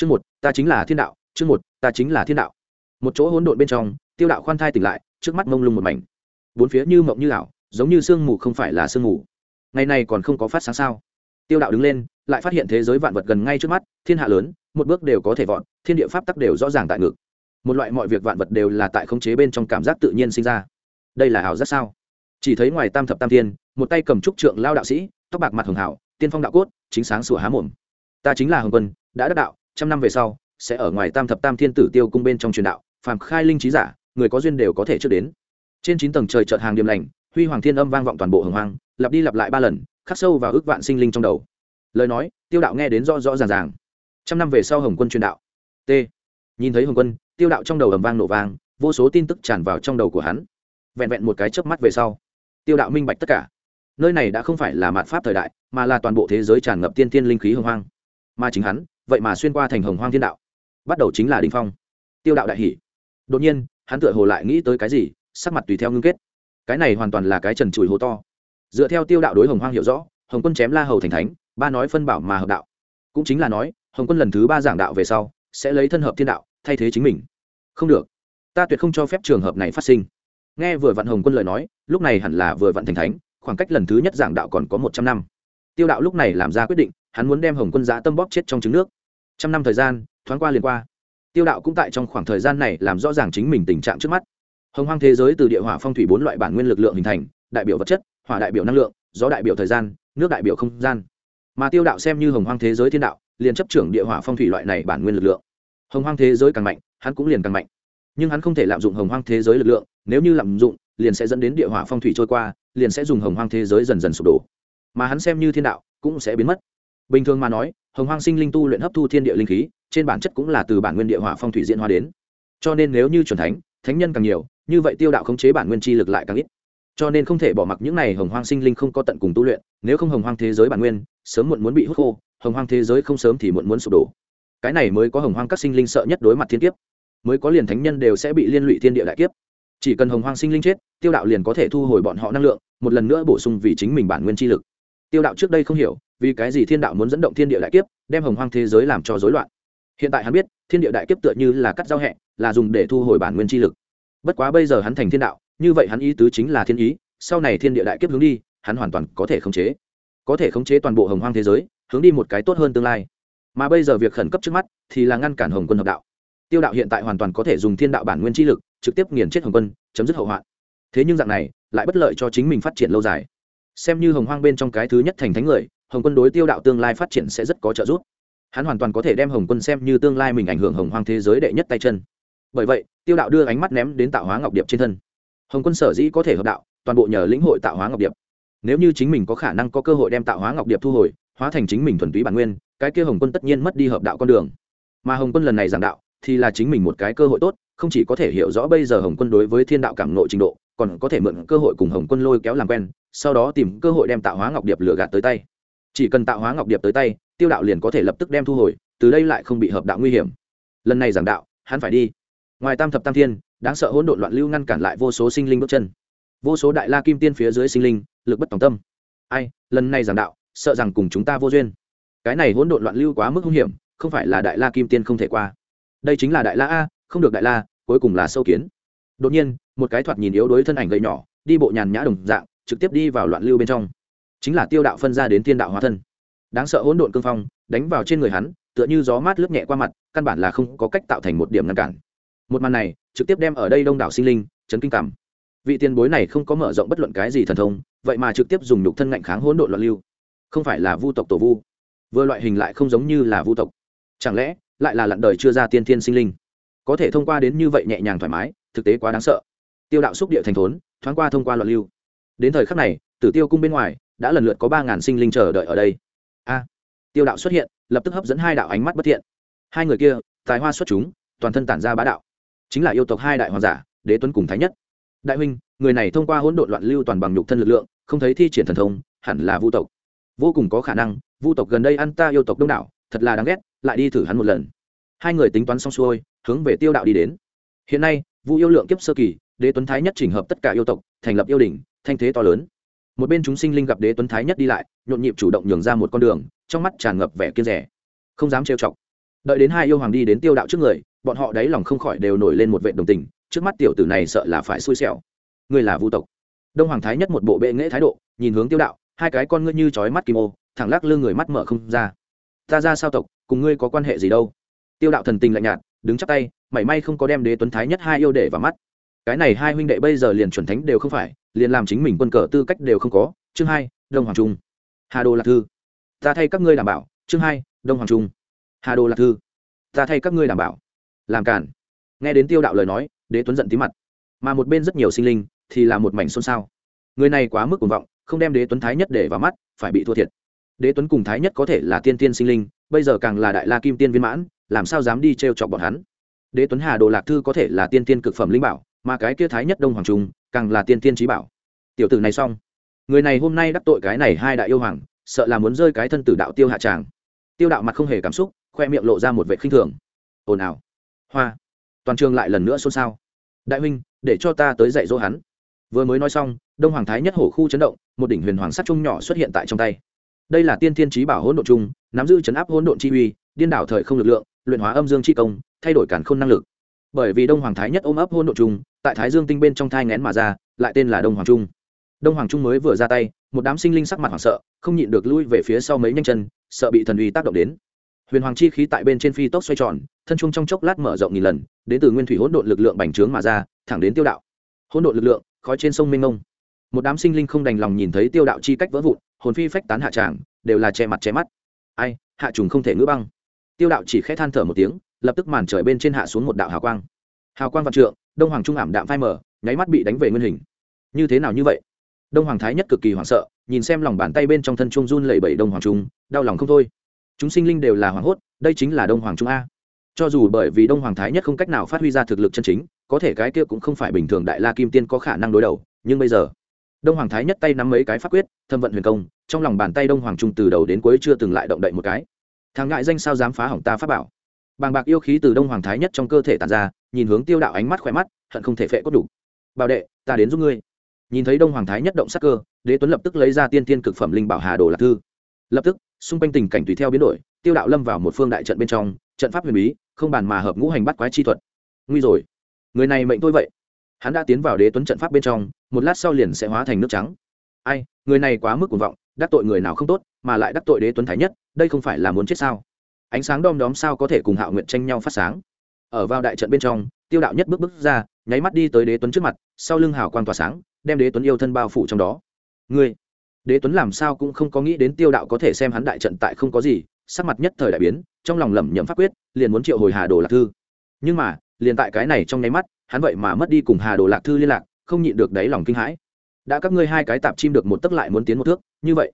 chương một, ta chính là thiên đạo, chương một, ta chính là thiên đạo. Một chỗ hỗn độn bên trong, tiêu đạo khoan thai tỉnh lại, trước mắt mông lung một mảnh. Bốn phía như mộng như ảo, giống như sương mù không phải là sương mù. Ngày này còn không có phát sáng sao? Tiêu đạo đứng lên, lại phát hiện thế giới vạn vật gần ngay trước mắt, thiên hạ lớn, một bước đều có thể vọn thiên địa pháp tắc đều rõ ràng tại ngực một loại mọi việc vạn vật đều là tại khống chế bên trong cảm giác tự nhiên sinh ra. Đây là ảo giác sao? Chỉ thấy ngoài tam thập tam thiên, một tay cầm trúc trượng lao đạo sĩ, tóc bạc mặt hường hảo, tiên phong đạo cốt, chính sáng sủa há mồm. Ta chính là hồng quân, đã đắc đạo trăm năm về sau, sẽ ở ngoài tam thập tam thiên tử tiêu cung bên trong truyền đạo, phàm khai linh trí giả, người có duyên đều có thể trước đến. Trên chín tầng trời chợt hàng điềm lành, huy hoàng thiên âm vang vọng toàn bộ hồng hoang, lặp đi lặp lại ba lần, khắc sâu vào ước vạn sinh linh trong đầu. Lời nói, tiêu đạo nghe đến rõ rõ ràng ràng. Trăm năm về sau hồng quân truyền đạo. T. Nhìn thấy hồng quân, tiêu đạo trong đầu ầm vang nổ vang, vô số tin tức tràn vào trong đầu của hắn. Vẹn vẹn một cái chớp mắt về sau, tiêu đạo minh bạch tất cả. Nơi này đã không phải là mạt pháp thời đại, mà là toàn bộ thế giới tràn ngập tiên tiên linh khí hồng hoang. Mà chính hắn vậy mà xuyên qua thành hồng hoang thiên đạo, bắt đầu chính là đình phong. Tiêu đạo đại hỷ đột nhiên, hắn tựa hồ lại nghĩ tới cái gì, sắc mặt tùy theo ngưng kết. Cái này hoàn toàn là cái trần trùi hồ to. Dựa theo tiêu đạo đối hồng hoang hiểu rõ, hồng quân chém la hầu thành thánh, ba nói phân bảo mà hợp đạo. Cũng chính là nói, hồng quân lần thứ ba giảng đạo về sau, sẽ lấy thân hợp thiên đạo, thay thế chính mình. Không được. Ta tuyệt không cho phép trường hợp này phát sinh. Nghe vừa vặn hồng quân lời nói, lúc này hẳn là vừa vặn thành thánh, khoảng cách lần thứ nhất giảng đạo còn có một trăm năm. Tiêu đạo lúc này làm ra quyết định hắn muốn đem hồng quân giã tâm bóp chết trong trứng nước. Trăm năm thời gian, thoáng qua liền qua. Tiêu đạo cũng tại trong khoảng thời gian này làm rõ ràng chính mình tình trạng trước mắt. Hồng hoang thế giới từ địa hỏa phong thủy bốn loại bản nguyên lực lượng hình thành, đại biểu vật chất, hỏa đại biểu năng lượng, gió đại biểu thời gian, nước đại biểu không gian. Mà tiêu đạo xem như hồng hoang thế giới thiên đạo, liền chấp trưởng địa hỏa phong thủy loại này bản nguyên lực lượng. Hồng hoang thế giới càng mạnh, hắn cũng liền càng mạnh. Nhưng hắn không thể lạm dụng hồng hoang thế giới lực lượng, nếu như lạm dụng, liền sẽ dẫn đến địa hỏa phong thủy trôi qua, liền sẽ dùng hồng hoang thế giới dần dần sụp đổ. Mà hắn xem như thiên đạo, cũng sẽ biến mất bình thường mà nói, hồng hoang sinh linh tu luyện hấp thu thiên địa linh khí, trên bản chất cũng là từ bản nguyên địa hỏa phong thủy diễn hóa đến. Cho nên nếu như chuẩn thánh thánh nhân càng nhiều, như vậy tiêu đạo khống chế bản nguyên chi lực lại càng ít. Cho nên không thể bỏ mặc những này hồng hoang sinh linh không có tận cùng tu luyện, nếu không hồng hoang thế giới bản nguyên, sớm muộn muốn bị hút khô, hồng hoang thế giới không sớm thì muộn muốn sụp đổ. Cái này mới có hồng hoang các sinh linh sợ nhất đối mặt thiên kiếp. Mới có liền thánh nhân đều sẽ bị liên lụy thiên địa đại kiếp. Chỉ cần hồng hoang sinh linh chết, tiêu đạo liền có thể thu hồi bọn họ năng lượng, một lần nữa bổ sung vì chính mình bản nguyên chi lực tiêu đạo trước đây không hiểu, vì cái gì thiên đạo muốn dẫn động thiên địa đại kiếp, đem hồng hoang thế giới làm cho rối loạn. Hiện tại hắn biết, thiên địa đại kiếp tựa như là cắt giao hẹ, là dùng để thu hồi bản nguyên chi lực. Bất quá bây giờ hắn thành thiên đạo, như vậy hắn ý tứ chính là thiên ý, sau này thiên địa đại kiếp hướng đi, hắn hoàn toàn có thể khống chế. Có thể khống chế toàn bộ hồng hoang thế giới, hướng đi một cái tốt hơn tương lai. Mà bây giờ việc khẩn cấp trước mắt thì là ngăn cản hồng quân hợp đạo. Tiêu đạo hiện tại hoàn toàn có thể dùng thiên đạo bản nguyên chi lực, trực tiếp nghiền chết hồng quân, chấm dứt hậu hoạn. Thế nhưng dạng này, lại bất lợi cho chính mình phát triển lâu dài xem như hồng hoang bên trong cái thứ nhất thành thánh người, hồng quân đối tiêu đạo tương lai phát triển sẽ rất có trợ giúp. Hắn hoàn toàn có thể đem hồng quân xem như tương lai mình ảnh hưởng hồng hoang thế giới đệ nhất tay chân. Bởi vậy, tiêu đạo đưa ánh mắt ném đến tạo hóa ngọc điệp trên thân. Hồng quân sở dĩ có thể hợp đạo, toàn bộ nhờ lĩnh hội tạo hóa ngọc điệp. Nếu như chính mình có khả năng có cơ hội đem tạo hóa ngọc điệp thu hồi, hóa thành chính mình thuần túy bản nguyên, cái kia hồng quân tất nhiên mất đi hợp đạo con đường. Mà hồng quân lần này giảng đạo, thì là chính mình một cái cơ hội tốt, không chỉ có thể hiểu rõ bây giờ hồng quân đối với thiên đạo cảm nộ trình độ, còn có thể mượn cơ hội cùng hồng quân lôi kéo làm quen sau đó tìm cơ hội đem tạo hóa ngọc điệp lừa gạt tới tay. Chỉ cần tạo hóa ngọc điệp tới tay, tiêu đạo liền có thể lập tức đem thu hồi, từ đây lại không bị hợp đạo nguy hiểm. Lần này giảng đạo, hắn phải đi. Ngoài tam thập tam thiên, đáng sợ hỗn độn loạn lưu ngăn cản lại vô số sinh linh bước chân. Vô số đại la kim tiên phía dưới sinh linh, lực bất tòng tâm. Ai, lần này giảng đạo, sợ rằng cùng chúng ta vô duyên. Cái này hỗn độn loạn lưu quá mức hung hiểm, không phải là đại la kim tiên không thể qua. Đây chính là đại la a, không được đại la, cuối cùng là sâu kiến. Đột nhiên, một cái thoạt nhìn yếu đối thân ảnh gầy nhỏ, đi bộ nhàn nhã đồng dạng trực tiếp đi vào loạn lưu bên trong. Chính là tiêu đạo phân ra đến thiên đạo hóa thân. Đáng sợ hỗn độn cương phong, đánh vào trên người hắn, tựa như gió mát lướt nhẹ qua mặt, căn bản là không có cách tạo thành một điểm ngăn cản. Một màn này, trực tiếp đem ở đây đông đảo sinh linh, chấn kinh cảm. Vị tiền bối này không có mở rộng bất luận cái gì thần thông, vậy mà trực tiếp dùng nhục thân ngạnh kháng hỗn độn loạn lưu. Không phải là vu tộc tổ vu. Vừa loại hình lại không giống như là vu tộc. Chẳng lẽ, lại là lặn đời chưa ra tiên thiên sinh linh? Có thể thông qua đến như vậy nhẹ nhàng thoải mái, thực tế quá đáng sợ. Tiêu đạo xúc địa thành thốn, thoáng qua thông qua loạn lưu đến thời khắc này, tử tiêu cung bên ngoài đã lần lượt có ba ngàn sinh linh chờ đợi ở đây. A, tiêu đạo xuất hiện, lập tức hấp dẫn hai đạo ánh mắt bất thiện. Hai người kia, tài hoa xuất chúng, toàn thân tản ra bá đạo. Chính là yêu tộc hai đại hoàng giả, đế tuấn cùng thái nhất. Đại huynh, người này thông qua hỗn độn loạn lưu toàn bằng nhục thân lực lượng, không thấy thi triển thần thông, hẳn là vu tộc. Vô cùng có khả năng, vu tộc gần đây ăn ta yêu tộc đông đảo, thật là đáng ghét, lại đi thử hắn một lần. Hai người tính toán xong xuôi, hướng về tiêu đạo đi đến. Hiện nay, vu yêu lượng kiếp sơ kỳ, đế tuấn thái nhất chỉnh hợp tất cả yêu tộc, thành lập yêu đình thanh thế to lớn. Một bên chúng sinh linh gặp đế tuấn thái nhất đi lại, nhộn nhịp chủ động nhường ra một con đường, trong mắt tràn ngập vẻ kiên rẻ. Không dám trêu chọc. Đợi đến hai yêu hoàng đi đến tiêu đạo trước người, bọn họ đáy lòng không khỏi đều nổi lên một vệ đồng tình, trước mắt tiểu tử này sợ là phải xui xẻo. Ngươi là vu tộc. Đông hoàng thái nhất một bộ bệ nghễ thái độ, nhìn hướng tiêu đạo, hai cái con ngươi như chói mắt kim ô, thẳng lắc lưng người mắt mở không ra. Ta ra sao tộc, cùng ngươi có quan hệ gì đâu? Tiêu đạo thần tình lạnh nhạt, đứng chắp tay, mảy may không có đem đế tuấn thái nhất hai yêu để vào mắt. Cái này hai huynh đệ bây giờ liền chuẩn thánh đều không phải liền làm chính mình quân cờ tư cách đều không có, chương hai, đông hoàng trung. Hà đồ lạc thư. Ta thay các ngươi đảm bảo, chương hai, đông hoàng trung. Hà đồ lạc thư. Ta thay các ngươi đảm bảo. Làm cản nghe đến tiêu đạo lời nói, đế tuấn giận tí mặt. Mà một bên rất nhiều sinh linh thì là một mảnh xôn xao. Người này quá mức cuồng vọng, không đem đế tuấn thái nhất để vào mắt, phải bị thua thiệt. Đế tuấn cùng thái nhất có thể là tiên tiên sinh linh, bây giờ càng là đại la kim tiên viên mãn, làm sao dám đi t r e o chọc bọn hắn? Đế tuấn hà đồ lạc thư có thể là tiên tiên cực phẩm linh bảo, mà cái kia thái nhất đông hoàng trung càng là tiên tiên trí bảo. Tiểu tử này xong. Người này hôm nay đắc tội cái này hai đại yêu hoàng, sợ là muốn rơi cái thân tử đạo tiêu hạ tràng. Tiêu đạo mặt không hề cảm xúc, khoe miệng lộ ra một vệ khinh thường. Ồn ào. Hoa. Toàn trường lại lần nữa xôn xao. Đại huynh, để cho ta tới dạy dỗ hắn. Vừa mới nói xong, đông hoàng thái nhất hổ khu chấn động, một đỉnh huyền hoàng sắt chung nhỏ xuất hiện tại trong tay. Đây là tiên thiên trí bảo hỗn độn chung nắm giữ chấn áp hỗn độn chi uy, điên đảo thời không lực lượng, luyện hóa âm dương chi công, thay đổi cản khôn năng lực bởi vì đông hoàng thái nhất ôm ấp hôn đội trung tại thái dương tinh bên trong thai ngén mà ra lại tên là đông hoàng trung. Đông hoàng trung mới vừa ra tay một đám sinh linh sắc mặt hoảng sợ không nhịn được lui về phía sau mấy nhanh chân sợ bị thần uy tác động đến. Huyền hoàng chi khí tại bên trên phi tốc xoay tròn thân trung trong chốc lát mở rộng nghìn lần đến từ nguyên thủy hỗn độn lực lượng bành trướng mà ra thẳng đến tiêu đạo. Hỗn độn lực lượng khói trên sông minh mông, một đám sinh linh không đành lòng nhìn thấy tiêu đạo chi cách vỡ vụn hồn phi phách tán hạ tràng đều là che mặt che mắt. Ai hạ trùng không thể ngữ băng. Tiêu đạo chỉ khẽ than thở một tiếng lập tức màn trời bên trên hạ xuống một đạo hào quang. Hào quang vạn trượng, đông hoàng trung ảm đạm phai mở nháy mắt bị đánh về nguyên hình. Như thế nào như vậy? Đông hoàng thái nhất cực kỳ hoảng sợ, nhìn xem lòng bàn tay bên trong thân trung run lẩy bẩy đông hoàng trung, đau lòng không thôi. Chúng sinh linh đều là hoảng hốt, đây chính là đông hoàng trung a. Cho dù bởi vì đông hoàng thái nhất không cách nào phát huy ra thực lực chân chính, có thể cái kia cũng không phải bình thường đại la kim tiên có khả năng đối đầu, nhưng bây giờ, đông hoàng thái nhất tay nắm mấy cái pháp quyết, thâm vận huyền công, trong lòng bàn tay đông hoàng trung từ đầu đến cuối chưa từng lại động đậy một cái. Thằng ngại danh sao dám phá hỏng ta pháp bảo? Bàng bạc yêu khí từ đông hoàng thái nhất trong cơ thể tàn ra, nhìn hướng tiêu đạo ánh mắt khỏe mắt, hận không thể phệ cốt đủ. Bảo đệ, ta đến giúp ngươi. Nhìn thấy đông hoàng thái nhất động sắc cơ, đế tuấn lập tức lấy ra tiên tiên cực phẩm linh bảo hà đồ lạc thư. Lập tức, xung quanh tình cảnh tùy theo biến đổi, tiêu đạo lâm vào một phương đại trận bên trong, trận pháp huyền bí, không bàn mà hợp ngũ hành bắt quái chi thuật. Nguy rồi. Người này mệnh tôi vậy. Hắn đã tiến vào đế tuấn trận pháp bên trong, một lát sau liền sẽ hóa thành nước trắng. Ai, người này quá mức cuồng vọng, đắc tội người nào không tốt, mà lại đắc tội đế tuấn thái nhất, đây không phải là muốn chết sao? Ánh sáng đom đóm sao có thể cùng hạo nguyện tranh nhau phát sáng. Ở vào đại trận bên trong, tiêu đạo nhất bước bước ra, nháy mắt đi tới đế tuấn trước mặt, sau lưng hào quang tỏa sáng, đem đế tuấn yêu thân bao phủ trong đó. Ngươi, đế tuấn làm sao cũng không có nghĩ đến tiêu đạo có thể xem hắn đại trận tại không có gì, sắc mặt nhất thời đại biến, trong lòng lẩm nhẩm pháp quyết, liền muốn triệu hồi hà đồ lạc thư. Nhưng mà, liền tại cái này trong nháy mắt, hắn vậy mà mất đi cùng hà đồ lạc thư liên lạc, không nhịn được đáy lòng kinh hãi. Đã các ngươi hai cái tạp chim được một tấc lại muốn tiến một thước, như vậy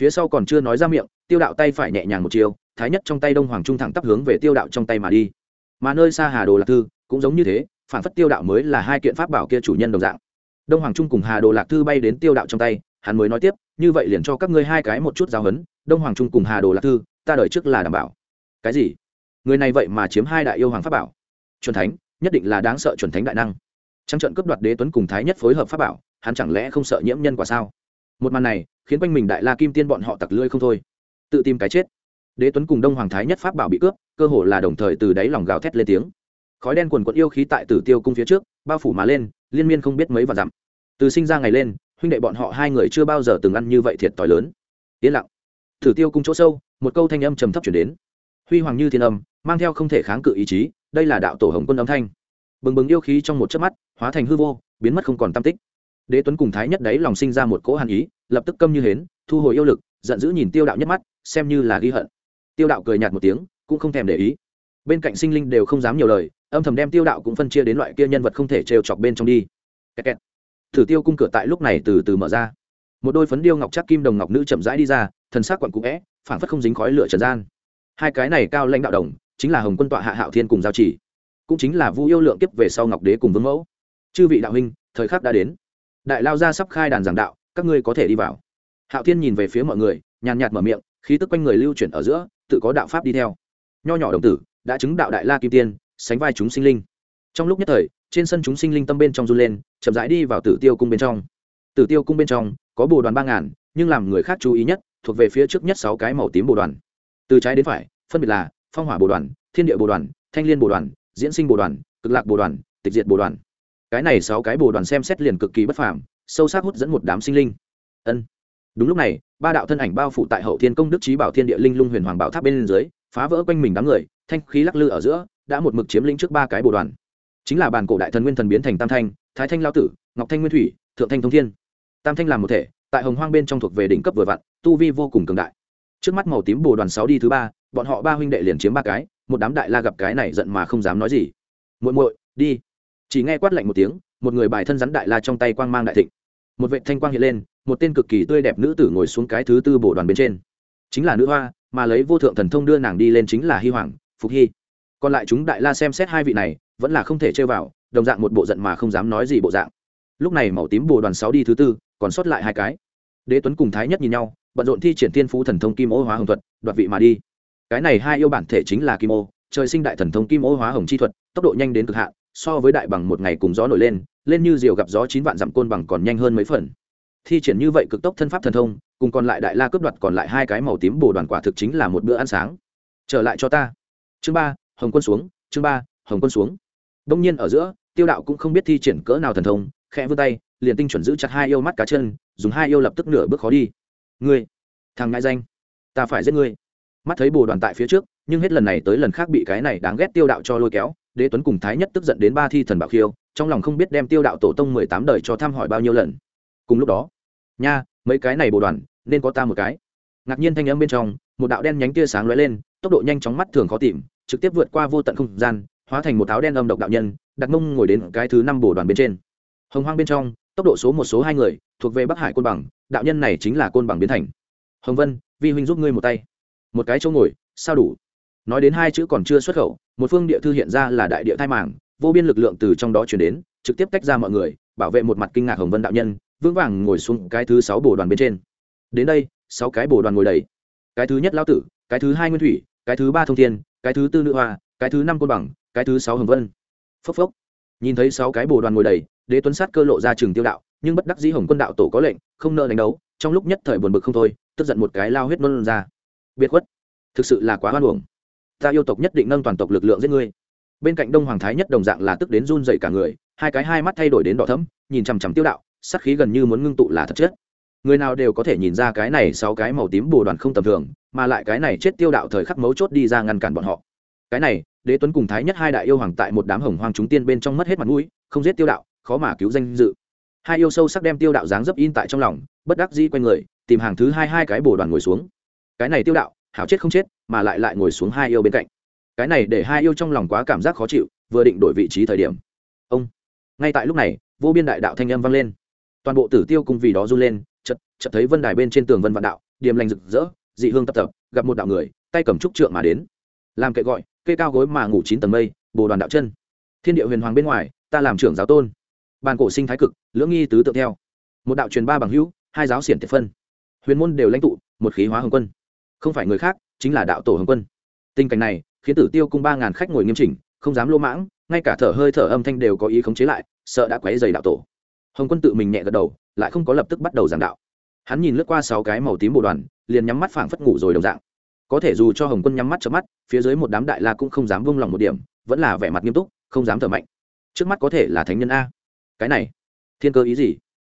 phía sau còn chưa nói ra miệng, tiêu đạo tay phải nhẹ nhàng một chiều, thái nhất trong tay đông hoàng trung thẳng tắp hướng về tiêu đạo trong tay mà đi. Mà nơi xa hà đồ lạc thư cũng giống như thế, phản phất tiêu đạo mới là hai kiện pháp bảo kia chủ nhân đồng dạng. Đông hoàng trung cùng hà đồ lạc thư bay đến tiêu đạo trong tay, hắn mới nói tiếp, như vậy liền cho các ngươi hai cái một chút giáo hấn đông hoàng trung cùng hà đồ lạc thư, ta đợi trước là đảm bảo. Cái gì? Người này vậy mà chiếm hai đại yêu hoàng pháp bảo? Chuẩn thánh, nhất định là đáng sợ chuẩn thánh đại năng. Trắng trận cướp đoạt đế tuấn cùng thái nhất phối hợp pháp bảo, hắn chẳng lẽ không sợ nhiễm nhân quả sao? Một màn này khiến quanh mình đại la kim tiên bọn họ tặc lưỡi không thôi. Tự tìm cái chết. Đế tuấn cùng đông hoàng thái nhất pháp bảo bị cướp, cơ hồ là đồng thời từ đáy lòng gào thét lên tiếng. Khói đen quần quận yêu khí tại tử tiêu cung phía trước, bao phủ mà lên, liên miên không biết mấy và dặm. Từ sinh ra ngày lên, huynh đệ bọn họ hai người chưa bao giờ từng ăn như vậy thiệt t lớn. Yên lặng. Tử tiêu cung chỗ sâu, một câu thanh âm trầm thấp chuyển đến. Huy hoàng như thiên âm, mang theo không thể kháng cự ý chí, đây là đạo tổ hồng quân âm thanh. Bừng bừng yêu khí trong một chớp mắt, hóa thành hư vô, biến mất không còn tam tích đế tuấn cùng thái nhất đấy lòng sinh ra một cỗ hàn ý, lập tức câm như hến, thu hồi yêu lực, giận dữ nhìn tiêu đạo nhất mắt, xem như là ghi hận. Tiêu đạo cười nhạt một tiếng, cũng không thèm để ý. Bên cạnh sinh linh đều không dám nhiều lời, âm thầm đem tiêu đạo cũng phân chia đến loại kia nhân vật không thể trêu chọc bên trong đi. Kẹt kẹt. thử tiêu cung cửa tại lúc này từ từ mở ra. Một đôi phấn điêu ngọc chắc kim đồng ngọc nữ chậm rãi đi ra, thần sắc quặn cũ vẽ phản phất không dính khói lửa trần gian. Hai cái này cao lãnh đạo đồng, chính là hồng quân tọa hạ hạo thiên cùng giao chỉ, cũng chính là vu yêu lượng kiếp về sau ngọc đế cùng vương mẫu. Chư vị đạo huynh, thời khắc đã đến đại lao ra sắp khai đàn giảng đạo, các ngươi có thể đi vào. Hạo thiên nhìn về phía mọi người, nhàn nhạt mở miệng, khí tức quanh người lưu chuyển ở giữa, tự có đạo pháp đi theo. Nho nhỏ đồng tử, đã chứng đạo đại la kim tiên, sánh vai chúng sinh linh. Trong lúc nhất thời, trên sân chúng sinh linh tâm bên trong run lên, chậm rãi đi vào tử tiêu cung bên trong. Tử tiêu cung bên trong, có bồ đoàn ba ngàn, nhưng làm người khác chú ý nhất, thuộc về phía trước nhất sáu cái màu tím bồ đoàn. Từ trái đến phải, phân biệt là phong hỏa bồ đoàn, thiên địa bồ đoàn, thanh liên bồ đoàn, diễn sinh bồ đoàn, cực lạc bồ đoàn, tịch diệt bồ đoàn cái này sáu cái bồ đoàn xem xét liền cực kỳ bất phàm, sâu sắc hút dẫn một đám sinh linh. Ân. Đúng lúc này, ba đạo thân ảnh bao phủ tại hậu thiên công đức trí bảo thiên địa linh lung huyền hoàng bảo tháp bên dưới, phá vỡ quanh mình đám người, thanh khí lắc lư ở giữa, đã một mực chiếm lĩnh trước ba cái bồ đoàn. Chính là bàn cổ đại thần nguyên thần biến thành tam thanh, thái thanh lao tử, ngọc thanh nguyên thủy, thượng thanh thông thiên. Tam thanh làm một thể, tại hồng hoang bên trong thuộc về đỉnh cấp vừa vặn, tu vi vô cùng cường đại. Trước mắt màu tím bồ đoàn sáu đi thứ ba, bọn họ ba huynh đệ liền chiếm ba cái, một đám đại la gặp cái này giận mà không dám nói gì. Muội muội, đi chỉ nghe quát lạnh một tiếng, một người bài thân rắn đại la trong tay quang mang đại thịnh. Một vệ thanh quang hiện lên, một tên cực kỳ tươi đẹp nữ tử ngồi xuống cái thứ tư bộ đoàn bên trên. Chính là nữ hoa, mà lấy vô thượng thần thông đưa nàng đi lên chính là hy hoàng, phục hy còn lại chúng đại la xem xét hai vị này, vẫn là không thể chơi vào, đồng dạng một bộ giận mà không dám nói gì bộ dạng. Lúc này màu tím bồ đoàn sáu đi thứ tư, còn sót lại hai cái. Đế tuấn cùng thái nhất nhìn nhau, bận rộn thi triển tiên phú thần thông kim ô hóa hồng thuật, đoạt vị mà đi. Cái này hai yêu bản thể chính là kim ô, trời sinh đại thần thông kim ô hóa hồng chi thuật, tốc độ nhanh đến cực hạn so với đại bằng một ngày cùng gió nổi lên lên như diều gặp gió chín vạn dặm côn bằng còn nhanh hơn mấy phần. Thi triển như vậy cực tốc thân pháp thần thông, cùng còn lại đại la cướp đoạt còn lại hai cái màu tím bồ đoàn quả thực chính là một bữa ăn sáng. Trở lại cho ta. Chương ba, hồng quân xuống, chương ba, hồng quân xuống. Đông nhiên ở giữa, tiêu đạo cũng không biết thi triển cỡ nào thần thông, khẽ vươn tay, liền tinh chuẩn giữ chặt hai yêu mắt cá chân, dùng hai yêu lập tức nửa bước khó đi. Ngươi, thằng ngại danh, ta phải giết ngươi. Mắt thấy bồ đoàn tại phía trước, nhưng hết lần này tới lần khác bị cái này đáng ghét tiêu đạo cho lôi kéo đế tuấn cùng thái nhất tức giận đến ba thi thần bảo khiêu, trong lòng không biết đem tiêu đạo tổ tông mười tám đời cho thăm hỏi bao nhiêu lần. Cùng lúc đó, nha, mấy cái này bồ đoàn, nên có ta một cái. Ngạc nhiên thanh âm bên trong, một đạo đen nhánh tia sáng lóe lên, tốc độ nhanh chóng mắt thường khó tìm, trực tiếp vượt qua vô tận không gian, hóa thành một áo đen âm độc đạo nhân, đặt mông ngồi đến cái thứ năm bồ đoàn bên trên. Hồng hoang bên trong, tốc độ số một, số hai người, thuộc về bắc hải côn bằng, đạo nhân này chính là côn bằng biến thành. Hồng vân, vi huynh giúp ngươi một tay. Một cái chỗ ngồi, sao đủ? Nói đến hai chữ còn chưa xuất khẩu một phương địa thư hiện ra là đại địa thai màng, vô biên lực lượng từ trong đó chuyển đến, trực tiếp tách ra mọi người, bảo vệ một mặt kinh ngạc hồng vân đạo nhân, vững vàng ngồi xuống cái thứ sáu bồ đoàn bên trên. Đến đây, sáu cái bồ đoàn ngồi đầy. Cái thứ nhất lao tử, cái thứ hai nguyên thủy, cái thứ ba thông thiên, cái thứ tư nữ hoa, cái thứ năm côn bằng, cái thứ sáu hồng vân. Phốc phốc. Nhìn thấy sáu cái bồ đoàn ngồi đầy, đế tuấn sát cơ lộ ra trường tiêu đạo, nhưng bất đắc dĩ hồng quân đạo tổ có lệnh, không nợ đánh đấu, trong lúc nhất thời buồn bực không thôi, tức giận một cái lao huyết nôn ra. Biệt khuất. Thực sự là quá hoan hưởng ta yêu tộc nhất định nâng toàn tộc lực lượng giết ngươi. Bên cạnh đông hoàng thái nhất đồng dạng là tức đến run dậy cả người, hai cái hai mắt thay đổi đến đỏ thấm nhìn chằm chằm tiêu đạo sắc khí gần như muốn ngưng tụ là thật chết. Người nào đều có thể nhìn ra cái này sáu cái màu tím bồ đoàn không tầm thường, mà lại cái này chết tiêu đạo thời khắc mấu chốt đi ra ngăn cản bọn họ. Cái này, đế tuấn cùng thái nhất hai đại yêu hoàng tại một đám hồng hoang chúng tiên bên trong mất hết mặt mũi, không giết tiêu đạo, khó mà cứu danh dự. Hai yêu sâu sắc đem tiêu đạo dáng dấp in tại trong lòng, bất đắc dĩ quanh người, tìm hàng thứ hai hai cái bồ đoàn ngồi xuống. Cái này tiêu đạo hảo chết không chết, mà lại lại ngồi xuống hai yêu bên cạnh. Cái này để hai yêu trong lòng quá cảm giác khó chịu, vừa định đổi vị trí thời điểm. Ông. Ngay tại lúc này, vô biên đại đạo thanh âm vang lên. Toàn bộ tử tiêu cùng vì đó run lên chật chật thấy vân đài bên trên tường vân vạn đạo, điềm lành rực rỡ, dị hương tập tập, gặp một đạo người, tay cầm trúc trượng mà đến. Làm kệ gọi cây cao gối mà ngủ chín tầng mây, bồ đoàn đạo chân. Thiên địa huyền hoàng bên ngoài, ta làm trưởng giáo tôn. Bàn cổ sinh thái cực, lưỡng nghi tứ tượng theo. Một đạo truyền ba bằng hữu, hai giáo xiển tiệt phân. Huyền môn đều lãnh tụ, một khí hóa hồng quân không phải người khác, chính là đạo tổ hồng quân. Tình cảnh này, khiến tử tiêu cung ba ngàn khách ngồi nghiêm chỉnh, không dám lô mãng, ngay cả thở hơi thở âm thanh đều có ý khống chế lại, sợ đã quấy dày đạo tổ. Hồng quân tự mình nhẹ gật đầu, lại không có lập tức bắt đầu giảng đạo. Hắn nhìn lướt qua sáu cái màu tím bộ đoàn, liền nhắm mắt phảng phất ngủ rồi đồng dạng. Có thể dù cho hồng quân nhắm mắt cho mắt, phía dưới một đám đại la cũng không dám vung lòng một điểm, vẫn là vẻ mặt nghiêm túc, không dám thở mạnh. Trước mắt có thể là thánh nhân a. Cái này, thiên cơ ý gì?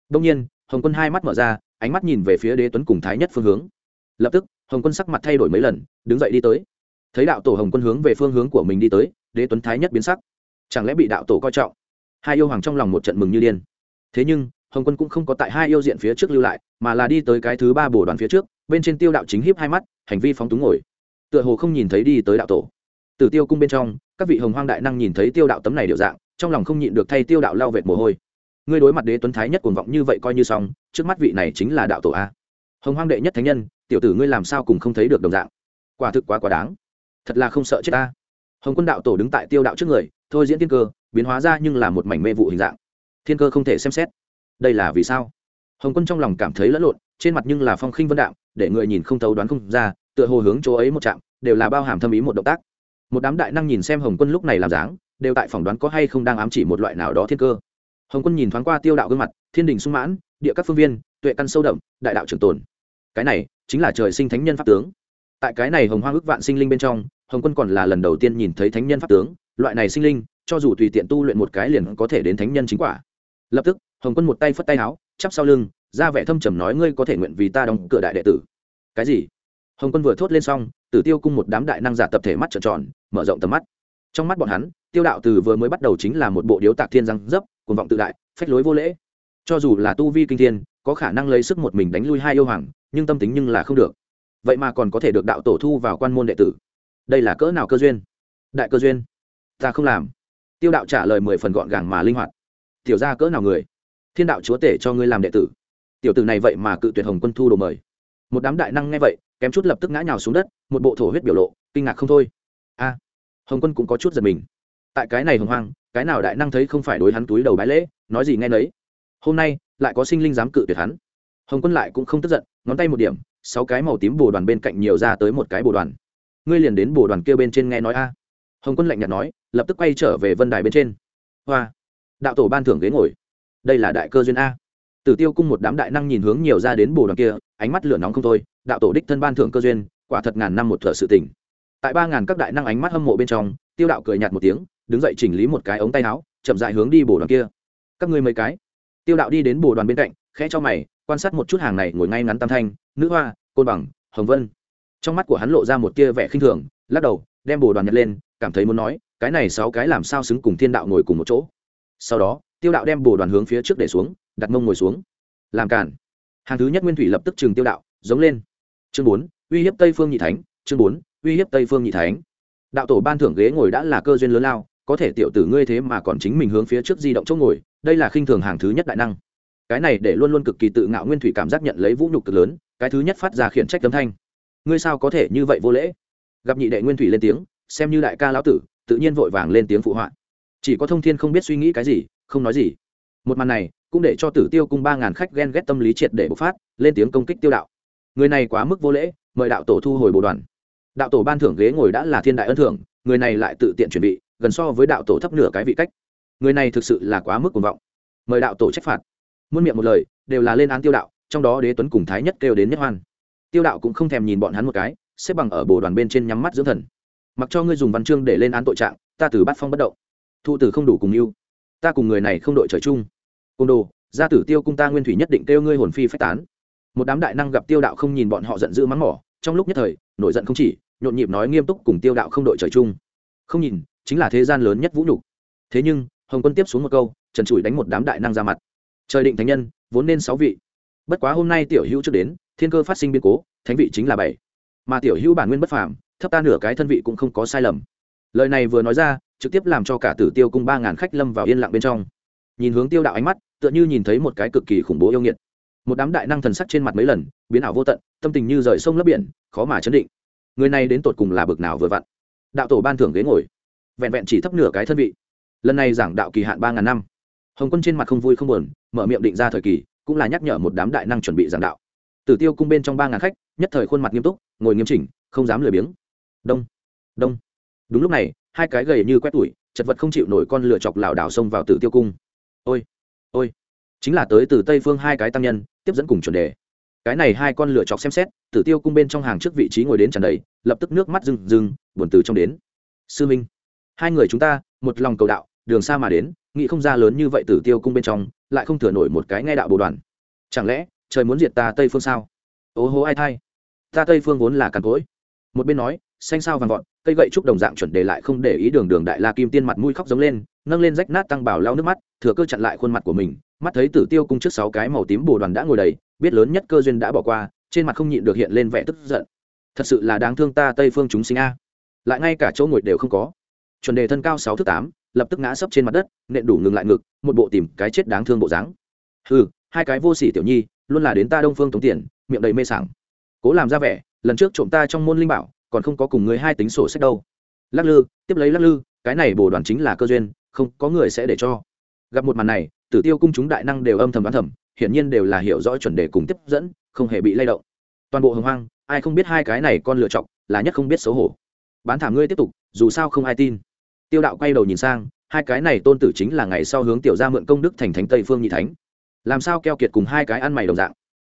Đông nhiên, hồng quân hai mắt mở ra, ánh mắt nhìn về phía đế tuấn cùng thái nhất phương hướng. Lập tức hồng quân sắc mặt thay đổi mấy lần, đứng dậy đi tới. Thấy đạo tổ hồng quân hướng về phương hướng của mình đi tới, đế tuấn thái nhất biến sắc. Chẳng lẽ bị đạo tổ coi trọng? Hai yêu hoàng trong lòng một trận mừng như điên. Thế nhưng, hồng quân cũng không có tại hai yêu diện phía trước lưu lại, mà là đi tới cái thứ ba bồ đoàn phía trước, bên trên tiêu đạo chính hiếp hai mắt, hành vi phóng túng ngồi. Tựa hồ không nhìn thấy đi tới đạo tổ. Từ tiêu cung bên trong, các vị hồng hoang đại năng nhìn thấy tiêu đạo tấm này điệu dạng, trong lòng không nhịn được thay tiêu đạo lao vệt mồ hôi. Ngươi đối mặt đế tuấn thái nhất cuồng vọng như vậy coi như xong, trước mắt vị này chính là đạo tổ a. Hồng hoang đệ nhất thánh nhân tiểu tử ngươi làm sao cùng không thấy được đồng dạng? Quả thực quá quá đáng. Thật là không sợ chết ta. Hồng quân đạo tổ đứng tại tiêu đạo trước người, thôi diễn thiên cơ, biến hóa ra nhưng là một mảnh mê vụ hình dạng. Thiên cơ không thể xem xét. Đây là vì sao? Hồng quân trong lòng cảm thấy lẫn lộn, trên mặt nhưng là phong khinh vân đạo để người nhìn không thấu đoán không ra, tựa hồ hướng chỗ ấy một chạm, đều là bao hàm thâm ý một động tác. Một đám đại năng nhìn xem hồng quân lúc này làm dáng, đều tại phỏng đoán có hay không đang ám chỉ một loại nào đó thiên cơ. Hồng quân nhìn thoáng qua tiêu đạo gương mặt, thiên đình sung mãn, địa các phương viên, tuệ căn sâu đậm, đại đạo trường tồn. Cái này chính là trời sinh thánh nhân pháp tướng. Tại cái này hồng hoa ước vạn sinh linh bên trong, hồng quân còn là lần đầu tiên nhìn thấy thánh nhân pháp tướng. Loại này sinh linh, cho dù tùy tiện tu luyện một cái liền có thể đến thánh nhân chính quả. Lập tức, hồng quân một tay phất tay áo, chắp sau lưng, ra vẻ thâm trầm nói ngươi có thể nguyện vì ta đóng cửa đại đệ tử. Cái gì? Hồng quân vừa thốt lên xong, tử tiêu cung một đám đại năng giả tập thể mắt trợn tròn, mở rộng tầm mắt. Trong mắt bọn hắn, tiêu đạo từ vừa mới bắt đầu chính là một bộ điếu tạc thiên răng dấp, cuồng vọng tự đại, phách lối vô lễ. Cho dù là tu vi kinh thiên có khả năng lấy sức một mình đánh lui hai yêu hoàng, nhưng tâm tính nhưng là không được. Vậy mà còn có thể được đạo tổ thu vào quan môn đệ tử. Đây là cỡ nào cơ duyên? Đại cơ duyên? Ta không làm. Tiêu đạo trả lời mười phần gọn gàng mà linh hoạt. Tiểu ra cỡ nào người? Thiên đạo chúa tể cho ngươi làm đệ tử. Tiểu tử này vậy mà cự tuyệt hồng quân thu đồ mời. Một đám đại năng nghe vậy, kém chút lập tức ngã nhào xuống đất, một bộ thổ huyết biểu lộ, kinh ngạc không thôi. A, hồng quân cũng có chút giật mình. Tại cái này hồng hoang, cái nào đại năng thấy không phải đối hắn túi đầu bái lễ, nói gì nghe nấy. Hôm nay lại có sinh linh dám cự tuyệt hắn. Hồng quân lại cũng không tức giận, ngón tay một điểm, sáu cái màu tím bồ đoàn bên cạnh nhiều ra tới một cái bồ đoàn. Ngươi liền đến bồ đoàn kia bên trên nghe nói a. Hồng quân lạnh nhạt nói, lập tức quay trở về vân đài bên trên. Hoa. Đạo tổ ban thưởng ghế ngồi. Đây là đại cơ duyên a. Tử tiêu cung một đám đại năng nhìn hướng nhiều ra đến bồ đoàn kia, ánh mắt lửa nóng không thôi, đạo tổ đích thân ban thưởng cơ duyên, quả thật ngàn năm một thợ sự tỉnh tại ba ngàn các đại năng ánh mắt hâm mộ bên trong, tiêu đạo cười nhạt một tiếng, đứng dậy chỉnh lý một cái ống tay áo, chậm dại hướng đi bồ đoàn kia. Các ngươi mấy cái tiêu đạo đi đến bồ đoàn bên cạnh, khẽ cho mày, quan sát một chút hàng này ngồi ngay ngắn tam thanh, nữ hoa, côn bằng, hồng vân. Trong mắt của hắn lộ ra một tia vẻ khinh thường, lắc đầu, đem bồ đoàn nhật lên, cảm thấy muốn nói, cái này sáu cái làm sao xứng cùng thiên đạo ngồi cùng một chỗ. Sau đó, tiêu đạo đem bồ đoàn hướng phía trước để xuống, đặt mông ngồi xuống. Làm cản. Hàng thứ nhất nguyên thủy lập tức trừng tiêu đạo, giống lên. Chương bốn, uy hiếp tây phương nhị thánh, chương bốn, uy hiếp tây phương nhị thánh. Đạo tổ ban thưởng ghế ngồi đã là cơ duyên lớn lao, có thể tiểu tử ngươi thế mà còn chính mình hướng phía trước di động chỗ ngồi đây là khinh thường hàng thứ nhất đại năng. Cái này để luôn luôn cực kỳ tự ngạo nguyên thủy cảm giác nhận lấy vũ nhục cực lớn, cái thứ nhất phát ra khiển trách tấm thanh. Ngươi sao có thể như vậy vô lễ? Gặp nhị đệ nguyên thủy lên tiếng, xem như đại ca lão tử, tự nhiên vội vàng lên tiếng phụ họa. Chỉ có thông thiên không biết suy nghĩ cái gì, không nói gì. Một màn này, cũng để cho tử tiêu cung ba ngàn khách ghen ghét tâm lý triệt để bộc phát, lên tiếng công kích tiêu đạo. Người này quá mức vô lễ, mời đạo tổ thu hồi bộ đoàn. Đạo tổ ban thưởng ghế ngồi đã là thiên đại ân thưởng, người này lại tự tiện chuẩn bị, gần so với đạo tổ thấp nửa cái vị cách người này thực sự là quá mức cuồng vọng. Mời đạo tổ trách phạt. Muôn miệng một lời, đều là lên án tiêu đạo, trong đó đế tuấn cùng thái nhất kêu đến nhất hoan. Tiêu đạo cũng không thèm nhìn bọn hắn một cái, xếp bằng ở bồ đoàn bên trên nhắm mắt dưỡng thần. Mặc cho ngươi dùng văn chương để lên án tội trạng, ta từ bắt phong bất động. Thụ tử không đủ cùng yêu. Ta cùng người này không đội trời chung. Côn đồ, gia tử tiêu cung ta nguyên thủy nhất định kêu ngươi hồn phi phách tán. Một đám đại năng gặp tiêu đạo không nhìn bọn họ giận dữ mắng mỏ, trong lúc nhất thời, nổi giận không chỉ, nhộn nhịp nói nghiêm túc cùng tiêu đạo không đội trời chung. Không nhìn, chính là thế gian lớn nhất vũ nhục. Thế nhưng hồng quân tiếp xuống một câu, trần trụi đánh một đám đại năng ra mặt. Trời định thánh nhân, vốn nên sáu vị. Bất quá hôm nay tiểu hữu trước đến, thiên cơ phát sinh biến cố, thánh vị chính là bảy. Mà tiểu hữu bản nguyên bất phàm, thấp ta nửa cái thân vị cũng không có sai lầm. Lời này vừa nói ra, trực tiếp làm cho cả tử tiêu cung ba ngàn khách lâm vào yên lặng bên trong. Nhìn hướng tiêu đạo ánh mắt, tựa như nhìn thấy một cái cực kỳ khủng bố yêu nghiệt. Một đám đại năng thần sắc trên mặt mấy lần, biến ảo vô tận, tâm tình như rời sông lấp biển, khó mà chấn định. Người này đến tột cùng là bực nào vừa vặn. Đạo tổ ban thưởng ghế ngồi. Vẹn vẹn chỉ thấp nửa cái thân vị lần này giảng đạo kỳ hạn ba ngàn năm. Hồng quân trên mặt không vui không buồn, mở miệng định ra thời kỳ, cũng là nhắc nhở một đám đại năng chuẩn bị giảng đạo. Tử tiêu cung bên trong ba ngàn khách, nhất thời khuôn mặt nghiêm túc, ngồi nghiêm chỉnh, không dám lười biếng. Đông đông. Đúng lúc này, hai cái gầy như quét tủi chật vật không chịu nổi con lửa chọc lảo đảo xông vào tử tiêu cung. Ôi ôi. Chính là tới từ tây phương hai cái tăng nhân, tiếp dẫn cùng chuẩn đề. Cái này hai con lửa chọc xem xét, tử tiêu cung bên trong hàng trước vị trí ngồi đến tràn đầy, lập tức nước mắt rừng rừng buồn từ trong đến. Sư minh, hai người chúng ta, một lòng cầu đạo đường xa mà đến, nghĩ không ra lớn như vậy tử tiêu cung bên trong, lại không thừa nổi một cái nghe đạo bồ đoàn. Chẳng lẽ, trời muốn diệt ta tây phương sao? Ố hố ai thay ta tây phương vốn là càn cối một bên nói, xanh sao vàng vọt, cây gậy trúc đồng dạng chuẩn đề lại không để ý đường đường đại la kim tiên mặt mũi khóc giống lên, nâng lên rách nát tăng bảo lao nước mắt, thừa cơ chặn lại khuôn mặt của mình, mắt thấy tử tiêu cung trước sáu cái màu tím bồ đoàn đã ngồi đầy, biết lớn nhất cơ duyên đã bỏ qua, trên mặt không nhịn được hiện lên vẻ tức giận. Thật sự là đáng thương ta tây phương chúng sinh a. Lại ngay cả chỗ ngồi đều không có. Chuẩn đề thân cao sáu thước tám lập tức ngã sấp trên mặt đất, nện đủ ngừng lại ngực, một bộ tìm cái chết đáng thương bộ dáng. Ừ hai cái vô sỉ tiểu nhi, luôn là đến ta đông phương tống tiền, miệng đầy mê sảng. Cố làm ra vẻ, lần trước trộm ta trong môn linh bảo, còn không có cùng người hai tính sổ sách đâu. Lắc lư, tiếp lấy lắc lư, cái này bổ đoàn chính là cơ duyên, không có người sẽ để cho. Gặp một màn này, tử tiêu cung chúng đại năng đều âm thầm đoán thầm, hiển nhiên đều là hiểu rõ chuẩn đề cùng tiếp dẫn, không hề bị lay động. Toàn bộ hồng hoang, ai không biết hai cái này con lựa chọc là nhất không biết xấu hổ. Bán thảm ngươi tiếp tục, dù sao không ai tin tiêu đạo quay đầu nhìn sang, hai cái này tôn tử chính là ngày sau hướng tiểu ra mượn công đức thành thánh tây phương nhị thánh. Làm sao keo kiệt cùng hai cái ăn mày đồng dạng?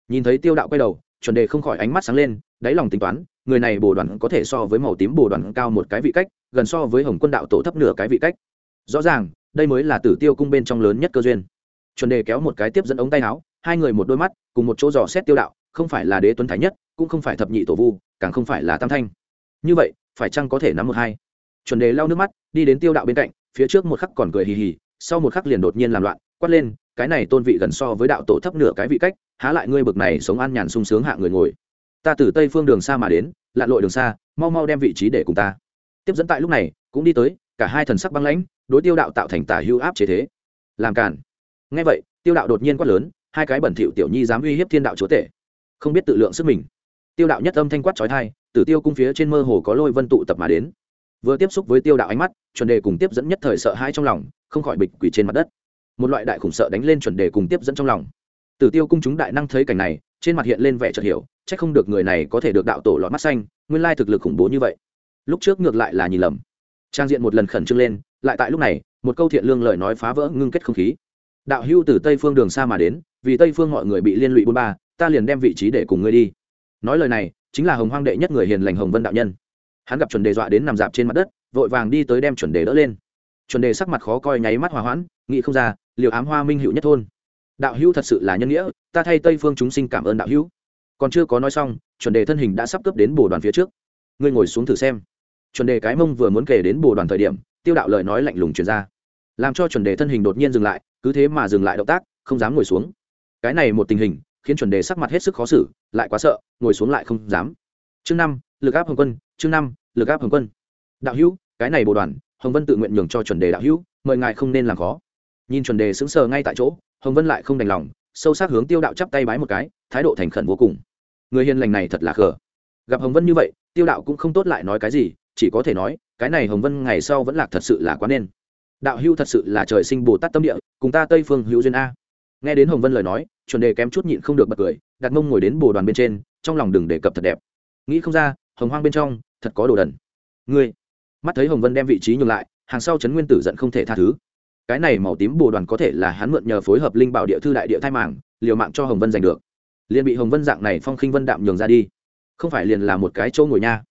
Nhìn thấy tiêu đạo quay đầu, chuẩn đề không khỏi ánh mắt sáng lên, đáy lòng tính toán, người này bồ đoàn có thể so với màu tím bồ đoàn cao một cái vị cách, gần so với hồng quân đạo tổ thấp nửa cái vị cách. Rõ ràng, đây mới là tử tiêu cung bên trong lớn nhất cơ duyên. Chuẩn đề kéo một cái tiếp dẫn ống tay áo, hai người một đôi mắt, cùng một chỗ dò xét tiêu đạo, không phải là đế tuấn thái nhất, cũng không phải thập nhị tổ vu, càng không phải là tam thanh. Như vậy, phải chăng có thể nắm một hai? Chuẩn đề lau nước mắt, đi đến tiêu đạo bên cạnh, phía trước một khắc còn cười hì hì, sau một khắc liền đột nhiên làm loạn, quát lên, cái này tôn vị gần so với đạo tổ thấp nửa cái vị cách, há lại ngươi bực này sống an nhàn sung sướng hạ người ngồi. Ta từ tây phương đường xa mà đến, lặn lội đường xa, mau mau đem vị trí để cùng ta. Tiếp dẫn tại lúc này, cũng đi tới, cả hai thần sắc băng lãnh, đối tiêu đạo tạo thành tả hưu áp chế thế. Làm cản ngay vậy, tiêu đạo đột nhiên quát lớn, hai cái bẩn thỉu tiểu nhi dám uy hiếp thiên đạo chúa tể. Không biết tự lượng sức mình. Tiêu đạo nhất âm thanh quát trói thai tử tiêu cung phía trên mơ hồ có lôi vân tụ tập mà đến vừa tiếp xúc với tiêu đạo ánh mắt, chuẩn đề cùng tiếp dẫn nhất thời sợ hãi trong lòng, không khỏi bịch quỷ trên mặt đất. Một loại đại khủng sợ đánh lên chuẩn đề cùng tiếp dẫn trong lòng. Tử tiêu cung chúng đại năng thấy cảnh này, trên mặt hiện lên vẻ chợt hiểu c h ắ c không được người này có thể được đạo tổ lọt mắt xanh, nguyên lai thực lực khủng bố như vậy. Lúc trước ngược lại là nhìn lầm. Trang diện một lần khẩn trương lên, lại tại lúc này, một câu thiện lương lời nói phá vỡ ngưng kết không khí. Đạo hưu từ tây phương đường xa mà đến, vì tây phương mọi người bị liên lụy bôn ba, ta liền đem vị trí để cùng ngươi đi. Nói lời này, chính là hồng hoang đệ nhất người hiền lành hồng vân đạo nhân hắn gặp chuẩn đề dọa đến nằm dạp trên mặt đất, vội vàng đi tới đem chuẩn đề đỡ lên. Chuẩn đề sắc mặt khó coi nháy mắt hòa hoãn, nghĩ không ra liệu ám hoa minh hữu nhất thôn. Đạo hữu thật sự là nhân nghĩa, ta thay tây phương chúng sinh cảm ơn đạo hữu. Còn chưa có nói xong, chuẩn đề thân hình đã sắp cướp đến bồ đoàn phía trước. Ngươi ngồi xuống thử xem. Chuẩn đề cái mông vừa muốn kể đến bồ đoàn thời điểm, tiêu đạo lời nói lạnh lùng truyền ra. Làm cho chuẩn đề thân hình đột nhiên dừng lại, cứ thế mà dừng lại động tác, không dám ngồi xuống. Cái này một tình hình, khiến chuẩn đề sắc mặt hết sức khó xử, lại quá sợ, ngồi xuống lại không dám. Chương năm, lực áp hồng quân, chương năm lực áp hồng quân. Đạo hữu, cái này bồ đoàn, hồng vân tự nguyện nhường cho chuẩn đề đạo hữu, mời ngài không nên làm khó. Nhìn chuẩn đề sững sờ ngay tại chỗ, hồng vân lại không đành lòng, sâu sắc hướng tiêu đạo chắp tay bái một cái, thái độ thành khẩn vô cùng. Người hiền lành này thật là khờ. Gặp hồng vân như vậy, tiêu đạo cũng không tốt lại nói cái gì, chỉ có thể nói, cái này hồng vân ngày sau vẫn lạc thật sự là quá nên. Đạo hữu thật sự là trời sinh bồ tát tâm địa, cùng ta tây phương hữu duyên a. Nghe đến hồng vân lời nói, chuẩn đề kém chút nhịn không được bật cười, đặt mông ngồi đến bồ đoàn bên trên, trong lòng đừng đề cập thật đẹp. Nghĩ không ra, hồng hoang bên trong thật có đồ đần. Ngươi mắt thấy hồng vân đem vị trí nhường lại hàng sau trấn nguyên tử giận không thể tha thứ. Cái này màu tím bồ đoàn có thể là hắn mượn nhờ phối hợp linh bảo địa thư đại địa thai mạng, liều mạng cho hồng vân giành được. Liền bị hồng vân dạng này phong khinh vân đạm nhường ra đi. Không phải liền là một cái chỗ ngồi nha.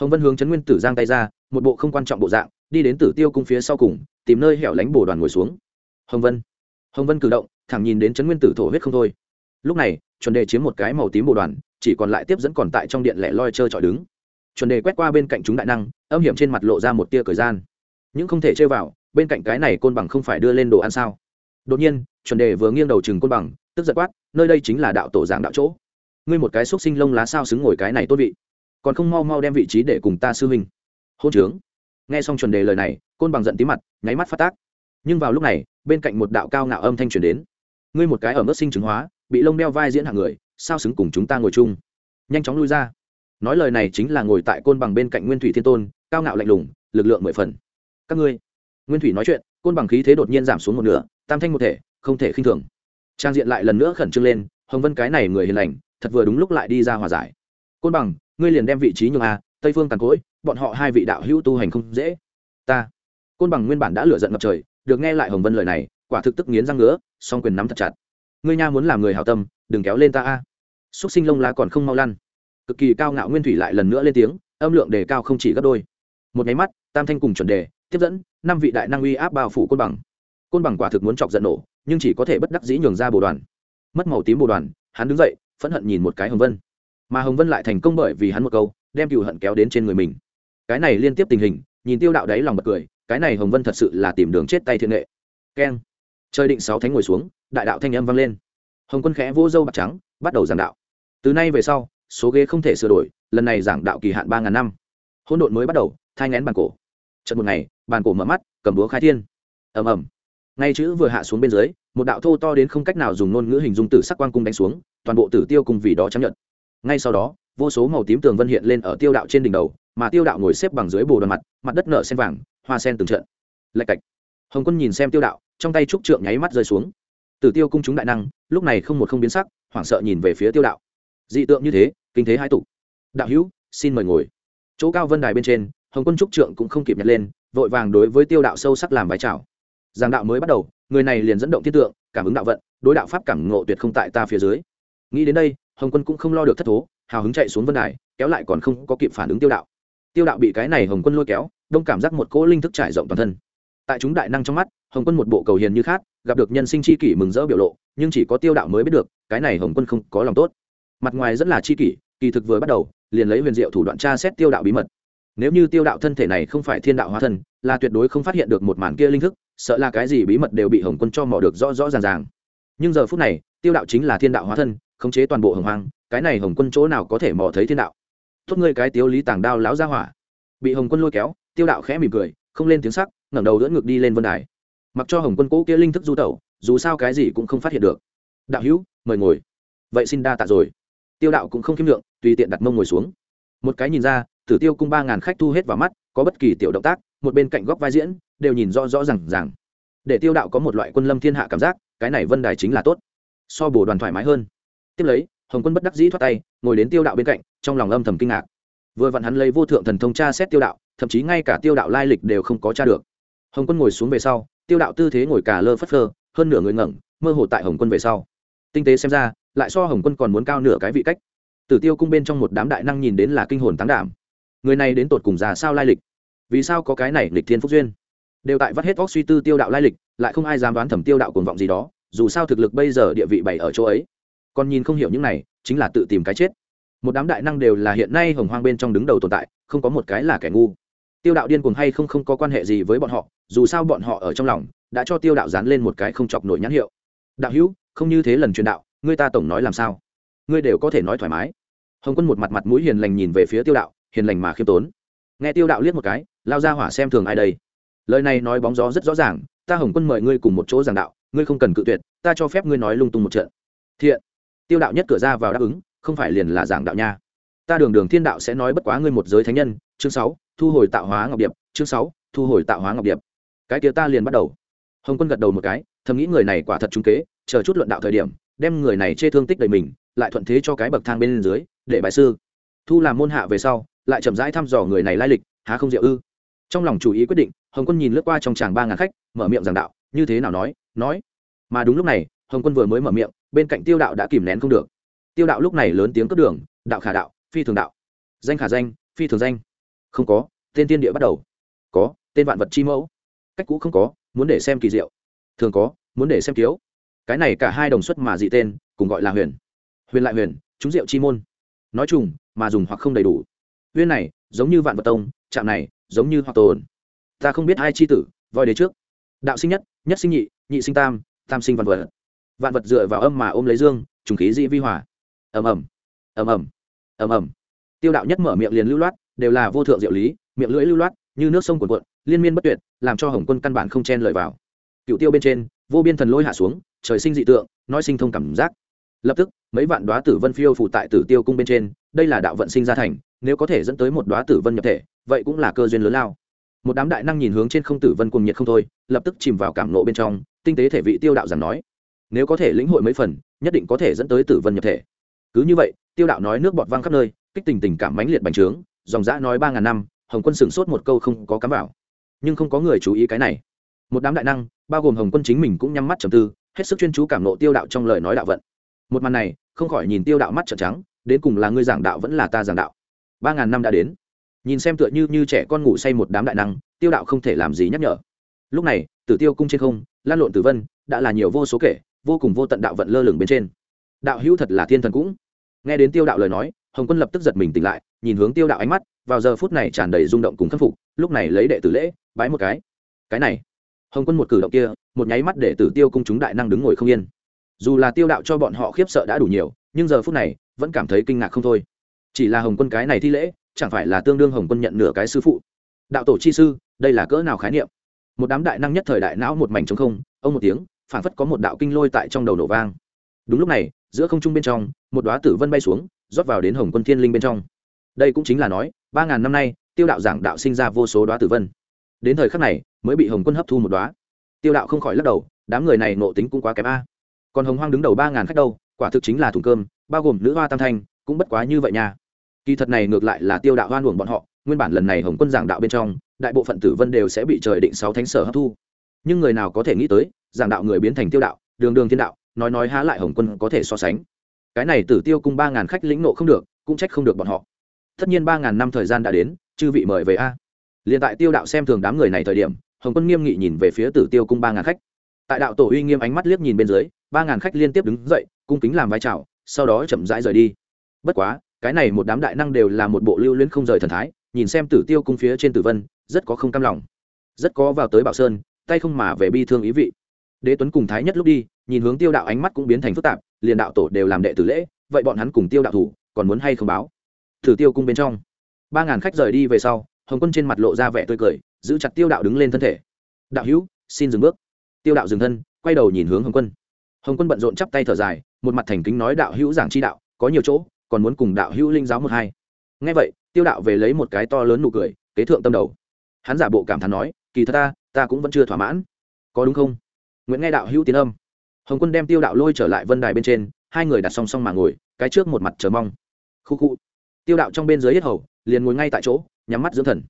Hồng vân hướng trấn nguyên tử giang tay ra một bộ không quan trọng bộ dạng đi đến tử tiêu cung phía sau cùng tìm nơi hẻo lánh bồ đoàn ngồi xuống. Hồng vân hồng vân cử động thẳng nhìn đến trấn nguyên tử thổ huyết không thôi. Lúc này chuẩn đề chiếm một cái màu tím bồ đoàn chỉ còn lại tiếp dẫn còn tại trong điện lẻ loi trơ trọi đứng chuẩn đề quét qua bên cạnh chúng đại năng, âm hiểm trên mặt lộ ra một tia cởi gian. Nhưng không thể chơi vào, bên cạnh cái này côn bằng không phải đưa lên đồ ăn sao? Đột nhiên, chuẩn đề vừa nghiêng đầu chừng côn bằng, tức giật quát, nơi đây chính là đạo tổ giảng đạo chỗ. Ngươi một cái xúc sinh lông lá sao xứng ngồi cái này tốt vị? Còn không mau mau đem vị trí để cùng ta sư huynh. Hôn trướng. Nghe xong chuẩn đề lời này, côn bằng giận tí mặt, nháy mắt phát tác. Nhưng vào lúc này, bên cạnh một đạo cao ngạo âm thanh truyền đến. Ngươi một cái ở mức sinh chứng hóa, bị lông đeo vai diễn hạng người, sao xứng cùng chúng ta ngồi chung? Nhanh chóng lui ra nói lời này chính là ngồi tại côn bằng bên cạnh nguyên thủy thiên tôn, cao ngạo lạnh lùng, lực lượng mười phần. Các ngươi, nguyên thủy nói chuyện, côn bằng khí thế đột nhiên giảm xuống một nửa, tam thanh một thể, không thể khinh thường. Trang diện lại lần nữa khẩn trương lên, hồng vân cái này người hiền lành, thật vừa đúng lúc lại đi ra hòa giải. Côn bằng, ngươi liền đem vị trí nhường a, tây phương tàn cỗi bọn họ hai vị đạo hữu tu hành không dễ. Ta. Côn bằng nguyên bản đã lựa giận ngập trời, được nghe lại hồng vân lời này, quả thực tức nghiến răng ngứa, song quyền nắm thật chặt. Ngươi nha muốn làm người hảo tâm, đừng kéo lên ta a. Xúc sinh lông lá còn không mau lăn cực kỳ cao ngạo nguyên thủy lại lần nữa lên tiếng, âm lượng đề cao không chỉ gấp đôi. Một nháy mắt, tam thanh cùng chuẩn đề, tiếp dẫn, năm vị đại năng uy áp bao phủ côn bằng. Côn bằng quả thực muốn chọc giận nổ, nhưng chỉ có thể bất đắc dĩ nhường ra bồ đoàn. Mất màu tím bồ đoàn, hắn đứng dậy, phẫn hận nhìn một cái hồng vân. Mà hồng vân lại thành công bởi vì hắn một câu, đem cựu hận kéo đến trên người mình. Cái này liên tiếp tình hình, nhìn tiêu đạo đáy lòng bật cười, cái này hồng vân thật sự là tìm đường chết tay thiên nghệ. Keng. Chơi định sáu thánh ngồi xuống, đại đạo thanh âm vang lên. Hồng quân khẽ vô dâu bạc trắng, bắt đầu giảng đạo. Từ nay về sau số ghế không thể sửa đổi, lần này giảng đạo kỳ hạn ba ngàn năm. Hôn độn mới bắt đầu, thai ngén bàn cổ. Trận một ngày, bàn cổ mở mắt, cầm búa khai thiên. Ầm ầm. Ngay chữ vừa hạ xuống bên dưới, một đạo thô to đến không cách nào dùng ngôn ngữ hình dung tử sắc quang cung đánh xuống, toàn bộ tử tiêu cùng vì đó chấp nhận. Ngay sau đó, vô số màu tím tường vân hiện lên ở tiêu đạo trên đỉnh đầu, mà tiêu đạo ngồi xếp bằng dưới bồ đoàn mặt mặt đất nở sen vàng, hoa sen từng trận. Lạch cạch. Hồng quân nhìn xem tiêu đạo, trong tay trúc trượng nháy mắt rơi xuống. Tử tiêu cung chúng đại năng, lúc này không một không biến sắc, hoảng sợ nhìn về phía tiêu đạo. Dị tượng như thế kinh thế hai tục. Đạo hữu, xin mời ngồi. Chỗ cao vân đài bên trên, hồng quân trúc trượng cũng không kịp nhặt lên, vội vàng đối với tiêu đạo sâu sắc làm vái chào. Giảng đạo mới bắt đầu, người này liền dẫn động thiết tượng, cảm ứng đạo vận, đối đạo pháp cảm ngộ tuyệt không tại ta phía dưới. Nghĩ đến đây, hồng quân cũng không lo được thất thố, hào hứng chạy xuống vân đài, kéo lại còn không có kịp phản ứng tiêu đạo. Tiêu đạo bị cái này hồng quân lôi kéo, đông cảm giác một cỗ linh thức trải rộng toàn thân. Tại chúng đại năng trong mắt, hồng quân một bộ cầu hiền như khác gặp được nhân sinh c h i kỷ mừng rỡ biểu lộ, nhưng chỉ có tiêu đạo mới biết được, cái này hồng quân không có lòng tốt mặt ngoài rất là chi kỷ, kỳ thực vừa bắt đầu, liền lấy huyền diệu thủ đoạn tra xét tiêu đạo bí mật. Nếu như tiêu đạo thân thể này không phải thiên đạo hóa thân, là tuyệt đối không phát hiện được một màn kia linh thức, sợ là cái gì bí mật đều bị hồng quân cho mò được rõ rõ ràng ràng. Nhưng giờ phút này, tiêu đạo chính là thiên đạo hóa thân, khống chế toàn bộ hồng hoang, cái này hồng quân chỗ nào có thể mò thấy thiên đạo? Tốt ngươi cái tiêu lý tàng đao láo ra hỏa. Bị hồng quân lôi kéo, tiêu đạo khẽ mỉm cười, không lên tiếng sắc, ngẩng đầu đỡ ngược đi lên vân đài. Mặc cho hồng quân cũ kia linh thức du tẩu, dù sao cái gì cũng không phát hiện được. Đạo hữu, mời ngồi. Vậy xin đa tạ rồi tiêu đạo cũng không khiêm lượng, tùy tiện đặt mông ngồi xuống. Một cái nhìn ra, tử tiêu cung ba ngàn khách thu hết vào mắt, có bất kỳ tiểu động tác, một bên cạnh góc vai diễn, đều nhìn rõ rõ r à n g rằng để tiêu đạo có một loại quân lâm thiên hạ cảm giác, cái này vân đài chính là tốt. So bồ đoàn thoải mái hơn. Tiếp lấy, hồng quân bất đắc dĩ thoát tay, ngồi đến tiêu đạo bên cạnh, trong lòng âm thầm kinh ngạc. Vừa vặn hắn lấy vô thượng thần thông tra xét tiêu đạo, thậm chí ngay cả tiêu đạo lai lịch đều không có tra được. Hồng quân ngồi xuống về sau, tiêu đạo tư thế ngồi cả lơ phất phơ, hơn nửa người ngẩng, mơ hồ tại hồng quân về sau. Tinh tế xem ra lại so hồng quân còn muốn cao nửa cái vị cách. Tử tiêu cung bên trong một đám đại năng nhìn đến là kinh hồn tán đảm. Người này đến tột cùng già sao lai lịch? Vì sao có cái này lịch thiên phúc duyên? Đều tại vắt hết vóc suy tư tiêu đạo lai lịch, lại không ai dám đoán thẩm tiêu đạo cuồng vọng gì đó, dù sao thực lực bây giờ địa vị bảy ở chỗ ấy. Còn nhìn không hiểu những này, chính là tự tìm cái chết. Một đám đại năng đều là hiện nay hồng hoang bên trong đứng đầu tồn tại, không có một cái là kẻ ngu. Tiêu đạo điên cuồng hay không không có quan hệ gì với bọn họ, dù sao bọn họ ở trong lòng, đã cho tiêu đạo dán lên một cái không chọc nổi nhãn hiệu. Đạo hữu, không như thế lần truyền đạo ngươi ta tổng nói làm sao? Ngươi đều có thể nói thoải mái. Hồng quân một mặt mặt mũi hiền lành nhìn về phía tiêu đạo, hiền lành mà khiêm tốn. Nghe tiêu đạo liếc một cái, lao ra hỏa xem thường ai đây? Lời này nói bóng gió rất rõ ràng, ta hồng quân mời ngươi cùng một chỗ giảng đạo, ngươi không cần cự tuyệt, ta cho phép ngươi nói lung tung một trận. Thiện. Tiêu đạo nhất cửa ra vào đáp ứng, không phải liền là giảng đạo nha. Ta đường đường thiên đạo sẽ nói bất quá ngươi một giới thánh nhân, chương sáu, thu hồi tạo hóa ngọc điệp, chương sáu, thu hồi tạo hóa ngọc điệp. Cái kia ta liền bắt đầu. Hồng quân gật đầu một cái, thầm nghĩ người này quả thật trung kế, chờ chút luận đạo thời điểm đem người này chê thương tích đầy mình, lại thuận thế cho cái bậc thang bên dưới, để bài sư. Thu làm môn hạ về sau, lại chậm rãi thăm dò người này lai lịch, há không diệu ư? Trong lòng chủ ý quyết định, hồng quân nhìn lướt qua trong tràng ba ngàn khách, mở miệng giảng đạo, như thế nào nói nói. Mà đúng lúc này, hồng quân vừa mới mở miệng, bên cạnh tiêu đạo đã kìm nén không được. Tiêu đạo lúc này lớn tiếng cất đường, đạo khả đạo, phi thường đạo. Danh khả danh, phi thường danh. Không có, tên tiên địa bắt đầu. Có, tên vạn vật chi mẫu. Cách cũ không có, muốn để xem kỳ diệu. Thường có, muốn để xem kiếu cái này cả hai đồng xuất mà dị tên, cùng gọi là huyền. Huyền lại huyền, chúng diệu chi môn. Nói chung, mà dùng hoặc không đầy đủ. Huyền này, giống như vạn vật tông trạm này, giống như hoặc tồn. Ta không biết hai chi tử, voi đế trước. Đạo sinh nhất nhất sinh nhị nhị sinh tam tam sinh vạn vật. Vạn vật dựa vào âm mà ôm lấy dương, trùng khí dị vi hòa. Ầm ầm. Ầm ầm. Ầm ầm. Tiêu đạo nhất mở miệng liền lưu loát, đều là vô thượng diệu lý, miệng lưỡi lưu loát, như nước sông cuồn cuộn, liên miên bất tuyệt, làm cho hồng quân căn bản không chen lời vào. Cựu tiêu bên trên vô biên thần lôi hạ xuống, trời sinh dị tượng, nói sinh thông cảm giác. Lập tức, mấy vạn đoá tử vân phiêu phụ tại tử tiêu cung bên trên, đây là đạo vận sinh ra thành, nếu có thể dẫn tới một đoá tử vân nhập thể, vậy cũng là cơ duyên lớn lao. Một đám đại năng nhìn hướng trên không tử vân cùng nhiệt không thôi, lập tức chìm vào cảm nộ bên trong, tinh tế thể vị tiêu đạo giảng nói. Nếu có thể lĩnh hội mấy phần, nhất định có thể dẫn tới tử vân nhập thể. Cứ như vậy, tiêu đạo nói nước bọt văng khắp nơi, kích tình tình cảm mãnh liệt bành trướng, dòng dã nói ba ngàn năm, hồng quân sửng sốt một câu không có cám vào. Nhưng không có người chú ý cái này. Một đám đại năng bao gồm hồng quân chính mình cũng nhắm mắt trầm tư, hết sức chuyên chú cảm nộ tiêu đạo trong lời nói đạo vận. Một màn này, không khỏi nhìn tiêu đạo mắt trợn trắng, đến cùng là ngươi giảng đạo vẫn là ta giảng đạo. Ba ngàn năm đã đến. Nhìn xem tựa như như trẻ con ngủ say một đám đại năng, tiêu đạo không thể làm gì nhắc nhở. Lúc này, tử tiêu cung trên không, lan lộn tử vân, đã là nhiều vô số kể, vô cùng vô tận đạo vận lơ lửng bên trên. Đạo hữu thật là thiên thần cũng. Nghe đến tiêu đạo lời nói, hồng quân lập tức giật mình tỉnh lại, nhìn hướng tiêu đạo ánh mắt, vào giờ phút này tràn đầy rung động cùng khâm phục, lúc này lấy đệ tử lễ, bái một cái. Cái này hồng quân một cử động kia, một nháy mắt để tử tiêu cung chúng đại năng đứng ngồi không yên. Dù là tiêu đạo cho bọn họ khiếp sợ đã đủ nhiều, nhưng giờ phút này, vẫn cảm thấy kinh ngạc không thôi. Chỉ là hồng quân cái này thi lễ, chẳng phải là tương đương hồng quân nhận nửa cái sư phụ. Đạo tổ chi sư, đây là cỡ nào khái niệm? Một đám đại năng nhất thời đại não một mảnh trống không, ông một tiếng phản phất có một đạo kinh lôi tại trong đầu nổ vang. Đúng lúc này, giữa không trung bên trong, một đoá tử vân bay xuống, rót vào đến hồng quân thiên linh bên trong. Đây cũng chính là nói, ba ngàn năm nay, tiêu đạo giảng đạo sinh ra vô số đoá tử vân. Đến thời khắc này mới bị hồng quân hấp thu một đoá. Tiêu đạo không khỏi lắc đầu, đám người này nộ tính cũng quá kém a. Còn hồng hoang đứng đầu ba ngàn khách đâu, quả thực chính là thùng cơm, bao gồm nữ hoa tam thanh, cũng bất quá như vậy nha. Kỳ thật này ngược lại là tiêu đạo hoan uổng bọn họ, nguyên bản lần này hồng quân giảng đạo bên trong, đại bộ phận tử vân đều sẽ bị trời định sáu thánh sở hấp thu. Nhưng người nào có thể nghĩ tới, giảng đạo người biến thành tiêu đạo, đường đường thiên đạo, nói nói há lại hồng quân có thể so sánh. Cái này tử tiêu cung ba ngàn khách lĩnh nộ không được, cũng trách không được bọn họ. Tất nhiên ba ngàn năm thời gian đã đến, chư vị mời về a. Liền tại tiêu đạo xem thường đám người này thời điểm hồng quân nghiêm nghị nhìn về phía tử tiêu cung ba ngàn khách. Tại đạo tổ uy nghiêm ánh mắt liếc nhìn bên dưới, ba ngàn khách liên tiếp đứng dậy, cung kính làm vai trào sau đó chậm rãi rời đi. Bất quá, cái này một đám đại năng đều là một bộ lưu luyến không rời thần thái, nhìn xem tử tiêu cung phía trên tử vân, rất có không cam lòng. Rất có vào tới bảo sơn, tay không mà về bi thương ý vị. Đế tuấn cùng thái nhất lúc đi, nhìn hướng tiêu đạo ánh mắt cũng biến thành phức tạp, liền đạo tổ đều làm đệ tử lễ, vậy bọn hắn cùng tiêu đạo thủ, còn muốn hay không báo? Thử tiêu cung bên trong. Ba ngàn khách rời đi về sau, hồng quân trên mặt lộ ra vẻ tươi cười giữ chặt tiêu đạo đứng lên thân thể. Đạo hữu, xin dừng bước. Tiêu đạo dừng thân, quay đầu nhìn hướng hồng quân. Hồng quân bận rộn chắp tay thở dài, một mặt thành kính nói đạo hữu giảng chi đạo, có nhiều chỗ, còn muốn cùng đạo hữu linh giáo một hai. Ngay vậy, tiêu đạo về lấy một cái to lớn nụ cười, kế thượng tâm đầu. Hắn giả bộ cảm thán nói, kỳ thật ta ta cũng vẫn chưa thỏa mãn. Có đúng không? Nguyễn nghe đạo hữu tiến âm. Hồng quân đem tiêu đạo lôi trở lại vân đài bên trên, hai người đặt song song mà ngồi, cái trước một mặt chờ mong. Khu khu. Tiêu đạo trong bên dưới hết hầu, liền ngồi ngay tại chỗ, nhắm mắt dưỡng thần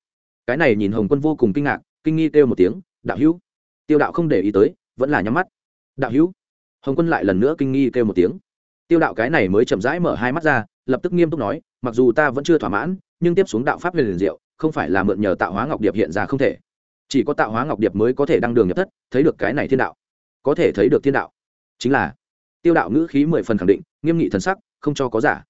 cái này nhìn hồng quân vô cùng kinh ngạc, kinh nghi kêu một tiếng, đạo hữu. Tiêu đạo không để ý tới, vẫn là nhắm mắt. Đạo hữu. Hồng quân lại lần nữa kinh nghi kêu một tiếng. Tiêu đạo cái này mới chậm rãi mở hai mắt ra, lập tức nghiêm túc nói, mặc dù ta vẫn chưa thỏa mãn, nhưng tiếp xuống đạo pháp huyền liền diệu, không phải là mượn nhờ tạo hóa ngọc điệp hiện ra không thể. Chỉ có tạo hóa ngọc điệp mới có thể đăng đường nhập thất, thấy được cái này thiên đạo. Có thể thấy được thiên đạo. Chính là, tiêu đạo ngữ khí mười phần khẳng định, nghiêm nghị thần sắc, không cho có giả.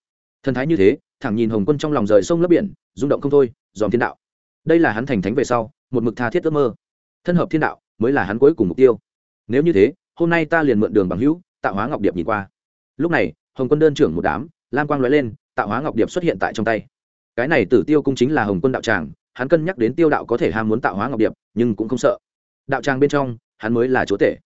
Thần thái như thế, thẳng nhìn hồng quân trong lòng rời sông lấp biển, rung động không thôi, dòm thiên đạo đây là hắn thành thánh về sau một mực tha thiết ước mơ. Thân hợp thiên đạo mới là hắn cuối cùng mục tiêu. Nếu như thế hôm nay ta liền mượn đường bằng hữu tạo hóa ngọc điệp nhìn qua. Lúc này hồng quân đơn trưởng một đám lam quang l ó e lên tạo hóa ngọc điệp xuất hiện tại trong tay. Cái này tử tiêu cung chính là hồng quân đạo tràng hắn cân nhắc đến tiêu đạo có thể ham muốn tạo hóa ngọc điệp nhưng cũng không sợ. Đạo tràng bên trong hắn mới là chúa tể.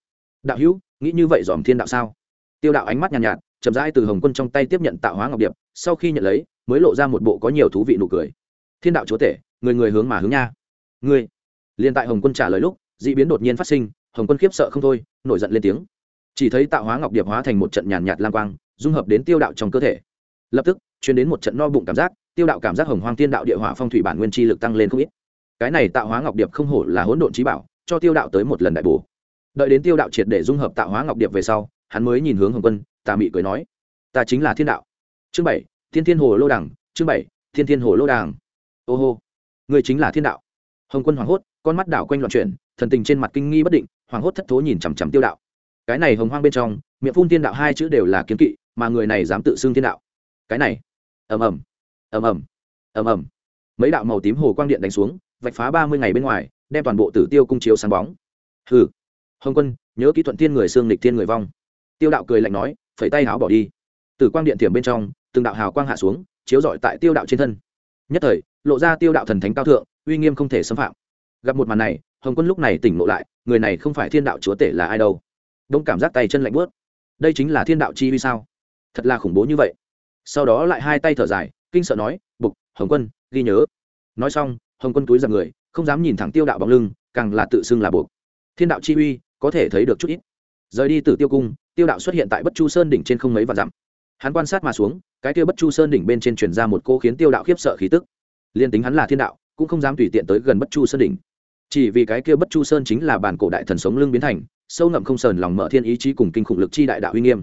Đạo hữu nghĩ như vậy dòm thiên đạo sao? Tiêu đạo ánh mắt nhàn nhạt, nhạt chậm rãi từ hồng quân trong tay tiếp nhận tạo hóa ngọc điệp sau khi nhận lấy mới lộ ra một bộ có nhiều thú vị nụ cười. Thiên đạo chúa tể người người hướng mà hướng nha. Ngươi. Liền tại hồng quân trả lời lúc d ị biến đột nhiên phát sinh, hồng quân khiếp sợ không thôi, nổi giận lên tiếng. Chỉ thấy tạo hóa ngọc điệp hóa thành một trận nhàn nhạt lang quang, dung hợp đến tiêu đạo trong cơ thể. Lập tức chuyển đến một trận no bụng cảm giác, tiêu đạo cảm giác hồng hoang tiên đạo địa hỏa phong thủy bản nguyên chi lực tăng lên không ít. Cái này tạo hóa ngọc điệp không hổ là hỗn độn trí bảo, cho tiêu đạo tới một lần đại bổ. Đợi đến tiêu đạo triệt để dung hợp tạo hóa ngọc điệp về sau, hắn mới nhìn hướng hồng quân, tà mị cười nói, ta chính là thiên đạo. Chương bảy, thiên thiên hồ lô đằng, chương bảy, thiên thiên hồ lô đằng. Ô hô người chính là thiên đạo. Hồng quân hoảng hốt, con mắt đảo quanh loạn chuyển, thần tình trên mặt kinh nghi bất định, hoảng hốt thất thố nhìn chằm chằm tiêu đạo. Cái này hồng hoang bên trong, miệng phun thiên đạo hai chữ đều là kiếm kỵ, mà người này dám tự xưng thiên đạo. Cái này, ầm ầm ầm ầm ầm ầm. Mấy đạo màu tím hồ quang điện đánh xuống, vạch phá ba mươi ngày bên ngoài, đem toàn bộ tử tiêu cung chiếu sáng bóng. Hừ. Hồng quân, nhớ kỹ thuận thiên người xương lịch thiên người vong. Tiêu đạo cười lạnh nói, phẩy tay háo bỏ đi. Tử quang điện thiểm bên trong, từng đạo hào quang hạ xuống, chiếu rọi tại tiêu đạo trên thân. Nhất thời lộ ra tiêu đạo thần thánh cao thượng, uy nghiêm không thể xâm phạm. Gặp một màn này, hồng quân lúc này tỉnh ngộ lại, người này không phải thiên đạo chúa tể là ai đâu. Đông cảm giác tay chân lạnh bớt đây chính là thiên đạo chi vì sao? Thật là khủng bố như vậy. Sau đó lại hai tay thở dài, kinh sợ nói, bục, hồng quân, ghi nhớ. Nói xong, hồng quân túi giật người, không dám nhìn thẳng tiêu đạo bóng lưng, càng là tự xưng là buộc thiên đạo chi uy, có thể thấy được chút ít. Rời đi từ tiêu cung, tiêu đạo xuất hiện tại bất chu sơn đỉnh trên không mấy và dặm. Hắn quan sát mà xuống, cái tiêu bất chu sơn đỉnh bên trên truyền ra một cô khiến tiêu đạo khiếp sợ khí tức liên tính hắn là thiên đạo, cũng không dám tùy tiện tới gần bất chu sơn đỉnh. Chỉ vì cái kia bất chu sơn chính là bản cổ đại thần sống lưng biến thành, sâu ngậm không sờn lòng mở thiên ý chí cùng kinh khủng lực chi đại đạo uy nghiêm.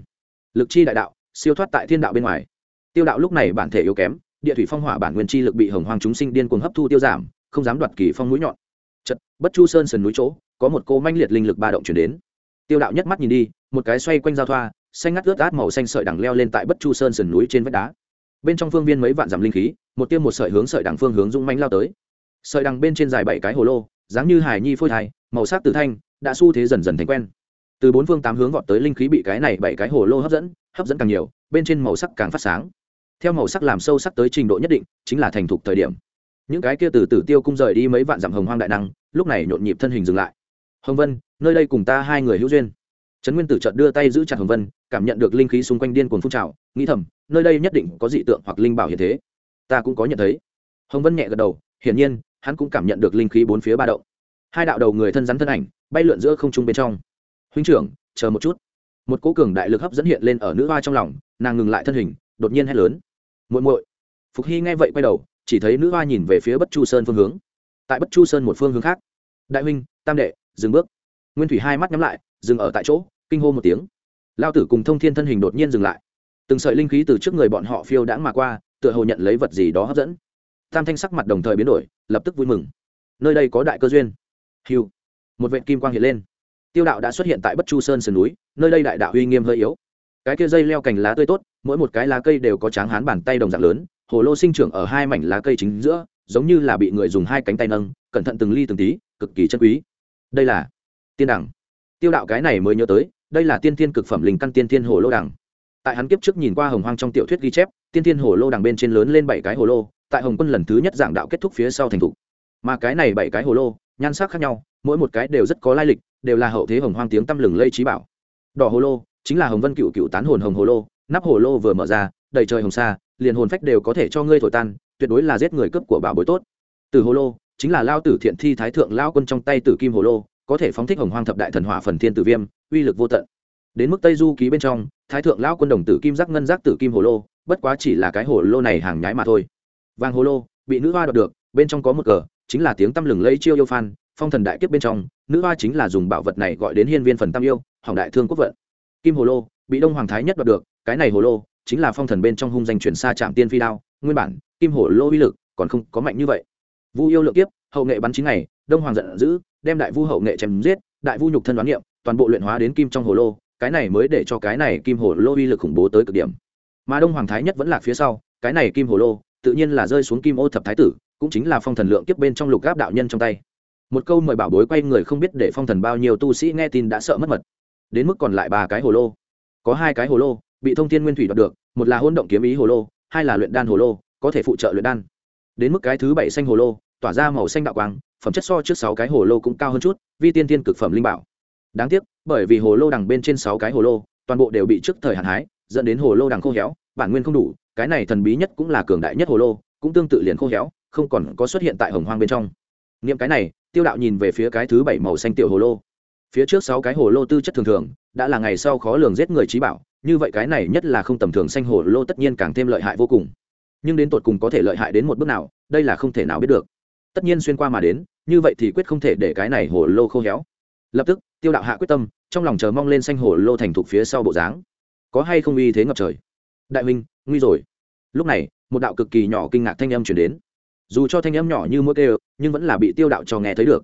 Lực chi đại đạo, siêu thoát tại thiên đạo bên ngoài. Tiêu đạo lúc này bản thể yếu kém, địa thủy phong hỏa bản nguyên chi lực bị hồng hoàng chúng sinh điên cuồng hấp thu tiêu giảm, không dám đoạt kỳ phong mũi nhọn. Chật bất chu sơn sườn núi chỗ, có một cô manh liệt linh lực ba động chuyển đến. Tiêu đạo nhất mắt nhìn đi, một cái xoay quanh giao thoa, xanh ngắt ướt át màu xanh sợi đằng leo lên tại bất chu sơn sườn núi trên vách đá bên trong phương viên mấy vạn dặm linh khí, một tiêm một sợi hướng sợi đằng phương hướng dung manh lao tới. Sợi đằng bên trên dài bảy cái hồ lô, dáng như hải nhi phôi thai, màu sắc tử thanh, đã xu thế dần dần thành quen. Từ bốn phương tám hướng vọt tới linh khí bị cái này bảy cái hồ lô hấp dẫn hấp dẫn càng nhiều, bên trên màu sắc càng phát sáng. Theo màu sắc làm sâu sắc tới trình độ nhất định, chính là thành thục thời điểm. Những cái kia từ tử tiêu cung rời đi mấy vạn dặm hồng hoang đại năng, lúc này nhộn nhịp thân hình dừng lại. Hồng vân, nơi đây cùng ta hai người hữu duyên. Trấn nguyên tử trợt đưa tay giữ chặt hồng vân, cảm nhận được linh khí xung quanh điên cuồng phun trào, nghĩ thầm nơi đây nhất định có dị tượng hoặc linh bảo hiện thế. Ta cũng có nhận thấy. Hồng vân nhẹ gật đầu, hiển nhiên, hắn cũng cảm nhận được linh khí bốn phía ba động. Hai đạo đầu người thân rắn thân ảnh, bay lượn giữa không trung bên trong. Huynh trưởng, chờ một chút. Một cố cường đại lực hấp dẫn hiện lên ở nữ hoa trong lòng, nàng ngừng lại thân hình, đột nhiên hét lớn. Muội muội. Phục hy nghe vậy quay đầu, chỉ thấy nữ hoa nhìn về phía bất chu sơn phương hướng. Tại bất chu sơn một phương hướng khác. Đại huynh, tam đệ, dừng bước. Nguyên thủy hai mắt nhắm lại, dừng ở tại chỗ, kinh hô một tiếng. Lao tử cùng thông thiên thân hình đột nhiên dừng lại từng sợi linh khí từ trước người bọn họ phiêu đãng mà qua, tựa hồ nhận lấy vật gì đó hấp dẫn. Tam thanh sắc mặt đồng thời biến đổi, lập tức vui mừng. Nơi đây có đại cơ duyên. Hiu một vệ kim quang hiện lên. Tiêu đạo đã xuất hiện tại bất chu sơn sườn núi, nơi đây đại đạo uy nghiêm hơi yếu. Cái kia dây leo cành lá tươi tốt, mỗi một cái lá cây đều có tráng hán bàn tay đồng dạng lớn, hồ lô sinh trưởng ở hai mảnh lá cây chính giữa, giống như là bị người dùng hai cánh tay nâng, cẩn thận từng ly từng tí, cực kỳ chân quý. Đây là tiên đẳng. Tiêu đạo cái này mới nhớ tới, đây là tiên thiên cực phẩm linh căn tiên thiên hồ lô đẳng tại hắn kiếp trước nhìn qua hồng hoang trong tiểu thuyết ghi chép, tiên thiên hồ lô đằng bên trên lớn lên bảy cái hồ lô, tại hồng quân lần thứ nhất giảng đạo kết thúc phía sau thành thục. Mà cái này bảy cái hồ lô, nhan sắc khác nhau, mỗi một cái đều rất có lai lịch, đều là hậu thế hồng hoang tiếng tăm lừng lây trí bảo. Đỏ hồ lô, chính là hồng vân cựu cựu tán hồn hồng hồ lô, nắp hồ lô vừa mở ra, đầy trời hồng sa, liền hồn phách đều có thể cho ngươi thổi tan, tuyệt đối là giết người cướp của bảo bối tốt. Từ hồ lô, chính là lao tử thiện thi thái thượng lao quân trong tay tử kim hồ lô, có thể phóng thích hồng hoang thập đại thần hỏa phần thiên tử viêm, uy lực vô tận. Đến mức tây du ký bên trong thái thượng lão quân đồng tử kim giác ngân giác tử kim hồ lô, bất quá chỉ là cái hồ lô này hàng nhái mà thôi. Vàng hồ lô, bị nữ hoa đoạt được, bên trong có một cờ, chính là tiếng tăm lừng lây chiêu yêu phan, phong thần đại kiếp bên trong, nữ hoa chính là dùng bảo vật này gọi đến hiên viên phần tam yêu, hỏng đại thương quốc vận. Kim hồ lô, bị đông hoàng thái nhất đoạt được, cái này hồ lô, chính là phong thần bên trong hung danh chuyển xa trạm tiên phi đao, nguyên bản, kim hồ lô uy lực còn không có mạnh như vậy. Vu yêu lượng kiếp, hậu nghệ bắn chín ngày, đông hoàng giận dữ, đem đại vu hậu nghệ chém giết, đại vu nhục thân đoán niệm, toàn bộ luyện hóa đến kim trong hồ lô cái này mới để cho cái này kim hồ lô uy lực khủng bố tới cực điểm. Mà đông hoàng thái nhất vẫn là phía sau, cái này kim hồ lô, tự nhiên là rơi xuống kim ô thập thái tử, cũng chính là phong thần lượng kiếp bên trong lục gáp đạo nhân trong tay. Một câu mời bảo bối quay người không biết để phong thần bao nhiêu tu sĩ nghe tin đã sợ mất mật. Đến mức còn lại ba cái hồ lô. Có hai cái hồ lô, bị thông thiên nguyên thủy đoạt được, một là hôn động kiếm ý hồ lô, hai là luyện đan hồ lô, có thể phụ trợ luyện đan. Đến mức cái thứ bảy xanh hồ lô, tỏa ra màu xanh đạo quang, phẩm chất so trước sáu cái hồ lô cũng cao hơn chút, vi tiên tiên cực phẩm linh bảo đáng tiếc, bởi vì hồ lô đằng bên trên sáu cái hồ lô, toàn bộ đều bị trước thời hạn hái, dẫn đến hồ lô đằng khô héo, bản nguyên không đủ, cái này thần bí nhất cũng là cường đại nhất hồ lô, cũng tương tự liền khô héo, không còn có xuất hiện tại hồng hoang bên trong. Nghiệm cái này, tiêu đạo nhìn về phía cái thứ bảy màu xanh tiểu hồ lô. Phía trước sáu cái hồ lô tư chất thường thường, đã là ngày sau khó lường giết người trí bảo, như vậy cái này nhất là không tầm thường xanh hồ lô tất nhiên càng thêm lợi hại vô cùng. Nhưng đến tột cùng có thể lợi hại đến một bước nào, đây là không thể nào biết được. Tất nhiên xuyên qua mà đến, như vậy thì quyết không thể để cái này hồ lô khô héo lập tức tiêu đạo hạ quyết tâm trong lòng chờ mong lên xanh hồ lô thành thục phía sau bộ dáng. Có hay không uy thế ngập trời? Đại minh, nguy rồi. Lúc này một đạo cực kỳ nhỏ kinh ngạc thanh âm chuyển đến. Dù cho thanh âm nhỏ như mũi kêu nhưng vẫn là bị tiêu đạo cho nghe thấy được.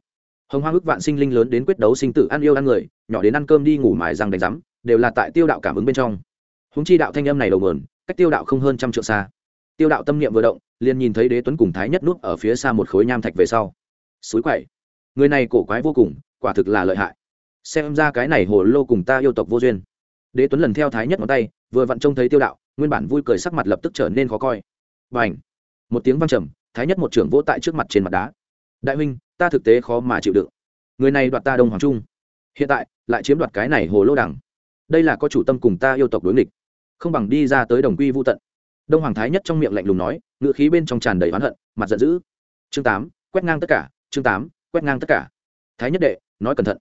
Hồng hoa ước vạn sinh linh lớn đến quyết đấu sinh tử ăn yêu ăn người nhỏ đến ăn cơm đi ngủ mài răng đánh rắm đều là tại tiêu đạo cảm ứng bên trong. Húng chi đạo thanh âm này đầu mườn cách tiêu đạo không hơn trăm trượng xa. Tiêu đạo tâm niệm vừa động liền nhìn thấy đế tuấn cùng thái nhất núp ở phía xa một khối nham thạch về sau. Suối quậy. Người này cổ quái vô cùng quả thực là lợi hại. Xem ra cái này hồ lô cùng ta yêu tộc vô duyên. Đế tuấn lần theo thái nhất ngón tay, vừa vặn trông thấy tiêu đạo, nguyên bản vui cười sắc mặt lập tức trở nên khó coi. B à n h một tiếng văng trầm, thái nhất một trưởng vỗ tại trước mặt trên mặt đá. Đại huynh, ta thực tế khó mà chịu đựng. Người này đoạt ta đông hoàng trung. Hiện tại, lại chiếm đoạt cái này hồ lô đẳng đây là có chủ tâm cùng ta yêu tộc đối nghịch. Không bằng đi ra tới đồng quy vô tận. Đông hoàng thái nhất trong miệng lạnh lùng nói ngựa khí bên trong tràn đầy oán hận, mặt giận dữ. Chương tám, quét ngang tất cả, chương tám, quét ngang tất cả thái nhất đệ, nói cẩn thận.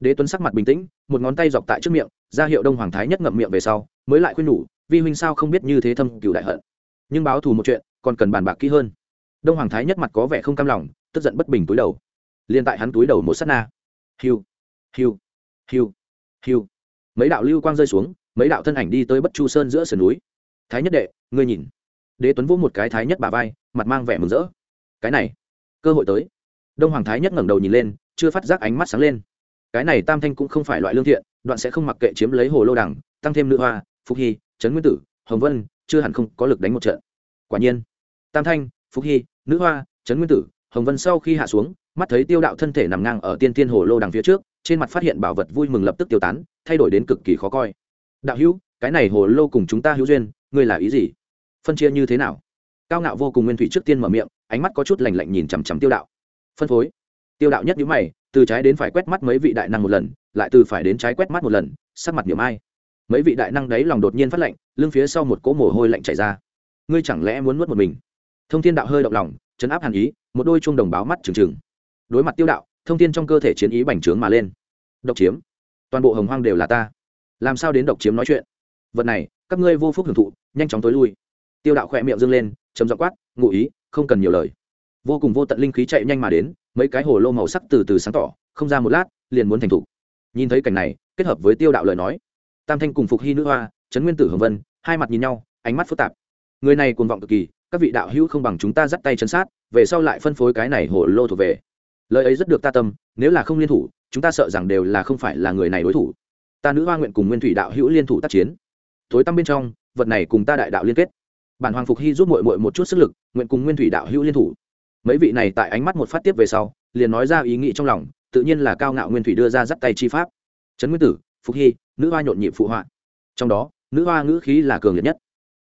Đế tuấn sắc mặt bình tĩnh, một ngón tay dọc tại trước miệng, ra hiệu đông hoàng thái nhất ngậm miệng về sau, mới lại khuyên nhủ, vi huynh sao không biết như thế thâm cựu đại hận? Nhưng báo thù một chuyện, còn cần bàn bạc kỹ hơn. Đông hoàng thái nhất mặt có vẻ không cam lòng, tức giận bất bình túi đầu. Liên tại hắn túi đầu một s á t na. Hiu hiu hiu hiu. Mấy đạo lưu quang rơi xuống, mấy đạo thân ảnh đi tới bất chu sơn giữa sườn núi. Thái nhất đệ, ngươi nhìn. Đế tuấn vỗ một cái thái nhất bà vai, mặt mang vẻ mừng rỡ. Cái này, cơ hội tới. Đông hoàng thái nhất ngẩng đầu nhìn lên chưa phát giác ánh mắt sáng lên. Cái này tam thanh cũng không phải loại lương thiện, đoạn sẽ không mặc kệ chiếm lấy hồ lô đẳng tăng thêm nữ hoa phúc hy, trấn nguyên tử, hồng vân, chưa hẳn không có lực đánh một trận. Quả nhiên, tam thanh phúc hy, nữ hoa, trấn nguyên tử, hồng vân sau khi hạ xuống, mắt thấy tiêu đạo thân thể nằm ngang ở tiên tiên hồ lô đằng phía trước, trên mặt phát hiện bảo vật vui mừng lập tức tiêu tán, thay đổi đến cực kỳ khó coi. Đạo hữu, cái này hồ lô cùng chúng ta hữu duyên, ngươi là ý gì? Phân chia như thế nào? Cao ngạo vô cùng nguyên thủy trước tiên mở miệng, ánh mắt có chút lành lạnh nhìn chằm chằm tiêu đạo. Phân phối tiêu đạo nhất nhíu mày, từ trái đến phải quét mắt mấy vị đại năng một lần, lại từ phải đến trái quét mắt một lần, sắc mặt niệm ai. Mấy vị đại năng đấy lòng đột nhiên phát lạnh, lưng phía sau một cỗ mồ hôi lạnh chảy ra. Ngươi chẳng lẽ muốn nuốt một mình? Thông thiên đạo hơi động lòng chấn áp hàn ý, một đôi chuông đồng báo mắt trừng trừng. Đối mặt tiêu đạo, thông thiên trong cơ thể chiến ý bành trướng mà lên. Độc chiếm. Toàn bộ hồng hoang đều là ta. Làm sao đến độc chiếm nói chuyện? Vật này, các ngươi vô phúc hưởng thụ, nhanh chóng tối lui. Tiêu đạo khỏe miệng dâng lên chấm dọ quát, ngụ ý, không cần nhiều lời. Vô cùng vô tận linh khí chạy nhanh mà đến mấy cái hồ lô màu sắc từ từ sáng tỏ, không ra một lát, liền muốn thành thục. Nhìn thấy cảnh này, kết hợp với tiêu đạo lời nói, tam thanh cùng phục hy nữ hoa, trấn nguyên tử hồng vân, hai mặt nhìn nhau, ánh mắt phức tạp. Người này cuồng vọng cực kỳ, các vị đạo hữu không bằng chúng ta dắt tay chân sát, về sau lại phân phối cái này hồ lô thuộc về. Lời ấy rất được ta tâm, nếu là không liên thủ, chúng ta sợ rằng đều là không phải là người này đối thủ. Ta nữ hoa nguyện cùng nguyên thủy đạo hữu liên thủ tác chiến. Tối tăm bên trong, vật này cùng ta đại đạo liên kết. Bản hoàng phục hy giúp mội mội một chút sức lực, nguyện cùng nguyên thủy đạo hữu liên thủ mấy vị này tại ánh mắt một phát tiếp về sau, liền nói ra ý nghĩ trong lòng, tự nhiên là cao ngạo nguyên thủy đưa ra dắt tay chi pháp. Trấn nguyên tử, phục hy, nữ hoa nhộn nhịp phụ họa. Trong đó, nữ hoa ngữ khí là cường liệt nhất.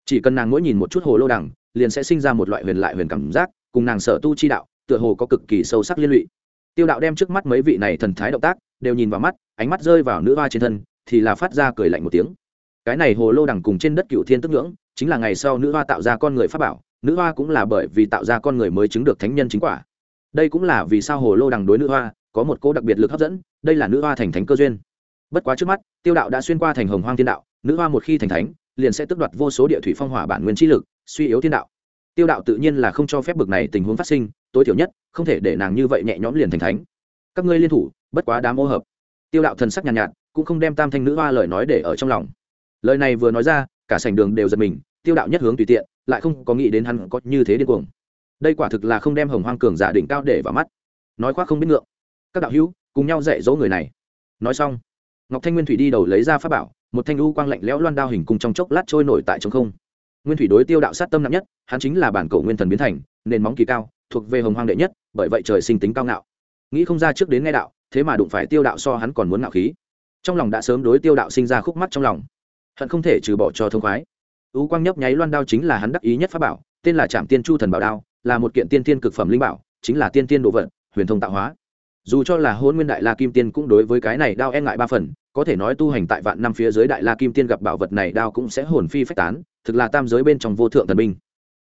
Chỉ cần nàng mỗi nhìn một chút hồ lô đằng, liền sẽ sinh ra một loại huyền lại huyền cảm giác, cùng nàng sở tu chi đạo, tựa hồ có cực kỳ sâu sắc liên lụy. Tiêu đạo đem trước mắt mấy vị này thần thái động tác, đều nhìn vào mắt, ánh mắt rơi vào nữ hoa trên thân, thì là phát ra cười lạnh một tiếng. Cái này hồ lô đằng cùng trên đất cựu thiên tức ngưỡng chính là ngày sau nữ hoa tạo ra con người pháp bảo nữ hoa cũng là bởi vì tạo ra con người mới chứng được thánh nhân chính quả. Đây cũng là vì sao hồ lô đằng đối nữ hoa có một cô đặc biệt lực hấp dẫn đây là nữ hoa thành thánh cơ duyên. Bất quá trước mắt tiêu đạo đã xuyên qua thành hồng hoang thiên đạo nữ hoa một khi thành thánh liền sẽ tước đoạt vô số địa thủy phong hỏa bản nguyên trí lực suy yếu thiên đạo. Tiêu đạo tự nhiên là không cho phép bực này tình huống phát sinh tối thiểu nhất không thể để nàng như vậy nhẹ nhõm liền thành thánh. Các ngươi liên thủ bất quá đám ô hợp. Tiêu đạo thần sắc nhàn nhạt, nhạt cũng không đem tam thanh nữ hoa lời nói để ở trong lòng. Lời này vừa nói ra cả sảnh đường đều giật mình tiêu đạo nhất hướng tùy tiện, lại không có nghĩ đến hắn có như thế điên cuồng. Đây quả thực là không đem hồng hoang cường giả đỉnh cao để vào mắt. Nói khoác không biết ngượng. Các đạo hữu, cùng nhau dạy dỗ người này. Nói xong, ngọc thanh nguyên thủy đi đầu lấy ra pháp bảo, một thanh u quang lạnh lẽo loan đao hình cung trong chốc lát trôi nổi tại trong không. Nguyên thủy đối tiêu đạo sát tâm nặng nhất, hắn chính là bản cổ nguyên thần biến thành, nền móng kỳ cao, thuộc về hồng hoang đệ nhất, bởi vậy trời sinh tính cao ngạo. Nghĩ không ra trước đến nghe đạo, thế mà đụng phải tiêu đạo so hắn còn muốn ngạo khí. Trong lòng đã sớm đối tiêu đạo sinh ra khúc mắt trong lòng. Hận không thể trừ bỏ cho thông khoái u quang nhấp nháy loan đao chính là hắn đắc ý nhất pháp bảo, tên là trạm tiên chu thần bảo đao, là một kiện tiên tiên cực phẩm linh bảo, chính là tiên tiên độ vận huyền thông tạo hóa. Dù cho là hôn nguyên đại la kim tiên cũng đối với cái này đao e ngại ba phần, có thể nói tu hành tại vạn năm phía dưới đại la kim tiên gặp bảo vật này đao cũng sẽ hồn phi phách tán, thực là tam giới bên trong vô thượng thần binh.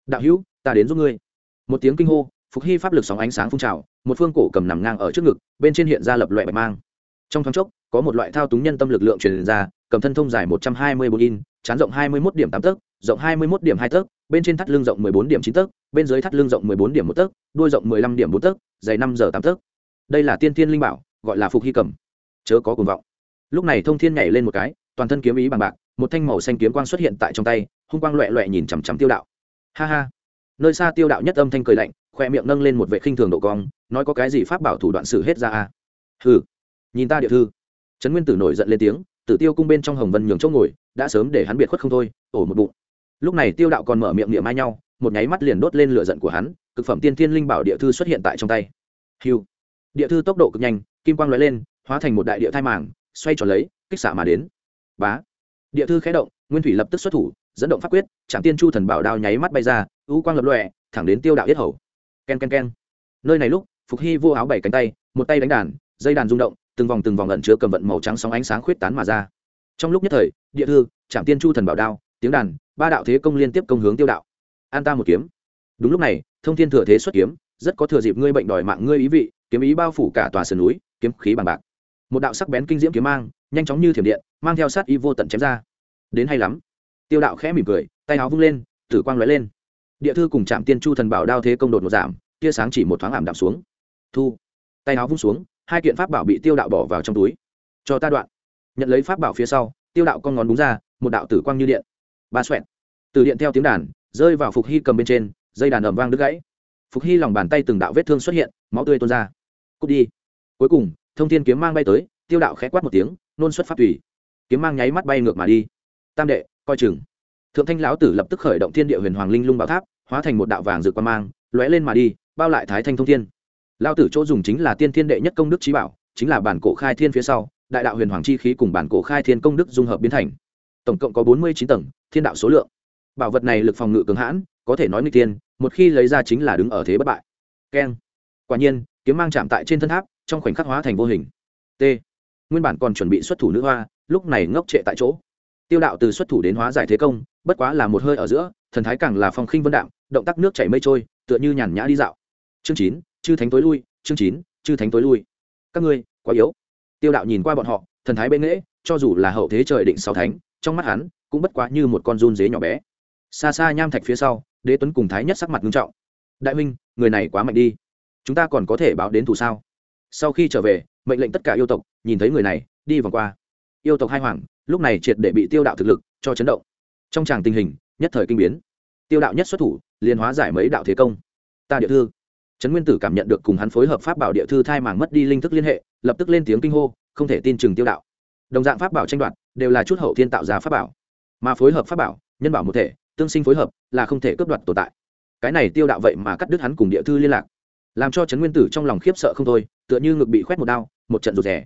Đạo hữu, ta đến giúp ngươi. Một tiếng kinh hô, phục hy pháp lực sóng ánh sáng phun trào, một phương cổ cầm nằm ngang ở trước ngực, bên trên hiện ra lập loại bạch mang. Trong thoáng chốc, có một loại thao túng nhân tâm lực lượng truyền ra, cầm thân thông dài một trăm hai mươi bốn in chán rộng hai mươi một điểm tám tấc, rộng hai mươi một điểm hai tấc, bên trên thắt lưng rộng mười bốn điểm chín tấc, bên dưới thắt lưng rộng mười bốn điểm một tấc, đuôi rộng mười lăm điểm bốn tấc, dày năm giờ tám tấc. Đây là tiên tiên linh bảo, gọi là phục hy cầm. Chớ có cuồng vọng. Lúc này thông thiên nhảy lên một cái, toàn thân kiếm ý bằng bạc, một thanh màu xanh kiếm quang xuất hiện tại trong tay, hung quang loẹ loẹ nhìn chằm chằm tiêu đạo. Ha ha. Nơi xa tiêu đạo nhất âm thanh cười lạnh, khoe miệng nâng lên một vệ khinh thường độ cong, nói có cái gì pháp bảo thủ đoạn xử hết ra à hừ. Nhìn ta địa thư. Trấn nguyên tử nổi giận lên tiếng, tử tiêu cung bên trong hồng vân nhường chỗ ngồi đã sớm để hắn biệt khuất không thôi, ổ một bụng. Lúc này tiêu đạo còn mở miệng niệm mai nhau, một nháy mắt liền đốt lên lửa giận của hắn, cực phẩm tiên thiên linh bảo địa thư xuất hiện tại trong tay. Hiu. Địa thư tốc độ cực nhanh, kim quang lóe lên, hóa thành một đại địa thai màng, xoay tròn lấy, kích xạ mà đến. Bá. Địa thư khé động, nguyên thủy lập tức xuất thủ, dẫn động pháp quyết trạm tiên chu thần bảo đao nháy mắt bay ra, u quang lập lọe thẳng đến tiêu đạo yết hầu. K e n k e n k e n nơi này lúc, phục hy vô áo bảy cánh tay, một tay đánh đàn, dây đàn rung động, từng vòng từng vòng ẩn chứa cầm vận màu trắng sóng ánh sáng khuyết tán mà ra trong lúc nhất thời, địa thư trạm tiên chu thần bảo đao, tiếng đàn, ba đạo thế công liên tiếp công hướng tiêu đạo. An ta một kiếm. Đúng lúc này, thông thiên thừa thế xuất kiếm, rất có thừa dịp ngươi bệnh đòi mạng ngươi ý vị, kiếm ý bao phủ cả tòa sườn núi, kiếm khí bằng bạc. Một đạo sắc bén kinh diễm kiếm mang, nhanh chóng như thiểm điện, mang theo sát y vô tận chém ra. Đến hay lắm. Tiêu đạo khẽ mỉm cười, tay áo vung lên, tử quang lóe lên. Địa thư cùng trạm tiên chu thần bảo đao thế công đột một giảm, tia sáng chỉ một thoáng ảm đạm xuống. Thu. Tay áo vung xuống, hai kiện pháp bảo bị tiêu đạo bỏ vào trong túi. Cho ta đoạn nhận lấy pháp bảo phía sau, tiêu đạo con ngón búng ra, một đạo tử quang như điện. Ba xoẹn từ điện theo tiếng đàn, rơi vào phục hy cầm bên trên, dây đàn ẩm vang đứt gãy. Phục hy lòng bàn tay từng đạo vết thương xuất hiện, máu tươi tuôn ra. Cút đi. Cuối cùng, thông thiên kiếm mang bay tới, tiêu đạo khẽ quát một tiếng, nôn xuất pháp tùy. Kiếm mang nháy mắt bay ngược mà đi. Tam đệ, coi chừng. Thượng thanh lão tử lập tức khởi động thiên địa huyền hoàng linh lung bảo tháp, hóa thành một đạo vàng rực quan mang, lóe lên mà đi, bao lại thái thanh thông thiên. Lão tử chỗ dùng chính là tiên thiên đệ nhất công đức trí bảo, chính là bản cổ khai thiên phía sau đại đạo huyền hoàng chi khí cùng bản cổ khai thiên công đức dung hợp biến thành. Tổng cộng có bốn mươi chín tầng, thiên đạo số lượng. Bảo vật này lực phòng ngự cường hãn, có thể nói nguy tiên một khi lấy ra chính là đứng ở thế bất bại. Keng. Quả nhiên, kiếm mang chạm tại trên thân tháp, trong khoảnh khắc hóa thành vô hình. T. Nguyên bản còn chuẩn bị xuất thủ nữ hoa, lúc này ngốc trệ tại chỗ. Tiêu đạo từ xuất thủ đến hóa giải thế công, bất quá là một hơi ở giữa, thần thái càng là phong khinh vân đạm, động tác nước chảy mây trôi, tựa như nhàn nhã đi dạo. Chương chín, chư thánh tối lui, chương chín, chư thánh tối lui. Các ngươi, quá yếu tiêu đạo nhìn qua bọn họ, thần thái bên nghễ, cho dù là hậu thế trời định sáu thánh, trong mắt hắn cũng bất quá như một con run dế nhỏ bé. Xa xa nham thạch phía sau, đế tuấn cùng thái nhất sắc mặt nghiêm trọng. Đại minh người này quá mạnh đi. Chúng ta còn có thể báo đến thủ sao? Sau khi trở về, mệnh lệnh tất cả yêu tộc, nhìn thấy người này, đi vòng qua. Yêu tộc hai hoàng, lúc này triệt để bị tiêu đạo thực lực cho chấn động. Trong tràng tình hình, nhất thời kinh biến. Tiêu đạo nhất xuất thủ, liền hóa giải mấy đạo thế công. Ta địa thư. Trấn nguyên tử cảm nhận được cùng hắn phối hợp pháp bảo địa thư thai màng mất đi linh thức liên hệ lập tức lên tiếng kinh hô, không thể tin chừng tiêu đạo. Đồng dạng pháp bảo tranh đoạt, đều là chút hậu thiên tạo ra pháp bảo. Mà phối hợp pháp bảo, nhân bảo một thể, tương sinh phối hợp, là không thể cướp đoạt tồn tại. Cái này tiêu đạo vậy mà cắt đứt hắn cùng địa thư liên lạc. Làm cho trấn nguyên tử trong lòng khiếp sợ không thôi, tựa như ngực bị khoét một đao, một trận rụt rẻ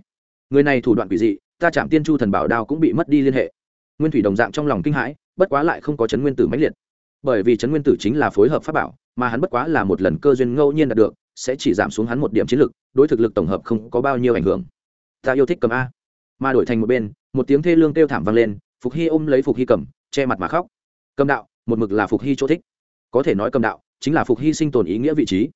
người này thủ đoạn quỷ dị, ta chạm tiên chu thần bảo đao cũng bị mất đi liên hệ. Nguyên thủy đồng dạng trong lòng kinh hãi, bất quá lại không có trấn nguyên tử mãnh liệt. Bởi vì trấn nguyên tử chính là phối hợp pháp bảo, mà hắn bất quá là một lần cơ duyên ngẫu nhiên đạt được sẽ chỉ giảm xuống hắn một điểm chiến lực, đối thực lực tổng hợp không có bao nhiêu ảnh hưởng. Ta yêu thích cầm a. Mà đổi thành một bên, một tiếng thê lương kêu thảm vang lên, phục hy ôm lấy phục hy cầm, che mặt mà khóc. Cầm đạo, một mực là phục hy chỗ thích. Có thể nói cầm đạo, chính là phục hy sinh tồn ý nghĩa vị trí.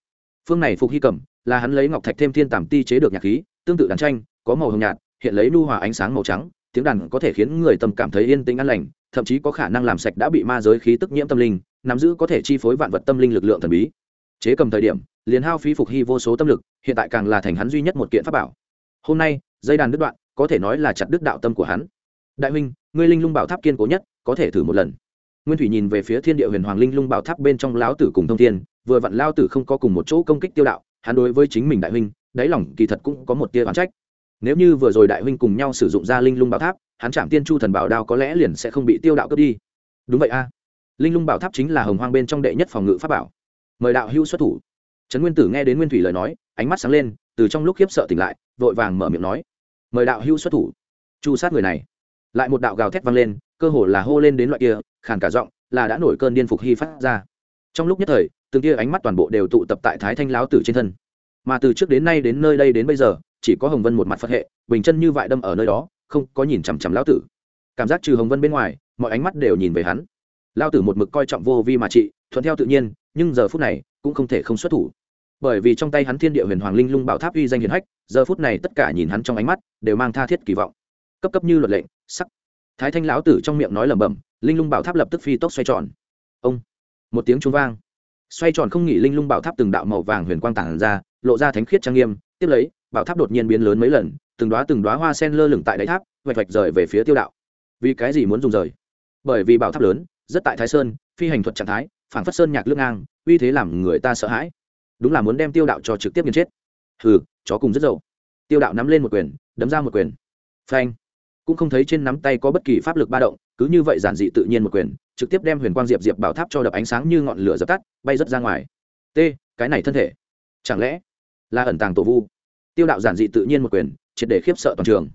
Phương này phục hy cầm, là hắn lấy ngọc thạch thêm thiên tẩm ti chế được nhạc khí, tương tự đàn tranh, có màu hồng nhạt, hiện lấy nu hòa ánh sáng màu trắng, tiếng đàn có thể khiến người tâm cảm thấy yên tĩnh an lành, thậm chí có khả năng làm sạch đã bị ma giới khí tức nhiễm tâm linh, nắm giữ có thể chi phối vạn vật tâm linh lực lượng thần bí chế cầm thời điểm, liền hao phí phục hy vô số tâm lực, hiện tại càng là thành hắn duy nhất một kiện pháp bảo. Hôm nay, dây đàn đứt đoạn, có thể nói là chặt đứt đạo tâm của hắn. Đại huynh, ngươi linh lung bảo tháp kiên cố nhất, có thể thử một lần. Nguyên thủy nhìn về phía thiên địa huyền hoàng linh lung bảo tháp bên trong lão tử cùng thông thiên, vừa vặn lao tử không có cùng một chỗ công kích tiêu đạo, hắn đối với chính mình đại huynh, đáy lòng kỳ thật cũng có một tia oán trách. Nếu như vừa rồi đại huynh cùng nhau sử dụng ra linh lung bảo tháp, hắn chạm tiên chu thần bảo đao có lẽ liền sẽ không bị tiêu đạo cướp đi. Đúng vậy a. Linh lung bảo tháp chính là hồng hoang bên trong đệ nhất phòng ngự pháp bảo mời đạo hữu xuất thủ. Trấn nguyên tử nghe đến nguyên thủy lời nói, ánh mắt sáng lên, từ trong lúc khiếp sợ tỉnh lại, vội vàng mở miệng nói, mời đạo hữu xuất thủ. Chu sát người này, lại một đạo gào thét vang lên, cơ hồ là hô lên đến loại kia, khàn cả giọng, là đã nổi cơn điên phục hy phát ra. Trong lúc nhất thời, từng kia ánh mắt toàn bộ đều tụ tập tại thái thanh lão tử trên thân. Mà từ trước đến nay đến nơi đây đến bây giờ, chỉ có hồng vân một mặt phật hệ, bình chân như vại đâm ở nơi đó, không có nhìn chằm chằm lão tử. Cảm giác trừ hồng vân bên ngoài, mọi ánh mắt đều nhìn về hắn lão tử một mực coi trọng vô vi mà trị, thuận theo tự nhiên, nhưng giờ phút này cũng không thể không xuất thủ. Bởi vì trong tay hắn thiên địa huyền hoàng linh lung bảo tháp uy danh hiền hách, giờ phút này tất cả nhìn hắn trong ánh mắt đều mang tha thiết kỳ vọng. Cấp cấp như luật lệnh, sắc. Thái thanh lão tử trong miệng nói lẩm bẩm, linh lung bảo tháp lập tức phi tốc xoay tròn. Ông. Một tiếng trung vang. Xoay tròn không nghỉ linh lung bảo tháp từng đạo màu vàng huyền quang tản ra, lộ ra thánh khiết trang nghiêm, tiếp lấy, bảo tháp đột nhiên biến lớn mấy lần, từng đoá từng đoá hoa sen lơ lửng tại đáy tháp, vạch vạch rời về phía tiêu đạo. Vì cái gì muốn dùng rời? Bởi vì bảo tháp lớn rất tại thái sơn, phi hành thuật trạng thái phản phất sơn nhạc lương ngang, uy thế làm người ta sợ hãi. Đúng là muốn đem tiêu đạo cho trực tiếp nghiền chết. Hừ, chó cùng rất dậu. Tiêu đạo nắm lên một quyền, đấm ra một quyền. Phanh. Cũng không thấy trên nắm tay có bất kỳ pháp lực ba động, cứ như vậy giản dị tự nhiên một quyền, trực tiếp đem huyền quang diệp diệp bảo tháp cho đập ánh sáng như ngọn lửa dập tắt, bay rớt ra ngoài. T, cái này thân thể. Chẳng lẽ là ẩn tàng tổ vu? Tiêu đạo giản dị tự nhiên một quyền, triệt để khiếp sợ toàn trường.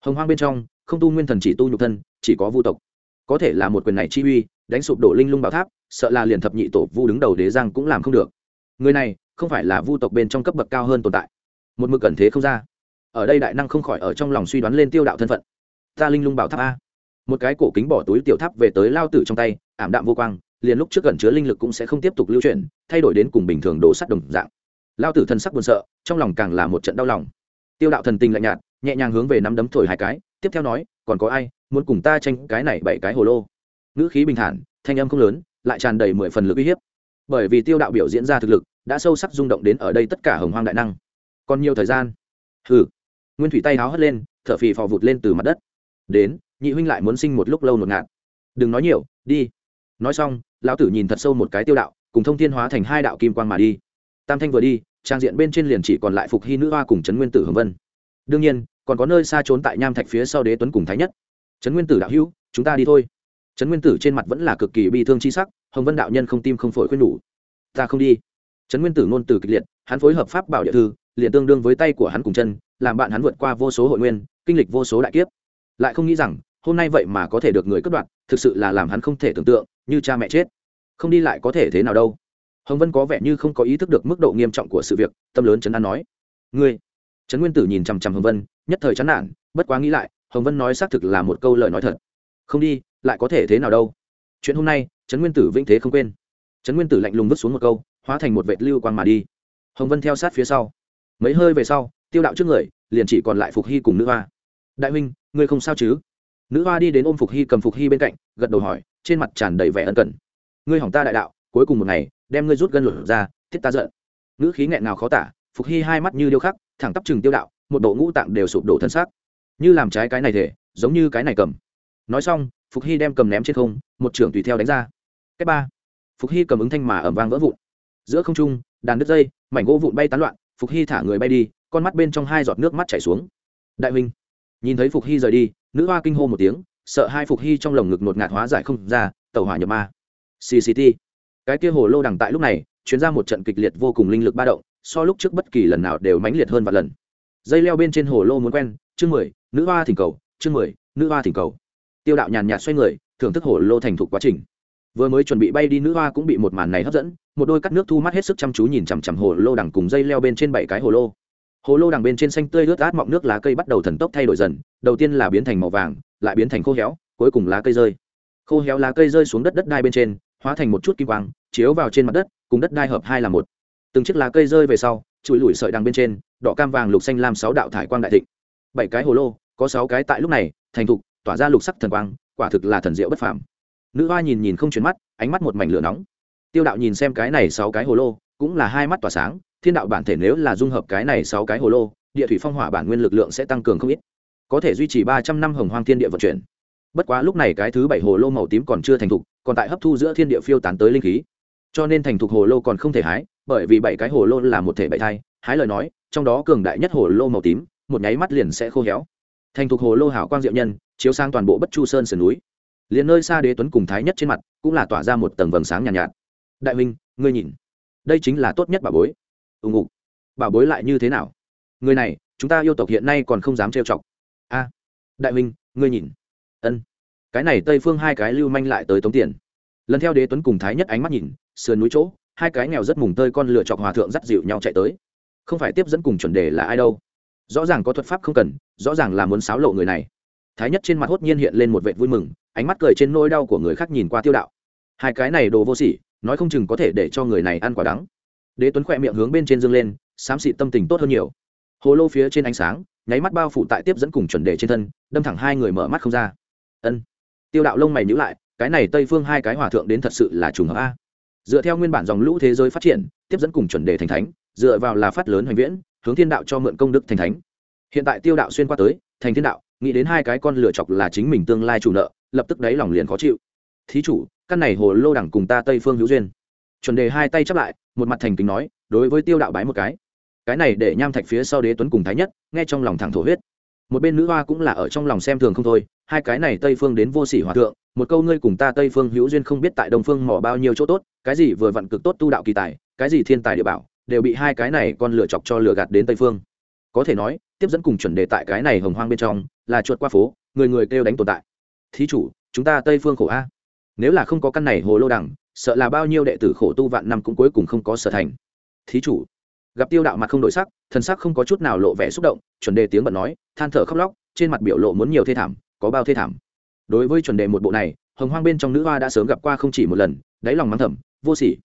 Hồng hoang bên trong, không tu nguyên thần chỉ tu nhục thân, chỉ có vu tộc. Có thể là một quyền này chi uy đánh sụp đổ linh lung bảo tháp, sợ là liền thập nhị tổ vu đứng đầu đế giang cũng làm không được. Người này, không phải là vu tộc bên trong cấp bậc cao hơn tồn tại. Một mực cần thế không ra. Ở đây đại năng không khỏi ở trong lòng suy đoán lên tiêu đạo thân phận. Ta linh lung bảo tháp a. Một cái cổ kính bỏ túi tiểu tháp về tới lao tử trong tay, ảm đạm vô quang, liền lúc trước gần chứa linh lực cũng sẽ không tiếp tục lưu chuyển, thay đổi đến cùng bình thường đổ sắt đồng dạng. Lao tử thân sắc buồn sợ, trong lòng càng là một trận đau lòng. Tiêu đạo thần tình lạnh nhạt, nhẹ nhàng hướng về nắm đấm thổi hai cái, tiếp theo nói, còn có ai muốn cùng ta tranh cái này bảy cái hồ lô? Ngữ khí bình thản, thanh âm không lớn, lại tràn đầy mười phần lực uy hiếp. Bởi vì tiêu đạo biểu diễn ra thực lực, đã sâu sắc rung động đến ở đây tất cả hồng hoang đại năng. Còn nhiều thời gian. Hừ. Nguyên thủy tay háo hất lên, thở phì phò vụt lên từ mặt đất. Đến, nhị huynh lại muốn sinh một lúc lâu ngột ngạt. Đừng nói nhiều, đi. Nói xong, lão tử nhìn thật sâu một cái tiêu đạo, cùng thông thiên hóa thành hai đạo kim quang mà đi. Tam thanh vừa đi, trang diện bên trên liền chỉ còn lại phục hy nữ hoa cùng trấn nguyên tử hồng vân. Đương nhiên, còn có nơi xa trốn tại nham thạch phía sau đế tuấn cùng thái nhất. Trấn nguyên tử đạo hữu, chúng ta đi thôi trấn nguyên tử trên mặt vẫn là cực kỳ bi thương chi sắc, hồng vân đạo nhân không tim không phổi khuyên nhủ. Ta không đi. Trấn nguyên tử ngôn từ kịch liệt, hắn phối hợp pháp bảo địa thư, liền tương đương với tay của hắn cùng chân, làm bạn hắn vượt qua vô số hội nguyên, kinh lịch vô số đại kiếp. Lại không nghĩ rằng, hôm nay vậy mà có thể được người cất đoạn thực sự là làm hắn không thể tưởng tượng, như cha mẹ chết. Không đi lại có thể thế nào đâu. Hồng vân có vẻ như không có ý thức được mức độ nghiêm trọng của sự việc, tâm lớn chấn an nói. Ngươi. Trấn nguyên tử nhìn chằm chằm hồng vân, nhất thời chán nản, bất quá nghĩ lại, hồng vân nói xác thực là một câu lời nói thật. Không đi lại có thể thế nào đâu. Chuyện hôm nay, trấn nguyên tử vĩnh thế không quên. Trấn nguyên tử lạnh lùng vứt xuống một câu, hóa thành một vệt lưu quang mà đi. Hồng vân theo sát phía sau. Mấy hơi về sau, tiêu đạo trước người, liền chỉ còn lại phục hy cùng nữ hoa. Đại huynh, ngươi không sao chứ? Nữ hoa đi đến ôm phục hy cầm phục hy bên cạnh, gật đầu hỏi, trên mặt tràn đầy vẻ ân cần. Ngươi hỏng ta đại đạo, cuối cùng một ngày, đem ngươi rút gân lửa ra, thiết ta giận. Nữ khí nghẹn nào khó tả, phục hy hai mắt như điêu khắc, thẳng tắp chừng tiêu đạo, một bộ ngũ tạng đều sụp đổ thân xác. Như làm trái cái này thể, giống như cái này cầm. Nói xong phục hy đem cầm ném trên không, một trưởng tùy theo đánh ra. Cách ba. Phục hy cầm ứng thanh mà ẩm vang vỡ vụn. Giữa không trung, đàn đứt dây, mảnh gỗ vụn bay tán loạn, phục hy thả người bay đi, con mắt bên trong hai giọt nước mắt chảy xuống. Đại huynh. Nhìn thấy phục hy rời đi, nữ hoa kinh hô một tiếng, sợ hai phục hy trong lồng ngực nột ngạt hóa giải không ra, tàu hỏa nhập ma. Cct cái kia hồ lô đằng tại lúc này, chuyến ra một trận kịch liệt vô cùng linh lực ba động, so lúc trước bất kỳ lần nào đều mãnh liệt hơn vài lần. Dây leo bên trên hồ lô muốn quen, chương mười, nữ hoa thỉnh cầu, chương mười, nữ hoa thỉnh cầu tiêu đạo nhàn nhạt xoay người, thưởng thức hồ lô thành thục quá trình. Vừa mới chuẩn bị bay đi, nữ hoa cũng bị một màn này hấp dẫn, một đôi cắt nước thu mắt hết sức chăm chú nhìn chằm chằm hồ lô đằng cùng dây leo bên trên bảy cái hồ lô. Hồ lô đằng bên trên xanh tươi ướt át mọng nước lá cây bắt đầu thần tốc thay đổi dần, đầu tiên là biến thành màu vàng, lại biến thành khô héo, cuối cùng lá cây rơi. Khô héo lá cây rơi xuống đất đất đai bên trên, hóa thành một chút kim quang, chiếu vào trên mặt đất, cùng đất đai hợp hai là một. Từng chiếc lá cây rơi về sau, chùi lủi sợi đằng bên trên, đỏ cam vàng lục xanh lam sáu đạo thải quang đại thịnh. Bảy cái hồ lô, có sáu cái tại lúc này, thành thục tỏa ra lục sắc thần quang, quả thực là thần diệu bất phàm. Nữ hoa nhìn nhìn không chuyển mắt, ánh mắt một mảnh lửa nóng. Tiêu đạo nhìn xem cái này sáu cái hồ lô, cũng là hai mắt tỏa sáng, thiên đạo bản thể nếu là dung hợp cái này sáu cái hồ lô, địa thủy phong hỏa bản nguyên lực lượng sẽ tăng cường không ít. Có thể duy trì ba trăm năm hồng hoang thiên địa vận chuyển. Bất quá lúc này cái thứ bảy hồ lô màu tím còn chưa thành thục, còn tại hấp thu giữa thiên địa phiêu tán tới linh khí. Cho nên thành thục hồ lô còn không thể hái, bởi vì bảy cái hồ lô là một thể bảy thai, hái lời nói, trong đó cường đại nhất hồ lô màu tím, một nháy mắt liền sẽ khô héo thành thục hồ lô hảo quang diệu nhân chiếu sang toàn bộ bất chu sơn sườn núi. Liền nơi xa đế tuấn cùng thái nhất trên mặt cũng là tỏa ra một tầng vầng sáng nhàn nhạt, nhạt. Đại minh ngươi nhìn đây chính là tốt nhất bà bối. Ùng ục bảo bối lại như thế nào? Người này chúng ta yêu tộc hiện nay còn không dám trêu chọc. A đại minh ngươi nhìn. Ân cái này tây phương hai cái lưu manh lại tới tống tiền. Lần theo đế tuấn cùng thái nhất ánh mắt nhìn sườn núi chỗ hai cái nghèo rất mùng tơi con lựa chọc hòa thượng dắt dịu nhau chạy tới. Không phải tiếp dẫn cùng chuẩn đề là ai đâu rõ ràng có thuật pháp không cần, rõ ràng là muốn xáo lộ người này. Thái nhất trên mặt hốt nhiên hiện lên một vệ vui mừng, ánh mắt cười trên nỗi đau của người khác nhìn qua tiêu đạo. Hai cái này đồ vô sỉ, nói không chừng có thể để cho người này ăn quả đắng. Đế tuấn khỏe miệng hướng bên trên dương lên, xám xịt tâm tình tốt hơn nhiều. Hồ lô phía trên ánh sáng, nháy mắt bao phủ tại tiếp dẫn cùng chuẩn đề trên thân, đâm thẳng hai người mở mắt không ra. Ân. Tiêu đạo lông mày nhữ lại, cái này tây phương hai cái hòa thượng đến thật sự là trùng hợp a. Dựa theo nguyên bản dòng lũ thế giới phát triển, tiếp dẫn cùng chuẩn đề thành thánh, dựa vào là phát lớn hoành viễn hướng thiên đạo cho mượn công đức thành thánh. Hiện tại tiêu đạo xuyên qua tới, thành thiên đạo, nghĩ đến hai cái con lựa chọc là chính mình tương lai chủ nợ, lập tức đáy lòng liền khó chịu. Thí chủ, căn này hồ lô đẳng cùng ta tây phương hữu duyên. Chuẩn đề hai tay chắp lại, một mặt thành kính nói, đối với tiêu đạo bái một cái. Cái này để nham thạch phía sau đế tuấn cùng thái nhất, nghe trong lòng thẳng thổ huyết. Một bên nữ hoa cũng là ở trong lòng xem thường không thôi, hai cái này tây phương đến vô sỉ hòa thượng, một câu ngươi cùng ta tây phương hữu duyên không biết tại đông phương mỏ bao nhiêu chỗ tốt, cái gì vừa vặn cực tốt tu đạo kỳ tài, cái gì thiên tài địa bảo đều bị hai cái này con lựa chọc cho lựa gạt đến tây phương. Có thể nói, tiếp dẫn cùng chuẩn đề tại cái này hồng hoang bên trong, là chuột qua phố, người người kêu đánh tồn tại. Thí chủ, chúng ta tây phương khổ a. Nếu là không có căn này hồ lô đẳng sợ là bao nhiêu đệ tử khổ tu vạn năm cũng cuối cùng không có sở thành. Thí chủ, gặp tiêu đạo mặt không đổi sắc, thần sắc không có chút nào lộ vẻ xúc động, chuẩn đề tiếng bận nói, than thở khóc lóc, trên mặt biểu lộ muốn nhiều thê thảm, có bao thê thảm. Đối với chuẩn đề một bộ này, hồng hoang bên trong nữ hoa đã sớm gặp qua không chỉ một lần, đáy lòng mắng thầm, vô sỉ.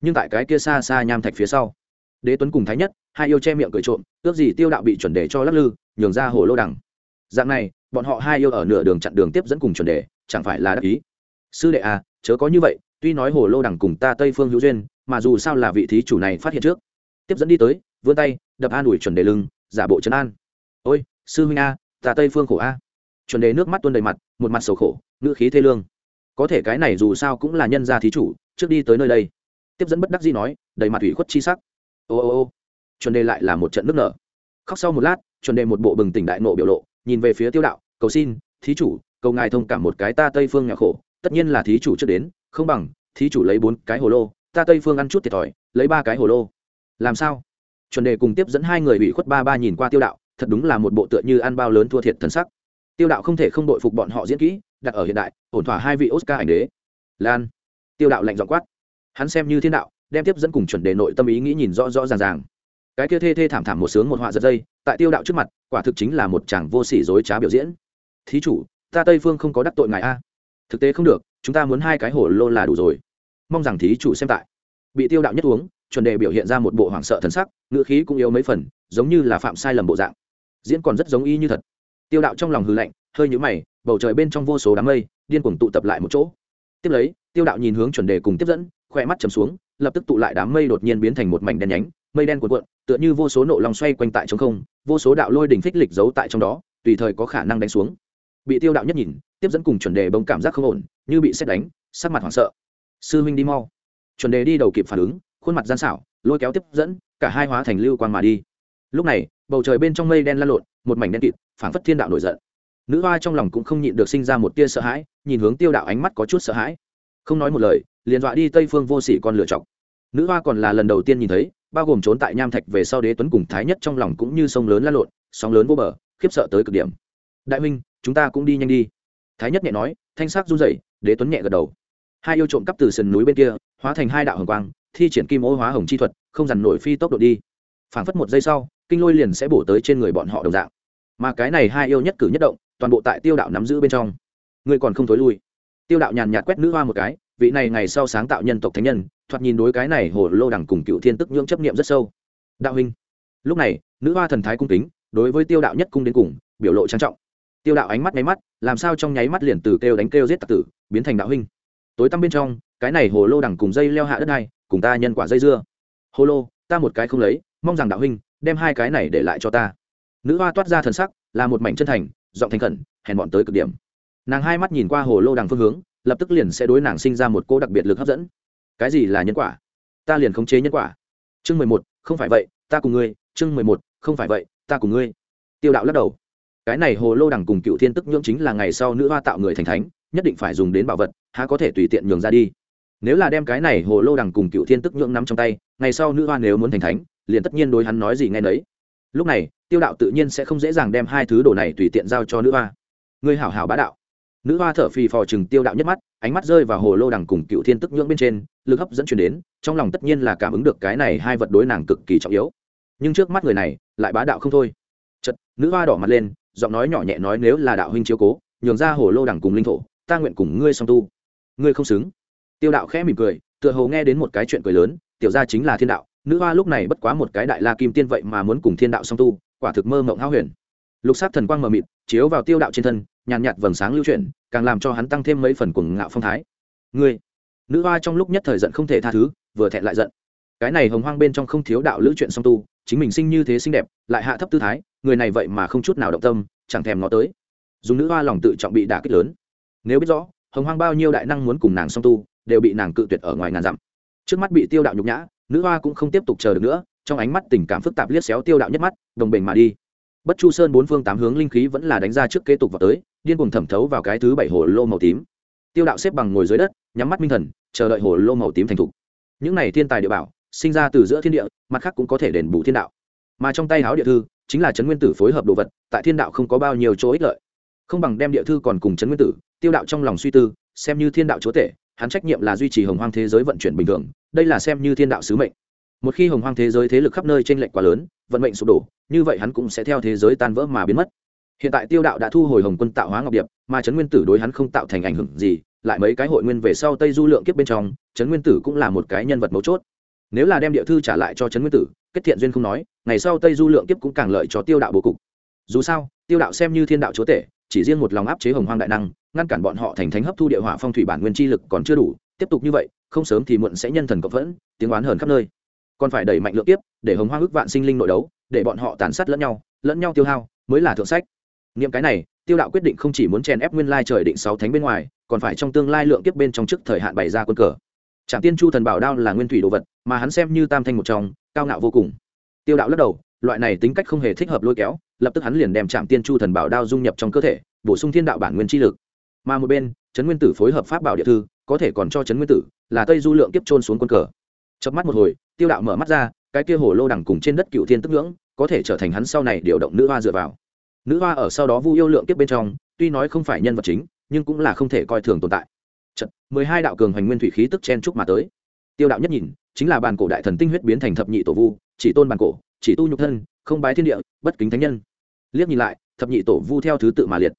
Nhưng tại cái kia xa xa nham thạch phía sau đế tuấn cùng thái nhất, hai yêu che miệng cười trộm, ước gì tiêu đạo bị chuẩn đề cho lắc lư, nhường ra hồ lô đằng. Dạng này, bọn họ hai yêu ở nửa đường chặn đường tiếp dẫn cùng chuẩn đề, chẳng phải là đắc ý. Sư đệ à chớ có như vậy, tuy nói hồ lô đằng cùng ta tây phương hữu duyên, mà dù sao là vị thí chủ này phát hiện trước. Tiếp dẫn đi tới, vươn tay, đập an ủi chuẩn đề lưng, giả bộ trấn an. Ôi, sư huynh a, ta tây phương khổ a. Chuẩn đề nước mắt tuôn đầy mặt, một mặt sầu khổ, ngữ khí thê lương. Có thể cái này dù sao cũng là nhân gia thí chủ, trước đi tới nơi đây. Tiếp dẫn bất đắc dĩ nói, đầy mặt ủy khuất chi sắc ô ô ô. Chuẩn đề lại là một trận nước nở. Khóc sau một lát, chuẩn đề một bộ bừng tỉnh đại nộ biểu lộ, nhìn về phía tiêu đạo, cầu xin, thí chủ, cầu ngài thông cảm một cái ta tây phương nhà khổ. Tất nhiên là thí chủ trước đến, không bằng, thí chủ lấy bốn cái hồ lô, ta tây phương ăn chút thiệt thòi, lấy ba cái hồ lô. Làm sao? Chuẩn đề cùng tiếp dẫn hai người bị khuất ba ba nhìn qua tiêu đạo, thật đúng là một bộ tựa như ăn bao lớn thua thiệt thần sắc. Tiêu đạo không thể không đội phục bọn họ diễn kỹ, đặt ở hiện đại, ổn thỏa hai vị oscar ảnh đế. Lan. Tiêu đạo lạnh dọn quát. Hắn xem như thiên đạo đem tiếp dẫn cùng chuẩn đề nội tâm ý nghĩ nhìn rõ rõ ràng ràng. Cái kia thê thê thảm thảm một sướng một họa giật dây, tại tiêu đạo trước mặt, quả thực chính là một chàng vô sỉ dối trá biểu diễn. Thí chủ, ta tây phương không có đắc tội ngài a. Thực tế không được, chúng ta muốn hai cái hổ lô là đủ rồi. Mong rằng thí chủ xem tại. Bị tiêu đạo nhất uống, chuẩn đề biểu hiện ra một bộ hoảng sợ thần sắc, ngữ khí cũng yếu mấy phần, giống như là phạm sai lầm bộ dạng. Diễn còn rất giống y như thật. Tiêu đạo trong lòng hư lạnh, hơi nhũ mày, bầu trời bên trong vô số đám mây, điên cuồng tụ tập lại một chỗ. Tiếp lấy, tiêu đạo nhìn hướng chuẩn đề cùng tiếp dẫn khoe mắt chầm xuống lập tức tụ lại đám mây đột nhiên biến thành một mảnh đen nhánh, mây đen cuộn cuộn, tựa như vô số nộ lòng xoay quanh tại trong không, vô số đạo lôi đỉnh phích lịch giấu tại trong đó, tùy thời có khả năng đánh xuống. Bị tiêu đạo nhất nhìn, tiếp dẫn cùng chuẩn đề bông cảm giác không ổn, như bị xét đánh, sắc mặt hoảng sợ. Sư huynh đi mau. Chuẩn đề đi đầu kịp phản ứng, khuôn mặt gian xảo, lôi kéo tiếp dẫn, cả hai hóa thành lưu quang mà đi. Lúc này, bầu trời bên trong mây đen lan lộn, một mảnh đen kịt, phảng phất thiên đạo nổi giận. Nữ hoa trong lòng cũng không nhịn được sinh ra một tia sợ hãi, nhìn hướng tiêu đạo ánh mắt có chút sợ hãi. Không nói một lời liền dọa đi tây phương vô sỉ con lựa chọc. Nữ hoa còn là lần đầu tiên nhìn thấy, bao gồm trốn tại nham thạch về sau đế tuấn cùng thái nhất trong lòng cũng như sông lớn lan lộn, sóng lớn vô bờ, khiếp sợ tới cực điểm. Đại minh chúng ta cũng đi nhanh đi. Thái nhất nhẹ nói, thanh sắc run rẩy, đế tuấn nhẹ gật đầu. Hai yêu trộm cắp từ sườn núi bên kia, hóa thành hai đạo hồng quang, thi triển kim ô hóa hồng chi thuật, không dằn nổi phi tốc độ đi. Phảng phất một giây sau, kinh lôi liền sẽ bổ tới trên người bọn họ đồng dạng. Mà cái này hai yêu nhất cử nhất động, toàn bộ tại tiêu đạo nắm giữ bên trong. Ngươi còn không thối lui. Tiêu đạo nhàn nhạt quét nữ hoa một cái vị này ngày sau sáng tạo nhân tộc thánh nhân, thoạt nhìn đối cái này hồ lô đẳng cùng cựu thiên tức nhưỡng chấp niệm rất sâu. Đạo huynh, lúc này, nữ hoa thần thái cung kính, đối với tiêu đạo nhất cung đến cùng, biểu lộ trang trọng. Tiêu đạo ánh mắt nháy mắt, làm sao trong nháy mắt liền từ kêu đánh kêu giết tặc tử, biến thành đạo huynh. Tối tăm bên trong, cái này hồ lô đằng cùng dây leo hạ đất này, cùng ta nhân quả dây dưa. Hồ lô, ta một cái không lấy, mong rằng đạo huynh, đem hai cái này để lại cho ta. Nữ hoa toát ra thần sắc, là một mảnh chân thành, giọng thành khẩn, hèn bọn tới cực điểm. Nàng hai mắt nhìn qua hồ lô đằng phương hướng lập tức liền sẽ đối nàng sinh ra một cô đặc biệt lực hấp dẫn. Cái gì là nhân quả? Ta liền khống chế nhân quả. Chương mười một, không phải vậy, ta cùng ngươi. Chương mười một, không phải vậy, ta cùng ngươi. Tiêu đạo lắc đầu. Cái này hồ lô đằng cùng cựu thiên tức nhưỡng chính là ngày sau nữ hoa tạo người thành thánh, nhất định phải dùng đến bảo vật, há có thể tùy tiện nhường ra đi. Nếu là đem cái này hồ lô đằng cùng cựu thiên tức nhưỡng nắm trong tay, ngày sau nữ hoa nếu muốn thành thánh, liền tất nhiên đối hắn nói gì nghe nấy. Lúc này, tiêu đạo tự nhiên sẽ không dễ dàng đem hai thứ đồ này tùy tiện giao cho nữ hoa. Ngươi hảo hảo bá đạo nữ hoa thở phì phò chừng tiêu đạo nhất mắt, ánh mắt rơi vào hồ lô đằng cùng cựu thiên tức nhưỡng bên trên, lực hấp dẫn chuyển đến, trong lòng tất nhiên là cảm ứng được cái này hai vật đối nàng cực kỳ trọng yếu. Nhưng trước mắt người này, lại bá đạo không thôi. Chật nữ hoa đỏ mặt lên, giọng nói nhỏ nhẹ nói nếu là đạo huynh chiếu cố, nhường ra hồ lô đằng cùng linh thổ, ta nguyện cùng ngươi song tu. Ngươi không xứng. Tiêu đạo khẽ mỉm cười, tựa hồ nghe đến một cái chuyện cười lớn, tiểu ra chính là thiên đạo, nữ hoa lúc này bất quá một cái đại la kim tiên vậy mà muốn cùng thiên đạo song tu, quả thực mơ mộng háo huyền lục sát thần quang mờ mịt, chiếu vào tiêu đạo trên thân, nhàn nhạt vầng sáng lưu chuyển, càng làm cho hắn tăng thêm mấy phần cuồng ngạo phong thái. Ngươi, nữ hoa trong lúc nhất thời giận không thể tha thứ, vừa thẹn lại giận. Cái này hồng hoang bên trong không thiếu đạo lữ chuyện song tu, chính mình sinh như thế xinh đẹp, lại hạ thấp tư thái, người này vậy mà không chút nào động tâm, chẳng thèm ngó tới. Dùng nữ hoa lòng tự trọng bị đả kích lớn. Nếu biết rõ, hồng hoang bao nhiêu đại năng muốn cùng nàng song tu, đều bị nàng cự tuyệt ở ngoài ngàn dặm. Trước mắt bị tiêu đạo nhục nhã, nữ hoa cũng không tiếp tục chờ được nữa, trong ánh mắt tình cảm phức tạp liếc xéo tiêu đạo nhất mắt, đồng bình mà đi bất chu sơn bốn phương tám hướng linh khí vẫn là đánh ra trước kế tục vào tới, điên cuồng thẩm thấu vào cái thứ bảy hồ lô màu tím. Tiêu đạo xếp bằng ngồi dưới đất, nhắm mắt minh thần, chờ đợi hồ lô màu tím thành thục. Những này thiên tài địa bảo, sinh ra từ giữa thiên địa, mặt khác cũng có thể đền bù thiên đạo. Mà trong tay háo địa thư, chính là trấn nguyên tử phối hợp đồ vật, tại thiên đạo không có bao nhiêu chỗ ích lợi. Không bằng đem địa thư còn cùng trấn nguyên tử, tiêu đạo trong lòng suy tư, xem như thiên đạo chúa tể, hắn trách nhiệm là duy trì hồng hoang thế giới vận chuyển bình thường, đây là xem như thiên đạo sứ mệnh một khi hồng hoang thế giới thế lực khắp nơi t r ê n lệch quá lớn, vận mệnh sụp đổ, như vậy hắn cũng sẽ theo thế giới tan vỡ mà biến mất. Hiện tại tiêu đạo đã thu hồi hồng quân tạo hóa ngọc điệp, mà trấn nguyên tử đối hắn không tạo thành ảnh hưởng gì, lại mấy cái hội nguyên về sau tây du lượng kiếp bên trong, trấn nguyên tử cũng là một cái nhân vật mấu chốt. Nếu là đem địa thư trả lại cho trấn nguyên tử, kết thiện duyên không nói, ngày sau tây du lượng kiếp cũng càng lợi cho tiêu đạo bố cục. Dù sao, tiêu đạo xem như thiên đạo chúa tể, chỉ riêng một lòng áp chế hồng hoang đại năng, ngăn cản bọn họ thành thánh hấp thu địa hỏa phong thủy bản nguyên chi lực còn chưa đủ, tiếp tục như vậy, không sớm thì muộn sẽ nhân thần cộng vẫn tiếng oán hờn khắp nơi còn phải đẩy mạnh lượng tiếp để hồng hoang ước vạn sinh linh nội đấu, để bọn họ tàn sát lẫn nhau lẫn nhau tiêu hao, mới là thượng sách. Nghiệm cái này, tiêu đạo quyết định không chỉ muốn chèn ép nguyên lai trời định sáu thánh bên ngoài, còn phải trong tương lai lượng tiếp bên trong trước thời hạn bày ra quân cờ. Trạm tiên chu thần bảo đao là nguyên thủy đồ vật, mà hắn xem như tam thanh một trong, cao ngạo vô cùng. Tiêu đạo lắc đầu, loại này tính cách không hề thích hợp lôi kéo, lập tức hắn liền đem trạm tiên chu thần bảo đao dung nhập trong cơ thể, bổ sung thiên đạo bản nguyên chi lực. Mà một bên, trấn nguyên tử phối hợp pháp bảo địa thư, có thể còn cho trấn nguyên tử là tây du lượng kiếp trôn xuống quân cờ chớp mắt một hồi tiêu đạo mở mắt ra cái kia hồ lô đằng cùng trên đất cựu thiên tức ngưỡng có thể trở thành hắn sau này điều động nữ hoa dựa vào. Nữ hoa ở sau đó vu yêu lượng kiếp bên trong tuy nói không phải nhân vật chính nhưng cũng là không thể coi thường tồn tại. Chật, mười hai đạo cường hành nguyên thủy khí tức chen chúc mà tới. Tiêu đạo nhất nhìn chính là bàn cổ đại thần tinh huyết biến thành thập nhị tổ vu chỉ tôn bàn cổ chỉ tu nhục thân không bái thiên địa bất kính thánh nhân. Liếc nhìn lại thập nhị tổ vu theo thứ tự mà liệt.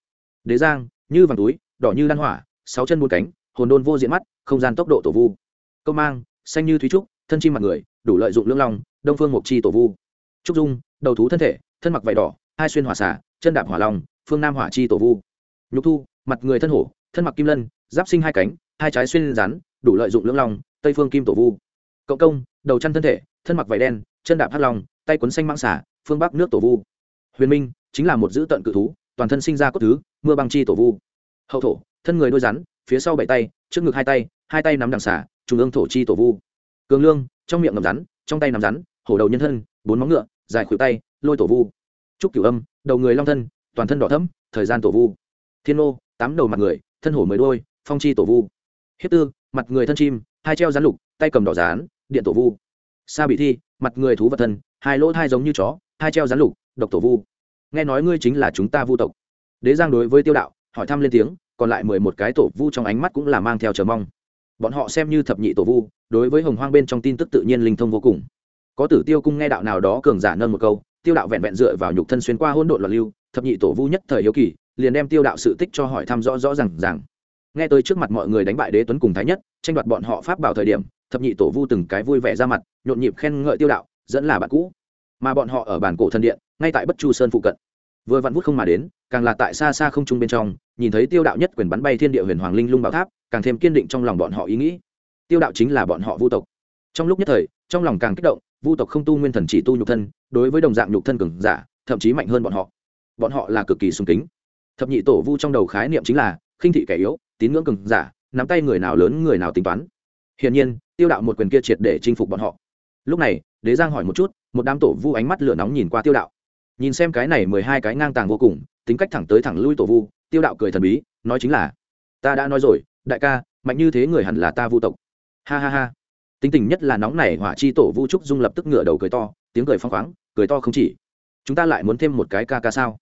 Đế giang như vàng túi đỏ như lan hỏa sáu chân bốn cánh hồn đôn vô diện mắt không gian tốc độ tổ vu. Câu mang xanh như thúy trúc, thân chim mặt người, đủ lợi dụng lưỡng long, đông phương mộc chi tổ vu. Trúc dung, đầu thú thân thể, thân mặc vải đỏ, hai xuyên hỏa xả chân đạp hỏa long, phương nam hỏa chi tổ vu. Nhục thu, mặt người thân hổ, thân mặc kim lân, giáp sinh hai cánh, hai trái xuyên rắn, đủ lợi dụng lưỡng long, tây phương kim tổ vu. Cộng công, đầu chăn thân thể, thân mặc vải đen, chân đạp hắc long, tay quấn xanh mang xả phương bắc nước tổ vu. Huyền minh chính là một dữ tận cự thú, toàn thân sinh ra cốt thứ, mưa băng chi tổ vu. Hậu thổ, thân người đôi rắn, phía sau bảy tay, trước ngực hai tay hai tay nắm đằng xả trung ương thổ chi tổ vu. Cường lương, trong miệng ngầm rắn, trong tay nằm rắn, hổ đầu nhân thân, bốn móng ngựa, dài khuỷu tay, lôi tổ vu. Trúc cửu âm, đầu người long thân, toàn thân đỏ thẫm, thời gian tổ vu. Thiên ô tám đầu mặt người, thân hổ mười đôi, phong chi tổ vu. Hiếp tư, mặt người thân chim, hai treo rắn lục, tay cầm đỏ rán, điện tổ vu. Sa bị thi, mặt người thú vật thân, hai lỗ thai giống như chó, hai treo rắn lục, độc tổ vu. Nghe nói ngươi chính là chúng ta vu tộc. Đế giang đối với tiêu đạo, hỏi thăm lên tiếng, còn lại mười một cái tổ vu trong ánh mắt cũng là mang theo chờ mong bọn họ xem như thập nhị tổ vu, đối với hồng hoang bên trong tin tức tự nhiên linh thông vô cùng. Có tử tiêu cung nghe đạo nào đó cường giả nâng một câu, tiêu đạo vẹn vẹn dựa vào nhục thân xuyên qua hôn độn loạn lưu, thập nhị tổ vu nhất thời hiếu kỳ, liền đem tiêu đạo sự tích cho hỏi thăm rõ rõ rằng rằng nghe tới trước mặt mọi người đánh bại đế tuấn cùng thái nhất, tranh đoạt bọn họ pháp bảo thời điểm, thập nhị tổ vu từng cái vui vẻ ra mặt, nhộn nhịp khen ngợi tiêu đạo, dẫn là bạn cũ. Mà bọn họ ở bản cổ thần điện, ngay tại bất chu sơn phụ cận vừa vặn vút không mà đến, càng là tại xa xa không trung bên trong, nhìn thấy tiêu đạo nhất quyền bắn bay thiên địa huyền hoàng linh lung bảo tháp, càng thêm kiên định trong lòng bọn họ ý nghĩ. Tiêu đạo chính là bọn họ vu tộc. Trong lúc nhất thời, trong lòng càng kích động, vu tộc không tu nguyên thần chỉ tu nhục thân, đối với đồng dạng nhục thân cường giả, thậm chí mạnh hơn bọn họ. Bọn họ là cực kỳ sung kính. Thập nhị tổ vu trong đầu khái niệm chính là, khinh thị kẻ yếu, tín ngưỡng cường giả, nắm tay người nào lớn người nào tính toán. Hiển nhiên, tiêu đạo một quyền kia triệt để chinh phục bọn họ. Lúc này, đế giang hỏi một chút, một đám tổ vu ánh mắt lửa nóng nhìn qua tiêu đạo nhìn xem cái này mười hai cái ngang tàng vô cùng, tính cách thẳng tới thẳng lui tổ vu, tiêu đạo cười thần bí, nói chính là, ta đã nói rồi, đại ca, mạnh như thế người hẳn là ta vu tộc. Ha ha ha. Tính tình nhất là nóng này hỏa chi tổ vu trúc dung lập tức ngửa đầu cười to, tiếng cười phong khoáng, cười to không chỉ. Chúng ta lại muốn thêm một cái ca ca sao?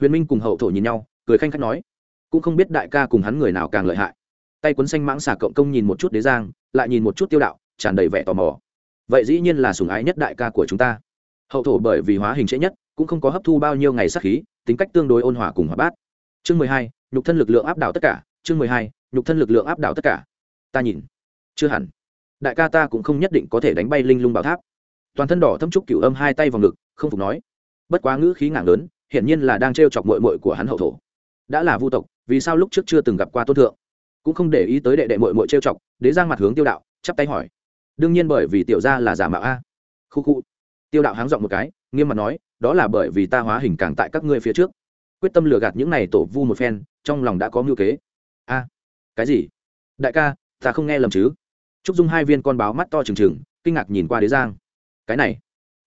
Huyền minh cùng hậu thổ nhìn nhau, cười khanh khách nói, cũng không biết đại ca cùng hắn người nào càng lợi hại. Tay cuốn xanh mãng xà cộng công nhìn một chút đế giang, lại nhìn một chút tiêu đạo, tràn đầy vẻ tò mò. Vậy dĩ nhiên là sùng ái nhất đại ca của chúng ta. Hậu thổ bởi vì hóa hình trễ nhất cũng không có hấp thu bao nhiêu ngày sát khí, tính cách tương đối ôn hòa cùng hòa bát. Chương mười hai, nhục thân lực lượng áp đảo tất cả. Chương mười hai, nhục thân lực lượng áp đảo tất cả. Ta nhìn. Chưa hẳn. Đại ca ta cũng không nhất định có thể đánh bay linh lung bảo tháp. Toàn thân đỏ thâm trúc cửu âm hai tay vào ngực, không phục nói. Bất quá ngữ khí ngảng lớn, hiển nhiên là đang t chọc mội mội của hắn hậu thổ. Đã là vu tộc, vì sao lúc trước chưa từng gặp qua tôn thượng? Cũng không để ý tới đệ đệ mội mội trêu chọc, đế giang mặt hướng tiêu đạo, chắp tay hỏi. Đương nhiên bởi vì tiểu gia là giả mạo a. Khu khu. Tiêu đạo háng giọng một cái, nghiêm mặt nói đó là bởi vì ta hóa hình càng tại các ngươi phía trước. Quyết tâm lừa gạt những này tổ vu một phen, trong lòng đã có mưu kế. A, cái gì? Đại ca, ta không nghe lầm chứ? Trúc dung hai viên con báo mắt to trừng trừng, kinh ngạc nhìn qua đế giang. Cái này,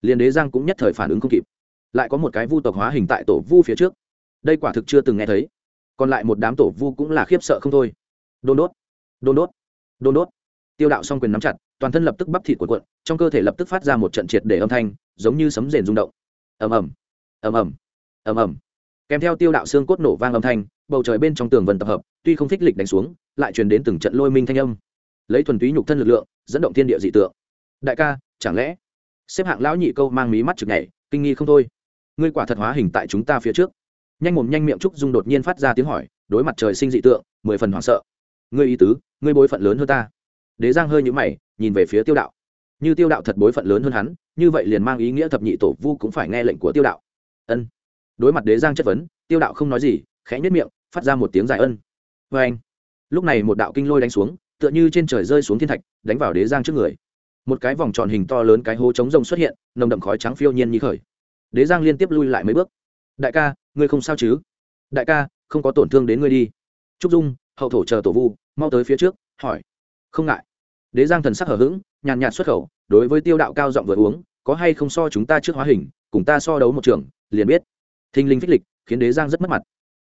liền đế giang cũng nhất thời phản ứng không kịp. Lại có một cái vu tộc hóa hình tại tổ vu phía trước. Đây quả thực chưa từng nghe thấy. Còn lại một đám tổ vu cũng là khiếp sợ không thôi. Đôn đốt đôn đốt đôn đốt. Tiêu đạo song quyền nắm chặt, toàn thân lập tức bắp thịt của quận trong cơ thể lập tức phát ra một trận triệt để âm thanh, giống như sấm rền rung động ầm ầm ầm ầm ầm ầm. Kèm theo tiêu đạo xương cốt nổ vang âm thanh, bầu trời bên trong tường vần tập hợp, tuy không thích lịch đánh xuống, lại truyền đến từng trận lôi minh thanh âm. Lấy thuần túy nhục thân lực lượng, dẫn động thiên địa dị tượng. Đại ca, chẳng lẽ? Xếp hạng lão nhị câu mang mí mắt chực nhảy, kinh nghi không thôi. Ngươi quả thật hóa hình tại chúng ta phía trước. Nhanh mồm nhanh miệng trúc dung đột nhiên phát ra tiếng hỏi, đối mặt trời sinh dị tượng, mười phần hoảng sợ. Ngươi ý tứ, ngươi bối phận lớn hơn ta. Đế giang hơi nhũ mày, nhìn về phía tiêu đạo như tiêu đạo thật bối phận lớn hơn hắn, như vậy liền mang ý nghĩa thập nhị tổ vu cũng phải nghe lệnh của tiêu đạo. Ân. Đối mặt đế giang chất vấn, tiêu đạo không nói gì, khẽ nhất miệng, phát ra một tiếng dài ân. Vê anh. Lúc này một đạo kinh lôi đánh xuống, tựa như trên trời rơi xuống thiên thạch, đánh vào đế giang trước người. Một cái vòng tròn hình to lớn cái hố trống rông xuất hiện, nồng đậm khói trắng phiêu nhiên như khởi. Đế giang liên tiếp lui lại mấy bước. Đại ca, ngươi không sao chứ? Đại ca, không có tổn thương đến ngươi đi. Trúc dung, hậu thổ chờ tổ vu, mau tới phía trước, hỏi. Không ngại. Đế giang thần sắc hở h ữ g nhàn nhạt xuất khẩu đối với tiêu đạo cao giọng vừa uống, có hay không so chúng ta trước hóa hình, cùng ta so đấu một trường, liền biết. Thinh linh phích lịch, khiến đế giang rất mất mặt.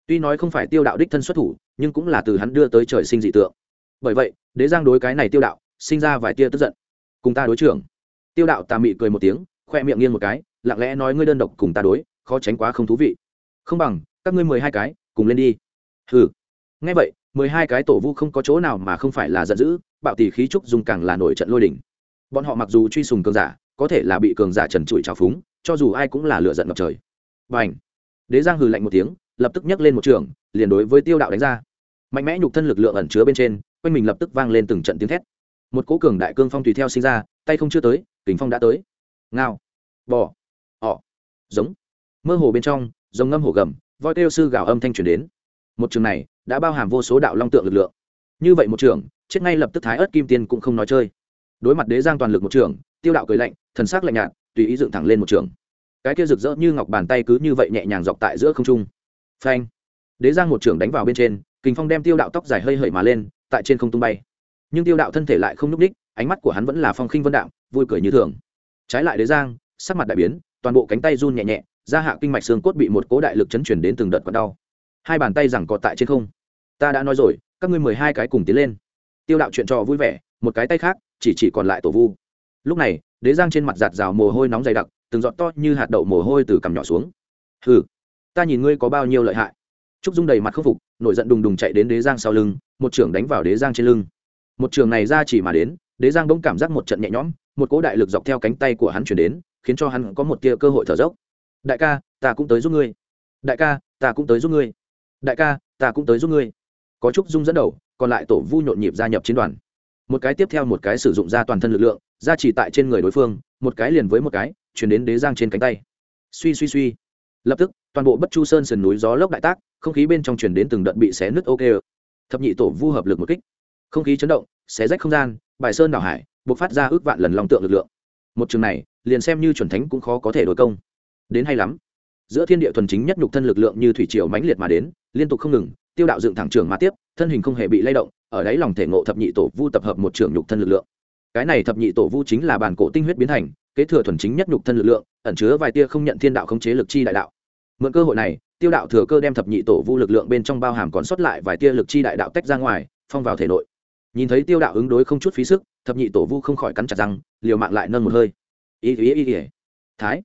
Tuy nói không phải tiêu đạo đích thân xuất thủ, nhưng cũng là từ hắn đưa tới trời sinh dị tượng. Bởi vậy, đế giang đối cái này tiêu đạo, sinh ra vài tia tức giận. Cùng ta đối trưởng. Tiêu đạo tà mị cười một tiếng, khoe miệng nghiêng một cái, lặng lẽ nói ngươi đơn độc cùng ta đối, khó tránh quá không thú vị. Không bằng, các ngươi mười hai cái, cùng lên đi. Hừ. Ngay vậy, mười hai cái tổ vu không có chỗ nào mà không phải là giận dữ, bạo tỷ khí trúc dùng càng là nổi trận lôi đỉnh bọn họ mặc dù truy sùng cường giả, có thể là bị cường giả trần trụi trào phúng, cho dù ai cũng là lựa giận ngập trời. B à n h đế giang hừ lạnh một tiếng, lập tức nhấc lên một trường, liền đối với tiêu đạo đánh ra. Mạnh mẽ nhục thân lực lượng ẩn chứa bên trên, quanh mình lập tức vang lên từng trận tiếng thét. Một cố cường đại cương phong tùy theo sinh ra, tay không chưa tới kính phong đã tới. Ngao! Bò! Họ giống! Mơ hồ bên trong, giống ngâm hồ gầm, voi kêu sư gào âm thanh truyền đến. Một trường này, đã bao hàm vô số đạo long tượng lực lượng. Như vậy một trường, chết ngay lập tức thái ớt kim tiên cũng không nói chơi đối mặt đế giang toàn lực một trường tiêu đạo cười lạnh thần sắc lạnh nhạt tùy ý dựng thẳng lên một trường. Cái kia rực rỡ như ngọc bàn tay cứ như vậy nhẹ nhàng dọc tại giữa không trung. Phanh! Đế giang một trường đánh vào bên trên kình phong đem tiêu đạo tóc dài hơi hởi mà lên tại trên không tung bay. Nhưng tiêu đạo thân thể lại không nhúc ních ánh mắt của hắn vẫn là phong khinh vân đạo, vui cười như thường. Trái lại đế giang sắc mặt đại biến toàn bộ cánh tay run nhẹ nhẹ ra hạ kinh mạch xương cốt bị một cố đại lực chấn chuyển đến từng đợt còn đau. Hai bàn tay giằng cọt tại trên không. Ta đã nói rồi các ngươi mười hai cái cùng tiến lên. Tiêu đạo chuyện trò vui vẻ một cái tay khác chỉ chỉ còn lại tổ vu. Lúc này, đế giang trên mặt giạt rào mồ hôi nóng dày đặc, từng giọt to như hạt đậu mồ hôi từ cằm nhỏ xuống. Hừ, ta nhìn ngươi có bao nhiêu lợi hại. Trúc dung đầy mặt khâm phục, nổi giận đùng đùng chạy đến đế giang sau lưng, một trưởng đánh vào đế giang trên lưng. Một trường này ra chỉ mà đến, đế giang bỗng cảm giác một trận nhẹ nhõm, một cỗ đại lực dọc theo cánh tay của hắn chuyển đến, khiến cho hắn có một tia cơ hội thở dốc. Đại ca, ta cũng tới giúp ngươi. Đại ca, ta cũng tới giúp ngươi. Đại ca, ta cũng tới giúp ngươi. Có trúc dung dẫn đầu, còn lại tổ vu nhộn nhịp gia nhập chiến đoàn một cái tiếp theo một cái sử dụng ra toàn thân lực lượng, ra chỉ tại trên người đối phương, một cái liền với một cái, chuyển đến đế giang trên cánh tay. Suy suy suy. Lập tức, toàn bộ bất chu sơn sườn núi gió lốc đại tác, không khí bên trong chuyển đến từng đợt bị xé nứt ok. Thập nhị tổ vu hợp lực một kích. Không khí chấn động, xé rách không gian, bài sơn đảo hải buộc phát ra ước vạn lần lòng tượng lực lượng. Một trường này, liền xem như chuẩn thánh cũng khó có thể đổi công. Đến hay lắm. Giữa thiên địa thuần chính nhất nhục thân lực lượng như thủy triều mãnh liệt mà đến, liên tục không ngừng, tiêu đạo dựng thẳng trường mà tiếp, thân hình không hề bị lay động ở đáy lòng thể ngộ thập nhị tổ vu tập hợp một trưởng nhục thân lực lượng. Cái này thập nhị tổ vu chính là bản cổ tinh huyết biến thành, kế thừa thuần chính nhất nhục thân lực lượng, ẩn chứa vài tia không nhận thiên đạo khống chế lực chi đại đạo. Mượn cơ hội này, tiêu đạo thừa cơ đem thập nhị tổ vu lực lượng bên trong bao hàm còn sót lại vài tia lực chi đại đạo tách ra ngoài, phong vào thể nội. Nhìn thấy tiêu đạo ứng đối không chút phí sức, thập nhị tổ vu không khỏi cắn chặt răng, liều mạng lại nâng một hơi. Ý ý ý ý. Thái.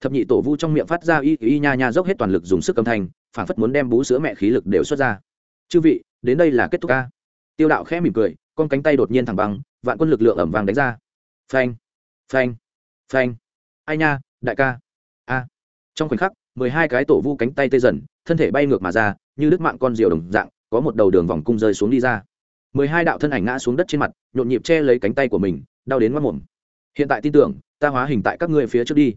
Thập nhị tổ vu trong miệng phát ra y y nha nha dốc hết toàn lực dùng sức âm thanh phản phất muốn đem bú sữa mẹ khí lực đều xuất ra. Chư vị, đến đây là kết thúc ca tiêu đạo khẽ mỉm cười, con cánh tay đột nhiên thẳng băng, vạn quân lực lượng ẩm vàng đánh ra. Phanh phanh phanh. Ai nha, đại ca. A. Trong khoảnh khắc, mười hai cái tổ vu cánh tay tê dần, thân thể bay ngược mà ra, như đứt mạng con diều đồng dạng, có một đầu đường vòng cung rơi xuống đi ra. mười hai đạo thân ảnh ngã xuống đất trên mặt, nhộn nhịp che lấy cánh tay của mình, đau đến mất mồm. Hiện tại tin tưởng, ta hóa hình tại các ngươi phía trước đi.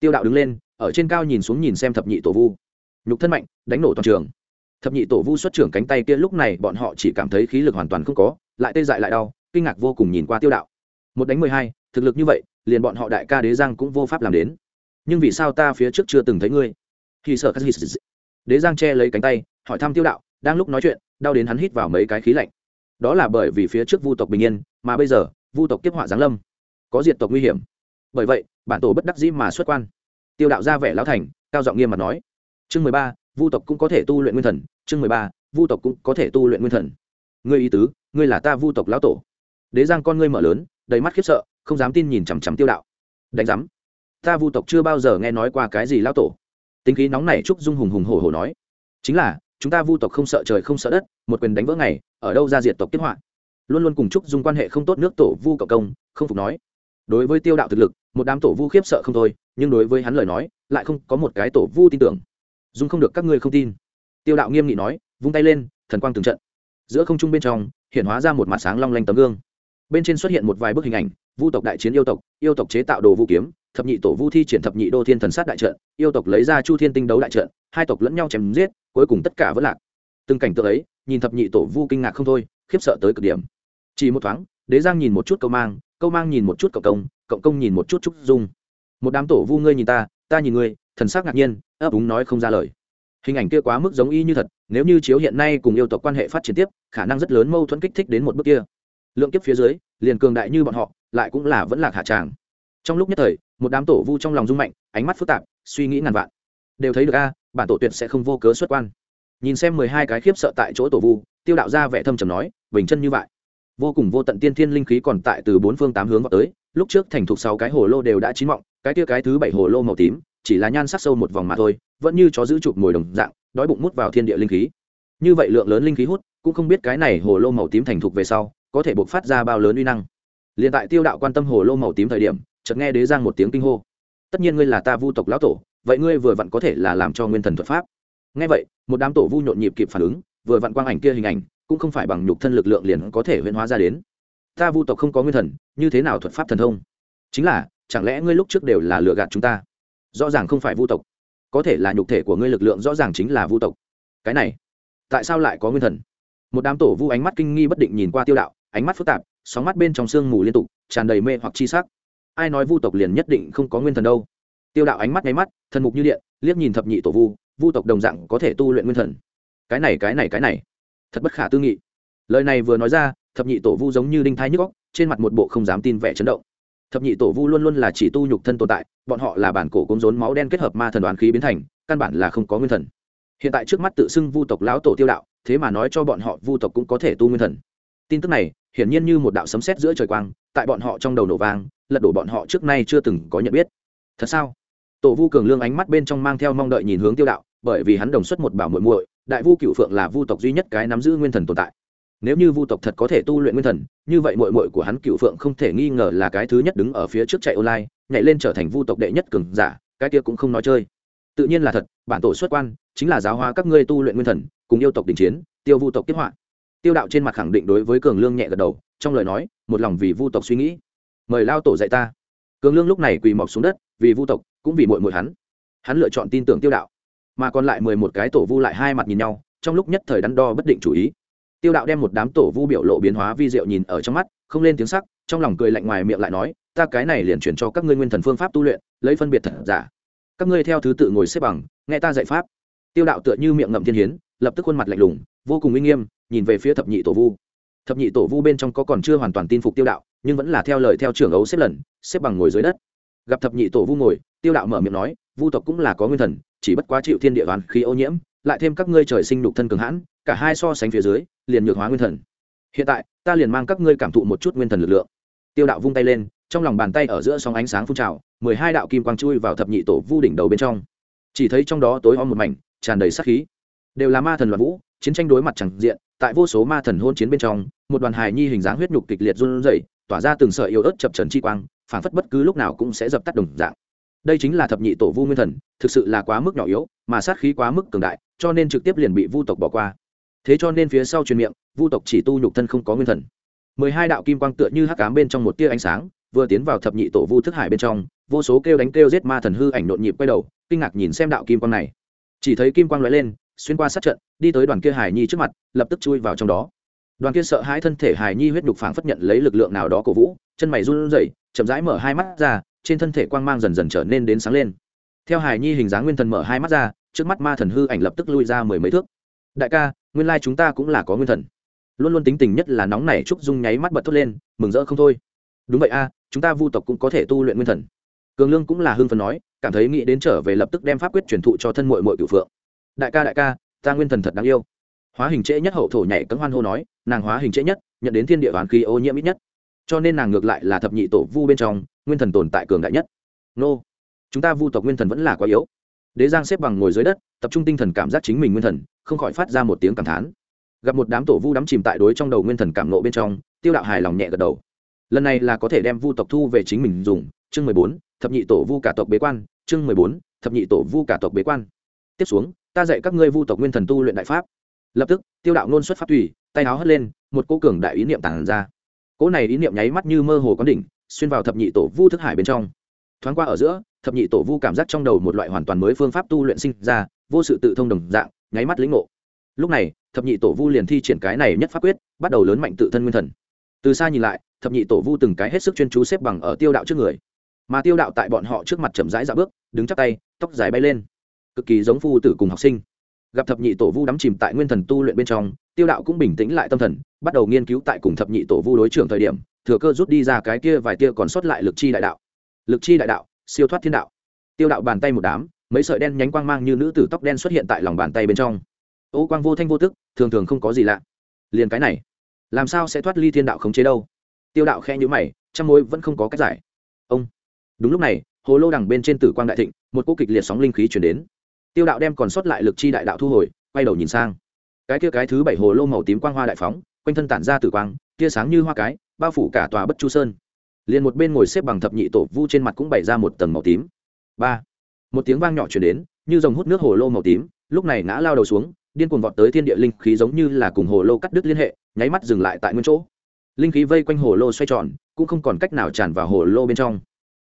Tiêu đạo đứng lên, ở trên cao nhìn xuống nhìn xem thập nhị tổ vu. Nhục thân mạnh, đánh nổ toàn trường thập nhị tổ vu xuất trưởng cánh tay kia lúc này bọn họ chỉ cảm thấy khí lực hoàn toàn không có, lại tê dại lại đau, kinh ngạc vô cùng nhìn qua tiêu đạo. Một đánh mười hai, thực lực như vậy, liền bọn họ đại ca đế giang cũng vô pháp làm đến. Nhưng vì sao ta phía trước chưa từng thấy ngươi? Khi sợ đế giang che lấy cánh tay, hỏi thăm tiêu đạo, đang lúc nói chuyện, đau đến hắn hít vào mấy cái khí lạnh. Đó là bởi vì phía trước vu tộc bình yên, mà bây giờ, vu tộc tiếp họa giáng lâm. Có diệt tộc nguy hiểm. Bởi vậy, bản tổ bất đắc dĩ mà xuất quan. Tiêu đạo ra vẻ lão thành, cao giọng nghiêm mặt nói. Chương mười ba, vu tộc cũng có thể tu luyện nguyên thần chương mười ba, vu tộc cũng có thể tu luyện nguyên thần. Ngươi ý tứ, ngươi là ta vu tộc lão tổ. Đế giang con ngươi mở lớn, đầy mắt khiếp sợ, không dám tin nhìn chằm chằm tiêu đạo. Đánh giám. Ta vu tộc chưa bao giờ nghe nói qua cái gì lão tổ. Tính khí nóng này trúc dung hùng hùng hổ hổ nói. Chính là, chúng ta vu tộc không sợ trời không sợ đất, một quyền đánh vỡ ngày, ở đâu ra diệt tộc kết họa? Luôn luôn cùng trúc dung quan hệ không tốt nước tổ vu cộng công, không phục nói. Đối với tiêu đạo thực lực, một đám tổ vu khiếp sợ không thôi, nhưng đối với hắn lời nói, lại không có một cái tổ vu tin tưởng. Dung không được các ngươi không tin tiêu đạo nghiêm nghị nói, vung tay lên, thần quang từng trận. Giữa không trung bên trong, hiện hóa ra một mặt sáng long lanh tấm gương. Bên trên xuất hiện một vài bức hình ảnh, vu tộc đại chiến yêu tộc yêu tộc chế tạo đồ vũ kiếm, thập nhị tổ vu thi triển thập nhị đô thiên thần sát đại trận, yêu tộc lấy ra chu thiên tinh đấu đại trận, hai tộc lẫn nhau chém giết, cuối cùng tất cả vẫn lạc. Từng cảnh tượng ấy, nhìn thập nhị tổ vu kinh ngạc không thôi, khiếp sợ tới cực điểm. Chỉ một thoáng, đế giang nhìn một chút câu mang câu mang nhìn một chút cộng công cộng công nhìn một chút trúc dung. Một đám tổ vu ngươi nhìn ta ta nhìn ngươi, thần sắc ngạc nhiên, ấp úng nói không ra lời hình ảnh kia quá mức giống y như thật, nếu như chiếu hiện nay cùng yêu tộc quan hệ phát triển tiếp, khả năng rất lớn mâu thuẫn kích thích đến một bước kia. Lượng kiếp phía dưới, liền cường đại như bọn họ, lại cũng là vẫn lạc hạ tràng. Trong lúc nhất thời, một đám tổ vu trong lòng rung mạnh, ánh mắt phức tạp, suy nghĩ ngàn vạn. Đều thấy được a, bản tổ tuyệt sẽ không vô cớ xuất quan. Nhìn xem mười hai cái khiếp sợ tại chỗ tổ vu, tiêu đạo ra vẻ thâm trầm nói, bình chân như vậy. Vô cùng vô tận tiên thiên linh khí còn tại từ bốn phương tám hướng vào tới, lúc trước thành thục sáu cái hồ lô đều đã chín mọng, cái kia cái thứ bảy hồ lô màu tím chỉ là nhan sắc sâu một vòng mà thôi, vẫn như chó giữ chụp mồi đồng dạng, đói bụng mút vào thiên địa linh khí. Như vậy lượng lớn linh khí hút, cũng không biết cái này hồ lô màu tím thành thục về sau, có thể buộc phát ra bao lớn uy năng. Liền tại tiêu đạo quan tâm hồ lô màu tím thời điểm, chợt nghe đế giang một tiếng kinh hô. Tất nhiên ngươi là ta vu tộc lão tổ, vậy ngươi vừa vặn có thể là làm cho nguyên thần thuật pháp. Nghe vậy, một đám tổ vu nhộn nhịp kịp phản ứng, vừa vặn quang ảnh kia hình ảnh, cũng không phải bằng nhục thân lực lượng liền có thể huyễn hóa ra đến. Ta vu tộc không có nguyên thần, như thế nào thuật pháp thần thông? Chính là, chẳng lẽ ngươi lúc trước đều là lừa gạt chúng ta? Rõ ràng không phải vu tộc. Có thể là nhục thể của ngươi lực lượng rõ ràng chính là vu tộc. Cái này, tại sao lại có nguyên thần? Một đám tổ vu ánh mắt kinh nghi bất định nhìn qua tiêu đạo, ánh mắt phức tạp, sóng mắt bên trong sương mù liên tục, tràn đầy mê hoặc chi sắc. Ai nói vu tộc liền nhất định không có nguyên thần đâu? Tiêu đạo ánh mắt nháy mắt, thần mục như điện, liếc nhìn thập nhị tổ vu vu tộc đồng dạng có thể tu luyện nguyên thần. Cái này cái này cái này. Thật bất khả tư nghị. Lời này vừa nói ra, thập nhị tổ vu giống như đinh thái nhức góc trên mặt một bộ không dám tin vẻ chấn động thập nhị tổ vu luôn luôn là chỉ tu nhục thân tồn tại, bọn họ là bản cổ cống rốn máu đen kết hợp ma thần đoán khí biến thành, căn bản là không có nguyên thần. Hiện tại trước mắt tự xưng vu tộc lão tổ tiêu đạo, thế mà nói cho bọn họ vu tộc cũng có thể tu nguyên thần. Tin tức này, hiển nhiên như một đạo sấm sét giữa trời quang, tại bọn họ trong đầu nổ vang, lật đổ bọn họ trước nay chưa từng có nhận biết. Thật sao? Tổ vu cường lương ánh mắt bên trong mang theo mong đợi nhìn hướng tiêu đạo, bởi vì hắn đồng xuất một bảo muội muội, đại vu cựu phượng là vu tộc duy nhất cái nắm giữ nguyên thần tồn tại nếu như vu tộc thật có thể tu luyện nguyên thần, như vậy muội muội của hắn cựu phượng không thể nghi ngờ là cái thứ nhất đứng ở phía trước chạy online, nhảy lên trở thành vu tộc đệ nhất cường giả, cái kia cũng không nói chơi. Tự nhiên là thật, bản tổ xuất quan, chính là giáo hóa các ngươi tu luyện nguyên thần, cùng yêu tộc đình chiến, tiêu vu tộc tiếp họa. Tiêu đạo trên mặt khẳng định đối với cường lương nhẹ gật đầu, trong lời nói, một lòng vì vu tộc suy nghĩ. Mời lao tổ dạy ta. Cường lương lúc này quỳ mọc xuống đất, vì vu tộc, cũng vì mội mội hắn. Hắn lựa chọn tin tưởng tiêu đạo. Mà còn lại mười một cái tổ vu lại hai mặt nhìn nhau, trong lúc nhất thời đắn đo bất định chủ ý tiêu đạo đem một đám tổ vu biểu lộ biến hóa vi diệu nhìn ở trong mắt, không lên tiếng sắc, trong lòng cười lạnh ngoài miệng lại nói, ta cái này liền chuyển cho các ngươi nguyên thần phương pháp tu luyện, lấy phân biệt thật giả. Các ngươi theo thứ tự ngồi xếp bằng, nghe ta dạy pháp. Tiêu đạo tựa như miệng ngậm thiên hiến, lập tức khuôn mặt lạnh lùng, vô cùng uy nghiêm, nhìn về phía thập nhị tổ vu. Thập nhị tổ vu bên trong có còn chưa hoàn toàn tin phục tiêu đạo, nhưng vẫn là theo lời theo trưởng ấu xếp lần, xếp bằng ngồi dưới đất. Gặp thập nhị tổ vu ngồi, tiêu đạo mở miệng nói, vu tộc cũng là có nguyên thần, chỉ bất quá chịu thiên địa đoàn khí ô nhiễm, lại thêm các ngươi trời sinh nhục thân cường hãn cả hai so sánh phía dưới, liền nhược hóa nguyên thần. Hiện tại, ta liền mang các ngươi cảm thụ một chút nguyên thần lực lượng. Tiêu đạo vung tay lên, trong lòng bàn tay ở giữa sóng ánh sáng phun trào, mười hai đạo kim quang chui vào thập nhị tổ vu đỉnh đầu bên trong. Chỉ thấy trong đó tối om một mảnh, tràn đầy sát khí. Đều là ma thần loạn vũ, chiến tranh đối mặt chẳng diện, tại vô số ma thần hôn chiến bên trong, một đoàn hài nhi hình dáng huyết nhục kịch liệt run rẩy, tỏa ra từng sợi yếu ớt chập trần chi quang, phảng phất bất cứ lúc nào cũng sẽ dập tắt đồng dạng. Đây chính là thập nhị tổ vu nguyên thần, thực sự là quá mức nhỏ yếu, mà sát khí quá mức cường đại, cho nên trực tiếp liền bị vu tộc bỏ qua thế cho nên phía sau truyền miệng, vu tộc chỉ tu nhục thân không có nguyên thần. Mười hai đạo kim quang tựa như hắc cám bên trong một tia ánh sáng, vừa tiến vào thập nhị tổ vu thức hải bên trong, vô số kêu đánh kêu giết ma thần hư ảnh nhộn nhịp quay đầu, kinh ngạc nhìn xem đạo kim quang này. Chỉ thấy kim quang lóe lên, xuyên qua sát trận, đi tới đoàn kia hải nhi trước mặt, lập tức chui vào trong đó. Đoàn kia sợ hãi thân thể hải nhi huyết đục phảng phất nhận lấy lực lượng nào đó cổ vũ, chân mày run rẩy, chậm rãi mở hai mắt ra, trên thân thể quang mang dần dần trở nên đến sáng lên. Theo hải nhi hình dáng nguyên thần mở hai mắt ra, trước mắt ma thần hư ảnh lập tức lui ra mười mấy thước đại ca, nguyên lai chúng ta cũng là có nguyên thần. Luôn luôn tính tình nhất là nóng này. trúc dung nháy mắt bật thốt lên, mừng rỡ không thôi. Đúng vậy a, chúng ta vu tộc cũng có thể tu luyện nguyên thần. Cường lương cũng là hưng phần nói, cảm thấy nghĩ đến trở về lập tức đem pháp quyết truyền thụ cho thân mội mội cửu phượng. Đại ca đại ca, ta nguyên thần thật đáng yêu. Hóa hình trễ nhất hậu thổ nhảy cấm hoan hô nói, nàng hóa hình trễ nhất, nhận đến thiên địa hoàn khí ô nhiễm ít nhất. Cho nên nàng ngược lại là thập nhị tổ vu bên trong, nguyên thần tồn tại cường đại nhất. Nô, chúng ta vu tộc nguyên thần vẫn là quá yếu đế giang xếp bằng ngồi dưới đất, tập trung tinh thần cảm giác chính mình nguyên thần, không khỏi phát ra một tiếng cảm thán. Gặp một đám tổ vu đắm chìm tại đối trong đầu nguyên thần cảm nộ bên trong, tiêu đạo hài lòng nhẹ gật đầu. Lần này là có thể đem vu tộc thu về chính mình dùng, chương mười bốn, thập nhị tổ vu cả tộc bế quan, chương mười bốn, thập nhị tổ vu cả tộc bế quan. Tiếp xuống, ta dạy các ngươi vu tộc nguyên thần tu luyện đại pháp. Lập tức, tiêu đạo nôn xuất pháp tùy, tay áo hất lên, một cô cường đại ý niệm tản ra. Cỗ này ý niệm nháy mắt như mơ hồ có đỉnh, xuyên vào thập nhị tổ vu thức hải bên trong thoáng qua ở giữa, thập nhị tổ vu cảm giác trong đầu một loại hoàn toàn mới phương pháp tu luyện sinh ra, vô sự tự thông đồng dạng, nháy mắt lĩnh ngộ. Lúc này, thập nhị tổ vu liền thi triển cái này nhất pháp quyết, bắt đầu lớn mạnh tự thân nguyên thần. Từ xa nhìn lại, thập nhị tổ vu từng cái hết sức chuyên chú xếp bằng ở tiêu đạo trước người. Mà tiêu đạo tại bọn họ trước mặt chậm rãi dạo bước, đứng chắc tay, tóc dài bay lên. Cực kỳ giống phu tử cùng học sinh. Gặp thập nhị tổ vu đắm chìm tại nguyên thần tu luyện bên trong, tiêu đạo cũng bình tĩnh lại tâm thần, bắt đầu nghiên cứu tại cùng thập nhị tổ vu đối trưởng thời điểm, thừa cơ rút đi ra cái kia vài tia còn sót lại lực chi đại đạo lực chi đại đạo, siêu thoát thiên đạo. Tiêu đạo bàn tay một đám, mấy sợi đen nhánh quang mang như nữ tử tóc đen xuất hiện tại lòng bàn tay bên trong. Ô quang vô thanh vô tức, thường thường không có gì lạ. Liền cái này, làm sao sẽ thoát ly thiên đạo khống chế đâu? Tiêu đạo khe nhữ mày trong mối vẫn không có cách giải. Ông. Đúng lúc này, hồ lô đằng bên trên tử quang đại thịnh, một cô kịch liệt sóng linh khí chuyển đến. Tiêu đạo đem còn sót lại lực chi đại đạo thu hồi, quay đầu nhìn sang. Cái kia cái thứ bảy hồ lô màu tím quang hoa đại phóng, quanh thân tản ra tử quang, tia sáng như hoa cái, bao phủ cả tòa bất chu sơn liền một bên ngồi xếp bằng thập nhị tổ vu trên mặt cũng bày ra một tầng màu tím. Ba. Một tiếng vang nhỏ chuyển đến, như dòng hút nước hồ lô màu tím, lúc này ngã lao đầu xuống, điên cuồng vọt tới thiên địa linh khí giống như là cùng hồ lô cắt đứt liên hệ, nháy mắt dừng lại tại nguyên chỗ. Linh khí vây quanh hồ lô xoay tròn, cũng không còn cách nào tràn vào hồ lô bên trong.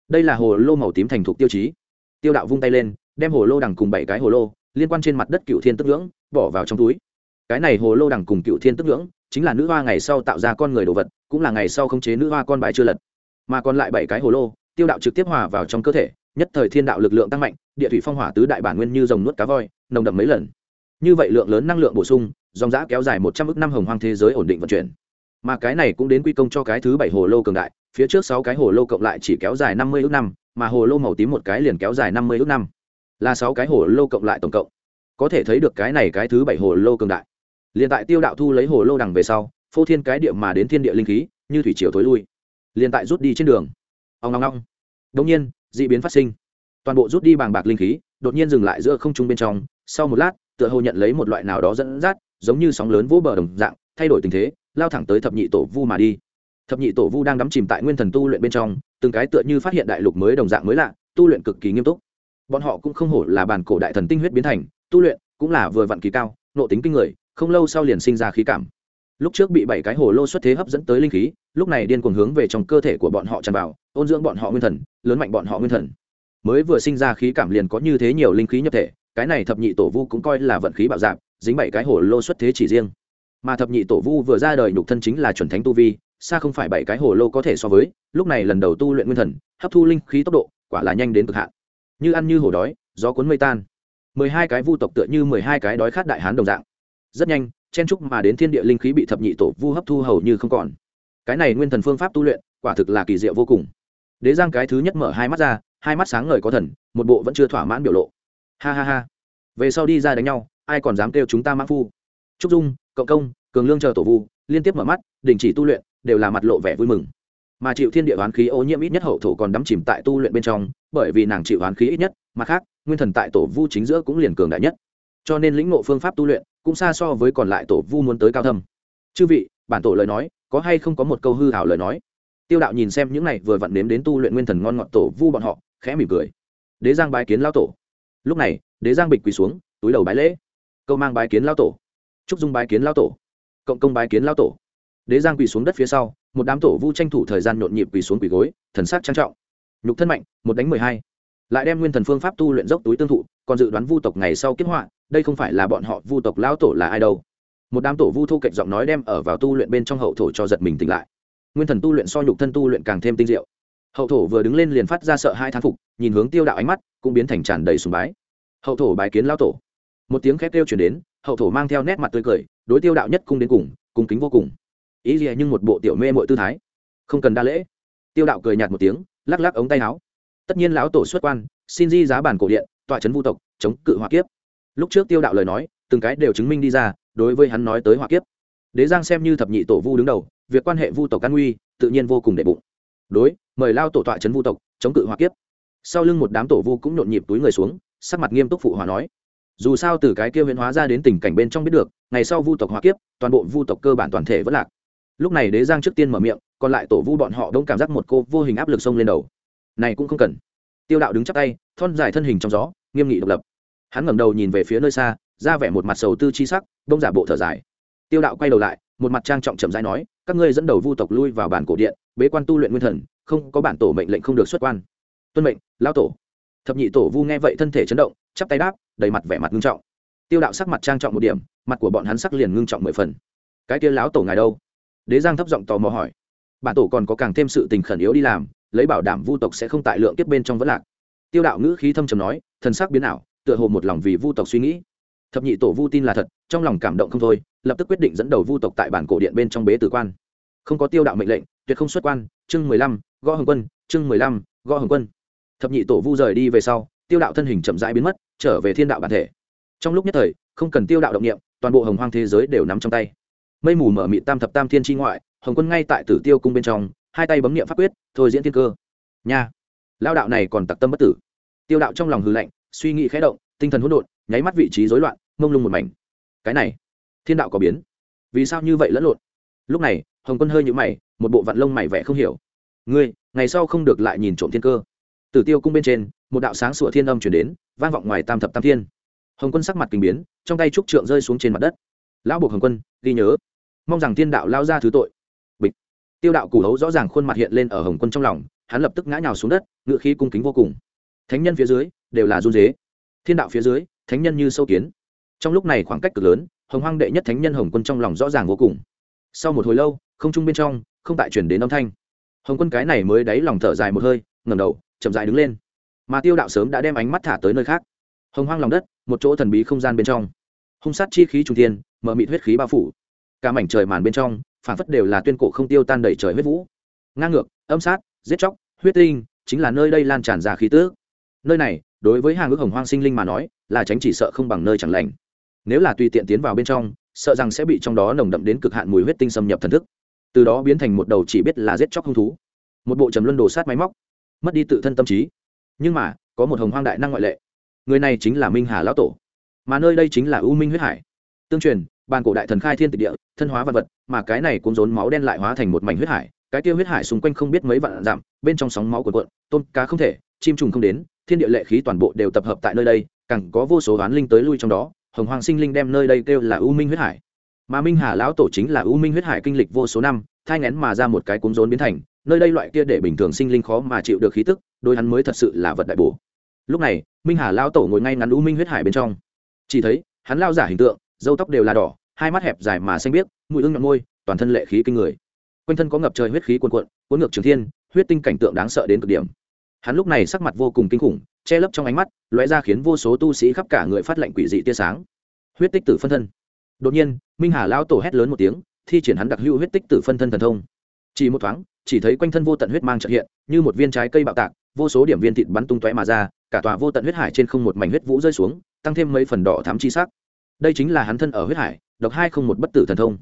Đây là hồ lô màu tím thành thục tiêu chí. Tiêu đạo vung tay lên, đem hồ lô đằng cùng bảy cái hồ lô, liên quan trên mặt đất cựu thiên tức ngưỡng, bỏ vào trong túi. Cái này hồ lô đằng cùng cựu thiên tức ngưỡng, chính là nữ hoa ngày sau tạo ra con người đồ vật, cũng là ngày sau khống chế nữ hoa con bài chưa lật mà còn lại bảy cái hồ lô, tiêu đạo trực tiếp hòa vào trong cơ thể, nhất thời thiên đạo lực lượng tăng mạnh, địa thủy phong hỏa tứ đại bản nguyên như dòng nuốt cá voi, nồng đậm mấy lần. Như vậy lượng lớn năng lượng bổ sung, dòng giã kéo dài một trăm ước năm hồng hoang thế giới ổn định vận chuyển. Mà cái này cũng đến quy công cho cái thứ bảy hồ lô cường đại, phía trước sáu cái hồ lô cộng lại chỉ kéo dài năm mươi ước năm, mà hồ lô màu tím một cái liền kéo dài năm mươi ước năm. Là sáu cái hồ lô cộng lại tổng cộng. Có thể thấy được cái này cái thứ bảy hồ lô cường đại. Liền tại tiêu đạo thu lấy hồ lô đằng về sau, phô thiên cái địa mà đến thiên địa linh khí, như thủy triều thối lui liền tại rút đi trên đường. Ông ngong ngong. Đông nhiên d ị biến phát sinh. Toàn bộ rút đi bàng bạc linh khí, đột nhiên dừng lại giữa không trung bên trong. Sau một lát, tựa hồ nhận lấy một loại nào đó dẫn dắt, giống như sóng lớn vỗ bờ đồng dạng, thay đổi tình thế, lao thẳng tới thập nhị tổ vu mà đi. Thập nhị tổ vu đang đắm chìm tại nguyên thần tu luyện bên trong, từng cái tựa như phát hiện đại lục mới đồng dạng mới lạ, tu luyện cực kỳ nghiêm túc. Bọn họ cũng không hổ là bản cổ đại thần tinh huyết biến thành, tu luyện cũng là vừa vặn kỳ cao, nộ tính kinh người, không lâu sau liền sinh ra khí cảm lúc trước bị bảy cái hồ lô xuất thế hấp dẫn tới linh khí, lúc này điên cuồng hướng về trong cơ thể của bọn họ tràn vào, ôn dưỡng bọn họ nguyên thần, lớn mạnh bọn họ nguyên thần. Mới vừa sinh ra khí cảm liền có như thế nhiều linh khí nhập thể, cái này thập nhị tổ vu cũng coi là vận khí bạo dạp dính bảy cái hồ lô xuất thế chỉ riêng. Mà thập nhị tổ vu vừa ra đời nhục thân chính là chuẩn thánh tu vi, xa không phải bảy cái hồ lô có thể so với, lúc này lần đầu tu luyện nguyên thần, hấp thu linh khí tốc độ, quả là nhanh đến cực hạn. Như ăn như hổ đói, gió cuốn mây tan. Mười hai cái vu tộc tựa như mười hai cái đói khát đại hán đồng dạng. Rất nhanh chen trúc mà đến thiên địa linh khí bị thập nhị tổ vu hấp thu hầu như không còn. Cái này nguyên thần phương pháp tu luyện, quả thực là kỳ diệu vô cùng. Đế giang cái thứ nhất mở hai mắt ra, hai mắt sáng ngời có thần, một bộ vẫn chưa thỏa mãn biểu lộ. Ha ha ha. Về sau đi ra đánh nhau, ai còn dám kêu chúng ta mãn phu? Trúc dung, cộng công, cường lương chờ tổ vu, liên tiếp mở mắt, đình chỉ tu luyện, đều là mặt lộ vẻ vui mừng. Mà chịu thiên địa hoán khí ô nhiễm ít nhất hậu thổ còn đắm chìm tại tu luyện bên trong, bởi vì nàng chịu hoán khí ít nhất, mặt khác, nguyên thần tại tổ vu chính giữa cũng liền cường đại nhất. Cho nên lĩnh ngộ phương pháp tu luyện cũng xa so với còn lại tổ vu muốn tới cao thâm. Chư vị, bản tổ lời nói, có hay không có một câu hư hảo lời nói? Tiêu đạo nhìn xem những này vừa vặn nếm đến tu luyện nguyên thần ngon ngọt tổ vu bọn họ, khẽ mỉm cười. Đế giang bái kiến lao tổ. Lúc này, đế giang bịch quỳ xuống, túi đầu bái lễ. Câu mang bái kiến lao tổ. Trúc dung bái kiến lao tổ. Cộng công bái kiến lao tổ. Đế giang quỳ xuống đất phía sau, một đám tổ vu tranh thủ thời gian nhộn nhịp quỳ xuống quỳ gối, thần sắc trang trọng. Nhục thân mạnh, một đánh mười hai lại đem nguyên thần phương pháp tu luyện dốc túi tương thụ, còn dự đoán vu tộc ngày sau kết họa, đây không phải là bọn họ, vu tộc lao tổ là ai đâu. Một đám tổ vu thu cạnh giọng nói đem ở vào tu luyện bên trong hậu thổ cho giật mình tỉnh lại. Nguyên thần tu luyện so nhục thân tu luyện càng thêm tinh diệu. Hậu thổ vừa đứng lên liền phát ra sợ hai thán phục, nhìn hướng tiêu đạo ánh mắt, cũng biến thành tràn đầy sùng bái. Hậu thổ bái kiến lao tổ. Một tiếng khét kêu chuyển đến, hậu thổ mang theo nét mặt tươi cười, đối tiêu đạo nhất cung đến cùng, cung kính vô cùng. Ý gì nhưng một bộ tiểu mê mội tư thái. Không cần đa lễ. Tiêu đạo cười nhạt một tiếng, lắc lắc ống tay áo tất nhiên lão tổ xuất quan, xin di giá bản cổ điện, tọa trấn vu tộc, chống cự hỏa kiếp. Lúc trước tiêu đạo lời nói, từng cái đều chứng minh đi ra, đối với hắn nói tới hỏa kiếp. Đế giang xem như thập nhị tổ vu đứng đầu, việc quan hệ vu tộc căn nguy, tự nhiên vô cùng đệ bụng. Đối, mời lao tổ tọa trấn vu tộc, chống cự hỏa kiếp. Sau lưng một đám tổ vu cũng nhộn nhịp túi người xuống, sắc mặt nghiêm túc phụ hòa nói. Dù sao từ cái kia huyễn hóa ra đến tình cảnh bên trong biết được, ngày sau vu tộc hỏa kiếp, toàn bộ vu tộc cơ bản toàn thể vẫn lạc. Lúc này đế giang trước tiên mở miệng, còn lại tổ vu bọn họ đông cảm giác một cô vô hình áp lực xông lên đầu này cũng không cần. Tiêu đạo đứng chắp tay, thon dài thân hình trong gió, nghiêm nghị độc lập. Hắn ngẩng đầu nhìn về phía nơi xa, ra vẻ một mặt sầu tư chi sắc bông giả bộ thở dài. Tiêu đạo quay đầu lại, một mặt trang trọng chậm rãi nói, các ngươi dẫn đầu vu tộc lui vào bản cổ điện, bế quan tu luyện nguyên thần, không có bản tổ mệnh lệnh không được xuất quan. Tuân mệnh lao tổ. Thập nhị tổ vu nghe vậy thân thể chấn động, chắp tay đáp, đầy mặt vẻ mặt ngưng trọng. Tiêu đạo sắc mặt trang trọng một điểm, mặt của bọn hắn sắc liền ngưng trọng mười phần. Cái kia lão tổ ngài đâu? Đế giang thấp giọng tò mò hỏi. Bản tổ còn có càng thêm sự tình khẩn yếu đi làm lấy bảo đảm vu tộc sẽ không tại lượng tiếp bên trong vẫn lạc. Tiêu đạo ngữ khí thâm trầm nói, thần sắc biến ảo, tựa hồ một lòng vì vu tộc suy nghĩ. Thập nhị tổ vu tin là thật, trong lòng cảm động không thôi, lập tức quyết định dẫn đầu vu tộc tại bản cổ điện bên trong bế tử quan. Không có tiêu đạo mệnh lệnh, tuyệt không xuất quan, chương mười lăm, gõ hồng quân, chương mười lăm, gõ hồng quân. Thập nhị tổ vu rời đi về sau, tiêu đạo thân hình chậm rãi biến mất, trở về thiên đạo bản thể. Trong lúc nhất thời, không cần tiêu đạo động nghiệm toàn bộ hồng hoang thế giới đều nắm trong tay. Mây mù mở mị tam thập tam thiên tri ngoại, hồng quân ngay tại tử tiêu cung bên trong hai tay bấm nghiệm pháp quyết, thôi diễn thiên cơ. Nha. Lao đạo này còn tặc tâm bất tử. Tiêu đạo trong lòng hư lạnh, suy nghĩ khẽ động, tinh thần hỗn độn, nháy mắt vị trí rối loạn, mông lung một mảnh. Cái này, thiên đạo có biến. Vì sao như vậy lẫn lộn? Lúc này, hồng quân hơi nhũ mày, một bộ vạn lông mày vẻ không hiểu. Ngươi, ngày sau không được lại nhìn trộm thiên cơ. Tử tiêu cung bên trên, một đạo sáng sủa thiên âm chuyển đến, vang vọng ngoài tam thập tam thiên. Hồng quân sắc mặt kinh biến, trong tay trúc trượng rơi xuống trên mặt đất. Lão buộc hồng quân, ghi nhớ. Mong rằng thiên đạo lao ra thứ tội tiêu đạo củ hấu rõ ràng khuôn mặt hiện lên ở hồng quân trong lòng, hắn lập tức ngã nhào xuống đất, ngựa khí cung kính vô cùng. Thánh nhân phía dưới, đều là run dế thiên đạo phía dưới, thánh nhân như sâu kiến. Trong lúc này khoảng cách cực lớn, hồng hoang đệ nhất thánh nhân hồng quân trong lòng rõ ràng vô cùng. Sau một hồi lâu, không trung bên trong, không tại chuyển đến âm thanh. Hồng quân cái này mới đáy lòng thở dài một hơi ngầm đầu, chậm dài đứng lên. Mà tiêu đạo sớm đã đem ánh mắt thả tới nơi khác. Hồng hoang lòng đất, một chỗ thần bí không gian bên trong. Hung sát chi khí trung thiên, mở mịt huyết khí bao phủ. Cả mảnh trời màn bên trong phản phất đều là tuyên cổ không tiêu tan đầy trời huyết vũ. Ngang ngược, âm sát, giết chóc, huyết tinh, chính là nơi đây lan tràn ra khí tước nơi này, đối với hàng ước hồng hoang sinh linh mà nói, là tránh chỉ sợ không bằng nơi chẳng lành. Nếu là tùy tiện tiến vào bên trong, sợ rằng sẽ bị trong đó nồng đậm đến cực hạn mùi huyết tinh xâm nhập thần thức. Từ đó biến thành một đầu chỉ biết là giết chóc hung thú. Một bộ trầm luân đồ sát máy móc, mất đi tự thân tâm trí. Nhưng mà, có một hồng hoang đại năng ngoại lệ. Người này chính là minh hà lão tổ, mà nơi đây chính là u minh huyết hải. Tương truyền bàn cổ đại thần khai thiên tịch địa, thân hóa vật vật, mà cái này cũng rốn máu đen lại hóa thành một mảnh huyết hải, cái kia huyết hải xung quanh không biết mấy vạn dặm, bên trong sóng máu cuồn cuộn, tôm cá không thể, chim trùng không đến, thiên địa lệ khí toàn bộ đều tập hợp tại nơi đây, càng có vô số oán linh tới lui trong đó, hồng hoàng sinh linh đem nơi đây kêu là u minh huyết hải. Mà minh hà lão tổ chính là u minh huyết hải kinh lịch vô số năm, thai ngén mà ra một cái cúng rốn biến thành, nơi đây loại kia để bình thường sinh linh khó mà chịu được khí tức đôi hắn mới thật sự là vật đại bổ. Lúc này, minh hà lão tổ ngồi ngay ngắn u minh huyết hải bên trong. Chỉ thấy, hắn lao giả hình tượng dâu tóc đều là đỏ hai mắt hẹp dài mà xanh biếc, mũi ưng nhọn môi, toàn thân lệ khí kinh người. Quanh thân có ngập trời huyết khí cuồn cuộn, cuốn ngược trường thiên, huyết tinh cảnh tượng đáng sợ đến cực điểm. Hắn lúc này sắc mặt vô cùng kinh khủng, che lấp trong ánh mắt, lóe ra khiến vô số tu sĩ khắp cả người phát lệnh quỷ dị tia sáng. Huyết tích tử phân thân. Đột nhiên, minh hà lao tổ hét lớn một tiếng, thi triển hắn đặc hữu huyết tích tử phân thân thần thông. Chỉ một thoáng, chỉ thấy quanh thân vô tận huyết mang trợ hiện, như một viên trái cây bạo tạc, vô số điểm viên thịt bắn tung tóe mà ra, cả tòa vô tận huyết hải trên không một mảnh huyết vũ rơi xuống, tăng thêm mấy phần đỏ thắm chi sắc. Đây chính là hắn thân ở huyết hải độc hai không một bất tử thần thông.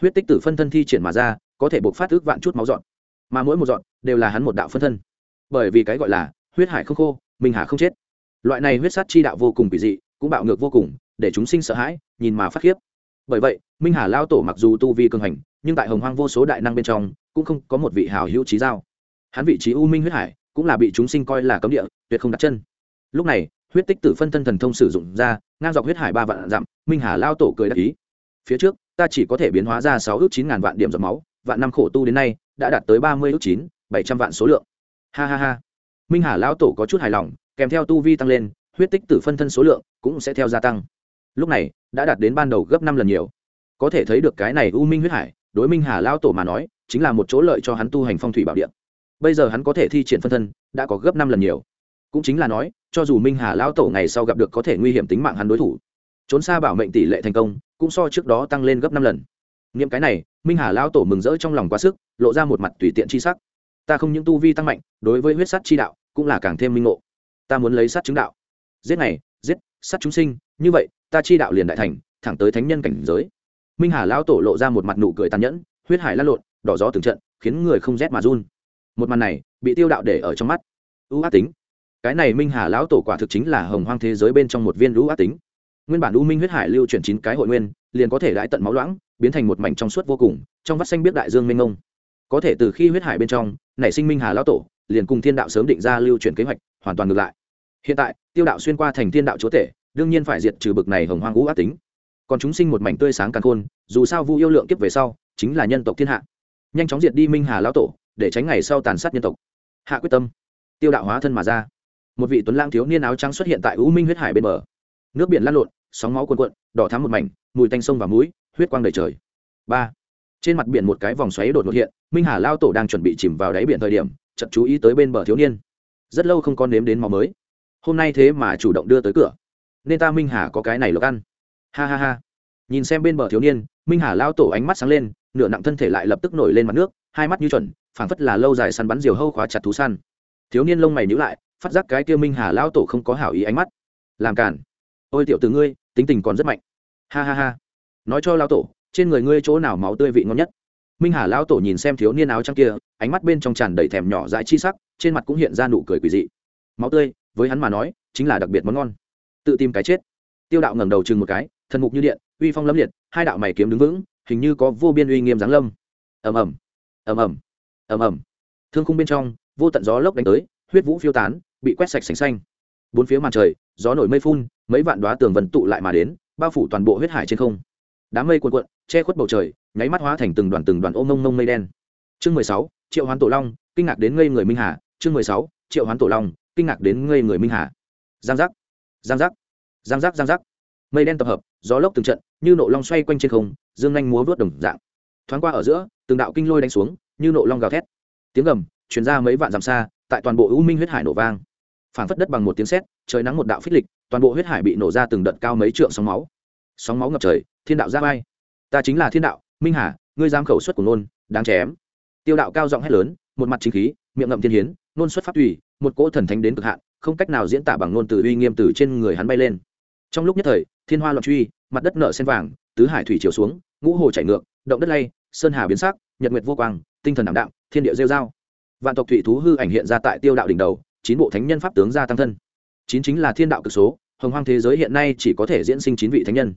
Huyết tích tử phân thân thi triển mà ra, có thể buộc phát ước vạn chút máu dọn. Mà mỗi một dọn đều là hắn một đạo phân thân. Bởi vì cái gọi là huyết hải không khô minh hà không chết. Loại này huyết sát chi đạo vô cùng kỳ dị, cũng bạo ngược vô cùng, để chúng sinh sợ hãi, nhìn mà phát khiếp. Bởi vậy, minh hà lao tổ mặc dù tu vi cường hành, nhưng tại hồng hoang vô số đại năng bên trong, cũng không có một vị hào hữu trí giao. Hắn vị trí u minh huyết hải, cũng là bị chúng sinh coi là cấm địa, tuyệt không đặt chân. Lúc này, huyết tích tử phân thân thần thông sử dụng ra, ngang dọc huyết hải ba vạn dặm, minh hà lao tổ cười đắc ý phía trước, ta chỉ có thể biến hóa ra sáu ước chín ngàn vạn điểm giọt máu, vạn năm khổ tu đến nay, đã đạt tới ba mươi ước chín, bảy trăm vạn số lượng. Ha ha ha. Minh hà lão tổ có chút hài lòng, kèm theo tu vi tăng lên, huyết tích tử phân thân số lượng cũng sẽ theo gia tăng. Lúc này, đã đạt đến ban đầu gấp năm lần nhiều. Có thể thấy được cái này u minh huyết hải, đối minh hà lão tổ mà nói, chính là một chỗ lợi cho hắn tu hành phong thủy bảo địa. Bây giờ hắn có thể thi triển phân thân, đã có gấp năm lần nhiều. Cũng chính là nói, cho dù minh hà lão tổ ngày sau gặp được có thể nguy hiểm tính mạng hắn đối thủ, trốn xa bảo mệnh tỷ lệ thành công cũng so trước đó tăng lên gấp năm lần. Nghiệm cái này, minh hà lão tổ mừng rỡ trong lòng quá sức, lộ ra một mặt tùy tiện chi sắc. Ta không những tu vi tăng mạnh, đối với huyết sắt chi đạo, cũng là càng thêm minh ngộ. Ta muốn lấy sát chứng đạo. Giết này, giết, sát chúng sinh, như vậy, ta chi đạo liền đại thành, thẳng tới thánh nhân cảnh giới. Minh hà lão tổ lộ ra một mặt nụ cười tàn nhẫn, huyết hải lan lộn, đỏ gió từng trận, khiến người không rét mà run. Một màn này, bị tiêu đạo để ở trong mắt. Ưu ác tính. Cái này minh hà lão tổ quả thực chính là hồng hoang thế giới bên trong một viên ưu ác tính nguyên bản u minh huyết hải lưu chuyển chín cái hội nguyên, liền có thể đãi tận máu loãng, biến thành một mảnh trong suốt vô cùng, trong vắt xanh biết đại dương mênh mông. Có thể từ khi huyết hải bên trong, nảy sinh minh hà lão tổ, liền cùng thiên đạo sớm định ra lưu chuyển kế hoạch, hoàn toàn ngược lại. Hiện tại, tiêu đạo xuyên qua thành thiên đạo chúa tể, đương nhiên phải diệt trừ bực này hồng hoang ngũ ác tính. Còn chúng sinh một mảnh tươi sáng càng khôn, dù sao vu yêu lượng kiếp về sau, chính là nhân tộc thiên hạ. Nhanh chóng diệt đi minh hà lão tổ, để tránh ngày sau tàn sát nhân tộc. Hạ quyết tâm. Tiêu đạo hóa thân mà ra. Một vị tuấn lang thiếu niên áo trắng xuất hiện tại u minh huyết hải bên bờ nước biển lăn lộn, sóng máu cuồn cuộn, đỏ thắm một mảnh, mùi tanh sông và mũi, huyết quang đầy trời. Ba. Trên mặt biển một cái vòng xoáy đột ngột hiện, minh hà lao tổ đang chuẩn bị chìm vào đáy biển thời điểm chậm chú ý tới bên bờ thiếu niên. Rất lâu không có nếm đến máu mới. Hôm nay thế mà chủ động đưa tới cửa. Nên ta minh hà có cái này lộc ăn. Ha ha ha. Nhìn xem bên bờ thiếu niên, minh hà lao tổ ánh mắt sáng lên, nửa nặng thân thể lại lập tức nổi lên mặt nước, hai mắt như chuẩn, phảng phất là lâu dài săn bắn diều hâu khóa chặt thú săn. Thiếu niên lông mày nhíu lại, phát giác cái kia minh hà lao tổ không có hảo ý ánh mắt. Làm cản ôi tiểu từ ngươi, tính tình còn rất mạnh. Ha ha ha. Nói cho lao tổ, trên người ngươi chỗ nào máu tươi vị ngon nhất? Minh hà lao tổ nhìn xem thiếu niên áo trắng kia, ánh mắt bên trong tràn đầy thèm nhỏ dãi chi sắc, trên mặt cũng hiện ra nụ cười quỳ dị. Máu tươi, với hắn mà nói, chính là đặc biệt món ngon. Tự tìm cái chết. Tiêu đạo ngẩng đầu chừng một cái, thần mục như điện, uy phong lẫm liệt, hai đạo mày kiếm đứng vững, hình như có vô biên uy nghiêm giáng lâm. Ầm ầm. Ầm ầm. Ầm ầm. Thương khung bên trong, vô tận gió lốc đánh tới, huyết vũ phiêu tán, bị quét sạch sành xanh. Bốn phía màn trời gió nổi mây phun, mấy vạn đoá tường vần tụ lại mà đến, bao phủ toàn bộ huyết hải trên không. Đám mây cuồn cuộn, che khuất bầu trời, nháy mắt hóa thành từng đoàn từng đoàn ôm mông mông mây đen. Chương mười sáu, triệu hoán tổ long, kinh ngạc đến ngây người minh hà. Chương mười sáu, triệu hoán tổ long, kinh ngạc đến ngây người minh hà. Giang giác giang giác giang giác giang giác. Mây đen tập hợp, gió lốc từng trận, như nộ long xoay quanh trên không, dương nhanh múa vớt đồng dạng. Thoáng qua ở giữa, từng đạo kinh lôi đánh xuống, như nộ long gào thét. Tiếng gầm chuyển ra mấy vạn dặm xa, tại toàn bộ u minh huyết hải nổ vang phản phất đất bằng một tiếng sét, trời nắng một đạo phích lịch, toàn bộ huyết hải bị nổ ra từng đợt cao mấy trượng sóng máu. Sóng máu ngập trời, thiên đạo ra vai. Ta chính là thiên đạo, minh hà, ngươi dám khẩu xuất của nôn, đáng chém. Tiêu đạo cao giọng hét lớn, một mặt chính khí, miệng ngậm thiên hiến, nôn xuất phát tùy, một cỗ thần thánh đến cực hạn, không cách nào diễn tả bằng ngôn từ uy nghiêm từ trên người hắn bay lên. Trong lúc nhất thời, thiên hoa loạn truy, mặt đất nợ sen vàng, tứ hải thủy chiều xuống, ngũ hồ chảy ngược, động đất lay, sơn hà biến sắc, nhật nguyệt vô quang, tinh thần ảm đạm, thiên địa rêu dao vạn tộc thủy thú hư ảnh hiện ra tại tiêu đạo đỉnh đầu chín bộ thánh nhân pháp tướng gia tăng thân. Chín chính là thiên đạo cực số, hồng hoang thế giới hiện nay chỉ có thể diễn sinh chín vị thánh nhân.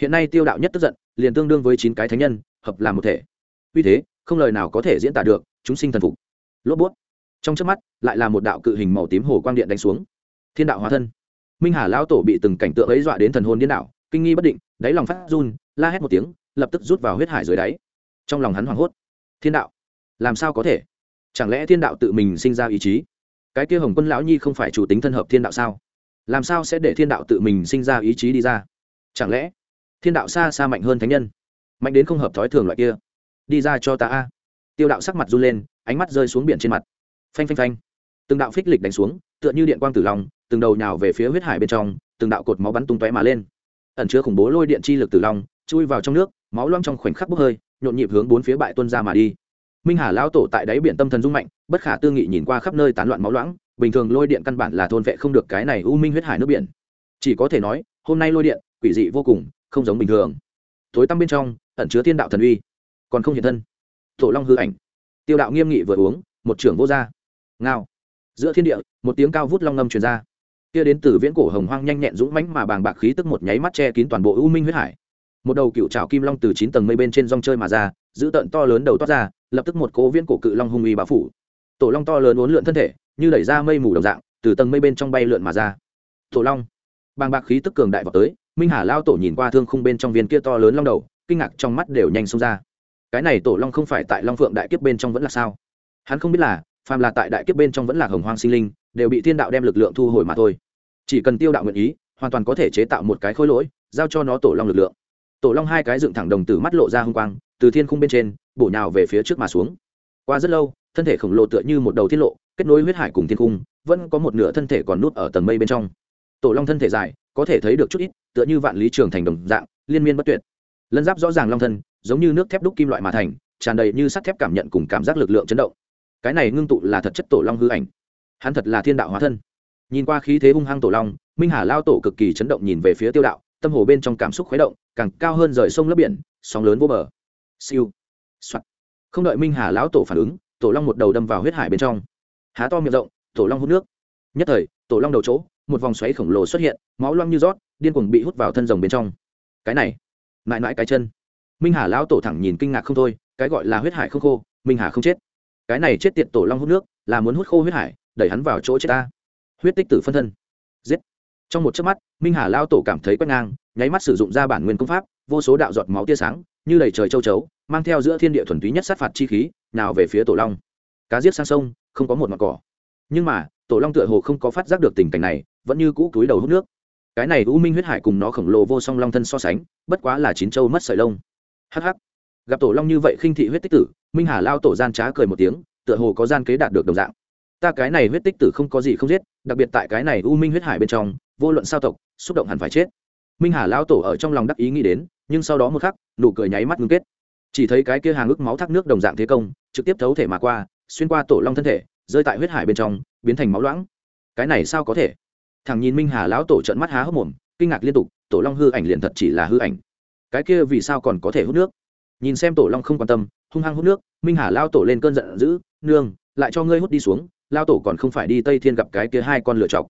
Hiện nay tiêu đạo nhất tức giận, liền tương đương với chín cái thánh nhân, hợp làm một thể. Vì thế, không lời nào có thể diễn tả được, chúng sinh thần phục. Lốp bút. Trong trước mắt, lại là một đạo cự hình màu tím hồ quang điện đánh xuống. Thiên đạo hóa thân. Minh hà lão tổ bị từng cảnh tượng ấy dọa đến thần hồn điên đảo, kinh nghi bất định, đáy lòng phát run, la hét một tiếng, lập tức rút vào huyết hải dưới đáy. Trong lòng hắn hoảng hốt. Thiên đạo, làm sao có thể? Chẳng lẽ thiên đạo tự mình sinh ra ý chí? Cái kia hồng quân lão nhi không phải chủ tính thân hợp thiên đạo sao? Làm sao sẽ để thiên đạo tự mình sinh ra ý chí đi ra? Chẳng lẽ thiên đạo xa xa mạnh hơn thánh nhân, mạnh đến không hợp thói thường loại kia? Đi ra cho ta a. Tiêu đạo sắc mặt run lên, ánh mắt rơi xuống biển trên mặt. Phanh phanh phanh. Từng đạo phích lịch đánh xuống, tựa như điện quang tử long, từng đầu nhào về phía huyết hải bên trong, từng đạo cột máu bắn tung tóe mà lên. Ẩn chứa khủng bố lôi điện chi lực tử long, chui vào trong nước, máu loang trong khoảnh khắc bốc hơi, nhộn nhịp hướng bốn phía bại tuân ra mà đi minh hà lao tổ tại đáy biển tâm thần rung mạnh, bất khả tư nghị nhìn qua khắp nơi tán loạn máu loãng, bình thường lôi điện căn bản là thôn vệ không được cái này u minh huyết hải nước biển. Chỉ có thể nói, hôm nay lôi điện, quỷ dị vô cùng, không giống bình thường. Tối tăm bên trong, ẩn chứa thiên đạo thần uy, còn không hiện thân. Tổ long hư ảnh. Tiêu đạo nghiêm nghị vừa uống, một trưởng vô gia. Ngao. Giữa thiên địa, một tiếng cao vút long ngâm truyền ra. Kia đến từ viễn cổ hồng hoang nhanh nhẹn dũng mãnh mà bàng bạc khí tức một nháy mắt che kín toàn bộ u minh huyết hải. Một đầu cựu trào kim long từ chín tầng mây bên trên rong chơi mà ra, giữ tận to lớn đầu toát ra lập tức một cố viễn cổ cự long hung uy bá phủ. Tổ long to lớn uốn lượn thân thể, như đẩy ra mây mù đồng dạng, từ tầng mây bên trong bay lượn mà ra. Tổ long. Bàng bạc khí tức cường đại vào tới, minh hà lao tổ nhìn qua thương khung bên trong viên kia to lớn long đầu, kinh ngạc trong mắt đều nhanh xông ra. Cái này tổ long không phải tại long phượng đại kiếp bên trong vẫn là sao? Hắn không biết là, phàm là tại đại kiếp bên trong vẫn là hồng hoang sinh linh, đều bị thiên đạo đem lực lượng thu hồi mà thôi. Chỉ cần tiêu đạo nguyện ý, hoàn toàn có thể chế tạo một cái khối lỗi, giao cho nó tổ long lực lượng. Tổ long hai cái dựng thẳng đồng tử mắt lộ ra h ư n g quang, từ thiên khung bên trên bổ nhào về phía trước mà xuống. Qua rất lâu, thân thể khổng lồ tựa như một đầu tiết lộ, kết nối huyết hải cùng thiên cung, vẫn có một nửa thân thể còn nút ở tầng mây bên trong. Tổ long thân thể dài, có thể thấy được chút ít, tựa như vạn lý trường thành đồng dạng, liên miên bất tuyệt. Lân giáp rõ ràng long thân, giống như nước thép đúc kim loại mà thành, tràn đầy như sắt thép cảm nhận cùng cảm giác lực lượng chấn động. Cái này ngưng tụ là thật chất tổ long hư ảnh. Hắn thật là thiên đạo hóa thân. Nhìn qua khí thế hung hăng tổ long, minh hà lao tổ cực kỳ chấn động nhìn về phía tiêu đạo, tâm hồ bên trong cảm xúc khuấy động, càng cao hơn rời sông lấp biển, sóng lớn vô bờ. Siêu. Soạn. không đợi minh hà lão tổ phản ứng, tổ long một đầu đâm vào huyết hải bên trong. Há to miệng rộng, tổ long hút nước. Nhất thời, tổ long đầu chỗ, một vòng xoáy khổng lồ xuất hiện, máu loang như rót, điên cuồng bị hút vào thân rồng bên trong. Cái này, mãi mãi cái chân. Minh hà lão tổ thẳng nhìn kinh ngạc không thôi, cái gọi là huyết hải không khô, minh hà không chết. Cái này chết tiệt tổ long hút nước, là muốn hút khô huyết hải, đẩy hắn vào chỗ chết ta. Huyết tích tử phân thân. Giết. Trong một chớp mắt, minh hà Lão tổ cảm thấy quét ngang nháy mắt sử dụng ra bản nguyên công pháp, vô số đạo giọt máu tia sáng, như đầy trời châu chấu, mang theo giữa thiên địa thuần túy nhất sát phạt chi khí, nào về phía tổ long. Cá giết sang sông, không có một mặt cỏ. Nhưng mà, tổ long tựa hồ không có phát giác được tình cảnh này, vẫn như cũ túi đầu hút nước. Cái này u minh huyết hải cùng nó khổng lồ vô song long thân so sánh, bất quá là chín châu mất sợi lông. Hh gặp tổ long như vậy khinh thị huyết tích tử, minh hà lao tổ gian trá cười một tiếng, tựa hồ có gian kế đạt được đồng dạng. Ta cái này huyết tích tử không có gì không giết, đặc biệt tại cái này u minh huyết hải bên trong, vô luận sao tộc, xúc động hẳn phải chết minh hà Lão tổ ở trong lòng đắc ý nghĩ đến, nhưng sau đó một khắc, nụ cười nháy mắt ngưng kết. Chỉ thấy cái kia hàng ức máu thác nước đồng dạng thế công, trực tiếp thấu thể mà qua, xuyên qua tổ long thân thể, rơi tại huyết hải bên trong, biến thành máu loãng. Cái này sao có thể? Thằng nhìn minh hà lão tổ trận mắt há hốc mồm, kinh ngạc liên tục, tổ long hư ảnh liền thật chỉ là hư ảnh. Cái kia vì sao còn có thể hút nước? Nhìn xem tổ long không quan tâm, hung hăng hút nước, minh hà lao tổ lên cơn giận dữ, nương, lại cho ngươi hút đi xuống lao tổ còn không phải đi tây thiên gặp cái kia hai con lựa chọc.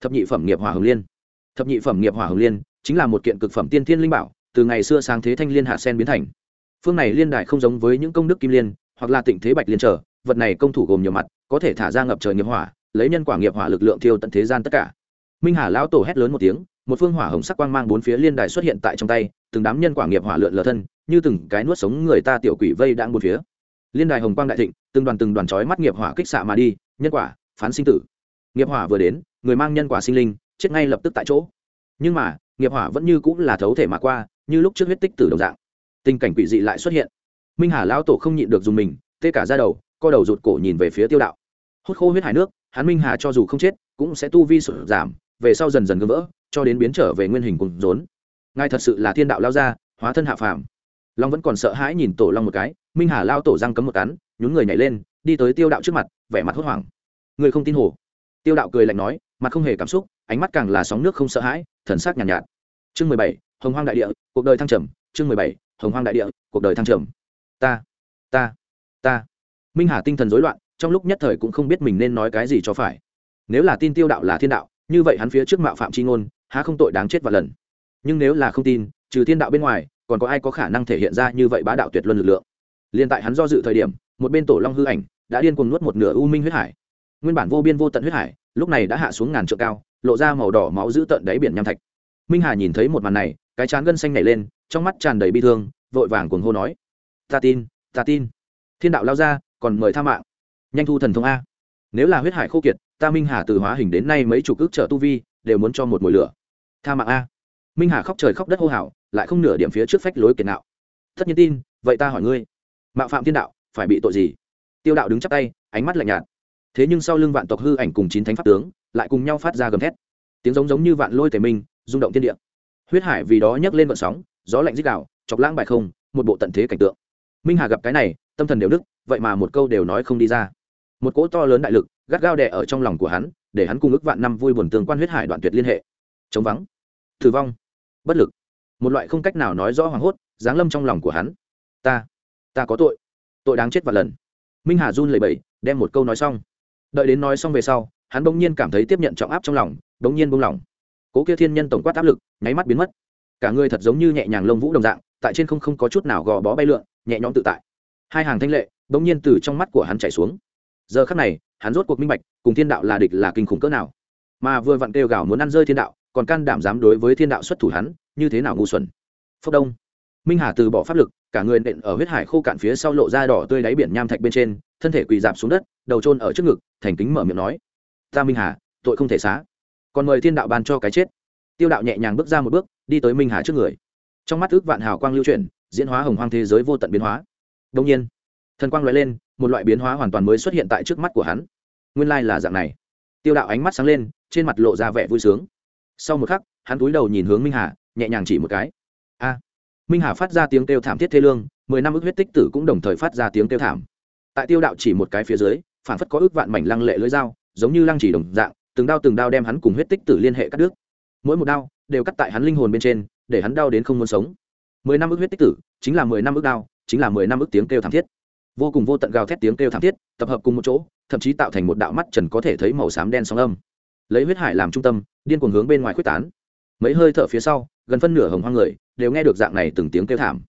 Thập nhị phẩm nghiệp hỏa hồng liên. Thập nhị phẩm nghiệp hỏa hồng liên chính là một kiện cực phẩm tiên thiên linh bảo, từ ngày xưa sáng thế thanh liên hạ sen biến thành. Phương này liên đại không giống với những công đức kim liên, hoặc là tịnh thế bạch liên trở, vật này công thủ gồm nhiều mặt, có thể thả ra ngập trời nghiệp hỏa, lấy nhân quả nghiệp hỏa lực lượng thiêu tận thế gian tất cả. Minh hà lão tổ hét lớn một tiếng, một phương hỏa hồng sắc quang mang bốn phía liên đài xuất hiện tại trong tay, từng đám nhân quả nghiệp hỏa lượn lờ thân, như từng cái nuốt sống người ta tiểu quỷ vây đang bốn phía. Liên đài hồng quang đại thịnh, từng đoàn từng đoàn chói mắt nghiệp hỏa kích xạ mà đi, nhân quả, phán sinh tử. Nghiệp hỏa vừa đến, người mang nhân quả sinh linh, chết ngay lập tức tại chỗ. Nhưng mà nghiệp hỏa vẫn như cũng là thấu thể mà qua, như lúc trước huyết tích tử đồng dạng. Tình cảnh quỷ dị lại xuất hiện. Minh hà lão tổ không nhịn được dùng mình, tê cả ra đầu, co đầu rụt cổ nhìn về phía tiêu đạo. Hút khô huyết hải nước, hắn minh hà cho dù không chết, cũng sẽ tu vi sụt giảm, về sau dần dần gỡ vỡ, cho đến biến trở về nguyên hình cùng rốn. Ngài thật sự là thiên đạo lao ra hóa thân hạ phàm. Long vẫn còn sợ hãi nhìn tổ long một cái, minh hà lao tổ răng cấm một cắn, nhún người nhảy lên, đi tới tiêu đạo trước mặt, vẻ mặt hốt hoảng. Người không tin hồ. Tiêu đạo cười lạnh nói mặt không hề cảm xúc ánh mắt càng là sóng nước không sợ hãi thần sắc nhàn nhạt, nhạt chương mười bảy hồng hoang đại địa cuộc đời thăng trầm. Chương mười bảy hồng hoang đại địa cuộc đời thăng trầm. Ta ta ta. Minh hà tinh thần rối loạn trong lúc nhất thời cũng không biết mình nên nói cái gì cho phải. Nếu là tin tiêu đạo là thiên đạo như vậy hắn phía trước mạo phạm c h i ngôn há không tội đáng chết và lần. Nhưng nếu là không tin trừ thiên đạo bên ngoài còn có ai có khả năng thể hiện ra như vậy bá đạo tuyệt luân lực lượng? Liền tại hắn do dự thời điểm một bên tổ long hư ảnh đã điên cuồng nuốt một nửa u minh huyết hải. Nguyên bản vô biên vô tận huyết hải lúc này đã hạ xuống ngàn trượng cao, lộ ra màu đỏ máu giữ tận đáy biển nham thạch. Minh hà nhìn thấy một màn này, cái chán gân xanh nảy lên, trong mắt tràn đầy bi thương, vội vàng cuồng hô nói, ta tin ta tin. Thiên đạo lao ra, còn mời tha mạng. Nhanh thu thần thông a. Nếu là huyết hải khô kiệt, ta minh hà từ hóa hình đến nay mấy chục ước trợ tu vi, đều muốn cho một mùi lửa. Tha mạng a. Minh hà khóc trời khóc đất hô hào, lại không nửa điểm phía trước phách lối kiệt nạo. Tất nhiên tin, vậy ta hỏi ngươi, mạo phạm thiên đạo, phải bị tội gì? Tiêu đạo đứng chắp tay, ánh mắt lạnh nhạt thế nhưng sau lưng vạn tộc hư ảnh cùng chín thánh pháp tướng lại cùng nhau phát ra gầm thét. Tiếng giống giống như vạn lôi tề minh, rung động thiên địa. Huyết hải vì đó nhấc lên vận sóng, gió lạnh dích đạo chọc lãng bài không, một bộ tận thế cảnh tượng. Minh hà gặp cái này, tâm thần đều đức vậy mà một câu đều nói không đi ra. Một cỗ to lớn đại lực gắt gao đè ở trong lòng của hắn, để hắn cùng ước vạn năm vui buồn tương quan huyết hải đoạn tuyệt liên hệ. Chống vắng. Thử vong. Bất lực. Một loại không cách nào nói rõ hoảng hốt, giáng lâm trong lòng của hắn. Ta. Ta có tội. Tội đáng chết và lần. Minh hà run lẩy bẩy, đem một câu nói xong đợi đến nói xong về sau, hắn bỗng nhiên cảm thấy tiếp nhận trọng áp trong lòng, bỗng nhiên buông lỏng. Cố kia thiên nhân tổng quát áp lực, nháy mắt biến mất. Cả người thật giống như nhẹ nhàng lông vũ đồng dạng, tại trên không không có chút nào gò bó bay lượn, nhẹ nhõm tự tại. Hai hàng thanh lệ, bỗng nhiên từ trong mắt của hắn chảy xuống. Giờ khắc này, hắn rốt cuộc minh bạch, cùng thiên đạo là địch là kinh khủng cỡ nào. Mà vừa vặn kêu gào muốn ăn rơi thiên đạo, còn can đảm dám đối với thiên đạo xuất thủ hắn, như thế nào ngu xuẩn. Phúc đông. Minh hà từ bỏ pháp lực, cả người nện ở huyết hải khô cạn phía sau lộ ra đỏ tươi đáy biển nham thạch bên trên thân thể quỳ dạp xuống đất, đầu trôn ở trước ngực, thành kính mở miệng nói, ta minh hà, tội không thể xá. Còn mời thiên đạo ban cho cái chết. Tiêu đạo nhẹ nhàng bước ra một bước, đi tới minh hà trước người. Trong mắt ước vạn hào quang lưu chuyển, diễn hóa hồng hoang thế giới vô tận biến hóa. Đông nhiên, thần quang loại lên, một loại biến hóa hoàn toàn mới xuất hiện tại trước mắt của hắn. Nguyên lai là dạng này. Tiêu đạo ánh mắt sáng lên, trên mặt lộ ra vẻ vui sướng. Sau một khắc, hắn cúi đầu nhìn hướng minh hà, nhẹ nhàng chỉ một cái. A. Minh hà phát ra tiếng kêu thảm thiết thê lương, mười năm ước huyết tích tử cũng đồng thời phát ra tiếng kêu thảm tại tiêu đạo chỉ một cái phía dưới phản phất có ước vạn mảnh lăng lệ lưỡi dao, giống như lăng chỉ đồng dạng, từng đao từng đao đem hắn cùng huyết tích tử liên hệ cắt đứt. Mỗi một đao đều cắt tại hắn linh hồn bên trên, để hắn đau đến không muốn sống. Mười năm ước huyết tích tử, chính là mười năm ước đao, chính là mười năm ước tiếng kêu thảm thiết. Vô cùng vô tận gào thét tiếng kêu thảm thiết, tập hợp cùng một chỗ, thậm chí tạo thành một đạo mắt trần có thể thấy màu xám đen sóng âm. Lấy huyết hải làm trung tâm, điên cuồng hướng bên ngoài quyết tán. Mấy hơi thở phía sau, gần phân nửa hồng hoang người đều nghe được dạng này từng tiếng kêu thảm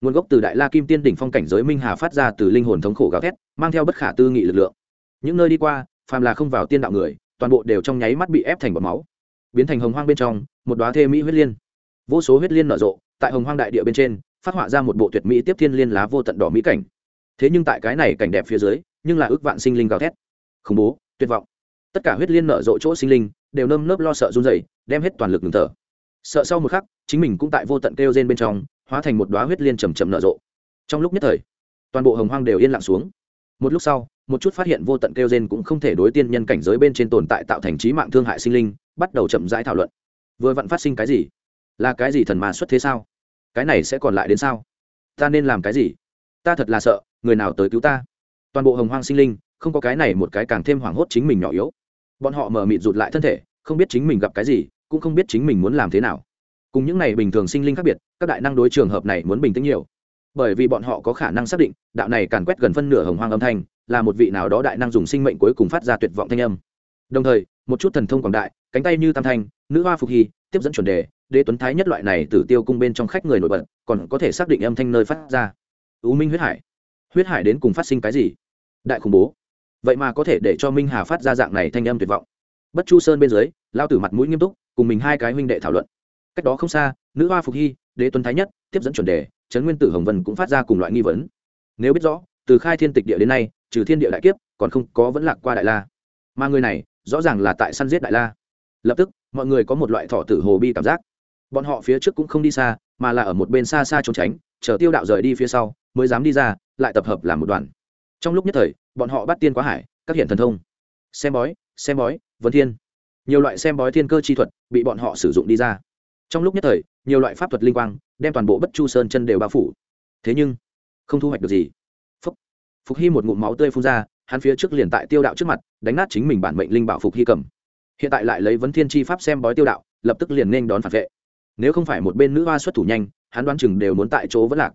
nguồn gốc từ đại la kim tiên đỉnh phong cảnh giới minh hà phát ra từ linh hồn thống khổ gào thét, mang theo bất khả tư nghị lực lượng. Những nơi đi qua, phàm là không vào tiên đạo người, toàn bộ đều trong nháy mắt bị ép thành bọt máu. Biến thành hồng hoang bên trong, một đoá thê mỹ huyết liên. Vô số huyết liên nở rộ, tại hồng hoang đại địa bên trên, phát họa ra một bộ tuyệt mỹ tiếp thiên liên lá vô tận đỏ mỹ cảnh. Thế nhưng tại cái này cảnh đẹp phía dưới, nhưng là ước vạn sinh linh gào thét. Khủng bố, tuyệt vọng. Tất cả huyết liên nở rộ chỗ sinh linh, đều nơm nớp lo sợ run rẩy, đem hết toàn lực ngừng thở. Sợ sau một khắc, chính mình cũng tại vô tận kêu rên bên trong hóa thành một đoá huyết liên chầm chậm nở rộ. Trong lúc nhất thời, toàn bộ hồng hoang đều yên lặng xuống. Một lúc sau, một chút phát hiện vô tận kêu rên cũng không thể đối tiên nhân cảnh giới bên trên tồn tại tạo thành trí mạng thương hại sinh linh, bắt đầu chậm rãi thảo luận. Vừa vặn phát sinh cái gì? Là cái gì thần mà xuất thế sao? Cái này sẽ còn lại đến sao? Ta nên làm cái gì? Ta thật là sợ, người nào tới cứu ta? Toàn bộ hồng hoang sinh linh, không có cái này một cái càng thêm hoảng hốt chính mình nhỏ yếu. Bọn họ mở mịt rụt lại thân thể, không biết chính mình gặp cái gì, cũng không biết chính mình muốn làm thế nào cùng những này bình thường sinh linh khác biệt, các đại năng đối trường hợp này muốn bình tĩnh nhiều. Bởi vì bọn họ có khả năng xác định, đạo này càn quét gần phân nửa hồng hoang âm thanh, là một vị nào đó đại năng dùng sinh mệnh cuối cùng phát ra tuyệt vọng thanh âm. Đồng thời, một chút thần thông quảng đại, cánh tay như tam thanh, nữ hoa phục hy, tiếp dẫn chuẩn đề, đế tuấn thái nhất loại này từ tiêu cung bên trong khách người nổi bật, còn có thể xác định âm thanh nơi phát ra. U minh huyết hải. Huyết hải đến cùng phát sinh cái gì? Đại khủng bố. Vậy mà có thể để cho minh hà phát ra dạng này thanh âm tuyệt vọng. Bất chu sơn bên dưới lao tử mặt mũi nghiêm túc, cùng mình hai cái huynh đệ thảo luận cách đó không xa, nữ hoa phục hy, đế tuấn thái nhất, tiếp dẫn chuẩn đề, trấn nguyên tử hồng vân cũng phát ra cùng loại nghi vấn. Nếu biết rõ, từ khai thiên tịch địa đến nay, trừ thiên địa đại kiếp, còn không có vẫn lạc qua đại la. Mà người này, rõ ràng là tại săn giết đại la. Lập tức, mọi người có một loại thọ tử hồ bi cảm giác. Bọn họ phía trước cũng không đi xa, mà là ở một bên xa xa trốn tránh, chờ tiêu đạo rời đi phía sau, mới dám đi ra, lại tập hợp làm một đoàn. Trong lúc nhất thời, bọn họ bắt tiên quá hải, các hiện thần thông. Xem bói xem bói vấn thiên. Nhiều loại xem bói thiên cơ chi thuật bị bọn họ sử dụng đi ra trong lúc nhất thời, nhiều loại pháp thuật linh quang đem toàn bộ bất chu sơn chân đều bao phủ. Thế nhưng, không thu hoạch được gì. Phúc. phục hy một ngụm máu tươi phun ra, hắn phía trước liền tại tiêu đạo trước mặt, đánh nát chính mình bản mệnh linh bảo phục hy cầm. Hiện tại lại lấy vấn thiên chi pháp xem bói tiêu đạo, lập tức liền nên đón phản vệ. Nếu không phải một bên nữ hoa xuất thủ nhanh, hắn đoán chừng đều muốn tại chỗ vẫn lạc.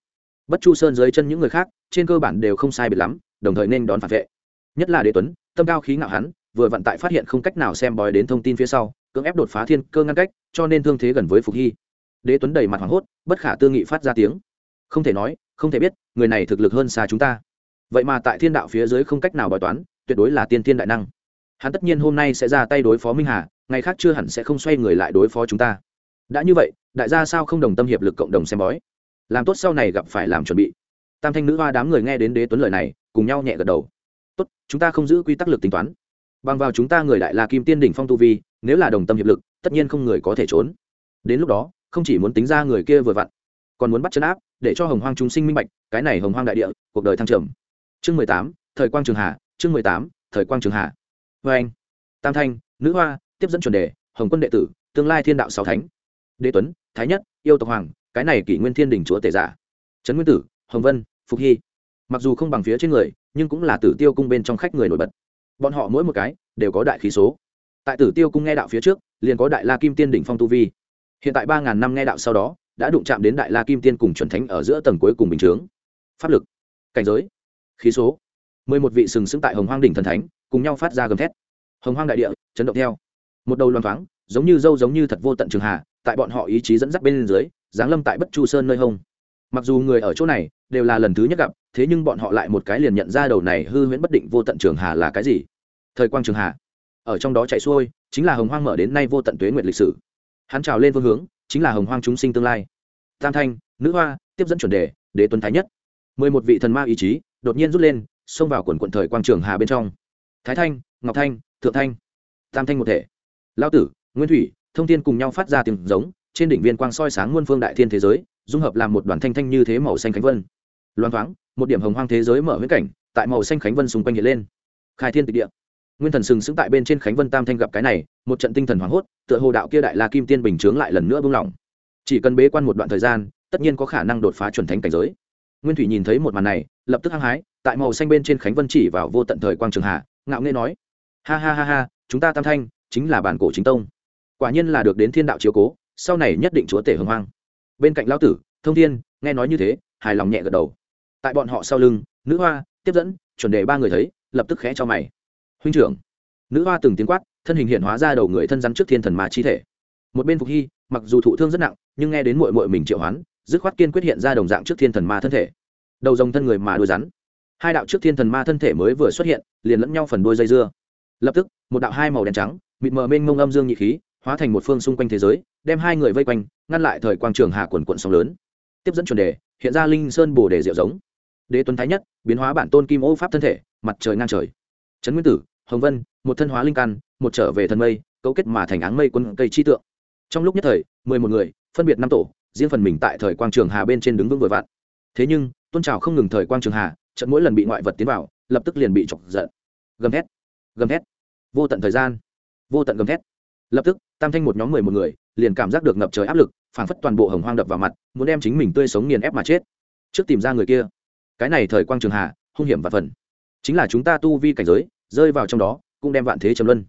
Bất chu sơn dưới chân những người khác, trên cơ bản đều không sai biệt lắm, đồng thời nên đón phản vệ. Nhất là đế tuấn, tâm cao khí ngạo hắn, vừa vận tại phát hiện không cách nào xem bói đến thông tin phía sau, cưỡng ép đột phá thiên cơ ngăn cách cho nên thương thế gần với phục hy. Đế tuấn đầy mặt hoảng hốt, bất khả tư nghị phát ra tiếng. Không thể nói, không thể biết, người này thực lực hơn xa chúng ta. Vậy mà tại thiên đạo phía dưới không cách nào bói toán, tuyệt đối là tiên thiên đại năng. Hắn tất nhiên hôm nay sẽ ra tay đối phó minh hà, ngày khác chưa hẳn sẽ không xoay người lại đối phó chúng ta. Đã như vậy, đại gia sao không đồng tâm hiệp lực cộng đồng xem bói? Làm tốt sau này gặp phải làm chuẩn bị. Tam thanh nữ hoa đám người nghe đến đế tuấn lời này, cùng nhau nhẹ gật đầu. Tốt, chúng ta không giữ quy tắc lực tính toán. Bằng vào chúng ta người đại la kim tiên đỉnh phong tu vi nếu là đồng tâm hiệp lực, tất nhiên không người có thể trốn. Đến lúc đó, không chỉ muốn tính ra người kia vừa vặn, còn muốn bắt chân áp, để cho hồng hoang chúng sinh minh bạch, cái này hồng hoang đại địa, cuộc đời thăng trầm. Chương mười tám, thời quang trường hà chương mười tám, thời quang trường hà vê vâng anh. Tam thanh, nữ hoa, tiếp dẫn chuẩn đề, hồng quân đệ tử, tương lai thiên đạo sáu thánh. Đế tuấn, thái nhất, yêu tộc hoàng, cái này kỷ nguyên thiên đình chúa tể giả. Trấn nguyên tử, hồng vân, phục hy. Mặc dù không bằng phía trên người, nhưng cũng là tử tiêu cung bên trong khách người nổi bật. Bọn họ mỗi một cái đều có đại khí số tại tử tiêu cung nghe đạo phía trước, liền có đại la kim tiên đỉnh phong tu vi. Hiện tại ba ngàn năm nghe đạo sau đó, đã đụng chạm đến đại la kim tiên cùng chuẩn thánh ở giữa tầng cuối cùng bình chướng. Pháp lực, cảnh giới, khí số. Mười một vị sừng sững tại hồng hoang đỉnh thần thánh, cùng nhau phát ra gầm thét. Hồng hoang đại địa, chấn động theo. Một đầu loan thoáng, giống như dâu giống như thật vô tận trường hà, tại bọn họ ý chí dẫn dắt bên dưới, giáng lâm tại bất chu sơn nơi hông. Mặc dù người ở chỗ này đều là lần thứ nhất gặp, thế nhưng bọn họ lại một cái liền nhận ra đầu này hư huyễn bất định vô tận trường hà là cái gì. Thời quang trường hà ở trong đó chạy xuôi, chính là hồng hoang mở đến nay vô tận tuế nguyệt lịch sử. Hắn trào lên phương hướng, chính là hồng hoang chúng sinh tương lai. Tam thanh, nữ hoa, tiếp dẫn chuẩn đề, đế tuấn thái nhất. Mười một vị thần ma ý chí, đột nhiên rút lên, xông vào quần quận thời quang trường hà bên trong. Thái thanh, ngọc thanh, thượng thanh, tam thanh một thể. Lao tử, nguyên thủy, thông thiên cùng nhau phát ra tiếng giống, trên đỉnh viên quang soi sáng muôn phương đại thiên thế giới, dung hợp làm một đoàn thanh thanh như thế màu xanh khánh vân. Loan thoáng, một điểm hồng hoang thế giới mở huyễn cảnh, tại màu xanh khánh vân xung quanh hiện lên. Khai thiên tịch địa nguyên thần sừng sững tại bên trên khánh vân tam thanh gặp cái này, một trận tinh thần hoảng hốt, tựa hồ đạo kia đại la kim tiên bình chướng lại lần nữa buông lỏng. Chỉ cần bế quan một đoạn thời gian, tất nhiên có khả năng đột phá chuẩn thánh cảnh giới. Nguyên thủy nhìn thấy một màn này, lập tức hăng hái, tại màu xanh bên trên khánh vân chỉ vào vô tận thời quang trường hạ, ngạo nghê nói, ha ha ha ha, chúng ta tam thanh, chính là bản cổ chính tông. Quả nhiên là được đến thiên đạo chiếu cố, sau này nhất định chúa tể hưng hoang. Bên cạnh lão tử, thông thiên, nghe nói như thế, hài lòng nhẹ gật đầu. Tại bọn họ sau lưng, nữ hoa, tiếp dẫn, chuẩn đề ba người thấy, lập tức khẽ cho mày huynh trưởng. Nữ hoa từng tiếng quát, thân hình hiện hóa ra đầu người thân rắn trước thiên thần mà chi thể. Một bên phục hy, mặc dù thụ thương rất nặng, nhưng nghe đến mội mội mình triệu hoán, dứt khoát kiên quyết hiện ra đồng dạng trước thiên thần ma thân thể. Đầu dòng thân người mà đuôi rắn. Hai đạo trước thiên thần ma thân thể mới vừa xuất hiện, liền lẫn nhau phần đuôi dây dưa. Lập tức, một đạo hai màu đen trắng, mịt mờ mênh mông âm dương nhị khí, hóa thành một phương xung quanh thế giới, đem hai người vây quanh, ngăn lại thời quang trường hạ quần quận sóng lớn. Tiếp dẫn chuẩn đề, hiện ra linh sơn bồ đề diệu giống. Đế tuấn thái nhất, biến hóa bản tôn kim ô pháp thân thể, mặt trời ngang trời. Trấn nguyên tử hồng vân, một thân hóa linh căn, một trở về thần mây, cấu kết mà thành áng mây quân cây chi tượng. Trong lúc nhất thời, mười một người, phân biệt năm tổ, riêng phần mình tại thời quang trường hà bên trên đứng vững vội vạn thế nhưng, tôn trào không ngừng thời quang trường hà trận mỗi lần bị ngoại vật tiến vào, lập tức liền bị chọc giận. Gầm thét gầm thét. Vô tận thời gian, vô tận gầm thét. Lập tức, tam thanh một nhóm mười một người, liền cảm giác được ngập trời áp lực, phảng phất toàn bộ hồng hoang đập vào mặt, muốn đem chính mình tươi sống nghiền ép mà chết. Trước tìm ra người kia. Cái này thời quang trường hà, hung hiểm và phần. Chính là chúng ta tu vi cảnh giới rơi vào trong đó, cũng đem vạn thế trầm luân.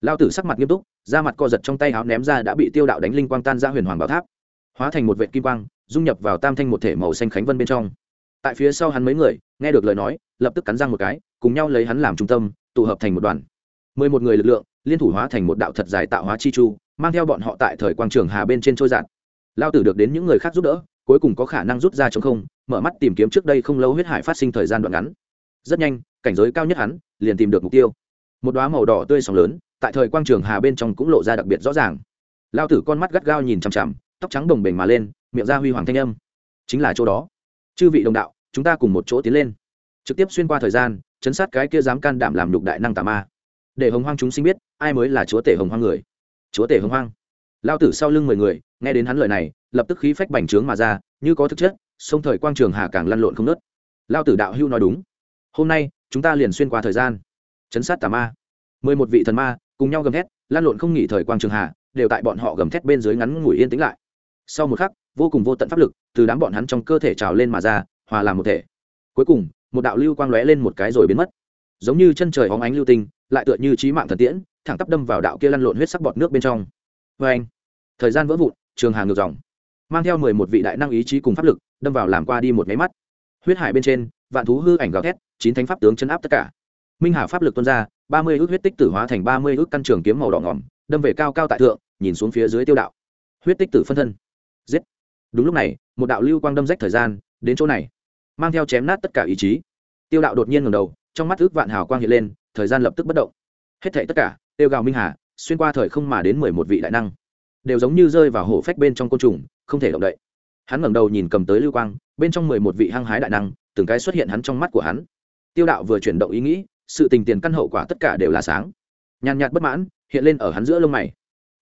Lao tử sắc mặt nghiêm túc, da mặt co giật trong tay áo ném ra đã bị tiêu đạo đánh linh quang tan ra huyền hoàng bảo tháp, hóa thành một vệ kim quang, dung nhập vào tam thanh một thể màu xanh khánh vân bên trong. Tại phía sau hắn mấy người, nghe được lời nói, lập tức cắn răng một cái, cùng nhau lấy hắn làm trung tâm, tụ hợp thành một đoàn. Mười một người lực lượng, liên thủ hóa thành một đạo thật dài tạo hóa chi chu, mang theo bọn họ tại thời quang trường hà bên trên trôi giạt lao tử được đến những người khác giúp đỡ, cuối cùng có khả năng rút ra chống không, mở mắt tìm kiếm trước đây không lâu huyết hải phát sinh thời gian đoạn ngắn. Rất nhanh, cảnh giới cao nhất hắn liền tìm được mục tiêu. Một đoá màu đỏ tươi sóng lớn, tại thời quang trường hà bên trong cũng lộ ra đặc biệt rõ ràng. Lao tử con mắt gắt gao nhìn chằm chằm, tóc trắng đồng bềnh mà lên, miệng ra huy hoàng thanh âm. Chính là chỗ đó. Chư vị đồng đạo, chúng ta cùng một chỗ tiến lên. Trực tiếp xuyên qua thời gian, chấn sát cái kia dám can đảm làm nhục đại năng tà ma. Để hồng hoang chúng sinh biết, ai mới là chúa tể hồng hoang người. Chúa tể hồng hoang. Lao tử sau lưng mười người, nghe đến hắn lời này, lập tức khí phách bành trướng mà ra, như có thực chất, sông thời quang trường hà càng lăn lộn không nớt lao tử đạo hưu nói đúng. Hôm nay chúng ta liền xuyên qua thời gian. Chấn sát tà ma. Mười một vị thần ma cùng nhau gầm thét, lan lộn không nghỉ thời quang trường hà đều tại bọn họ gầm thét bên dưới ngắn ngủi yên tĩnh lại. Sau một khắc, vô cùng vô tận pháp lực từ đám bọn hắn trong cơ thể trào lên mà ra, hòa làm một thể. Cuối cùng, một đạo lưu quang lóe lên một cái rồi biến mất. Giống như chân trời hóng ánh lưu tinh, lại tựa như trí mạng thần tiễn, thẳng tắp đâm vào đạo kia lăn lộn huyết sắc bọt nước bên trong. Vê anh, thời gian vỡ vụn, trường hà ngược dòng. Mang theo mười một vị đại năng ý chí cùng pháp lực, đâm vào làm qua đi một máy mắt huyết hải bên trên, vạn thú hư ảnh gào thét, chín thánh pháp tướng chấn áp tất cả. Minh hà pháp lực tuôn ra, ba mươi ước huyết tích tử hóa thành ba mươi ước căn trường kiếm màu đỏ ngỏm, đâm về cao cao tại thượng, nhìn xuống phía dưới tiêu đạo. Huyết tích tử phân thân. Giết. Đúng lúc này, một đạo lưu quang đâm rách thời gian, đến chỗ này, mang theo chém nát tất cả ý chí. Tiêu đạo đột nhiên ngầm đầu, trong mắt ước vạn hào quang hiện lên, thời gian lập tức bất động. Hết thảy tất cả tiêu gào minh hà, xuyên qua thời không mà đến mười một vị đại năng. Đều giống như rơi vào hổ phách bên trong côn trùng, không thể động đậy hắn ngẩng đầu nhìn cầm tới lưu quang, bên trong mười một vị hăng hái đại năng, từng cái xuất hiện hắn trong mắt của hắn. Tiêu đạo vừa chuyển động ý nghĩ, sự tình tiền căn hậu quả tất cả đều là sáng. Nhàn nhạt bất mãn, hiện lên ở hắn giữa lông mày.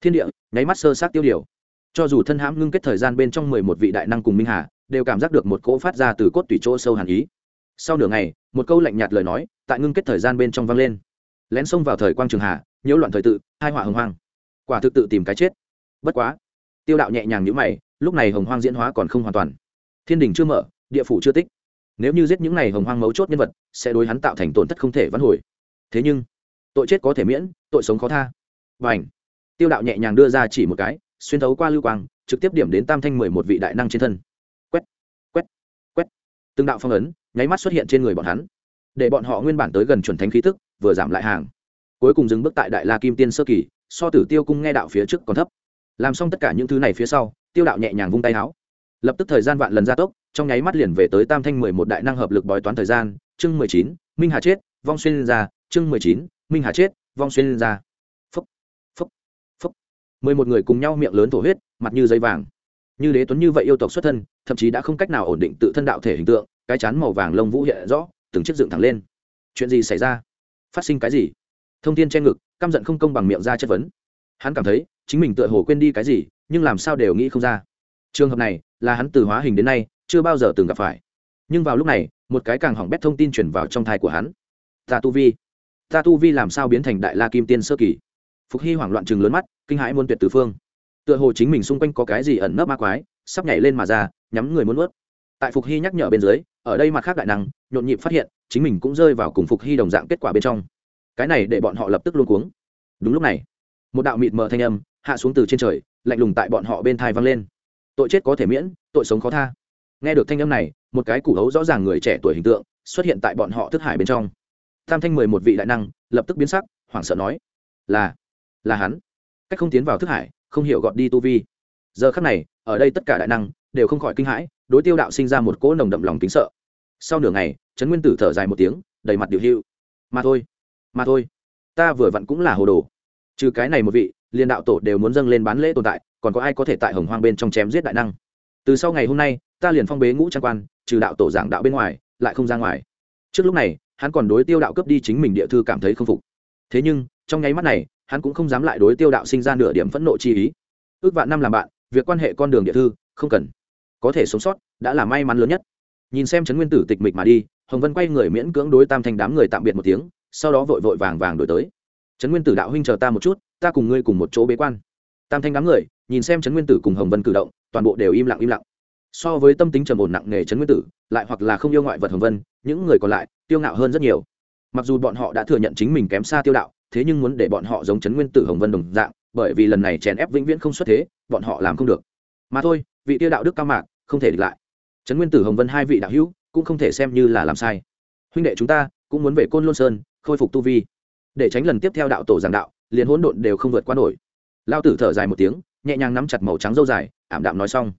Thiên địa, nháy mắt sơ sát tiêu điều. Cho dù thân hãm ngưng kết thời gian bên trong mười một vị đại năng cùng minh hà, đều cảm giác được một cỗ phát ra từ cốt tủy chỗ sâu hàn ý. Sau nửa ngày, một câu lạnh nhạt lời nói, tại ngưng kết thời gian bên trong vang lên. Lén xông vào thời quang trường hà nhiễu loạn thời tự, hai họa hồng hoang. Quả thực tự tìm cái chết. Bất quá, tiêu đạo nhẹ nhàng nhữ mày lúc này hồng hoang diễn hóa còn không hoàn toàn. Thiên đình chưa mở, địa phủ chưa tích. Nếu như giết những n à y hồng hoang mấu chốt nhân vật, sẽ đối hắn tạo thành tổn thất không thể vãn hồi. Thế nhưng, tội chết có thể miễn, tội sống khó tha. Và ảnh tiêu đạo nhẹ nhàng đưa ra chỉ một cái, xuyên thấu qua lưu quang, trực tiếp điểm đến tam thanh mười một vị đại năng trên thân. Quét quét quét. Từng đạo phong ấn, nháy mắt xuất hiện trên người bọn hắn. Để bọn họ nguyên bản tới gần chuẩn thánh khí tức, vừa giảm lại hàng. Cuối cùng dừng bước tại đại la kim tiên sơ kỳ, so tử tiêu cung nghe đạo phía trước còn thấp. Làm xong tất cả những thứ này phía sau tiêu đạo nhẹ nhàng vung tay áo. Lập tức thời gian vạn lần gia tốc, trong nháy mắt liền về tới tam thanh mười một đại năng hợp lực bói toán thời gian, chương mười chín, minh hà chết, vong xuyên ra, chương mười chín, minh hà chết, vong xuyên ra. Phúc phúc phúc. Mười một người cùng nhau miệng lớn thổ huyết, mặt như dây vàng. Như đế tuấn như vậy yêu tộc xuất thân, thậm chí đã không cách nào ổn định tự thân đạo thể hình tượng, cái chán màu vàng lông vũ hiện rõ, từng chiếc dựng thẳng lên. Chuyện gì xảy ra? Phát sinh cái gì? Thông tin che ngực, căm giận không công bằng miệng ra chất vấn. Hắn cảm thấy, chính mình tựa hồ quên đi cái gì nhưng làm sao đều nghĩ không ra. Trường hợp này, là hắn từ hóa hình đến nay, chưa bao giờ từng gặp phải. Nhưng vào lúc này, một cái càng hỏng bét thông tin chuyển vào trong thai của hắn. Ta tu vi. Ta tu vi làm sao biến thành đại la kim tiên sơ kỳ? Phục hy hoảng loạn chừng lớn mắt, kinh hãi muôn tuyệt từ phương. Tựa hồ chính mình xung quanh có cái gì ẩn nấp ma quái, sắp nhảy lên mà ra, nhắm người muốn ướt tại phục hy nhắc nhở bên dưới, ở đây mặt khác đại năng, nhộn nhịp phát hiện, chính mình cũng rơi vào cùng phục hy đồng dạng kết quả bên trong. Cái này để bọn họ lập tức luôn cuống. Đúng lúc này, một đạo mịt mờ thanh âm hạ xuống từ trên trời lạnh lùng tại bọn họ bên thai vang lên. Tội chết có thể miễn, tội sống khó tha. Nghe được thanh âm này, một cái củ hấu rõ ràng người trẻ tuổi hình tượng xuất hiện tại bọn họ thức hải bên trong. Tam thanh mười một vị đại năng lập tức biến sắc, hoảng sợ nói, là là hắn. Cách không tiến vào thức hải, không hiểu gọt đi tu vi. Giờ khắc này, ở đây tất cả đại năng đều không khỏi kinh hãi, đối tiêu đạo sinh ra một cỗ nồng đậm lòng kính sợ. Sau nửa ngày, trấn nguyên tử thở dài một tiếng, đầy mặt điều hưu mà thôi mà thôi, ta vừa vặn cũng là hồ đồ. Trừ cái này một vị liên đạo tổ đều muốn dâng lên bán lễ tồn tại, còn có ai có thể tại hồng hoang bên trong chém giết đại năng? Từ sau ngày hôm nay, ta liền phong bế ngũ trang quan, trừ đạo tổ giảng đạo bên ngoài, lại không ra ngoài. Trước lúc này, hắn còn đối tiêu đạo cướp đi chính mình địa thư cảm thấy không phục. Thế nhưng, trong nháy mắt này, hắn cũng không dám lại đối tiêu đạo sinh ra nửa điểm phẫn nộ chi ý. Ước vạn năm làm bạn, việc quan hệ con đường địa thư, không cần. Có thể sống sót, đã là may mắn lớn nhất. Nhìn xem trấn nguyên tử tịch mịch mà đi, hồng vân quay người miễn cưỡng đối tam thanh đám người tạm biệt một tiếng, sau đó vội vội vàng vàng đổi tới. Trấn nguyên tử đạo huynh chờ ta một chút ta cùng ngươi cùng một chỗ bế quan. Tam thanh đám người, nhìn xem trấn nguyên tử cùng hồng vân cử động, toàn bộ đều im lặng im lặng. So với tâm tính trầm ổn nặng nề trấn nguyên tử, lại hoặc là không yêu ngoại vật hồng vân, những người còn lại tiêu ngạo hơn rất nhiều. Mặc dù bọn họ đã thừa nhận chính mình kém xa tiêu đạo, thế nhưng muốn để bọn họ giống trấn nguyên tử, hồng vân đồng dạng, bởi vì lần này chèn ép vĩnh viễn không xuất thế, bọn họ làm không được. Mà thôi, vị tiêu đạo đức cao mạc, không thể địch lại. Trấn nguyên tử, hồng vân hai vị đạo hữu, cũng không thể xem như là làm sai. Huynh đệ chúng ta, cũng muốn về côn lôn sơn, khôi phục tu vi. Để tránh lần tiếp theo đạo tổ giảng đạo liền hỗn độn đều không vượt qua nổi. Lao tử thở dài một tiếng, nhẹ nhàng nắm chặt màu trắng dâu dài, ảm đạm nói xong.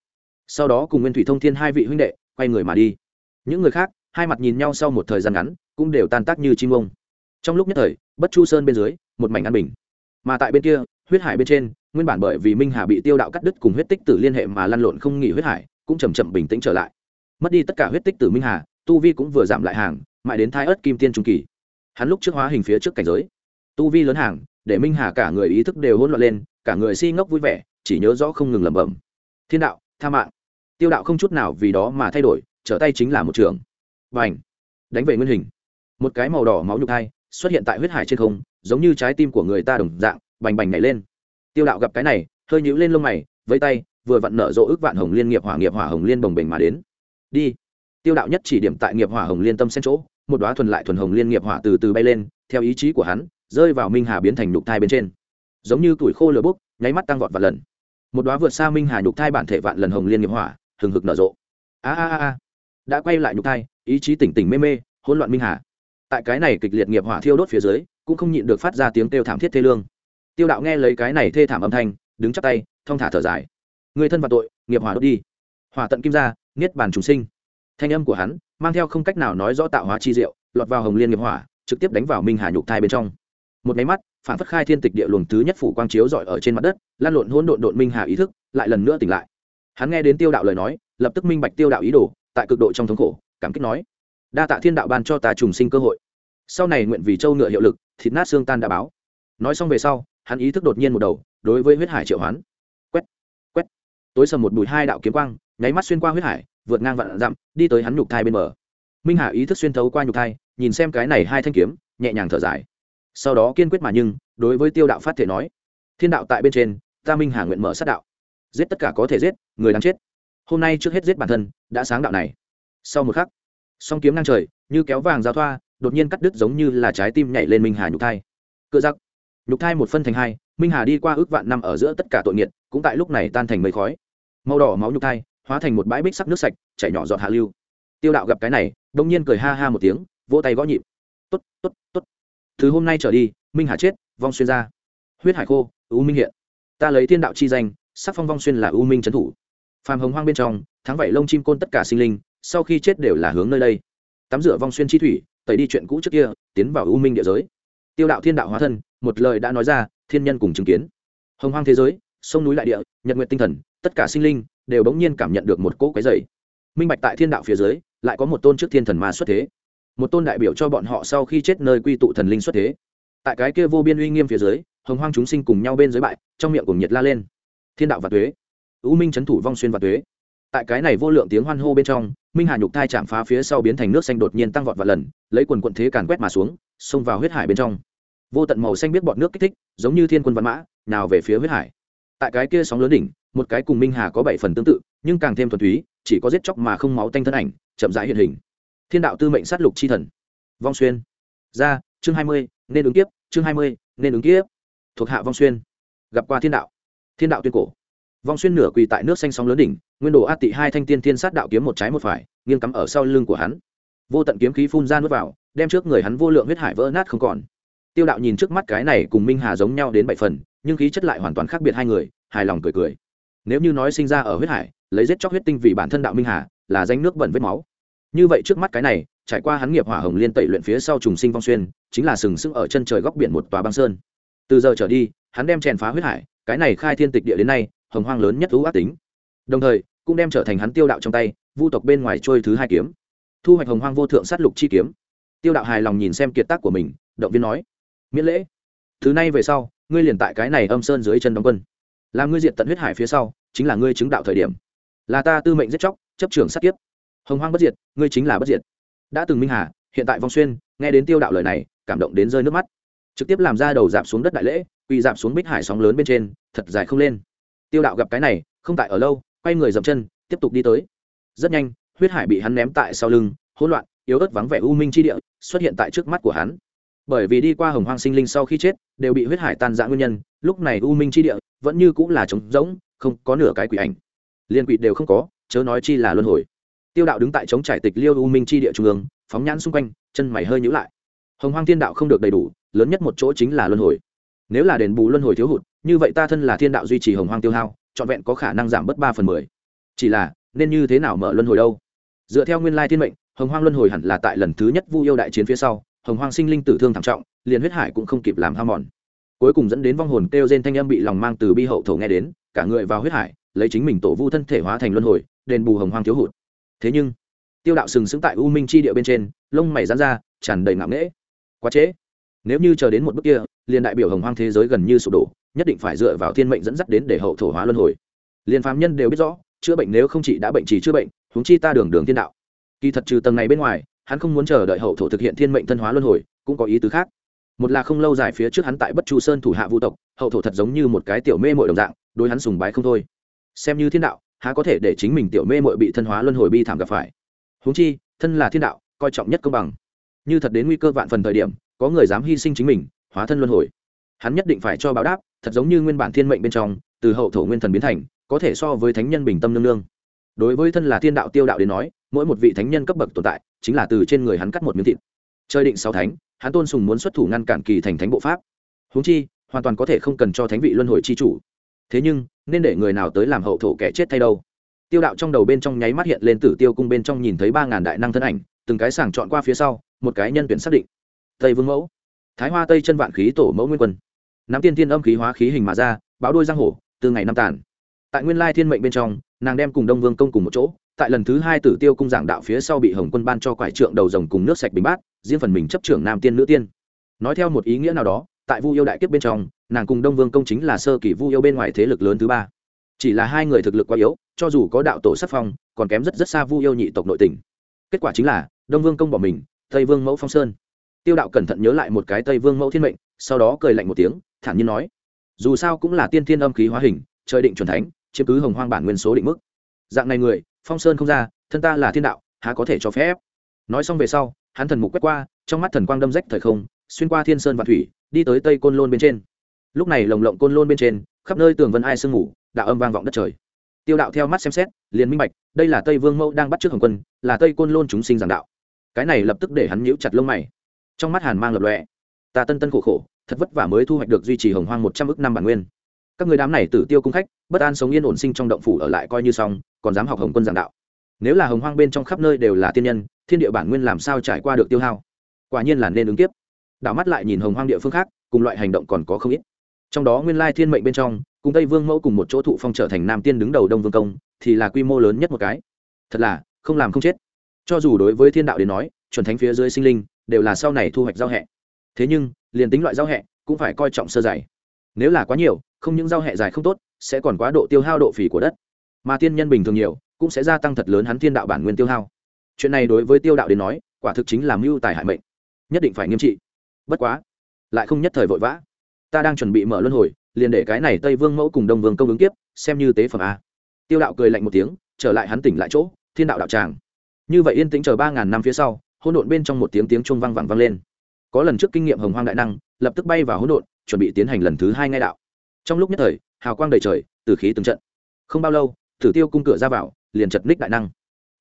Sau đó cùng nguyên thủy thông thiên hai vị huynh đệ, quay người mà đi. Những người khác, hai mặt nhìn nhau sau một thời gian ngắn, cũng đều tan tác như chim ông. Trong lúc nhất thời, bất chu sơn bên dưới, một mảnh an bình. Mà tại bên kia, huyết hải bên trên, nguyên bản bởi vì minh hà bị tiêu đạo cắt đứt cùng huyết tích tử liên hệ mà lăn lộn không nghỉ huyết hải, cũng chầm chậm bình tĩnh trở lại. Mất đi tất cả huyết tích tử minh hà, tu vi cũng vừa giảm lại hàng, mãi đến thai ớt kim tiên trung kỳ. Hắn lúc trước hóa hình phía trước cảnh giới. Tu vi lớn hàng để minh hà cả người ý thức đều hỗn loạn lên, cả người si ngốc vui vẻ, chỉ nhớ rõ không ngừng lẩm bẩm. Thiên đạo, tha mạng. Tiêu đạo không chút nào vì đó mà thay đổi, trở tay chính là một trường. Và ảnh đánh về nguyên hình. Một cái màu đỏ máu nhục thai xuất hiện tại huyết hải trên không, giống như trái tim của người ta đồng dạng, bành bành nhảy lên. Tiêu đạo gặp cái này, hơi nhũ lên lông mày, vẫy tay, vừa vặn nở rộ ước vạn hồng liên nghiệp hỏa nghiệp hỏa hồng liên bồng bềnh mà đến. Đi! Tiêu đạo nhất chỉ điểm tại nghiệp hỏa hồng liên tâm xen chỗ, một đoá thuần lại thuần hồng liên nghiệp hỏa từ từ bay lên, theo ý chí của hắn rơi vào minh hà biến thành nhục thai bên trên. Giống như tuổi khô lửa bốc, nháy mắt tăng vọt vạn lần. Một đoá vượt xa minh hà nhục thai bản thể vạn lần hồng liên nghiệp hỏa, hừng hực nở rộ. A a a đã quay lại nhục thai, ý chí tỉnh tỉnh mê mê, hỗn loạn minh hà. Tại cái này kịch liệt nghiệp hỏa thiêu đốt phía dưới, cũng không nhịn được phát ra tiếng kêu thảm thiết thê lương. Tiêu đạo nghe lấy cái này thê thảm âm thanh, đứng chắp tay, thong thả thở dài. Người thân và tội, nghiệp hỏa đốt đi. Hỏa tận kim ra niết bàn trùng sinh. Thanh âm của hắn, mang theo không cách nào nói rõ tạo hóa chi diệu, lọt vào hồng liên nghiệp hỏa, trực tiếp đánh vào minh hà nhục thai bên trong một máy mắt, phản phất khai thiên tịch địa luồng thứ nhất phủ quang chiếu dọi ở trên mặt đất, lan lộn hỗn độn độn minh hà ý thức, lại lần nữa tỉnh lại. Hắn nghe đến tiêu đạo lời nói, lập tức minh bạch tiêu đạo ý đồ, tại cực độ trong thống khổ, cảm kích nói, đa tạ thiên đạo ban cho ta trùng sinh cơ hội. Sau này nguyện vì châu ngựa hiệu lực, thịt nát xương tan đã báo. Nói xong về sau, hắn ý thức đột nhiên một đầu, đối với huyết hải triệu hoán. Quét quét. Tối sầm một bụi hai đạo kiếm quang, nháy mắt xuyên qua huyết hải, vượt ngang vạn dặm, đi tới hắn nhục thai bên bờ. Minh hà ý thức xuyên thấu qua nhục thai, nhìn xem cái này hai thanh kiếm, nhẹ nhàng thở dài sau đó kiên quyết mà nhưng, đối với tiêu đạo phát thể nói, thiên đạo tại bên trên, ta minh hà nguyện mở sát đạo. Giết tất cả có thể giết, người đang chết. Hôm nay trước hết giết bản thân, đã sáng đạo này. Sau một khắc, song kiếm ngang trời, như kéo vàng giao thoa, đột nhiên cắt đứt giống như là trái tim nhảy lên minh hà nhục thai. Cựa giặc. Nhục thai một phân thành hai, minh hà đi qua ước vạn năm ở giữa tất cả tội nghiệt, cũng tại lúc này tan thành mây khói. Màu đỏ máu nhục thai, hóa thành một bãi bích sắc nước sạch, chảy nhỏ giọt hạ lưu. Tiêu đạo gặp cái này, đông nhiên cười ha ha một tiếng, vỗ tay gõ nhịp. Tốt tốt tốt từ hôm nay trở đi, minh hà chết, vong xuyên ra. Huyết hải khô ưu minh hiện. Ta lấy thiên đạo chi danh, sắc phong vong xuyên là ưu minh trấn thủ. Phàm hồng hoang bên trong, tháng vảy lông chim côn tất cả sinh linh, sau khi chết đều là hướng nơi đây. Tắm rửa vong xuyên chi thủy, tẩy đi chuyện cũ trước kia, tiến vào ưu minh địa giới. Tiêu đạo thiên đạo hóa thân, một lời đã nói ra, thiên nhân cùng chứng kiến. Hồng hoang thế giới, sông núi đại địa, nhật nguyện tinh thần, tất cả sinh linh đều bỗng nhiên cảm nhận được một cỗ quái dày. Minh bạch tại thiên đạo phía dưới, lại có một tôn trước thiên thần ma xuất thế một tôn đại biểu cho bọn họ sau khi chết nơi quy tụ thần linh xuất thế. Tại cái kia vô biên uy nghiêm phía dưới, hồng hoang chúng sinh cùng nhau bên dưới bại, trong miệng cùng nhiệt la lên. Thiên đạo và tuế. U minh c h ấ n thủ vong xuyên và tuế. Tại cái này vô lượng tiếng hoan hô bên trong, minh hà nhục thai chạm phá phía sau biến thành nước xanh đột nhiên tăng vọt và lần, lấy quần quận thế càn quét mà xuống, xông vào huyết hải bên trong. Vô tận màu xanh biết bọn nước kích thích, giống như thiên quân văn mã, nào về phía huyết hải. Tại cái kia sóng lớn đỉnh, một cái cùng minh hà có bảy phần tương tự, nhưng càng thêm thuần túy, chỉ có giết chóc mà không máu tanh thân ảnh, chậm rãi hiện hình thiên đạo tư mệnh sát lục chi thần. Vong xuyên. Ra, chương hai mươi, nên ứng kiếp, chương hai mươi, nên ứng kiếp. Thuộc hạ vong xuyên. Gặp qua thiên đạo. Thiên đạo tuyên cổ. Vong xuyên nửa quỳ tại nước xanh sóng lớn đỉnh, nguyên đồ át tị hai thanh tiên thiên sát đạo kiếm một trái một phải, nghiêng cắm ở sau lưng của hắn. Vô tận kiếm khí phun ra nuốt vào, đem trước người hắn vô lượng huyết hải vỡ nát không còn. Tiêu đạo nhìn trước mắt cái này cùng minh hà giống nhau đến bảy phần, nhưng khí chất lại hoàn toàn khác biệt hai người, hài lòng cười cười. Nếu như nói sinh ra ở huyết hải, lấy giết chóc huyết tinh vì bản thân đạo minh hà, là danh nước bẩn vết máu như vậy trước mắt cái này, trải qua hắn nghiệp hỏa hồng liên tẩy luyện phía sau trùng sinh vong xuyên, chính là sừng sững ở chân trời góc biển một tòa băng sơn. Từ giờ trở đi, hắn đem chèn phá huyết hải, cái này khai thiên tịch địa đến nay, hồng hoang lớn nhất thú ác tính. Đồng thời, cũng đem trở thành hắn tiêu đạo trong tay, vu tộc bên ngoài trôi thứ hai kiếm. Thu hoạch hồng hoang vô thượng sát lục chi kiếm. Tiêu đạo hài lòng nhìn xem kiệt tác của mình, động viên nói, miễn lễ. Thứ này về sau, ngươi liền tại cái này âm sơn dưới chân đóng quân. Làm ngươi diện tận huyết hải phía sau, chính là ngươi chứng đạo thời điểm. Là ta tư mệnh giết chóc, chấp trường sát kiếp hồng hoang bất diệt, ngươi chính là bất diệt. Đã từng minh hà, hiện tại vong xuyên, nghe đến tiêu đạo lời này, cảm động đến rơi nước mắt. Trực tiếp làm ra đầu dạp xuống đất đại lễ, quỳ dạp xuống bích hải sóng lớn bên trên, thật dài không lên. Tiêu đạo gặp cái này, không tại ở lâu, quay người dậm chân, tiếp tục đi tới. Rất nhanh, huyết hải bị hắn ném tại sau lưng, hỗn loạn, yếu ớt vắng vẻ u minh chi địa, xuất hiện tại trước mắt của hắn. Bởi vì đi qua hồng hoang sinh linh sau khi chết, đều bị huyết hải tan dã nguyên nhân, lúc này u minh chi địa vẫn như cũng là trống rỗng, không có nửa cái quỷ ảnh. Liên quỷ đều không có, chớ nói chi là luân hồi tiêu đạo đứng tại chống trải tịch liêu u minh chi địa trung ương, phóng nhãn xung quanh, chân mày hơi nhữ lại. Hồng hoang thiên đạo không được đầy đủ, lớn nhất một chỗ chính là luân hồi. Nếu là đền bù luân hồi thiếu hụt, như vậy ta thân là thiên đạo duy trì hồng hoang tiêu hao, trọn vẹn có khả năng giảm bớt ba phần mười. Chỉ là, nên như thế nào mở luân hồi đâu? Dựa theo nguyên lai thiên mệnh, hồng hoang luân hồi hẳn là tại lần thứ nhất vu yêu đại chiến phía sau, hồng hoang sinh linh tử thương thảm trọng, liền huyết hải cũng không kịp làm ham mòn. Cuối cùng dẫn đến vong hồn kêu trên thanh âm bị lòng mang từ bi hậu thổ nghe đến, cả người vào huyết hải, lấy chính mình tổ vu thân thể hóa thành luân hồi, đền bù hồng hoang thiếu hụt thế nhưng, tiêu đạo sừng sững tại u minh chi địa bên trên, lông mày dán ra, tràn đầy ngạo nghễ. Quá trễ. Nếu như chờ đến một bước kia, liền đại biểu hồng hoang thế giới gần như sụp đổ, nhất định phải dựa vào thiên mệnh dẫn dắt đến để hậu thổ hóa luân hồi. Liền phàm nhân đều biết rõ, chữa bệnh nếu không chỉ đã bệnh chỉ chữa bệnh, huống chi ta đường đường thiên đạo. Kỳ thật trừ tầng này bên ngoài, hắn không muốn chờ đợi hậu thổ thực hiện thiên mệnh thân hóa luân hồi, cũng có ý tứ khác. Một là không lâu dài phía trước hắn tại bất chu sơn thủ hạ vũ tộc, hậu thổ thật giống như một cái tiểu mê mội đồng dạng, đối hắn sùng bái không thôi. Xem như thiên đạo há có thể để chính mình tiểu mê mội bị thân hóa luân hồi bi thảm gặp phải. Huống chi, thân là thiên đạo, coi trọng nhất công bằng. Như thật đến nguy cơ vạn phần thời điểm, có người dám hy sinh chính mình, hóa thân luân hồi. Hắn nhất định phải cho báo đáp, thật giống như nguyên bản thiên mệnh bên trong, từ hậu thổ nguyên thần biến thành, có thể so với thánh nhân bình tâm nương nương. Đối với thân là thiên đạo tiêu đạo đến nói, mỗi một vị thánh nhân cấp bậc tồn tại, chính là từ trên người hắn cắt một miếng thịt. Chơi định sáu thánh, hắn tôn sùng muốn xuất thủ ngăn cản kỳ thành thánh bộ pháp. Húng chi, hoàn toàn có thể không cần cho thánh vị luân hồi chi chủ thế nhưng, nên để người nào tới làm hậu thổ kẻ chết thay đâu? Tiêu đạo trong đầu bên trong nháy mắt hiện lên tử tiêu cung bên trong nhìn thấy ba ngàn đại năng thân ảnh, từng cái sàng chọn qua phía sau, một cái nhân tuyển xác định. Tây vương mẫu. Thái hoa tây chân vạn khí tổ mẫu nguyên quân. Nắm tiên tiên âm khí hóa khí hình mà ra, báo đôi giang hổ từ ngày năm tàn. Tại nguyên lai thiên mệnh bên trong, nàng đem cùng đông vương công cùng một chỗ, tại lần thứ hai tử tiêu cung giảng đạo phía sau bị hồng quân ban cho quải trượng đầu rồng cùng nước sạch bình bát, riêng phần mình chấp trưởng nam tiên nữ tiên. Nói theo một ý nghĩa nào đó tại vu yêu đại kiếp bên trong, nàng cùng đông vương công chính là sơ kỳ vu yêu bên ngoài thế lực lớn thứ ba. Chỉ là hai người thực lực quá yếu, cho dù có đạo tổ sắc phong, còn kém rất rất xa vu yêu nhị tộc nội tình. Kết quả chính là, đông vương công bỏ mình, tây vương mẫu phong sơn. Tiêu đạo cẩn thận nhớ lại một cái tây vương mẫu thiên mệnh, sau đó cười lạnh một tiếng, thản nhiên nói, dù sao cũng là tiên thiên âm khí hóa hình, trời định chuẩn thánh, chiếm cứ hồng hoang bản nguyên số định mức. Dạng này người, phong sơn không ra, thân ta là thiên đạo, há có thể cho phép? Nói xong về sau, hắn thần mục quét qua, trong mắt thần quang đâm rách thời không xuyên qua thiên sơn và thủy, đi tới tây côn lôn bên trên. Lúc này lồng lộng côn lôn bên trên, khắp nơi tường vân ai sương ngủ đạo âm vang vọng đất trời. Tiêu đạo theo mắt xem xét, liền minh bạch, đây là tây vương mẫu đang bắt trước hồng quân, là tây côn lôn chúng sinh giảng đạo. Cái này lập tức để hắn nhíu chặt lông mày. Trong mắt hàn mang lập lọe ta tân tân khổ khổ, thật vất vả mới thu hoạch được duy trì hồng hoang một trăm ước năm bản nguyên. Các người đám này tử tiêu cung khách, bất an sống yên ổn sinh trong động phủ ở lại coi như xong, còn dám học hồng quân giảng đạo. Nếu là hồng hoang bên trong khắp nơi đều là tiên nhân, thiên địa bản nguyên làm sao trải qua được tiêu hao? Quả nhiên là nên ứng tiếp đảo mắt lại nhìn hồng hoang địa phương khác, cùng loại hành động còn có không ít. Trong đó nguyên lai thiên mệnh bên trong, cùng tây vương mẫu cùng một chỗ thụ phong trở thành nam tiên đứng đầu đông vương công, thì là quy mô lớn nhất một cái. Thật là, không làm không chết. Cho dù đối với thiên đạo đến nói, chuẩn thánh phía dưới sinh linh, đều là sau này thu hoạch giao hẹ. Thế nhưng, liền tính loại giao hẹ, cũng phải coi trọng sơ dày nếu là quá nhiều, không những giao hẹ dài không tốt, sẽ còn quá độ tiêu hao độ phì của đất. Mà tiên nhân bình thường nhiều, cũng sẽ gia tăng thật lớn hắn thiên đạo bản nguyên tiêu hao. Chuyện này đối với tiêu đạo đến nói, quả thực chính là mưu tài hại mệnh. Nhất định phải nghiêm trị bất quá, lại không nhất thời vội vã. Ta đang chuẩn bị mở luân hồi, liền để cái này tây vương mẫu cùng đông vương công ứng tiếp xem như tế phẩm a. Tiêu đạo cười lạnh một tiếng, trở lại hắn tỉnh lại chỗ, thiên đạo đạo tràng. Như vậy yên tĩnh chờ ba ngàn năm phía sau, hỗn độn bên trong một tiếng tiếng trung vang vẳng vang lên. Có lần trước kinh nghiệm hồng hoang đại năng, lập tức bay vào hỗn độn, chuẩn bị tiến hành lần thứ hai ngay đạo. Trong lúc nhất thời, hào quang đầy trời từ khí từng trận. Không bao lâu, tử tiêu cung cửa ra vào, liền chật ních đại năng.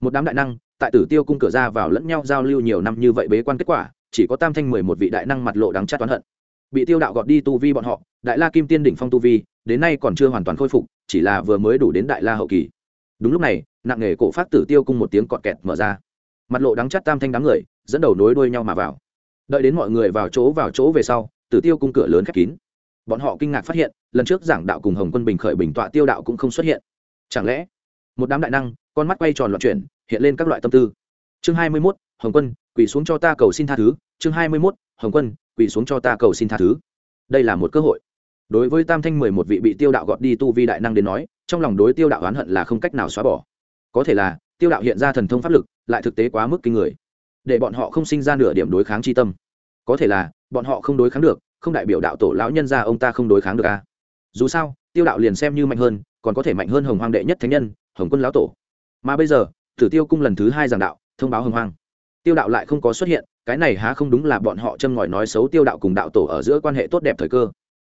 Một đám đại năng, tại tử tiêu cung cửa ra vào lẫn nhau giao lưu nhiều năm như vậy bế quan kết quả chỉ có tam thanh mười một vị đại năng mặt lộ đáng chát toán hận. Bị tiêu đạo gọt đi tu vi bọn họ, đại la kim tiên đỉnh phong tu vi, đến nay còn chưa hoàn toàn khôi phục, chỉ là vừa mới đủ đến đại la hậu kỳ. Đúng lúc này, nặng nghề cổ phát tử tiêu cung một tiếng cọt kẹt mở ra. Mặt lộ đáng chát tam thanh đám người, dẫn đầu nối đuôi nhau mà vào. Đợi đến mọi người vào chỗ vào chỗ về sau, tử tiêu cung cửa lớn khép kín. Bọn họ kinh ngạc phát hiện, lần trước giảng đạo cùng hồng quân bình khởi bình tọa tiêu đạo cũng không xuất hiện. Chẳng lẽ, một đám đại năng, con mắt quay tròn loạn chuyển, hiện lên các loại tâm tư. Chương hai mươi mốt, hồng quân, quỳ xuống cho ta cầu xin tha thứ chương hai mươi mốt, hồng quân, quỳ xuống cho ta cầu xin tha thứ. Đây là một cơ hội. Đối với tam thanh mười một vị bị tiêu đạo gọt đi tu vi đại năng đến nói, trong lòng đối tiêu đạo oán hận là không cách nào xóa bỏ. Có thể là, tiêu đạo hiện ra thần thông pháp lực, lại thực tế quá mức kinh người. Để bọn họ không sinh ra nửa điểm đối kháng chi tâm. Có thể là, bọn họ không đối kháng được, không đại biểu đạo tổ lão nhân ra ông ta không đối kháng được a à? dù sao, tiêu đạo liền xem như mạnh hơn, còn có thể mạnh hơn hồng hoàng đệ nhất thánh nhân, hồng quân lão tổ. Mà bây giờ, tử tiêu cung lần thứ hai giảng đạo, thông báo hồng hoàng tiêu đạo lại không có xuất hiện, cái này há không đúng là bọn họ châm ngòi nói xấu tiêu đạo cùng đạo tổ ở giữa quan hệ tốt đẹp thời cơ.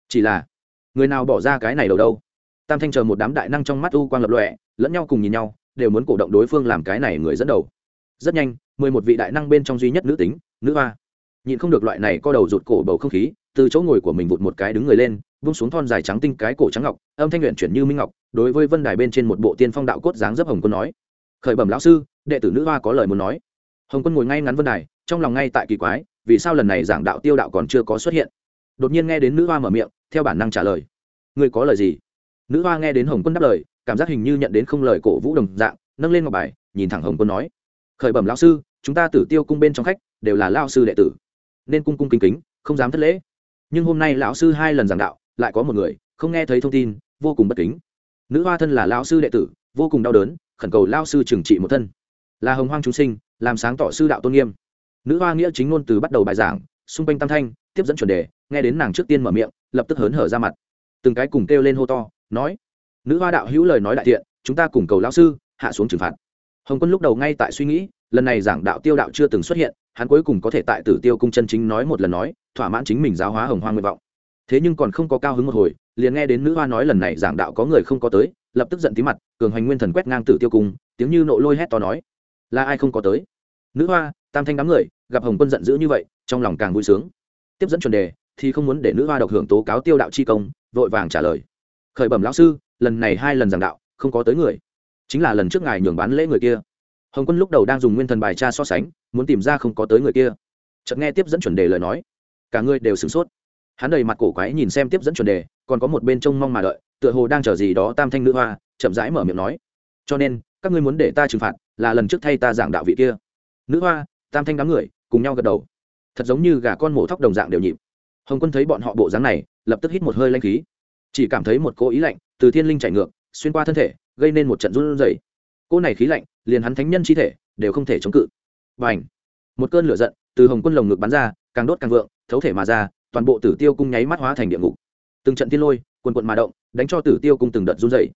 Chỉ là, người nào bỏ ra cái này đầu đâu? Tam thanh chờ một đám đại năng trong mắt u quang lập lọe lẫn nhau cùng nhìn nhau, đều muốn cổ động đối phương làm cái này người dẫn đầu. Rất nhanh, mười một vị đại năng bên trong duy nhất nữ tính, nữ hoa. Nhịn không được loại này co đầu rụt cổ bầu không khí, từ chỗ ngồi của mình vụt một cái đứng người lên, vung xuống thon dài trắng tinh cái cổ trắng ngọc, âm thanh luyện chuyển như minh ngọc, đối với vân đài bên trên một bộ tiên phong đạo cốt dáng dấp hồng quân nói. Khởi bẩm lão sư, đệ tử nữ hoa có lời muốn nói hồng quân ngồi ngay ngắn vân đài, trong lòng ngay tại kỳ quái, vì sao lần này giảng đạo tiêu đạo còn chưa có xuất hiện? Đột nhiên nghe đến nữ hoa mở miệng, theo bản năng trả lời. Người có lời gì? Nữ hoa nghe đến hồng quân đáp lời, cảm giác hình như nhận đến không lời cổ vũ đồng dạng, nâng lên ngọc bài, nhìn thẳng hồng quân nói. Khởi bẩm lão sư, chúng ta tử tiêu cung bên trong khách, đều là lao sư đệ tử. Nên cung cung kính kính, không dám thất lễ. Nhưng hôm nay lão sư hai lần giảng đạo, lại có một người, không nghe thấy thông tin, vô cùng bất kính. Nữ hoa thân là lão sư đệ tử, vô cùng đau đớn, khẩn cầu lao sư trừng trị một thân là hồng hoang chúng sinh, làm sáng tỏ sư đạo tôn nghiêm. Nữ hoa nghĩa chính ngôn từ bắt đầu bài giảng, xung quanh tam thanh, tiếp dẫn chuẩn đề, nghe đến nàng trước tiên mở miệng, lập tức hớn hở ra mặt. Từng cái cùng kêu lên hô to, nói, nữ hoa đạo hữu lời nói đại thiện, chúng ta cùng cầu lão sư, hạ xuống trừng phạt. Hồng quân lúc đầu ngay tại suy nghĩ, lần này giảng đạo tiêu đạo chưa từng xuất hiện, hắn cuối cùng có thể tại tử tiêu cung chân chính nói một lần nói, thỏa mãn chính mình giáo hóa hồng hoang nguyện vọng. Thế nhưng còn không có cao hứng một hồi, liền nghe đến nữ hoa nói lần này giảng đạo có người không có tới, lập tức giận tí mặt, cường hoành nguyên thần quét ngang tử tiêu cung, tiếng như nộ lôi hét to nói là ai không có tới? Nữ hoa, tam thanh đám người, gặp hồng quân giận dữ như vậy, trong lòng càng vui sướng. Tiếp dẫn chuẩn đề, thì không muốn để nữ hoa độc hưởng tố cáo tiêu đạo chi công, vội vàng trả lời. Khởi bẩm lão sư, lần này hai lần giảng đạo, không có tới người. Chính là lần trước ngài nhường bán lễ người kia. Hồng quân lúc đầu đang dùng nguyên thần bài tra so sánh, muốn tìm ra không có tới người kia. Chợt nghe tiếp dẫn chuẩn đề lời nói. Cả người đều sửng sốt. Hắn đầy mặt cổ quái nhìn xem tiếp dẫn chuẩn đề, còn có một bên trông mong mà đợi, tựa hồ đang chờ gì đó tam thanh nữ hoa, chậm rãi mở miệng nói. Cho nên, các ngươi muốn để ta trừng phạt là lần trước thay ta giảng đạo vị kia. Nữ hoa, tam thanh đám người, cùng nhau gật đầu. Thật giống như gà con mổ thóc đồng dạng đều nhịp. Hồng quân thấy bọn họ bộ dáng này, lập tức hít một hơi lanh khí. Chỉ cảm thấy một cỗ ý lạnh từ thiên linh chảy ngược, xuyên qua thân thể, gây nên một trận run rẩy. Cỗ này khí lạnh, liền hắn thánh nhân chi thể, đều không thể chống cự. Và ảnh một cơn lửa giận từ hồng quân lồng ngực bắn ra, càng đốt càng vượng, thấu thể mà ra, toàn bộ tử tiêu cung nháy mắt hóa thành địa ngục. Từng trận thiên lôi quần quận mà động, đánh cho tử tiêu cung từng đợt run dày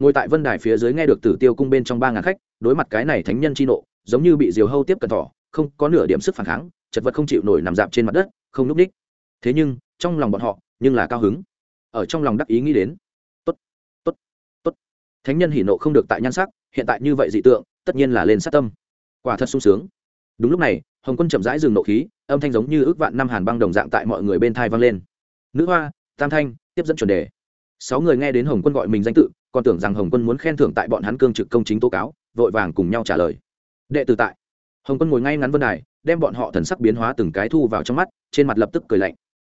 ngồi tại vân đài phía dưới nghe được tử tiêu cung bên trong ba ngàn khách, đối mặt cái này thánh nhân chi nộ, giống như bị diều hâu tiếp cận thỏ, không có nửa điểm sức phản kháng, chật vật không chịu nổi nằm dạp trên mặt đất, không núp đích. Thế nhưng, trong lòng bọn họ, nhưng là cao hứng. Ở trong lòng đắc ý nghĩ đến, tốt tốt tốt. Thánh nhân hỉ nộ không được tại nhan sắc, hiện tại như vậy dị tượng, tất nhiên là lên sát tâm. Quả thật sung sướng. Đúng lúc này, hồng quân chậm rãi dừng nộ khí, âm thanh giống như ước vạn năm hàn băng đồng dạng tại mọi người bên thai vang lên. Nữ hoa, tam thanh, tiếp dẫn chuẩn đề sáu người nghe đến hồng quân gọi mình danh tự, còn tưởng rằng hồng quân muốn khen thưởng tại bọn hắn cương trực công chính tố cáo, vội vàng cùng nhau trả lời. Đệ tử tại. Hồng quân ngồi ngay ngắn vân đài, đem bọn họ thần sắc biến hóa từng cái thu vào trong mắt, trên mặt lập tức cười lạnh.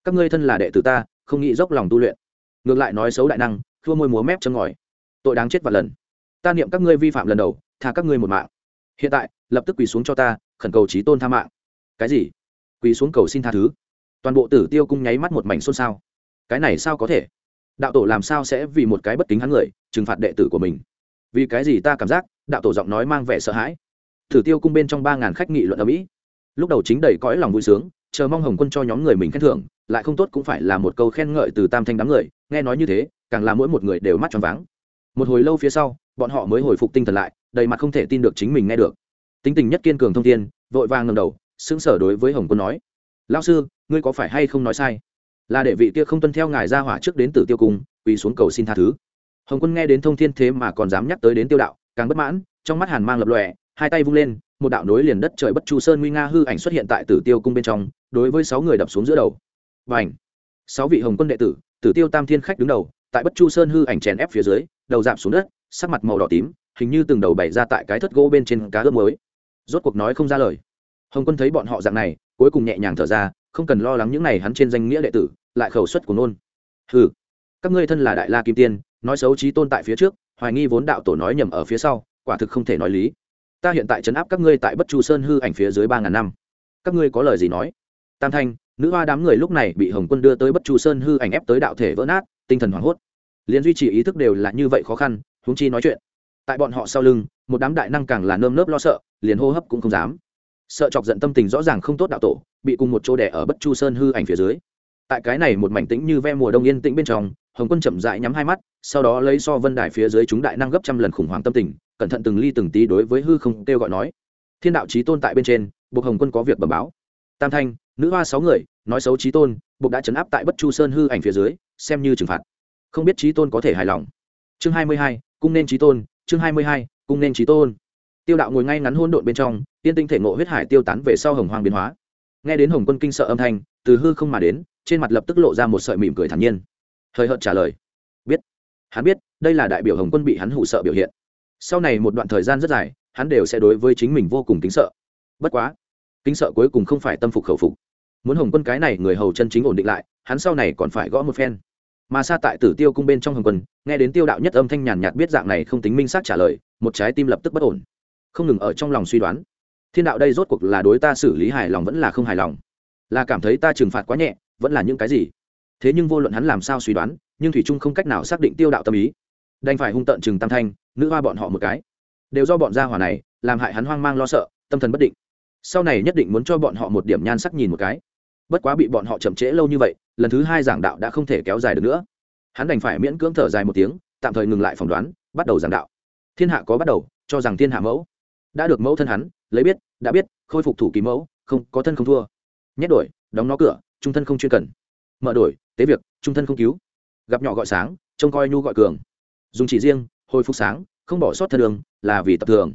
Các ngươi thân là đệ tử ta, không nghĩ dốc lòng tu luyện. Ngược lại nói xấu đại năng thua môi múa mép châm ngòi. Tội đáng chết vạn lần. Ta niệm các ngươi vi phạm lần đầu, tha các ngươi một mạng. Hiện tại, lập tức quỳ xuống cho ta, khẩn cầu trí tôn tha mạng. Cái gì? Quỳ xuống cầu xin tha thứ. Toàn bộ tử tiêu cung nháy mắt một mảnh xôn xao. Cái này sao có thể? Đạo tổ làm sao sẽ vì một cái bất kính hắn người trừng phạt đệ tử của mình? Vì cái gì ta cảm giác đạo tổ giọng nói mang vẻ sợ hãi? Thử tiêu cung bên trong ba ngàn khách nghị luận ở mỹ. Lúc đầu chính đầy cõi lòng vui sướng, chờ mong hồng quân cho nhóm người mình khen thưởng, lại không tốt cũng phải là một câu khen ngợi từ tam thanh đám người, nghe nói như thế, càng là mỗi một người đều mắt tròn váng. Một hồi lâu phía sau, bọn họ mới hồi phục tinh thần lại, đầy mặt không thể tin được chính mình nghe được. Tính tình nhất kiên cường thông thiên, vội vàng ngầm đầu, sững sở đối với hồng quân nói lao sư, ngươi có phải hay không nói sai? Là để vị kia không tuân theo ngài ra hỏa trước đến tử tiêu cung, quỳ xuống cầu xin tha thứ. Hồng quân nghe đến thông thiên thế mà còn dám nhắc tới đến tiêu đạo, càng bất mãn, trong mắt hàn mang lập lòe, hai tay vung lên, một đạo nối liền đất trời bất chu sơn nguy nga hư ảnh xuất hiện tại tử tiêu cung bên trong, đối với sáu người đập xuống giữa đầu. Và ảnh sáu vị hồng quân đệ tử tử tiêu tam thiên khách đứng đầu, tại bất chu sơn hư ảnh chèn ép phía dưới, đầu giảm xuống đất, sắc mặt màu đỏ tím, hình như từng đầu bày ra tại cái thất gỗ bên trên cá ướp mới rốt cuộc nói không ra lời. Hồng quân thấy bọn họ dạng này, cuối cùng nhẹ nhàng thở ra, không cần lo lắng những này hắn trên danh nghĩa đệ tử lại khẩu suất của nôn. Hừ, các ngươi thân là đại la kim tiên, nói xấu trí tôn tại phía trước, hoài nghi vốn đạo tổ nói nhầm ở phía sau, quả thực không thể nói lý. Ta hiện tại chấn áp các ngươi tại bất chu sơn hư ảnh phía dưới ba ngàn năm. Các ngươi có lời gì nói? Tam thanh, nữ hoa đám người lúc này bị hồng quân đưa tới bất chu sơn hư ảnh ép tới đạo thể vỡ nát, tinh thần hoảng hốt. Liền duy trì ý thức đều là như vậy khó khăn, huống chi nói chuyện. Tại bọn họ sau lưng, một đám đại năng càng là nơm nớp lo sợ, liền hô hấp cũng không dám. Sợ chọc giận tâm tình rõ ràng không tốt đạo tổ, bị cùng một chỗ đẻ ở bất chu sơn hư ảnh phía dưới tại cái này một mảnh tĩnh như ve mùa đông yên tĩnh bên trong, hồng quân chậm dại nhắm hai mắt, sau đó lấy so vân đài phía dưới chúng đại năng gấp trăm lần khủng hoảng tâm tình, cẩn thận từng ly từng tí đối với hư không kêu gọi nói. Thiên đạo trí tôn tại bên trên, buộc hồng quân có việc bẩm báo. Tam thanh, nữ hoa sáu người, nói xấu trí tôn, buộc đã chấn áp tại bất chu sơn hư ảnh phía dưới, xem như trừng phạt. Không biết trí tôn có thể hài lòng. Chương hai mươi hai, cung nên trí tôn, chương hai mươi hai, cung nên trí tôn. Tiêu đạo ngồi ngay ngắn hôn độn bên trong tiên tinh thể ngộ huyết hải tiêu tán về sau hồng hoang biến hóa. Nghe đến hồng quân kinh sợ âm thanh từ hư không mà đến, trên mặt lập tức lộ ra một sợi mỉm cười thản nhiên. Hời hợt trả lời, biết. Hắn biết, đây là đại biểu hồng quân bị hắn hụ sợ biểu hiện. Sau này một đoạn thời gian rất dài, hắn đều sẽ đối với chính mình vô cùng kính sợ. Bất quá, kính sợ cuối cùng không phải tâm phục khẩu phục. Muốn hồng quân cái này người hầu chân chính ổn định lại, hắn sau này còn phải gõ một phen. Mà xa tại tử tiêu cung bên trong hồng quân, nghe đến tiêu đạo nhất âm thanh nhàn nhạt biết dạng này không tính minh xác trả lời, một trái tim lập tức bất ổn. Không ngừng ở trong lòng suy đoán. Thiên đạo đây rốt cuộc là đối ta xử lý hài lòng vẫn là không hài lòng? Là cảm thấy ta trừng phạt quá nhẹ, vẫn là những cái gì? Thế nhưng vô luận hắn làm sao suy đoán, nhưng thủy trung không cách nào xác định tiêu đạo tâm ý. Đành phải hung tợn chừng tam thanh, nữ hoa bọn họ một cái. Đều do bọn gia hỏa này, làm hại hắn hoang mang lo sợ, tâm thần bất định. Sau này nhất định muốn cho bọn họ một điểm nhan sắc nhìn một cái. Bất quá bị bọn họ chậm trễ lâu như vậy, lần thứ hai giảng đạo đã không thể kéo dài được nữa. Hắn đành phải miễn cưỡng thở dài một tiếng, tạm thời ngừng lại phỏng đoán, bắt đầu giảng đạo. Thiên hạ có bắt đầu, cho rằng thiên hạ mẫu. Đã được mẫu thân hắn, lấy biết, đã biết, khôi phục thủ ký mẫu, không, có thân không thua nhét đổi, đóng nó cửa, trung thân không chuyên cần. Mở đổi, tế việc, trung thân không cứu. Gặp nhỏ gọi sáng, trông coi nhu gọi cường. Dùng chỉ riêng, hồi phục sáng, không bỏ sót thân đường, là vì tập thường.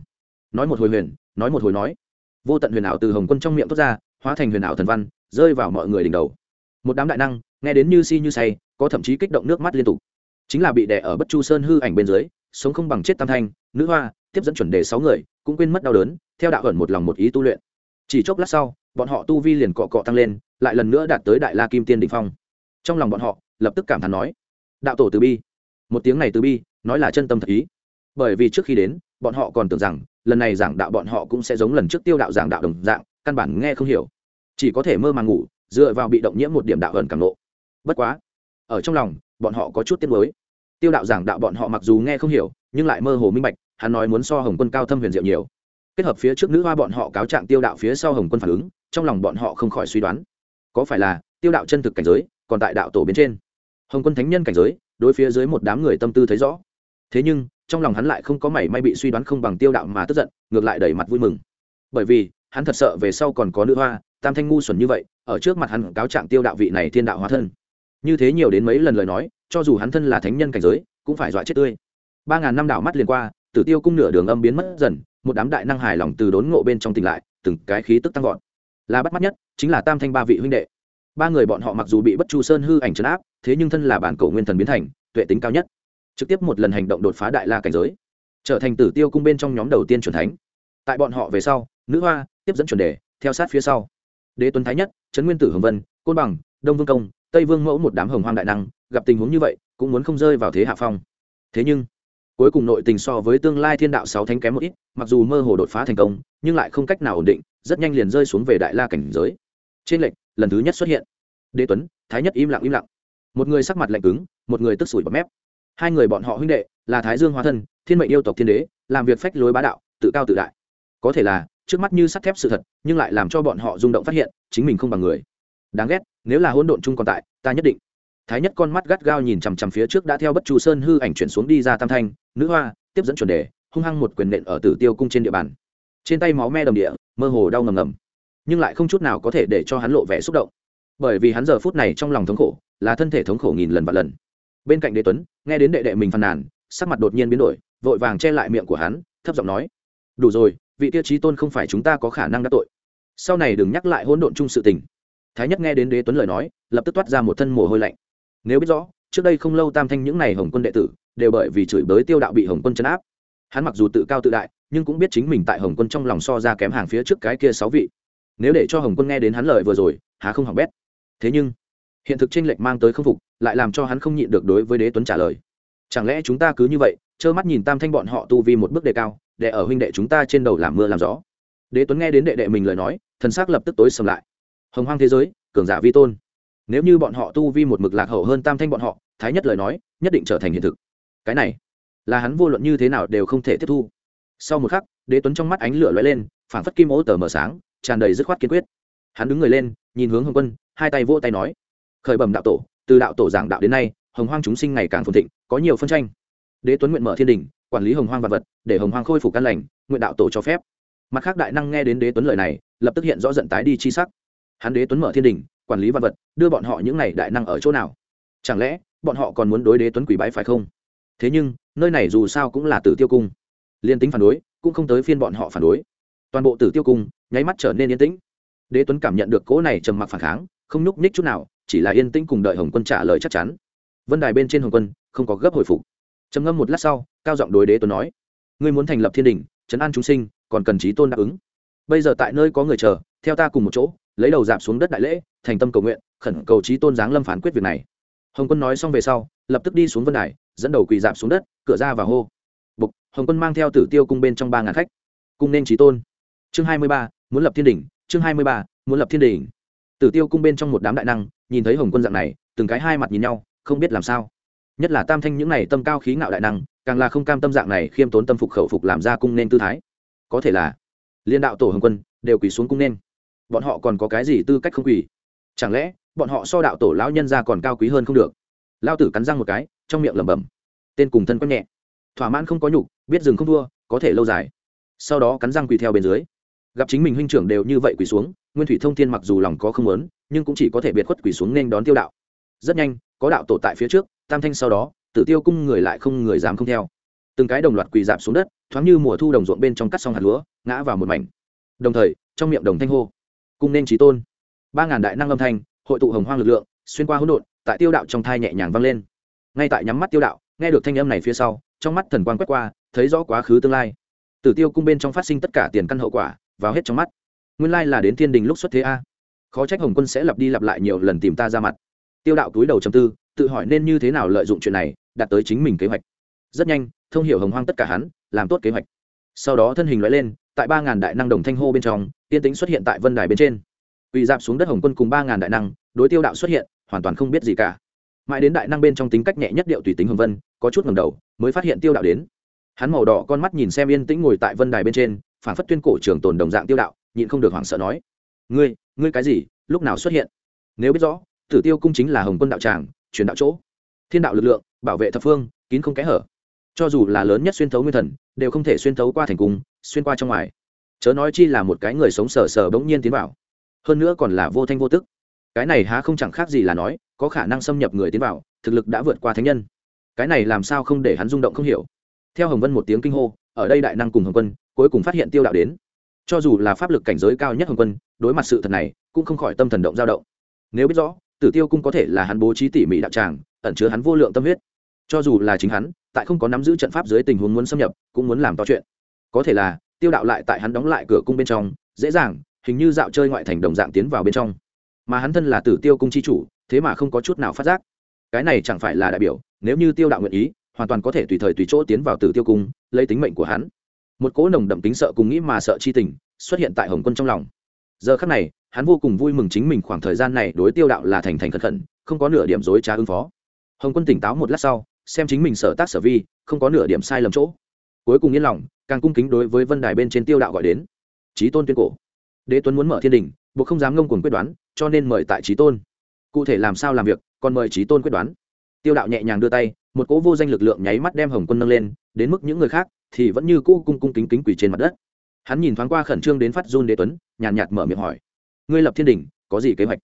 Nói một hồi huyền, nói một hồi nói. Vô tận huyền ảo từ hồng quân trong miệng thoát ra, hóa thành huyền ảo thần văn, rơi vào mọi người đỉnh đầu. Một đám đại năng, nghe đến như si như say, có thậm chí kích động nước mắt liên tục. Chính là bị đè ở bất chu sơn hư ảnh bên dưới, sống không bằng chết tam thanh, nữ hoa, tiếp dẫn chuẩn đề sáu người, cũng quên mất đau đớn, theo đạo ẩn một lòng một ý tu luyện. Chỉ chốc lát sau bọn họ tu vi liền cọ cọ tăng lên, lại lần nữa đạt tới đại la kim tiên đỉnh phong. Trong lòng bọn họ, lập tức cảm thán nói, đạo tổ từ bi. Một tiếng này từ bi, nói là chân tâm thật ý. Bởi vì trước khi đến, bọn họ còn tưởng rằng, lần này giảng đạo bọn họ cũng sẽ giống lần trước tiêu đạo giảng đạo đồng dạng, căn bản nghe không hiểu. Chỉ có thể mơ màng ngủ, dựa vào bị động nhiễm một điểm đạo ẩn cảm nộ bất quá, ở trong lòng, bọn họ có chút tiếc nuối. Tiêu đạo giảng đạo bọn họ mặc dù nghe không hiểu, nhưng lại mơ hồ minh bạch, hắn nói muốn so hồng quân cao thâm huyền diệu nhiều. Kết hợp phía trước nữ hoa bọn họ cáo trạng tiêu đạo phía sau hồng quân phản ứng trong lòng bọn họ không khỏi suy đoán. Có phải là tiêu đạo chân thực cảnh giới còn tại đạo tổ bên trên? Hồng quân thánh nhân cảnh giới, đối phía dưới một đám người tâm tư thấy rõ. Thế nhưng, trong lòng hắn lại không có mảy may bị suy đoán không bằng tiêu đạo mà tức giận, ngược lại đẩy mặt vui mừng. Bởi vì, hắn thật sợ về sau còn có nữ hoa, tam thanh ngu xuẩn như vậy, ở trước mặt hắn cáo trạng tiêu đạo vị này thiên đạo hóa thân. Như thế nhiều đến mấy lần lời nói, cho dù hắn thân là thánh nhân cảnh giới, cũng phải dọa chết tươi. Ba ngàn năm đảo mắt liền qua, tử tiêu cung nửa đường âm biến mất dần, một đám đại năng hài lòng từ đốn ngộ bên trong tỉnh lại, từng cái khí tức tăng vọt là bắt mắt nhất, chính là tam thanh ba vị huynh đệ. Ba người bọn họ mặc dù bị bất chu sơn hư ảnh trấn áp, thế nhưng thân là bản cổ nguyên thần biến thành, tuệ tính cao nhất. Trực tiếp một lần hành động đột phá đại la cảnh giới, trở thành tử tiêu cung bên trong nhóm đầu tiên c thánh. Tại bọn họ về sau, nữ hoa tiếp dẫn chuẩn đề, theo sát phía sau. Đế tuấn thái nhất, trấn nguyên tử hồng vân, côn bằng, đông vương công, tây vương mẫu một đám hồng hoang đại năng, gặp tình huống như vậy, cũng muốn không rơi vào thế hạ phong. Thế nhưng, cuối cùng nội tình so với tương lai thiên đạo sáu thánh kém một ít, mặc dù mơ hồ đột phá thành công, nhưng lại không cách nào ổn định rất nhanh liền rơi xuống về đại la cảnh giới. Trên lệnh lần thứ nhất xuất hiện. Đế tuấn, thái nhất im lặng im lặng. Một người sắc mặt lạnh cứng, một người tức sủi bọt mép. Hai người bọn họ huynh đệ, là thái dương hóa thân, thiên mệnh yêu tộc thiên đế, làm việc phách lối bá đạo, tự cao tự đại. Có thể là, trước mắt như sắt thép sự thật, nhưng lại làm cho bọn họ rung động phát hiện, chính mình không bằng người. Đáng ghét, nếu là hỗn độn chung còn tại, ta nhất định. Thái nhất con mắt gắt gao nhìn chằm chằm phía trước đã theo bất chu sơn hư ảnh chuyển xuống đi ra tam thanh, nữ hoa, tiếp dẫn chuẩn đề, hung hăng một quyền nện ở tử tiêu cung trên địa bàn. Trên tay máu me đồng địa mơ hồ đau ngầm ngầm. Nhưng lại không chút nào có thể để cho hắn lộ vẻ xúc động. Bởi vì hắn giờ phút này trong lòng thống khổ, là thân thể thống khổ nghìn lần và lần. Bên cạnh đế tuấn, nghe đến đệ đệ mình phàn nàn, sắc mặt đột nhiên biến đổi, vội vàng che lại miệng của hắn, thấp giọng nói, đủ rồi, vị tiêu chí tôn không phải chúng ta có khả năng đắc tội. Sau này đừng nhắc lại hỗn độn chung sự tình. Thái nhất nghe đến đế tuấn lời nói, lập tức toát ra một thân mồ hôi lạnh. Nếu biết rõ, trước đây không lâu tam thanh những n à y hồng quân đệ tử, đều bởi vì chửi bới tiêu đạo bị hồng quân chấn áp. Hắn mặc dù tự cao tự đại nhưng cũng biết chính mình tại hồng quân trong lòng so ra kém hàng phía trước cái kia sáu vị. Nếu để cho hồng quân nghe đến hắn lời vừa rồi, há không hỏng bét. Thế nhưng, hiện thực tranh lệch mang tới không phục, lại làm cho hắn không nhịn được đối với đế tuấn trả lời. Chẳng lẽ chúng ta cứ như vậy, trơ mắt nhìn tam thanh bọn họ tu vi một bước đề cao, để ở huynh đệ chúng ta trên đầu làm mưa làm gió. Đế tuấn nghe đến đệ đệ mình lời nói, thần s ắ c lập tức tối sầm lại. Hồng hoang thế giới, cường giả vi tôn. Nếu như bọn họ tu vi một mực lạc hậu hơn tam thanh bọn họ, thái nhất lời nói, nhất định trở thành hiện thực. Cái này, là hắn vô luận như thế nào đều không thể tiếp thu sau một khắc, đế tuấn trong mắt ánh lửa lóe lên, phảng phất kim ô tờ mờ sáng, tràn đầy dứt khoát kiên quyết. Hắn đứng người lên, nhìn hướng hồng quân, hai tay vỗ tay nói, khởi bẩm đạo tổ, từ đạo tổ giảng đạo đến nay, hồng hoang chúng sinh ngày càng phồn thịnh, có nhiều phân tranh. Đế tuấn nguyện mở thiên đình, quản lý hồng hoang vật vật, để hồng hoang khôi phục căn lành, nguyện đạo tổ cho phép. Mặt khác đại năng nghe đến đế tuấn lời này, lập tức hiện rõ giận tái đi chi sắc. Hắn đế tuấn mở thiên đình, quản lý vật vật, đưa bọn họ những này đại năng ở chỗ nào? Chẳng lẽ, bọn họ còn muốn đối đế tuấn quỷ bái phải không? Thế nhưng, nơi này dù sao cũng là tử tiêu cung liên tính phản đối, cũng không tới phiên bọn họ phản đối. Toàn bộ tử tiêu cung, nháy mắt trở nên yên tĩnh. Đế tuấn cảm nhận được cỗ này trầm mặc phản kháng, không nhúc nhích chút nào, chỉ là yên tĩnh cùng đợi hồng quân trả lời chắc chắn. Vân đài bên trên hồng quân, không có gấp hồi phục. Trầm ngâm một lát sau, cao giọng đối đế tuấn nói, ngươi muốn thành lập thiên đình, trấn an chúng sinh, còn cần trí tôn đáp ứng. Bây giờ tại nơi có người chờ, theo ta cùng một chỗ, lấy đầu giảm xuống đất đại lễ, thành tâm cầu nguyện, khẩn cầu trí tôn giáng lâm phán quyết việc này. Hồng quân nói xong về sau, lập tức đi xuống vân đài, dẫn đầu quỳ giảm xuống đất, cửa ra và hô hồng quân mang theo tử tiêu cung bên trong ba ngàn khách, cung nên trí tôn. Chương hai mươi ba, muốn lập thiên đỉnh. chương hai mươi ba, muốn lập thiên đỉnh. tử tiêu cung bên trong một đám đại năng, nhìn thấy hồng quân dạng này, từng cái hai mặt nhìn nhau, không biết làm sao. Nhất là tam thanh những này tâm cao khí ngạo đại năng, càng là không cam tâm dạng này khiêm tốn tâm phục khẩu phục làm ra cung nên tư thái. Có thể là, liên đạo tổ hồng quân đều quỳ xuống cung nên. Bọn họ còn có cái gì tư cách không quỳ? Chẳng lẽ, bọn họ so đạo tổ lão nhân ra còn cao quý hơn không được? Lao tử cắn răng một cái, trong miệng lẩm bẩm, tên cùng thân quét nhẹ thỏa mãn không có nhục, biết dừng không thua, có thể lâu dài. Sau đó cắn răng quỳ theo bên dưới. Gặp chính mình huynh trưởng đều như vậy quỳ xuống, nguyên thủy thông thiên mặc dù lòng có không lớn nhưng cũng chỉ có thể biệt khuất quỳ xuống nên đón tiêu đạo. Rất nhanh, có đạo tổ tại phía trước, tam thanh sau đó, tử tiêu cung người lại không người dám không theo. Từng cái đồng loạt quỳ dạp xuống đất, thoáng như mùa thu đồng ruộng bên trong cắt xong hạt lúa, ngã vào một mảnh. Đồng thời, trong miệng đồng thanh hô, cung nên trí tôn. Ba ngàn đại năng âm thanh, hội tụ hồng hoang lực lượng, xuyên qua hỗn độn, tại tiêu đạo trong thai nhẹ nhàng vang lên. Ngay tại nhắm mắt tiêu đạo, nghe được thanh âm này phía sau trong mắt thần quang quét qua, thấy rõ quá khứ tương lai. Tử tiêu cung bên trong phát sinh tất cả tiền căn hậu quả, vào hết trong mắt. Nguyên lai là đến thiên đình lúc xuất thế a. Khó trách hồng quân sẽ lặp đi lặp lại nhiều lần tìm ta ra mặt. Tiêu đạo túi đầu chầm tư, tự hỏi nên như thế nào lợi dụng chuyện này, đạt tới chính mình kế hoạch. Rất nhanh, thông hiểu hồng hoang tất cả hắn, làm tốt kế hoạch. Sau đó thân hình loại lên, tại ba ngàn đại năng đồng thanh hô bên trong, tiên tính xuất hiện tại vân đài bên trên. Quỳ dạp xuống đất hồng quân cùng ba ngàn đại năng, đối tiêu đạo xuất hiện, hoàn toàn không biết gì cả mãi đến đại năng bên trong tính cách nhẹ nhất điệu tùy tính hồng vân, có chút ngầm đầu, mới phát hiện tiêu đạo đến. Hắn màu đỏ con mắt nhìn xem yên tĩnh ngồi tại vân đài bên trên phản phất tuyên cổ trường tồn đồng dạng tiêu đạo, nhịn không được hoảng sợ nói, ngươi ngươi cái gì? Lúc nào xuất hiện? Nếu biết rõ, tử tiêu cung chính là hồng quân đạo tràng, truyền đạo chỗ. Thiên đạo lực lượng, bảo vệ thập phương, kín không kẽ hở. Cho dù là lớn nhất xuyên thấu nguyên thần, đều không thể xuyên thấu qua thành cung, xuyên qua trong ngoài. Chớ nói chi là một cái người sống sờ sờ bỗng nhiên tiến vào. Hơn nữa còn là vô thanh vô tức. Cái này há không chẳng khác gì là nói có khả năng xâm nhập người tiến vào, thực lực đã vượt qua thánh nhân. Cái này làm sao không để hắn rung động không hiểu. Theo hồng vân một tiếng kinh hô, ở đây đại năng cùng hồng quân, cuối cùng phát hiện tiêu đạo đến. Cho dù là pháp lực cảnh giới cao nhất hồng quân, đối mặt sự thật này, cũng không khỏi tâm thần động dao động. Nếu biết rõ, tử tiêu cung có thể là hắn bố trí tỉ mỉ đạo tràng, ẩn chứa hắn vô lượng tâm huyết. Cho dù là chính hắn, tại không có nắm giữ trận pháp dưới tình huống muốn xâm nhập, cũng muốn làm to chuyện. Có thể là, tiêu đạo lại tại hắn đóng lại cửa cung bên trong, dễ dàng, hình như dạo chơi ngoại thành đồng dạng tiến vào bên trong mà hắn thân là tử tiêu cung chi chủ, thế mà không có chút nào phát giác. Cái này chẳng phải là đại biểu, nếu như tiêu đạo nguyện ý, hoàn toàn có thể tùy thời tùy chỗ tiến vào tử tiêu cung, lấy tính mệnh của hắn. Một cỗ nồng đậm tính sợ cùng nghĩ mà sợ chi tình xuất hiện tại hồng quân trong lòng. Giờ khắc này, hắn vô cùng vui mừng chính mình khoảng thời gian này đối tiêu đạo là thành thành khẩn khẩn không có nửa điểm dối trá ứng phó. Hồng quân tỉnh táo một lát sau, xem chính mình sở tác sở vi, không có nửa điểm sai lầm chỗ. Cuối cùng yên lòng, càng cung kính đối với vân đài bên trên tiêu đạo gọi đến. Trí tôn tuyên cổ. Đế tuấn muốn mở thiên đình, buộc không dám ngông cuồng quyết đoán cho nên mời tại trí tôn. Cụ thể làm sao làm việc, còn mời trí tôn quyết đoán. Tiêu đạo nhẹ nhàng đưa tay, một cỗ vô danh lực lượng nháy mắt đem hồng quân nâng lên, đến mức những người khác thì vẫn như cũ cung cung kính kính quỳ trên mặt đất. Hắn nhìn thoáng qua khẩn trương đến phát run đế tuấn, nhàn nhạt mở miệng hỏi, ngươi lập thiên đình có gì kế hoạch?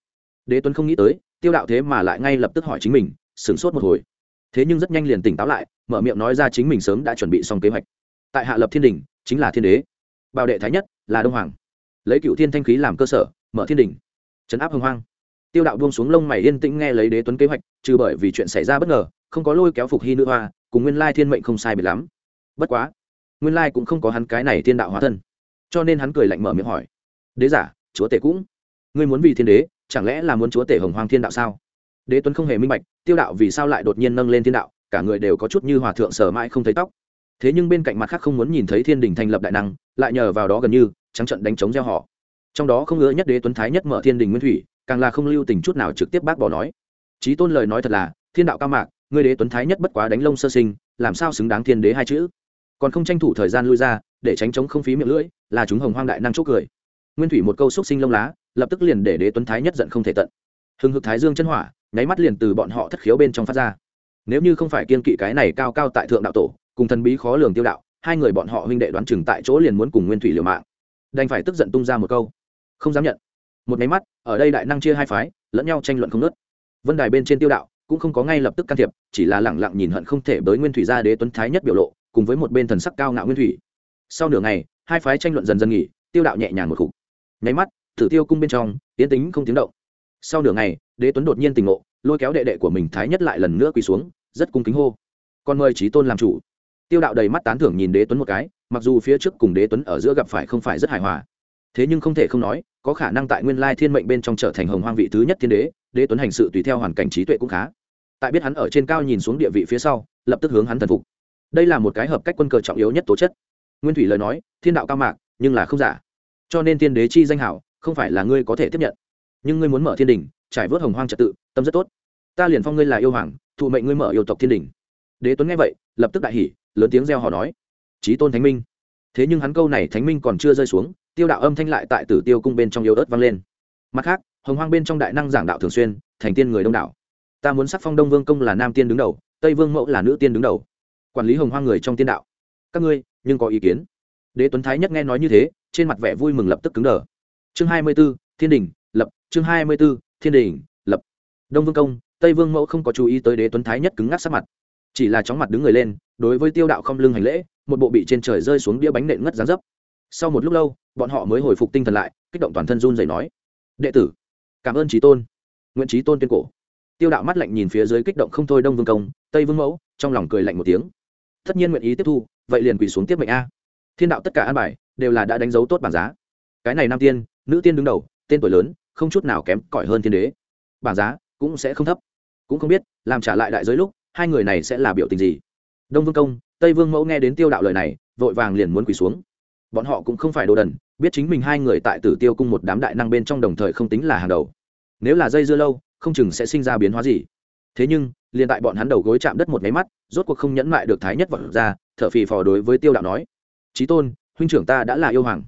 Đế tuấn không nghĩ tới, tiêu đạo thế mà lại ngay lập tức hỏi chính mình, sửng sốt một hồi. Thế nhưng rất nhanh liền tỉnh táo lại, mở miệng nói ra chính mình sớm đã chuẩn bị xong kế hoạch. Tại hạ lập thiên đình chính là thiên đế. Bảo đệ thái nhất là đông hoàng. Lấy cựu thiên thanh khí làm cơ sở, mở thiên đình chấn áp hưng hoang. Tiêu đạo buông xuống lông mày yên tĩnh nghe lấy đế tuấn kế hoạch, trừ bởi vì chuyện xảy ra bất ngờ, không có lôi kéo phục hy nữ hoa, cùng nguyên lai thiên mệnh không sai biệt lắm. Bất quá, nguyên lai cũng không có hắn cái này thiên đạo hóa thân. Cho nên hắn cười lạnh mở miệng hỏi, đế giả, chúa tể cũng, ngươi muốn vì thiên đế, chẳng lẽ là muốn chúa tể hồng hoàng thiên đạo sao? Đế tuấn không hề minh bạch, tiêu đạo vì sao lại đột nhiên nâng lên thiên đạo, cả người đều có chút như hòa thượng sở mãi không thấy tóc. Thế nhưng bên cạnh mặt khác không muốn nhìn thấy thiên đình thành lập đại năng, lại nhờ vào đó gần như, trắng trận đánh chống gieo họ trong đó không ngỡ nhất đế tuấn thái nhất mở thiên đình nguyên thủy, càng là không lưu tình chút nào trực tiếp bác bỏ nói. Trí tôn lời nói thật là, thiên đạo cao mạc, ngươi đế tuấn thái nhất bất quá đánh lông sơ sinh, làm sao xứng đáng thiên đế hai chữ? Còn không tranh thủ thời gian lui ra, để tránh chống không phí miệng lưỡi, là chúng hồng hoang đại năng chốt cười. Nguyên thủy một câu xúc sinh lông lá, lập tức liền để đế tuấn thái nhất giận không thể tận. Hừng hực thái dương chân hỏa, nháy mắt liền từ bọn họ thất khiếu bên trong phát ra. Nếu như không phải kiên kỵ cái này cao cao tại thượng đạo tổ, cùng thần bí khó lường tiêu đạo, hai người bọn họ huynh đệ đoán chừng tại chỗ liền muốn cùng nguyên thủy liều mạng. Đành phải tức giận tung ra một câu không dám nhận. Một máy mắt, ở đây đại năng chia hai phái, lẫn nhau tranh luận không nớt vân đài bên trên tiêu đạo, cũng không có ngay lập tức can thiệp, chỉ là lẳng lặng nhìn hận không thể bới nguyên thủy ra đế tuấn thái nhất biểu lộ, cùng với một bên thần sắc cao ngạo nguyên thủy. Sau nửa ngày, hai phái tranh luận dần dần nghỉ, tiêu đạo nhẹ nhàng một khục. Nháy mắt thử tiêu cung bên trong tiến tính không tiếng động. Sau nửa ngày, đế tuấn đột nhiên tình ngộ, lôi kéo đệ đệ của mình thái nhất lại lần nữa quỳ xuống, rất cung kính hô. Con mời trí tôn làm chủ. Tiêu đạo đầy mắt tán thưởng nhìn đế tuấn một cái, mặc dù phía trước cùng đế tuấn ở giữa gặp phải không phải rất hài hòa. Thế nhưng không thể không nói có khả năng tại nguyên lai thiên mệnh bên trong trở thành hồng hoang vị thứ nhất thiên đế đế tuấn hành sự tùy theo hoàn cảnh trí tuệ cũng khá. Tại biết hắn ở trên cao nhìn xuống địa vị phía sau, lập tức hướng hắn thần phục. Đây là một cái hợp cách quân cờ trọng yếu nhất tố chất. Nguyên thủy lời nói, thiên đạo cao mạc, nhưng là không giả. Cho nên thiên đế chi danh hảo, không phải là ngươi có thể tiếp nhận. Nhưng ngươi muốn mở thiên đình, trải vớt hồng hoang trật tự, tâm rất tốt. Ta liền phong ngươi là yêu hoàng, thụ mệnh ngươi mở yêu tộc thiên đình. Đế tuấn nghe vậy, lập tức đại hỉ, lớn tiếng reo hò nói. Trí tôn thánh minh. Thế nhưng hắn câu này thánh minh còn chưa rơi xuống tiêu đạo âm thanh lại tại tử tiêu cung bên trong yếu ớt vang lên. Mặt khác, hồng hoang bên trong đại năng giảng đạo thường xuyên, thành tiên người đông đảo. Ta muốn sắc phong đông vương công là nam tiên đứng đầu, tây vương mẫu là nữ tiên đứng đầu. Quản lý hồng hoang người trong tiên đạo. Các ngươi, nhưng có ý kiến? Đế tuấn thái nhất nghe nói như thế, trên mặt vẻ vui mừng lập tức cứng đờ. Chương hai mươi b ố thiên đình, lập. Chương hai mươi b ố thiên đình, lập. Đông vương công, tây vương mẫu không có chú ý tới đế tuấn thái nhất cứng ngắc sắc mặt. Chỉ là chóng mặt đứng người lên, đối với tiêu đạo không lưng hành lễ, một bộ bị trên trời rơi xuống đĩa bánh nện ngất dán dấp. Sau một lúc lâu bọn họ mới hồi phục tinh thần lại, kích động toàn thân run rẩy nói, đệ tử, cảm ơn trí tôn nguyễn trí tôn tuyên cổ. Tiêu đạo mắt lạnh nhìn phía dưới kích động không thôi đông vương công, tây vương mẫu, trong lòng cười lạnh một tiếng. Tất nhiên nguyện ý tiếp thu, vậy liền quỳ xuống tiếp mệnh a. Thiên đạo tất cả an bài, đều là đã đánh dấu tốt bảng giá. Cái này nam tiên, nữ tiên đứng đầu, tên tuổi lớn, không chút nào kém cỏi hơn thiên đế. Bảng giá cũng sẽ không thấp. Cũng không biết, làm trả lại đại giới lúc, hai người này sẽ là biểu tình gì. Đông vương công, tây vương mẫu nghe đến tiêu đạo lời này, vội vàng liền muốn quỳ xuống bọn họ cũng không phải đồ đần, biết chính mình hai người tại tử tiêu cung một đám đại năng bên trong đồng thời không tính là hàng đầu. Nếu là dây dưa lâu, không chừng sẽ sinh ra biến hóa gì. Thế nhưng, liền tại bọn hắn đầu gối chạm đất một máy mắt, rốt cuộc không nhẫn mại được thái nhất vật ra, thở phì phò đối với tiêu đạo nói trí tôn, huynh trưởng ta đã là yêu hoàng.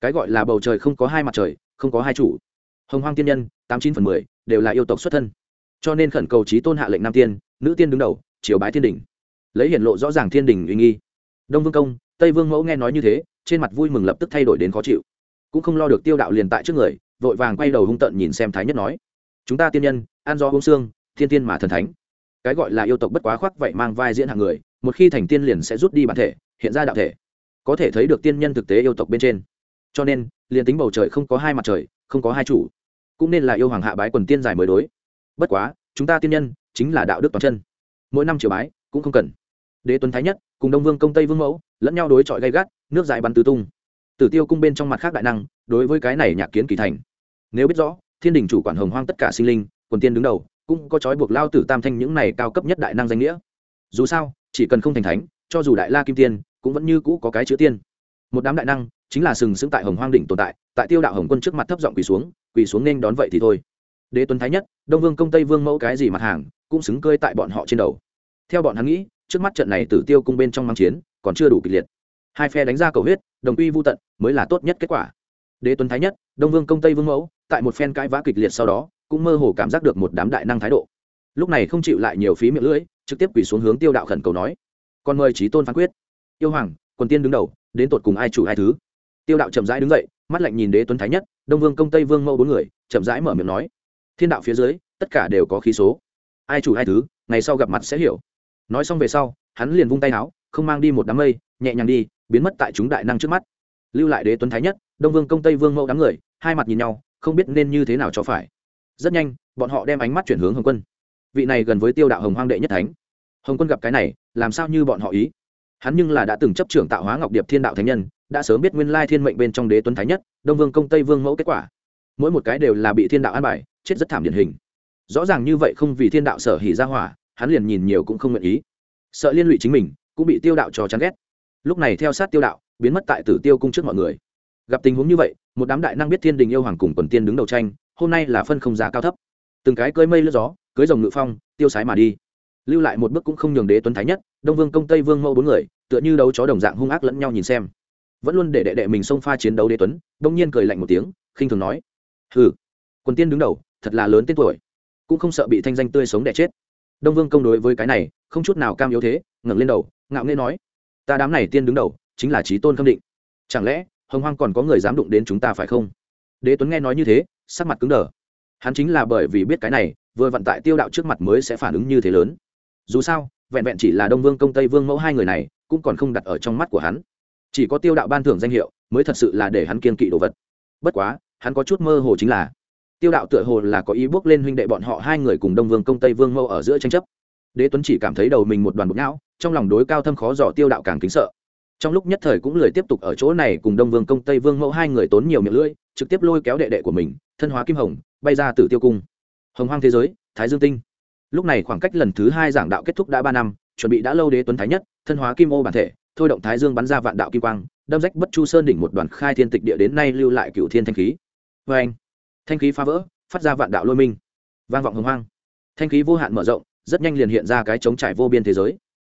Cái gọi là bầu trời không có hai mặt trời, không có hai chủ. Hồng hoang tiên nhân, tám chín phần mười, đều là yêu tộc xuất thân. Cho nên khẩn cầu trí tôn hạ lệnh nam tiên, nữ tiên đứng đầu, triều bái thiên đình. Lấy hiển lộ rõ ràng thiên đình uy nghi. Đông vương công, tây vương mẫu nghe nói như thế trên mặt vui mừng lập tức thay đổi đến khó chịu. Cũng không lo được tiêu đạo liền tại trước người, vội vàng quay đầu hung tận nhìn xem thái nhất nói, chúng ta tiên nhân, ăn do uống xương, thiên tiên mà thần thánh. Cái gọi là yêu tộc bất quá khoác vậy mang vai diễn hạng người, một khi thành tiên liền sẽ rút đi bản thể, hiện ra đạo thể. Có thể thấy được tiên nhân thực tế yêu tộc bên trên. Cho nên, liền tính bầu trời không có hai mặt trời, không có hai chủ, cũng nên là yêu hoàng hạ bái quần tiên giải mới đối. Bất quá, chúng ta tiên nhân chính là đạo đức toàn chân. Mỗi năm triều bái cũng không cần. Đế tuấn thái nhất cùng đông vương công tây vương mẫu, lẫn nhau đối chọi gay gắt, nước dài bắn tứ tung. Tử tiêu cung bên trong mặt khác đại năng, đối với cái này nhạc kiến kỳ thành. Nếu biết rõ, thiên đình chủ quản hồng hoang tất cả sinh linh, quần tiên đứng đầu, cũng có trói buộc lao tử tam thanh những này cao cấp nhất đại năng danh nghĩa. Dù sao, chỉ cần không thành thánh, cho dù đại la kim tiên, cũng vẫn như cũ có cái chữ tiên. Một đám đại năng, chính là sừng sững tại hồng hoang đỉnh tồn tại tại tiêu đạo hồng quân trước mặt thấp giọng quỳ xuống quỳ xuống nên đón vậy thì thôi. Đế tuấn thái nhất, đông vương công tây vương mẫu cái gì mặt hàng, cũng xứng cơi tại bọn họ trên đầu. Theo bọn hắn nghĩ trước mắt trận này tử tiêu cung bên trong mang chiến, còn chưa đủ kịch liệt. Hai phe đánh ra cầu huyết, đồng quy vô tận, mới là tốt nhất kết quả. Đế tuấn thái nhất, đông vương công tây vương mẫu, tại một phen cãi vã kịch liệt sau đó, cũng mơ hồ cảm giác được một đám đại năng thái độ. Lúc này không chịu lại nhiều phí miệng lưỡi, trực tiếp quỳ xuống hướng tiêu đạo khẩn cầu nói còn mời trí tôn phán quyết. Yêu hoàng, quần tiên đứng đầu, đến tột cùng ai chủ ai thứ? Tiêu đạo chậm rãi đứng dậy, mắt lạnh nhìn đế tuấn thái nhất, đông vương công tây vương mẫu bốn người, chậm rãi mở miệng nói, thiên đạo phía dưới, tất cả đều có khí số. Ai chủ ai thứ, ngày sau gặp mặt sẽ hiểu nói xong về sau, hắn liền vung tay áo, không mang đi một đám mây, nhẹ nhàng đi, biến mất tại chúng đại năng trước mắt. Lưu lại đế tuấn thái nhất, đông vương công tây vương mẫu đám người, hai mặt nhìn nhau, không biết nên như thế nào cho phải. Rất nhanh, bọn họ đem ánh mắt chuyển hướng hồng quân. Vị này gần với tiêu đạo hồng hoang đệ nhất thánh. Hồng quân gặp cái này, làm sao như bọn họ ý? Hắn nhưng là đã từng chấp trưởng tạo hóa ngọc điệp thiên đạo thánh nhân, đã sớm biết nguyên lai thiên mệnh bên trong đế tuấn thái nhất, đông vương công tây vương mẫu kết quả. Mỗi một cái đều là bị thiên đạo an bài, chết rất thảm điển hình. Rõ ràng như vậy không vì thiên đạo sở hỉ ra hỏa hắn liền nhìn nhiều cũng không nguyện ý. Sợ liên lụy chính mình, cũng bị tiêu đạo cho chán ghét. Lúc này theo sát tiêu đạo, biến mất tại tử tiêu cung trước mọi người. Gặp tình huống như vậy, một đám đại năng biết thiên đình yêu hoàng cùng quần tiên đứng đầu tranh, hôm nay là phân không giá cao thấp. Từng cái cưới mây lướt gió, cưới rồng ngự phong, tiêu sái mà đi. Lưu lại một bước cũng không nhường đế tuấn thái nhất, đông vương công tây vương mẫu bốn người, tựa như đấu chó đồng dạng hung ác lẫn nhau nhìn xem. Vẫn luôn để đệ đệ mình xông pha chiến đấu đế tuấn, đông nhiên cười lạnh một tiếng, khinh thường nói, hừ, quần tiên đứng đầu, thật là lớn tên tuổi, cũng không sợ bị thanh danh tươi sống đẻ chết đông vương công đối với cái này, không chút nào cam yếu thế, ngẩng lên đầu, ngạo nghê nói, ta đám này tiên đứng đầu, chính là trí tôn khâm định. Chẳng lẽ, hồng hoang còn có người dám đụng đến chúng ta phải không? Đế tuấn nghe nói như thế, sắc mặt cứng đờ. Hắn chính là bởi vì biết cái này, vừa vận tại tiêu đạo trước mặt mới sẽ phản ứng như thế lớn. Dù sao, vẹn vẹn chỉ là đông vương công tây vương mẫu hai người này, cũng còn không đặt ở trong mắt của hắn. Chỉ có tiêu đạo ban thưởng danh hiệu, mới thật sự là để hắn kiên kỵ đồ vật. Bất quá, hắn có chút mơ hồ chính là tiêu đạo tựa hồ là có ý bước lên huynh đệ bọn họ hai người cùng đông vương công tây vương mẫu ở giữa tranh chấp. Đế tuấn chỉ cảm thấy đầu mình một đoàn bột não, trong lòng đối cao thâm khó dò tiêu đạo càng kính sợ. Trong lúc nhất thời cũng lười tiếp tục ở chỗ này cùng đông vương công tây vương mẫu hai người tốn nhiều miệng lưỡi, trực tiếp lôi kéo đệ đệ của mình, thân hóa kim hồng, bay ra từ tiêu cung. Hồng hoang thế giới, thái dương tinh. Lúc này khoảng cách lần thứ hai giảng đạo kết thúc đã ba năm, chuẩn bị đã lâu đế tuấn thái nhất, thân hóa kim ô bản thể, thôi động thái dương bắn ra vạn đạo kim quang, đâm rách bất chu sơn đỉnh một đoàn khai thiên tịch địa đến nay lưu lại cựu thiên thanh khí. Vê anh thanh khí phá vỡ, phát ra vạn đạo lôi minh. Vang vọng hồng hoang. Thanh khí vô hạn mở rộng, rất nhanh liền hiện ra cái trống trải vô biên thế giới.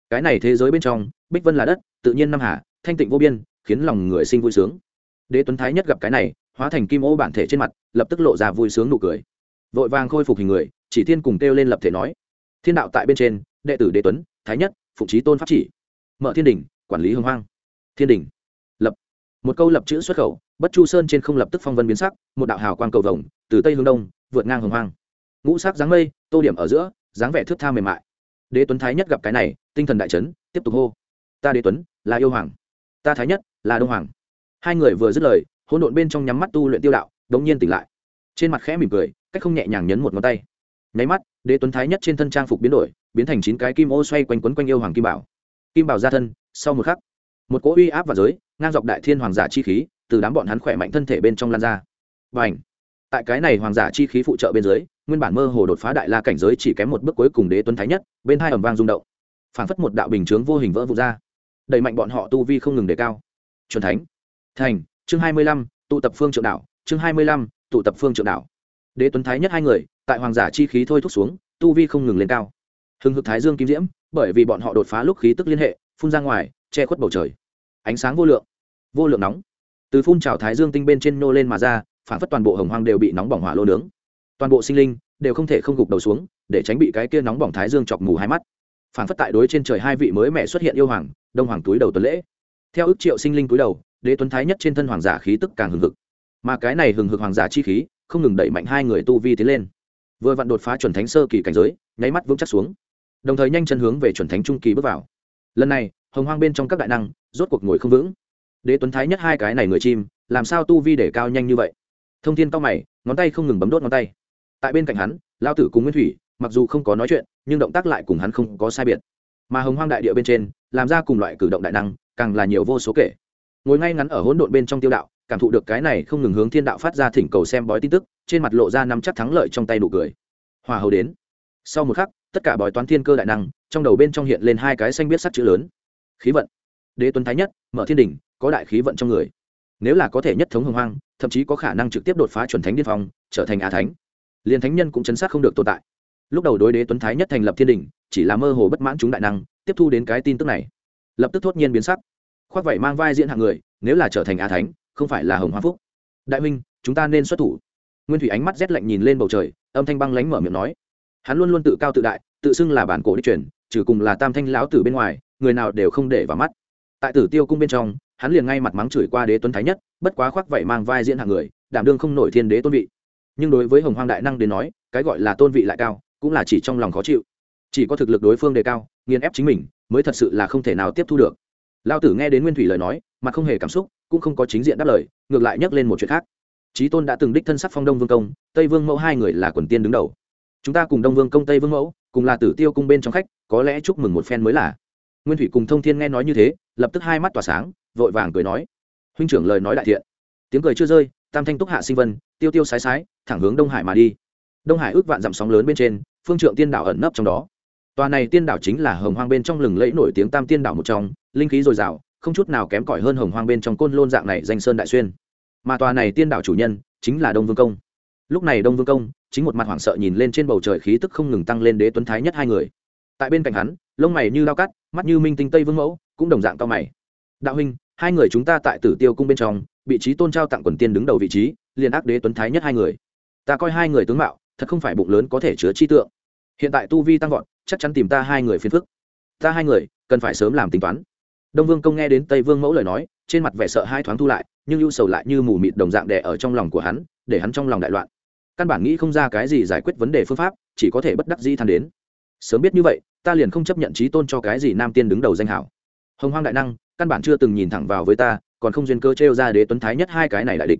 Cái này thế giới bên trong, bích vân là đất, tự nhiên năm hà, thanh tịnh vô biên, khiến lòng người sinh vui sướng. Đế tuấn thái nhất gặp cái này, hóa thành kim ô bản thể trên mặt, lập tức lộ ra vui sướng nụ cười. Vội vàng khôi phục hình người, chỉ thiên cùng kêu lên lập thể nói, thiên đạo tại bên trên, đệ tử đế tuấn, thái nhất phụ trí tôn pháp chỉ. Mở thiên đình quản lý hồng hoang. Thiên đình lập. Một câu lập chữ xuất khẩu bất chu sơn trên không lập tức phong vân biến sắc, một đạo hào quang cầu vồng, từ tây hướng đông, vượt ngang hồng hoang. Ngũ sắc dáng mây, tô điểm ở giữa, dáng vẻ thước tha mềm mại. Đế tuấn thái nhất gặp cái này, tinh thần đại chấn, tiếp tục hô. Ta đế tuấn, là yêu hoàng. Ta thái nhất, là đông hoàng. Hai người vừa dứt lời, hỗn độn bên trong nhắm mắt tu luyện tiêu đạo, đống nhiên tỉnh lại. Trên mặt khẽ mỉm cười, cách không nhẹ nhàng nhấn một ngón tay. Nháy mắt, đế tuấn thái nhất trên thân trang phục biến đổi, biến thành chín cái kim ô xoay quanh quấn quanh yêu hoàng kim bảo. Kim bảo ra thân, sau một khắc, một cỗ uy áp và giới, ngang dọc đại thiên hoàng giả chi khí từ đám bọn hắn khỏe mạnh thân thể bên trong lan ra. Và ảnh tại cái này hoàng giả chi khí phụ trợ bên dưới, nguyên bản mơ hồ đột phá đại la cảnh giới chỉ kém một bước cuối cùng đế tuấn thái nhất, bên hai ẩm vang rung động. Phảng phất một đạo bình chướng vô hình vỡ vụt ra. Đẩy mạnh bọn họ tu vi không ngừng đề cao. Chuẩn thánh! Thành! Chương hai mươi lăm, tụ tập phương trượng đạo chương hai mươi lăm, tụ tập phương trượng đạo đế tuấn thái nhất hai người, tại hoàng giả chi khí thôi thúc xuống, tu vi không ngừng lên cao. Hưng hực thái dương kim diễm, bởi vì bọn họ đột phá lúc khí tức liên hệ, phun ra ngoài, che khuất bầu trời. Ánh sáng vô lượng. Vô lượng nóng từ phun trào thái dương tinh bên trên nô lên mà ra, phản phất toàn bộ hồng hoang đều bị nóng bỏng hỏa lô nướng. Toàn bộ sinh linh đều không thể không gục đầu xuống, để tránh bị cái kia nóng bỏng thái dương chọc mù hai mắt. Phản phất tại đối trên trời hai vị mới mẹ xuất hiện yêu hoàng, đông hoàng túi đầu tuần lễ. Theo ước triệu sinh linh túi đầu, đế tuấn thái nhất trên thân hoàng giả khí tức càng hừng hực. Mà cái này hừng hực hoàng giả chi khí, không ngừng đẩy mạnh hai người tu vi tiến lên. Vừa vặn đột phá chuẩn thánh sơ kỳ cảnh giới, nháy mắt vững chắc xuống. Đồng thời nhanh chân hướng về chuẩn thánh trung kỳ bước vào. Lần này, hồng hoang bên trong các đại năng, rốt cuộc ngồi không vững đế tuấn thái nhất hai cái này người chim, làm sao tu vi để cao nhanh như vậy? Thông thiên cao mày, ngón tay không ngừng bấm đốt ngón tay. Tại bên cạnh hắn, lao tử cùng nguyên thủy, mặc dù không có nói chuyện, nhưng động tác lại cùng hắn không có sai biệt. Mà hồng hoang đại địa bên trên, làm ra cùng loại cử động đại năng, càng là nhiều vô số kể. Ngồi ngay ngắn ở hỗn độn bên trong tiêu đạo, cảm thụ được cái này không ngừng hướng thiên đạo phát ra thỉnh cầu xem bói tin tức, trên mặt lộ ra nắm chắc thắng lợi trong tay nụ cười. Hòa hầu đến. Sau một khắc, tất cả bói toán thiên cơ đại năng, trong đầu bên trong hiện lên hai cái xanh biết sắc chữ lớn. Khí vận đế tuấn thái nhất mở thiên đình có đại khí vận trong người. Nếu là có thể nhất thống hồng hoang thậm chí có khả năng trực tiếp đột phá chuẩn thánh điên phong trở thành á thánh. Liền thánh nhân cũng chấn sát không được tồn tại. Lúc đầu đối đế tuấn thái nhất thành lập thiên đình chỉ là mơ hồ bất mãn chúng đại năng tiếp thu đến cái tin tức này. Lập tức thốt nhiên biến sắc. Khoác vậy mang vai diễn hạng người nếu là trở thành á thánh không phải là hồng hoa phúc. Đại Minh, chúng ta nên xuất thủ. Nguyên thủy ánh mắt rét lạnh nhìn lên bầu trời âm thanh băng lánh mở miệng nói. Hắn luôn luôn tự cao tự đại tự xưng là bản cổ đi truyền, trừ cùng là tam thanh lão tử bên ngoài người nào đều không để vào mắt tại tử tiêu cung bên trong, hắn liền ngay mặt mắng chửi qua đế tuấn thái nhất, bất quá khoác vậy mang vai diễn hạng người, đảm đương không nổi thiên đế tôn vị. Nhưng đối với hồng hoang đại năng đến nói, cái gọi là tôn vị lại cao, cũng là chỉ trong lòng khó chịu. Chỉ có thực lực đối phương đề cao, nghiền ép chính mình, mới thật sự là không thể nào tiếp thu được. Lao tử nghe đến nguyên thủy lời nói mà không hề cảm xúc, cũng không có chính diện đáp lời, ngược lại nhắc lên một chuyện khác. Trí tôn đã từng đích thân sắc phong đông vương công, tây vương mẫu hai người là quần tiên đứng đầu. Chúng ta cùng đông vương công, tây vương mẫu, cùng là tử tiêu cung bên trong khách, có lẽ chúc mừng một phen mới là nguyên thủy cùng thông thiên nghe nói như thế, lập tức hai mắt tỏa sáng, vội vàng cười nói. Huynh trưởng lời nói đại thiện. Tiếng cười chưa rơi, tam thanh túc hạ sinh vân, tiêu tiêu sái sái, thẳng hướng đông hải mà đi. Đông hải ước vạn dặm sóng lớn bên trên, phương trượng tiên đảo ẩn nấp trong đó. Tòa này tiên đảo chính là hồng hoang bên trong lừng lẫy nổi tiếng tam tiên đảo một trong, linh khí dồi dào, không chút nào kém cỏi hơn hồng hoang bên trong côn lôn dạng này danh sơn đại xuyên. Mà tòa này tiên đảo chủ nhân chính là đông vương công. Lúc này đông vương công chính một mặt hoảng sợ nhìn lên trên bầu trời khí tức không ngừng tăng lên đế tuấn thái nhất hai người tại bên cạnh hắn, lông mày như lao cắt, mắt như minh tinh tây vương mẫu, cũng đồng dạng cao mày. Đạo huynh, hai người chúng ta tại tử tiêu cung bên trong, vị trí tôn trao tặng quần tiên đứng đầu vị trí, liền ác đế tuấn thái nhất hai người. Ta coi hai người tướng mạo, thật không phải bụng lớn có thể chứa chi tượng. Hiện tại tu vi tăng vọt, chắc chắn tìm ta hai người phiền phức. Ta hai người, cần phải sớm làm tính toán. Đông vương công nghe đến tây vương mẫu lời nói, trên mặt vẻ sợ hai thoáng thu lại, nhưng ưu sầu lại như mù mịt đồng dạng đè ở trong lòng của hắn, để hắn trong lòng đại loạn. Căn bản nghĩ không ra cái gì giải quyết vấn đề phương pháp, chỉ có thể bất đắc dĩ than đến. Sớm biết như vậy ta liền không chấp nhận trí tôn cho cái gì nam tiên đứng đầu danh hảo. Hồng hoang đại năng, căn bản chưa từng nhìn thẳng vào với ta, còn không duyên cơ trêu ra đế tuấn thái nhất hai cái này đại địch.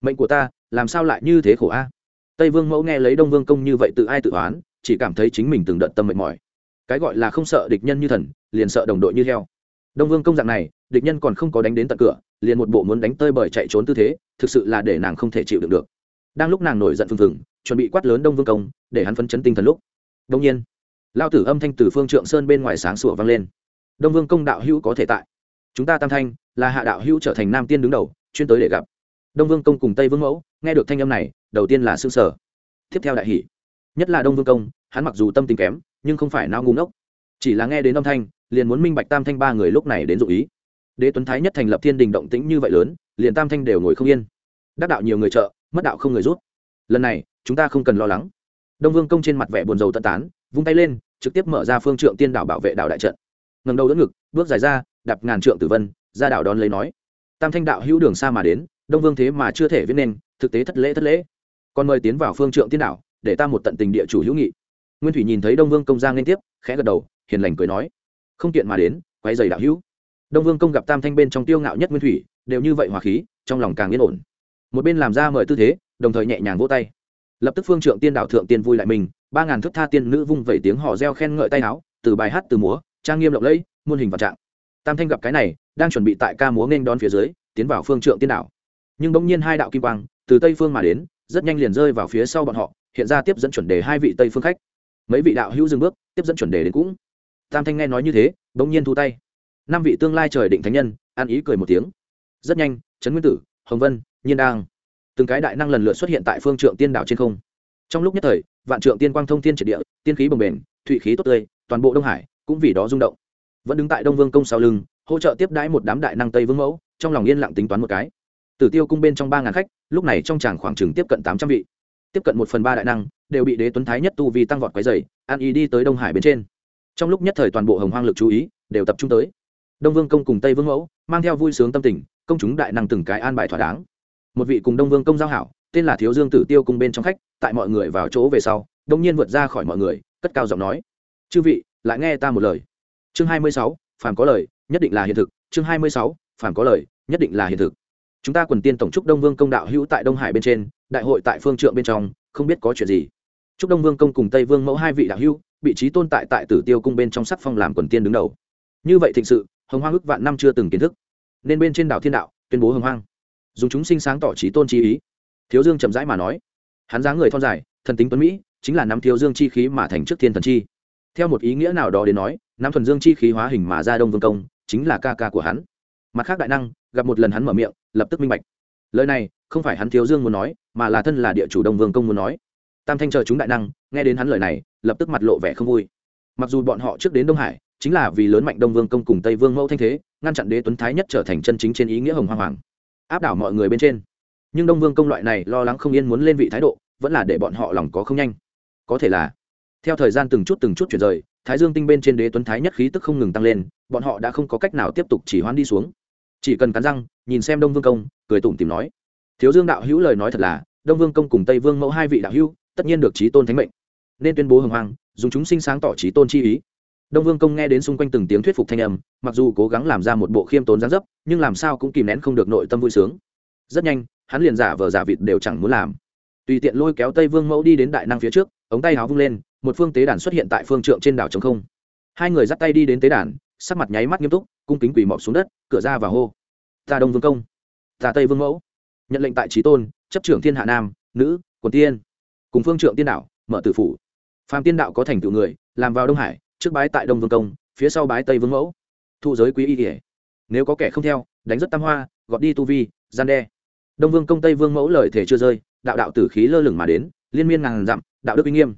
Mệnh của ta, làm sao lại như thế khổ a? Tây vương mẫu nghe lấy đông vương công như vậy tự ai tự oán, chỉ cảm thấy chính mình từng đợt tâm mệt mỏi. Cái gọi là không sợ địch nhân như thần, liền sợ đồng đội như heo. Đông vương công dạng này, địch nhân còn không có đánh đến tận cửa, liền một bộ muốn đánh tơi bởi chạy trốn tư thế, thực sự là để nàng không thể chịu đựng được. Đang lúc nàng nổi giận phừng phừng, chuẩn bị quát lớn đông vương công, để hắn phấn chấn tinh thần lúc. Đông nhiên lao tử âm thanh từ phương trượng sơn bên ngoài sáng sủa vang lên. Đông vương công đạo hữu có thể tại. Chúng ta tam thanh, là hạ đạo hữu trở thành nam tiên đứng đầu, chuyên tới để gặp. Đông vương công cùng tây vương mẫu, nghe được thanh âm này, đầu tiên là xương sở tiếp theo đại hỷ nhất là đông vương công, hắn mặc dù tâm tình kém, nhưng không phải nao ngu ngốc. Chỉ là nghe đến âm thanh, liền muốn minh bạch tam thanh ba người lúc này đến dụ ý. Đế tuấn thái nhất thành lập thiên đình động tĩnh như vậy lớn, liền tam thanh đều ngồi không yên. Đắc đạo nhiều người trợ, mất đạo không người rút. Lần này, chúng ta không cần lo lắng. Đông vương công trên mặt vẻ buồn rầu tận tán vung tay lên trực tiếp mở ra phương trượng tiên đảo bảo vệ đảo đại trận. Ngầm đầu đỡ ngực bước dài ra đạp ngàn trượng tử vân ra đảo đón lấy nói. Tam thanh đạo hữu đường xa mà đến đông vương thế mà chưa thể viết nên thực tế thất lễ thất lễ. Còn mời tiến vào phương trượng tiên đảo, để ta một tận tình địa chủ hữu nghị. Nguyên thủy nhìn thấy đông vương công giang liên tiếp khẽ gật đầu hiền lành cười nói. Không tiện mà đến quay giày đạo hữu. Đông vương công gặp tam thanh bên trong tiêu ngạo nhất nguyên thủy đều như vậy hòa khí trong lòng càng yên ổn. Một bên làm ra mời tư thế đồng thời nhẹ nhàng vỗ tay. Lập tức phương trượng tiên đảo thượng tiên vui lại mình ba ngàn thước tha tiên nữ vung vẩy tiếng hò reo khen ngợi tay áo, từ bài hát từ múa, trang nghiêm lộng lẫy, muôn hình vạn trạng. Tam thanh gặp cái này, đang chuẩn bị tại ca múa nên đón phía dưới, tiến vào phương trượng tiên đảo. Nhưng bỗng nhiên hai đạo kim quang, từ tây phương mà đến, rất nhanh liền rơi vào phía sau bọn họ, hiện ra tiếp dẫn chuẩn đề hai vị tây phương khách. Mấy vị đạo hữu dừng bước, tiếp dẫn chuẩn đề đến cũng. Tam thanh nghe nói như thế, bỗng nhiên thu tay. Năm vị tương lai trời định thánh nhân ăn ý cười một tiếng. Rất nhanh, trấn nguyên tử, hồng vân, nhiên đang từng cái đại năng lần lượt xuất hiện tại phương trượng tiên đảo trên không. Trong lúc nhất thời vạn trượng tiên quang thông tiên triệt địa, tiên khí bồng bềnh, thụy khí tốt tươi, toàn bộ đông hải cũng vì đó rung động. Vẫn đứng tại đông vương công sau lưng, hỗ trợ tiếp đãi một đám đại năng tây vương mẫu, trong lòng yên lặng tính toán một cái. Tử tiêu cung bên trong ba ngàn khách, lúc này trong tràng khoảng chừng tiếp cận tám trăm vị. Tiếp cận một phần ba đại năng, đều bị đế tuấn thái nhất tu vì tăng vọt quấy dày an ý đi tới đông hải bên trên. Trong lúc nhất thời toàn bộ hồng hoang lực chú ý, đều tập trung tới. Đông vương công cùng tây vương mẫu, mang theo vui sướng tâm tình, công chúng đại năng từng cái an bài thỏa đáng. Một vị cùng đông vương công giao hảo tên là thiếu dương tử tiêu cung bên trong khách, tại mọi người vào chỗ về sau, đông nhiên vượt ra khỏi mọi người, cất cao giọng nói, chư vị, lại nghe ta một lời. Chương hai mươi sáu, phàm có lời, nhất định là hiện thực. Chương hai mươi sáu, phàm có lời, nhất định là hiện thực. Chúng ta quần tiên tổng trúc đông vương công đạo hữu tại đông hải bên trên, đại hội tại phương trượng bên trong, không biết có chuyện gì. Chúc đông vương công cùng tây vương mẫu hai vị đạo hữu, vị trí tôn tại tại tử tiêu cung bên trong sắc phong làm quần tiên đứng đầu. Như vậy thịnh sự, hồng hoang ước vạn năm chưa từng kiến thức. Nên bên trên đảo thiên đạo, tuyên bố hồng hoang. Dùng chúng sinh sáng tỏ trí tôn trí ý thiếu dương chậm rãi mà nói, hắn dáng người thon dài, thần tính tuấn mỹ, chính là nắm thiếu dương chi khí mà thành trước thiên thần chi. Theo một ý nghĩa nào đó đến nói, nắm thuần dương chi khí hóa hình mà ra đông vương công, chính là ca ca của hắn. Mặt khác đại năng, gặp một lần hắn mở miệng, lập tức minh bạch. Lời này, không phải hắn thiếu dương muốn nói, mà là thân là địa chủ đông vương công muốn nói. Tam thanh chờ chúng đại năng, nghe đến hắn lời này, lập tức mặt lộ vẻ không vui. Mặc dù bọn họ trước đến đông hải, chính là vì lớn mạnh đông vương công cùng tây vương mẫu thanh thế, ngăn chặn đế tuấn thái nhất trở thành chân chính trên ý nghĩa hồng hoa hoàng. Áp đảo mọi người bên trên nhưng đông vương công loại này lo lắng không yên muốn lên vị thái độ, vẫn là để bọn họ lòng có không nhanh. Có thể là, theo thời gian từng chút từng chút chuyển rời, thái dương tinh bên trên đế tuấn thái nhất khí tức không ngừng tăng lên, bọn họ đã không có cách nào tiếp tục chỉ hoan đi xuống. Chỉ cần cắn răng, nhìn xem đông vương công, cười tủm tìm nói, thiếu dương đạo hữu lời nói thật là, đông vương công cùng tây vương mẫu hai vị đạo hữu, tất nhiên được trí tôn thánh mệnh. Nên tuyên bố hồng hoàng dùng chúng sinh sáng tỏ trí tôn chi ý. Đông vương công nghe đến xung quanh từng tiếng thuyết phục thanh âm, mặc dù cố gắng làm ra một bộ khiêm tốn gián dấp, nhưng làm sao cũng kìm nén không được nội tâm vui sướng. Rất nhanh hắn liền giả vờ giả vịt đều chẳng muốn làm. Tùy tiện lôi kéo tây vương mẫu đi đến đại năng phía trước, ống tay háo vung lên, một phương tế đàn xuất hiện tại phương trượng trên đảo trống không. Hai người dắt tay đi đến tế đàn, sắc mặt nháy mắt nghiêm túc, cung kính quỳ mọc xuống đất, cửa ra và hô. Ta đông vương công, ta tây vương mẫu. Nhận lệnh tại trí tôn, chấp trưởng thiên hạ nam, nữ, quần tiên. Cùng phương trượng tiên đạo mở tử phủ. Phàm tiên đạo có thành tựu người, làm vào đông hải, trước bái tại đông vương công, phía sau bái tây vương mẫu. Thu giới quý y kể nếu có kẻ không theo, đánh rất tam hoa, gọt đi tu vi, gian đe đông vương công tây vương mẫu lời thể chưa rơi, đạo đạo tử khí lơ lửng mà đến, liên miên ngàn dặm, đạo đức uy nghiêm.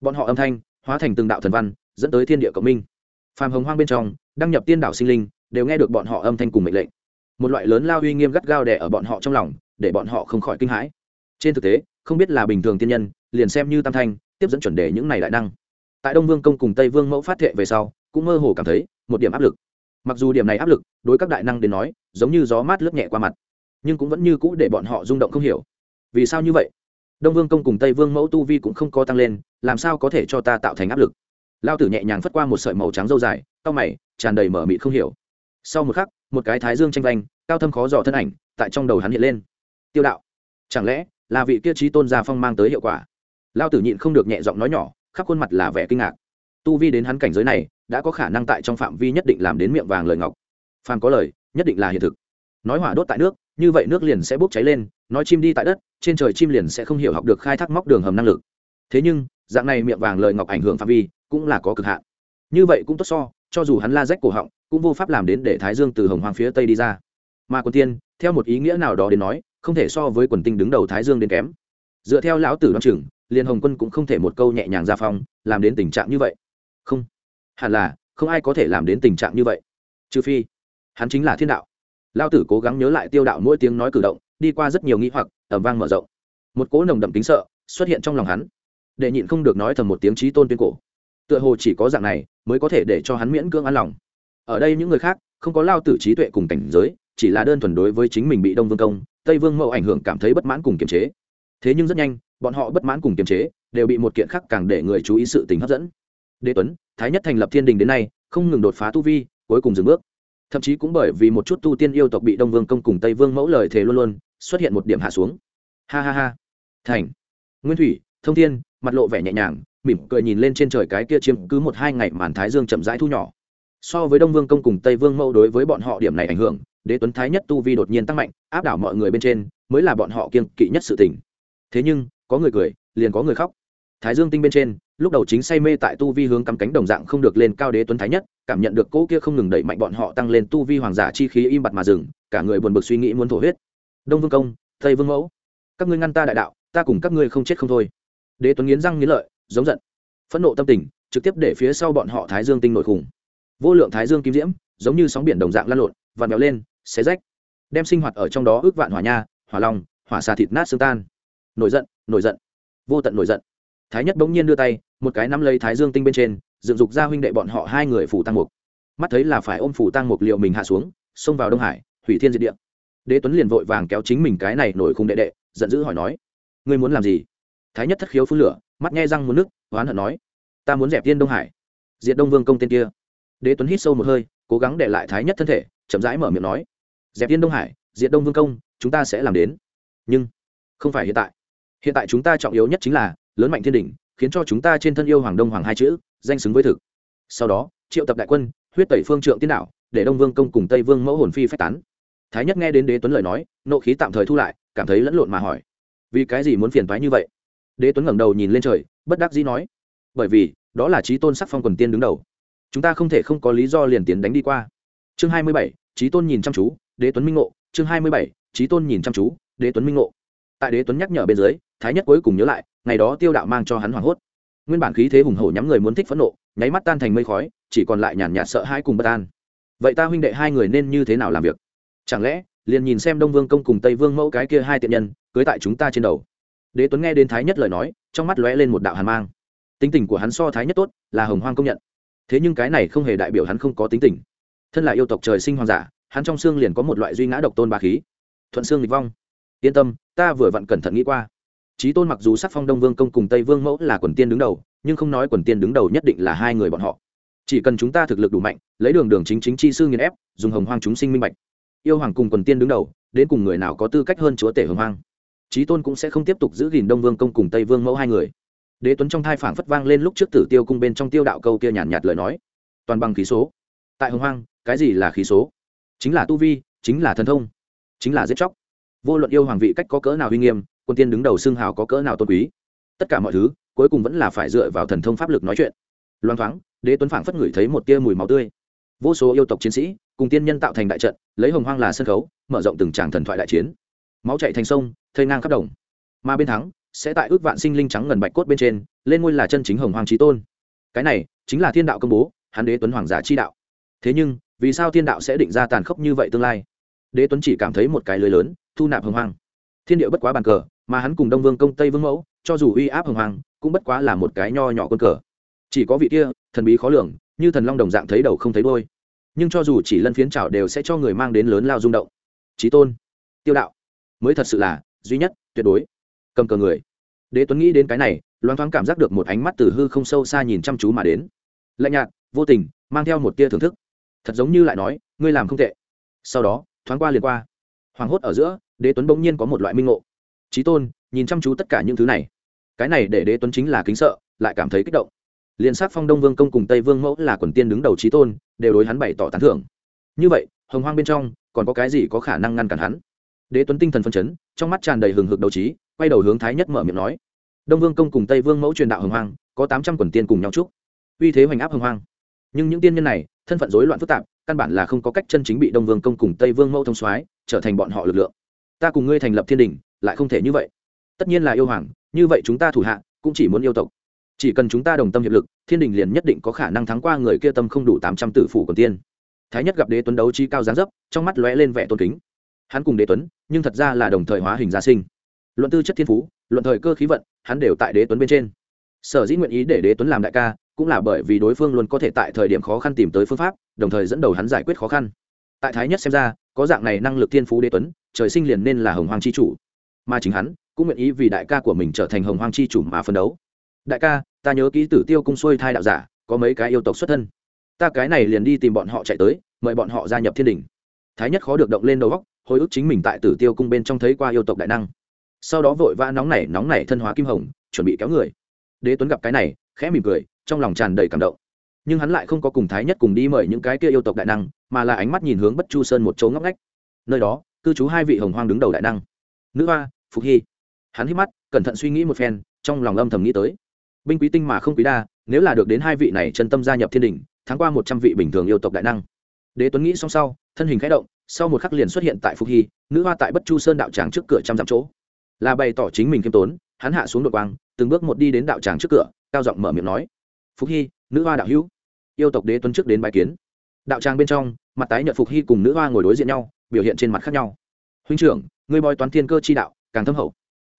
Bọn họ âm thanh, hóa thành từng đạo thần văn, dẫn tới thiên địa cộng minh. Phàm hồng hoang bên trong, đăng nhập tiên đạo sinh linh, đều nghe được bọn họ âm thanh cùng mệnh lệnh. Một loại lớn lao uy nghiêm gắt gao đẻ ở bọn họ trong lòng, để bọn họ không khỏi kinh hãi. Trên thực tế, không biết là bình thường tiên nhân, liền xem như tam thanh, tiếp dẫn chuẩn đề những này đại năng. Tại đông vương công cùng tây vương mẫu phát thệ về sau, cũng mơ hồ cảm thấy một điểm áp lực. Mặc dù điểm này áp lực, đối các đại năng đến nói, giống như gió mát lướt nhẹ qua mặt nhưng cũng vẫn như cũ để bọn họ rung động không hiểu. Vì sao như vậy? Đông vương công cùng tây vương mẫu tu vi cũng không có tăng lên, làm sao có thể cho ta tạo thành áp lực? Lao tử nhẹ nhàng phất qua một sợi màu trắng dâu dài cao mày, tràn đầy mở mịt không hiểu. Sau một khắc, một cái thái dương tranh vanh cao thâm khó dò thân ảnh, tại trong đầu hắn hiện lên. Tiêu đạo. Chẳng lẽ là vị kia trí tôn gia phong mang tới hiệu quả? Lao tử nhịn không được nhẹ giọng nói nhỏ, khắp khuôn mặt là vẻ kinh ngạc. Tu vi đến hắn cảnh giới này, đã có khả năng tại trong phạm vi nhất định làm đến miệng vàng lời ngọc. Phàm có lời, nhất định là hiện thực. Nói hỏa đốt tại nước như vậy nước liền sẽ bốc cháy lên, nói chim đi tại đất, trên trời chim liền sẽ không hiểu học được khai thác móc đường hầm năng lực. Thế nhưng, dạng này miệng vàng lời ngọc ảnh hưởng phạm vi, cũng là có cực hạn. Như vậy cũng tốt so, cho dù hắn la rách cổ họng, cũng vô pháp làm đến để thái dương từ hồng hoàng phía tây đi ra. Mà quần tiên, theo một ý nghĩa nào đó đến nói, không thể so với quần tinh đứng đầu thái dương đến kém. Dựa theo lão tử đoan chừng, liền hồng quân cũng không thể một câu nhẹ nhàng ra phong, làm đến tình trạng như vậy. Không. Hẳn là, không ai có thể làm đến tình trạng như vậy. Trừ phi, hắn chính là thiên đạo lao tử cố gắng nhớ lại tiêu đạo mỗi tiếng nói cử động, đi qua rất nhiều nghĩ hoặc ẩm vang mở rộng. Một cỗ nồng đậm tính sợ xuất hiện trong lòng hắn. Để nhịn không được nói thầm một tiếng trí tôn tuyên cổ. Tựa hồ chỉ có dạng này mới có thể để cho hắn miễn cưỡng an lòng. Ở đây những người khác không có lao tử trí tuệ cùng cảnh giới, chỉ là đơn thuần đối với chính mình bị đông vương công, tây vương mẫu ảnh hưởng cảm thấy bất mãn cùng kiềm chế. Thế nhưng rất nhanh, bọn họ bất mãn cùng kiềm chế đều bị một kiện khác càng để người chú ý sự tình hấp dẫn. Đế tuấn, thái nhất thành lập thiên đình đến nay, không ngừng đột phá tu vi, cuối cùng dừng bước thậm chí cũng bởi vì một chút tu tiên yêu tộc bị đông vương công cùng tây vương mẫu lời thề luôn luôn, xuất hiện một điểm hạ xuống. Ha ha ha. Thành. Nguyên thủy, thông thiên, mặt lộ vẻ nhẹ nhàng, mỉm cười nhìn lên trên trời cái kia chiếm cứ một hai ngày màn thái dương chậm rãi thu nhỏ. So với đông vương công cùng tây vương mẫu đối với bọn họ điểm này ảnh hưởng, đế tuấn thái nhất tu vi đột nhiên tăng mạnh, áp đảo mọi người bên trên, mới là bọn họ kiên kỵ nhất sự tình. Thế nhưng, có người cười, liền có người khóc. Thái dương tinh bên trên lúc đầu chính say mê tại tu vi hướng cắm cánh đồng dạng không được lên cao đế tuấn thái nhất, cảm nhận được cỗ kia không ngừng đẩy mạnh bọn họ tăng lên tu vi hoàng giả chi khí im bặt mà dừng, cả người buồn bực suy nghĩ muốn thổ huyết. Đông vương công, tây vương mẫu, các ngươi ngăn ta đại đạo, ta cùng các ngươi không chết không thôi. Đế tuấn nghiến răng nghiến lợi, giống giận, phẫn nộ tâm tình, trực tiếp để phía sau bọn họ thái dương tinh nội khủng. Vô lượng thái dương kim diễm, giống như sóng biển đồng dạng lan lộn, vặn vẹo lên, xé rách, đem sinh hoạt ở trong đó ước vạn hỏa nha, hỏa long, hỏa xà thịt nát xương tan. Nổi giận nổi giận, vô tận nổi giận thái nhất bỗng nhiên đưa tay, một cái nắm lấy thái dương tinh bên trên, dựng dục ra huynh đệ bọn họ hai người phủ tăng mục. Mắt thấy là phải ôm phủ tăng mục liệu mình hạ xuống, xông vào đông hải, hủy thiên diệt địa. Đế tuấn liền vội vàng kéo chính mình cái này nổi khung đệ đệ, giận dữ hỏi nói, ngươi muốn làm gì? Thái nhất thất khiếu phun lửa, mắt nghe răng muốn nước oán hận nói, ta muốn dẹp tiên đông hải, diệt đông vương công tên kia. Đế tuấn hít sâu một hơi, cố gắng để lại thái nhất thân thể, chậm rãi mở miệng nói, dẹp tiên đông hải, diệt đông vương công, chúng ta sẽ làm đến. Nhưng không phải hiện tại. Hiện tại chúng ta trọng yếu nhất chính là lớn mạnh thiên đỉnh, khiến cho chúng ta trên thân yêu hoàng đông hoàng hai chữ, danh xứng với thực. Sau đó, triệu tập đại quân, huyết tẩy phương trượng tiên đạo, để đông vương công cùng tây vương mẫu hồn phi phách tán. Thái nhất nghe đến đế tuấn lời nói, nộ khí tạm thời thu lại, cảm thấy lẫn lộn mà hỏi, vì cái gì muốn phiền thoái như vậy? Đế tuấn ngẩng đầu nhìn lên trời, bất đắc dĩ nói, bởi vì, đó là trí tôn sắc phong quần tiên đứng đầu. Chúng ta không thể không có lý do liền tiến đánh đi qua. Chương hai mươi bảy trí tôn nhìn chăm chú, đế tuấn minh ngộ. Chương hai mươi bảy trí tôn nhìn chăm chú, đế tuấn minh ngộ. Tại đế tuấn nhắc nhở bên dưới thái nhất cuối cùng nhớ lại, ngày đó tiêu đạo mang cho hắn hoảng hốt. Nguyên bản khí thế hùng hổ nhắm người muốn thích phẫn nộ, nháy mắt tan thành mây khói, chỉ còn lại nhàn nhạt sợ hãi cùng bất an. Vậy ta huynh đệ hai người nên như thế nào làm việc? Chẳng lẽ, liền nhìn xem đông vương công cùng tây vương mẫu cái kia hai tiện nhân, cưới tại chúng ta trên đầu. Đế tuấn nghe đến thái nhất lời nói, trong mắt lóe lên một đạo hàn mang. Tính tình của hắn so thái nhất tốt, là hồng hoang công nhận. Thế nhưng cái này không hề đại biểu hắn không có tính tình. Thân là yêu tộc trời sinh hoàng giả hắn trong xương liền có một loại duy ngã độc tôn ba khí. Thuận xương lịch vong. Yên tâm, ta vừa vặn cẩn thận nghĩ qua trí tôn mặc dù sắc phong đông vương công cùng tây vương mẫu là quần tiên đứng đầu nhưng không nói quần tiên đứng đầu nhất định là hai người bọn họ. Chỉ cần chúng ta thực lực đủ mạnh lấy đường đường chính chính chi sư nghiền ép dùng hồng hoang chúng sinh minh bạch. Yêu hoàng cùng quần tiên đứng đầu đến cùng người nào có tư cách hơn chúa tể hồng hoang? Trí tôn cũng sẽ không tiếp tục giữ gìn đông vương công cùng tây vương mẫu hai người. Đế tuấn trong thai phảng phất vang lên lúc trước tử tiêu cung bên trong tiêu đạo câu kia nhàn nhạt, nhạt lời nói. Toàn bằng khí số. Tại hồng hoang cái gì là khí số? Chính là tu vi chính là thần thông chính là giết chóc. Vô luận yêu hoàng vị cách có cỡ nào uy nghiêm quân tiên đứng đầu xưng hào có cỡ nào tôn quý. Tất cả mọi thứ, cuối cùng vẫn là phải dựa vào thần thông pháp lực nói chuyện. Loan thoáng, đế tuấn phảng phất ngửi thấy một tia mùi máu tươi. Vô số yêu tộc chiến sĩ, cùng tiên nhân tạo thành đại trận, lấy hồng hoang là sân khấu, mở rộng từng tràng thần thoại đại chiến. Máu chạy thành sông, thây ngang khắp đồng. Mà bên thắng, sẽ tại ước vạn sinh linh trắng ngần bạch cốt bên trên, lên ngôi là chân chính hồng hoàng trí tôn. Cái này, chính là thiên đạo công bố, hắn đế tuấn hoàng giả chi đạo. Thế nhưng, vì sao thiên đạo sẽ định ra tàn khốc như vậy tương lai? Đế tuấn chỉ cảm thấy một cái lưới lớn, thu nạp hồng hoàng thiên điệu bất quá bàn cờ mà hắn cùng đông vương công tây vương mẫu, cho dù uy áp hồng hoàng, cũng bất quá là một cái nho nhỏ con cờ. Chỉ có vị kia, thần bí khó lường, như thần long đồng dạng thấy đầu không thấy đôi nhưng cho dù chỉ lân phiến trào đều sẽ cho người mang đến lớn lao rung động. Trí tôn, tiêu đạo, mới thật sự là, duy nhất, tuyệt đối, cầm cờ người. Đế tuấn nghĩ đến cái này Loan thoáng cảm giác được một ánh mắt từ hư không sâu xa nhìn chăm chú mà đến. Lạnh nhạt, vô tình, mang theo một tia thưởng thức. Thật giống như lại nói, ngươi làm không tệ. Sau đó, thoáng qua liền qua. Hoảng hốt ở giữa, đế tuấn bỗng nhiên có một loại minh ngộ trí tôn, nhìn chăm chú tất cả những thứ này. Cái này để đế tuấn chính là kính sợ, lại cảm thấy kích động. Liền sát phong đông vương công cùng tây vương mẫu là quần tiên đứng đầu trí tôn, đều đối hắn bày tỏ tán thưởng. Như vậy, hồng hoang bên trong, còn có cái gì có khả năng ngăn cản hắn? Đế tuấn tinh thần phân chấn, trong mắt tràn đầy hừng hực đầu trí, quay đầu hướng thái nhất mở miệng nói. Đông vương công cùng tây vương mẫu truyền đạo hồng hoang, có tám trăm quần tiên cùng nhau chúc. Uy thế hoành áp hồng hoang. Nhưng những tiên nhân này, thân phận rối loạn phức tạp, căn bản là không có cách chân chính bị đông vương công cùng tây vương mẫu thông soái, trở thành bọn họ lực lượng. Ta cùng ngươi thành lập thiên đình lại không thể như vậy. Tất nhiên là yêu hoàng, như vậy chúng ta thủ hạ cũng chỉ muốn yêu tộc. Chỉ cần chúng ta đồng tâm hiệp lực, thiên đình liền nhất định có khả năng thắng qua người kia tâm không đủ tám trăm tử phủ còn tiên. Thái nhất gặp đế tuấn đấu trí cao gián dấp, trong mắt lóe lên vẻ tôn kính. Hắn cùng đế tuấn, nhưng thật ra là đồng thời hóa hình gia sinh. Luận tư chất thiên phú, luận thời cơ khí vận, hắn đều tại đế tuấn bên trên. Sở dĩ nguyện ý để đế tuấn làm đại ca, cũng là bởi vì đối phương luôn có thể tại thời điểm khó khăn tìm tới phương pháp, đồng thời dẫn đầu hắn giải quyết khó khăn. Tại thái nhất xem ra, có dạng này năng lực thiên phú đế tuấn, trời sinh liền nên là hồng hoàng c h i chủ mà chính hắn cũng nguyện ý vì đại ca của mình trở thành hồng hoang chi chủ mà phân đấu. Đại ca, ta nhớ ký tử tiêu cung xuôi thai đạo giả, có mấy cái yêu tộc xuất thân. Ta cái này liền đi tìm bọn họ chạy tới, mời bọn họ gia nhập thiên đình. Thái nhất khó được động lên đầu góc hồi ức chính mình tại tử tiêu cung bên trong thấy qua yêu tộc đại năng. Sau đó vội vã nóng nảy nóng nảy thân hóa kim hồng, chuẩn bị kéo người. Đế tuấn gặp cái này, khẽ mỉm cười, trong lòng tràn đầy cảm động. Nhưng hắn lại không có cùng thái nhất cùng đi mời những cái kia yêu tộc đại năng, mà là ánh mắt nhìn hướng bất chu sơn một chỗ ngóc ngách. Nơi đó, cư trú hai vị hồng hoang đứng đầu đại năng. Nữ hoa phục hy. Hắn hít mắt, cẩn thận suy nghĩ một phen, trong lòng âm thầm nghĩ tới. Binh quý tinh mà không quý đa, nếu là được đến hai vị này chân tâm gia nhập thiên đình tháng qua một trăm vị bình thường yêu tộc đại năng. Đế tuấn nghĩ xong sau, thân hình khẽ động, sau một khắc liền xuất hiện tại phục hy, nữ hoa tại bất chu sơn đạo tràng trước cửa trăm dặm chỗ. Là bày tỏ chính mình khiêm tốn, hắn hạ xuống đội quang, từng bước một đi đến đạo tràng trước cửa, cao giọng mở miệng nói, phục hy, nữ hoa đạo hữu. Yêu tộc đế tuấn trước đến bãi kiến. Đạo tràng bên trong, mặt tái nhợt phục hy cùng nữ hoa ngồi đối diện nhau, biểu hiện trên mặt khác nhau. Huynh trưởng, ngươi bói toán thiên cơ chi đạo càng thâm hậu.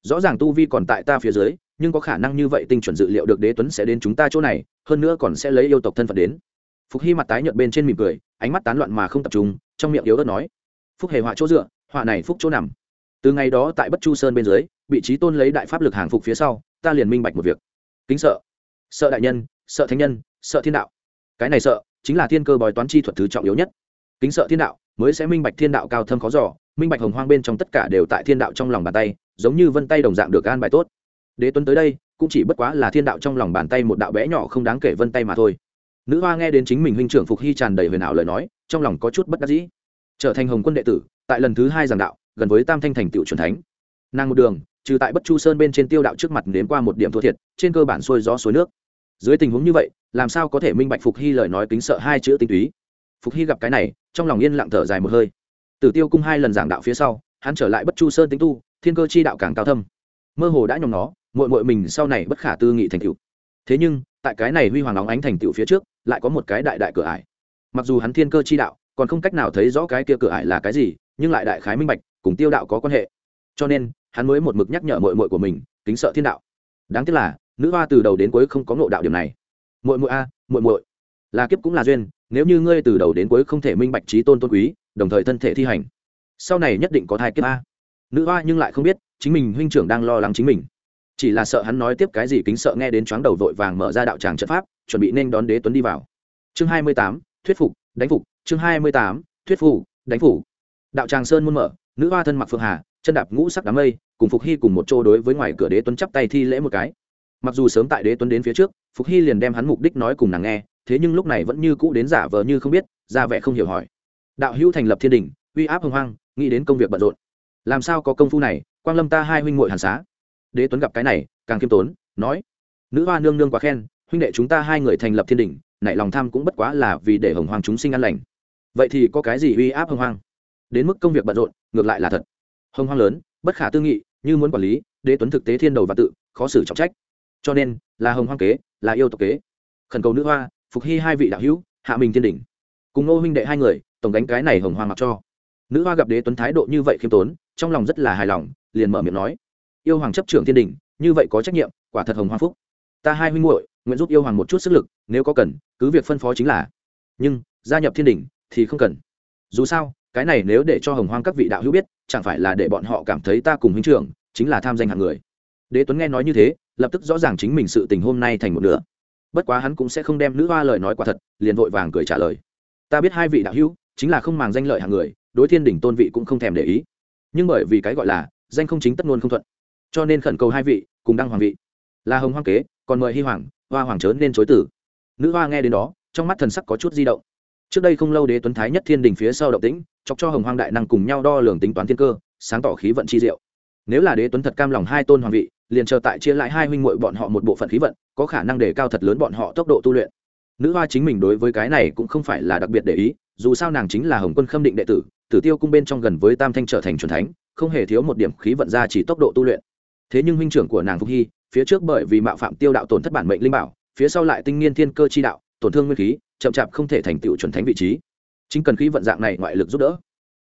Rõ ràng tu vi còn tại ta phía dưới, nhưng có khả năng như vậy tinh chuẩn dự liệu được đế tuấn sẽ đến chúng ta chỗ này, hơn nữa còn sẽ lấy yêu tộc thân phận đến. Phục hy mặt tái nhợt bên trên mỉm cười, ánh mắt tán loạn mà không tập trung, trong miệng yếu ớt nói, phúc hề họa chỗ dựa, họa này phúc chỗ nằm. Từ ngày đó tại bất chu sơn bên dưới, vị trí tôn lấy đại pháp lực hàng phục phía sau, ta liền minh bạch một việc. Kính sợ sợ đại nhân, sợ thánh nhân, sợ thiên đạo. Cái này sợ, chính là thiên cơ bói toán chi thuật thứ trọng yếu nhất. Kính sợ thiên đạo, mới sẽ minh bạch thiên đạo cao thâm khó giỏ minh bạch hồng hoang bên trong tất cả đều tại thiên đạo trong lòng bàn tay, giống như vân tay đồng dạng được an bài tốt. Đế tuấn tới đây, cũng chỉ bất quá là thiên đạo trong lòng bàn tay một đạo bé nhỏ không đáng kể vân tay mà thôi. Nữ hoa nghe đến chính mình huynh trưởng phục hy tràn đầy huyền ảo lời nói, trong lòng có chút bất đắc dĩ. Trở thành hồng quân đệ tử, tại lần thứ hai giảng đạo, gần với tam thanh thành tựu truyền thánh. Nàng một đường, trừ tại bất chu sơn bên trên tiêu đạo trước mặt nếm qua một điểm thua thiệt, trên cơ bản xuôi gió suối nước. Dưới tình huống như vậy, làm sao có thể minh bạch phục hy lời nói kính sợ hai chữ tinh túy? Phục hy gặp cái này, trong lòng yên lặng thở dài một hơi tử tiêu cung hai lần giảng đạo phía sau, hắn trở lại bất chu sơn tính tu, thiên cơ chi đạo càng cao thâm. Mơ hồ đã nhòm nó mội mội mình sau này bất khả tư nghị thành tựu. Thế nhưng, tại cái này huy hoàng óng ánh thành tựu phía trước, lại có một cái đại đại cửa ải. Mặc dù hắn thiên cơ chi đạo, còn không cách nào thấy rõ cái kia cửa ải là cái gì, nhưng lại đại khái minh bạch, cùng tiêu đạo có quan hệ. Cho nên, hắn mới một mực nhắc nhở mội mội của mình, kính sợ thiên đạo. Đáng tiếc là, nữ hoa từ đầu đến cuối không có ngộ đạo điểm này. Muội muội a, muội muội, là kiếp cũng là duyên, nếu như ngươi từ đầu đến cuối không thể minh bạch trí tôn tôn quý đồng thời thân thể thi hành. Sau này nhất định có thai kiếp a. Nữ hoa nhưng lại không biết, chính mình huynh trưởng đang lo lắng chính mình. Chỉ là sợ hắn nói tiếp cái gì kính sợ nghe đến chóng đầu vội vàng mở ra đạo tràng trận pháp, chuẩn bị nên đón đế tuấn đi vào. Chương hai mươi tám, thuyết phục, đánh phục. Chương hai mươi tám, thuyết phục, đánh phục. Đạo tràng sơn muôn mở, nữ hoa thân mặc phượng hà, chân đạp ngũ sắc đám mây, cùng phục hy cùng một chỗ đối với ngoài cửa đế tuấn chắp tay thi lễ một cái. Mặc dù sớm tại đế tuấn đến phía trước, phục hy liền đem hắn mục đích nói cùng nàng nghe, thế nhưng lúc này vẫn như cũ đến giả vờ như không biết, ra vẻ không hiểu hỏi đạo hữu thành lập thiên đình, uy áp hưng hoang, nghĩ đến công việc bận rộn. Làm sao có công phu này, quang lâm ta hai huynh muội hàn xá. Đế tuấn gặp cái này, càng khiêm tốn, nói, nữ hoa nương nương quá khen, huynh đệ chúng ta hai người thành lập thiên đình, nảy lòng tham cũng bất quá là vì để hồng hoàng chúng sinh an lành. Vậy thì có cái gì uy áp hồng hoang? Đến mức công việc bận rộn, ngược lại là thật. Hồng hoang lớn, bất khả tư nghị, như muốn quản lý, đế tuấn thực tế thiên đầu và tự, khó xử trọng trách. Cho nên, là hồng hoang kế, là yêu tộc kế. Khẩn cầu nữ hoa, phục hy hai vị đạo hữu, hạ mình thiên đỉnh cùng ngô huynh đệ hai người tổng đánh cái này hồng hoa mặc cho. Nữ hoa gặp đế tuấn thái độ như vậy khiêm tốn, trong lòng rất là hài lòng, liền mở miệng nói. Yêu hoàng chấp trưởng thiên đình, như vậy có trách nhiệm, quả thật hồng hoa phúc. Ta hai huynh muội, nguyện giúp yêu hoàng một chút sức lực, nếu có cần, cứ việc phân phó chính là. Nhưng, gia nhập thiên đình, thì không cần. Dù sao, cái này nếu để cho hồng hoang các vị đạo hữu biết, chẳng phải là để bọn họ cảm thấy ta cùng huynh trưởng, chính là tham danh hạng người. Đế tuấn nghe nói như thế, lập tức rõ ràng chính mình sự tình hôm nay thành một nửa. Bất quá hắn cũng sẽ không đem nữ hoa lời nói quả thật, liền vội vàng cười trả lời. Ta biết hai vị đạo hữu chính là không màng danh lợi hàng người, đối thiên đỉnh tôn vị cũng không thèm để ý. Nhưng bởi vì cái gọi là danh không chính tất ngôn không thuận, cho nên khẩn cầu hai vị cùng đăng hoàng vị. Là hồng hoang kế, còn mời hy hoàng, hoa hoàng chớ nên chối tử nữ hoa nghe đến đó, trong mắt thần sắc có chút di động. Trước đây không lâu đế tuấn thái nhất thiên đình phía sau động tĩnh, chọc cho hồng hoang đại năng cùng nhau đo lường tính toán thiên cơ, sáng tỏ khí vận chi diệu. Nếu là đế tuấn thật cam lòng hai tôn hoàng vị, liền chờ tại chia lại hai huynh muội bọn họ một bộ phận khí vận, có khả năng để cao thật lớn bọn họ tốc độ tu luyện. Nữ hoa chính mình đối với cái này cũng không phải là đặc biệt để ý dù sao nàng chính là hồng quân khâm định đệ tử tử tiêu cung bên trong gần với tam thanh trở thành c thánh, không hề thiếu một điểm khí vận ra chỉ tốc độ tu luyện. Thế nhưng huynh trưởng của nàng phúc hy, phía trước bởi vì mạo phạm tiêu đạo tổn thất bản mệnh linh bảo, phía sau lại tinh niên thiên cơ chi đạo, tổn thương nguyên khí, chậm chạp không thể thành tựu chuẩn thánh vị trí. Chính cần khí vận dạng này ngoại lực giúp đỡ.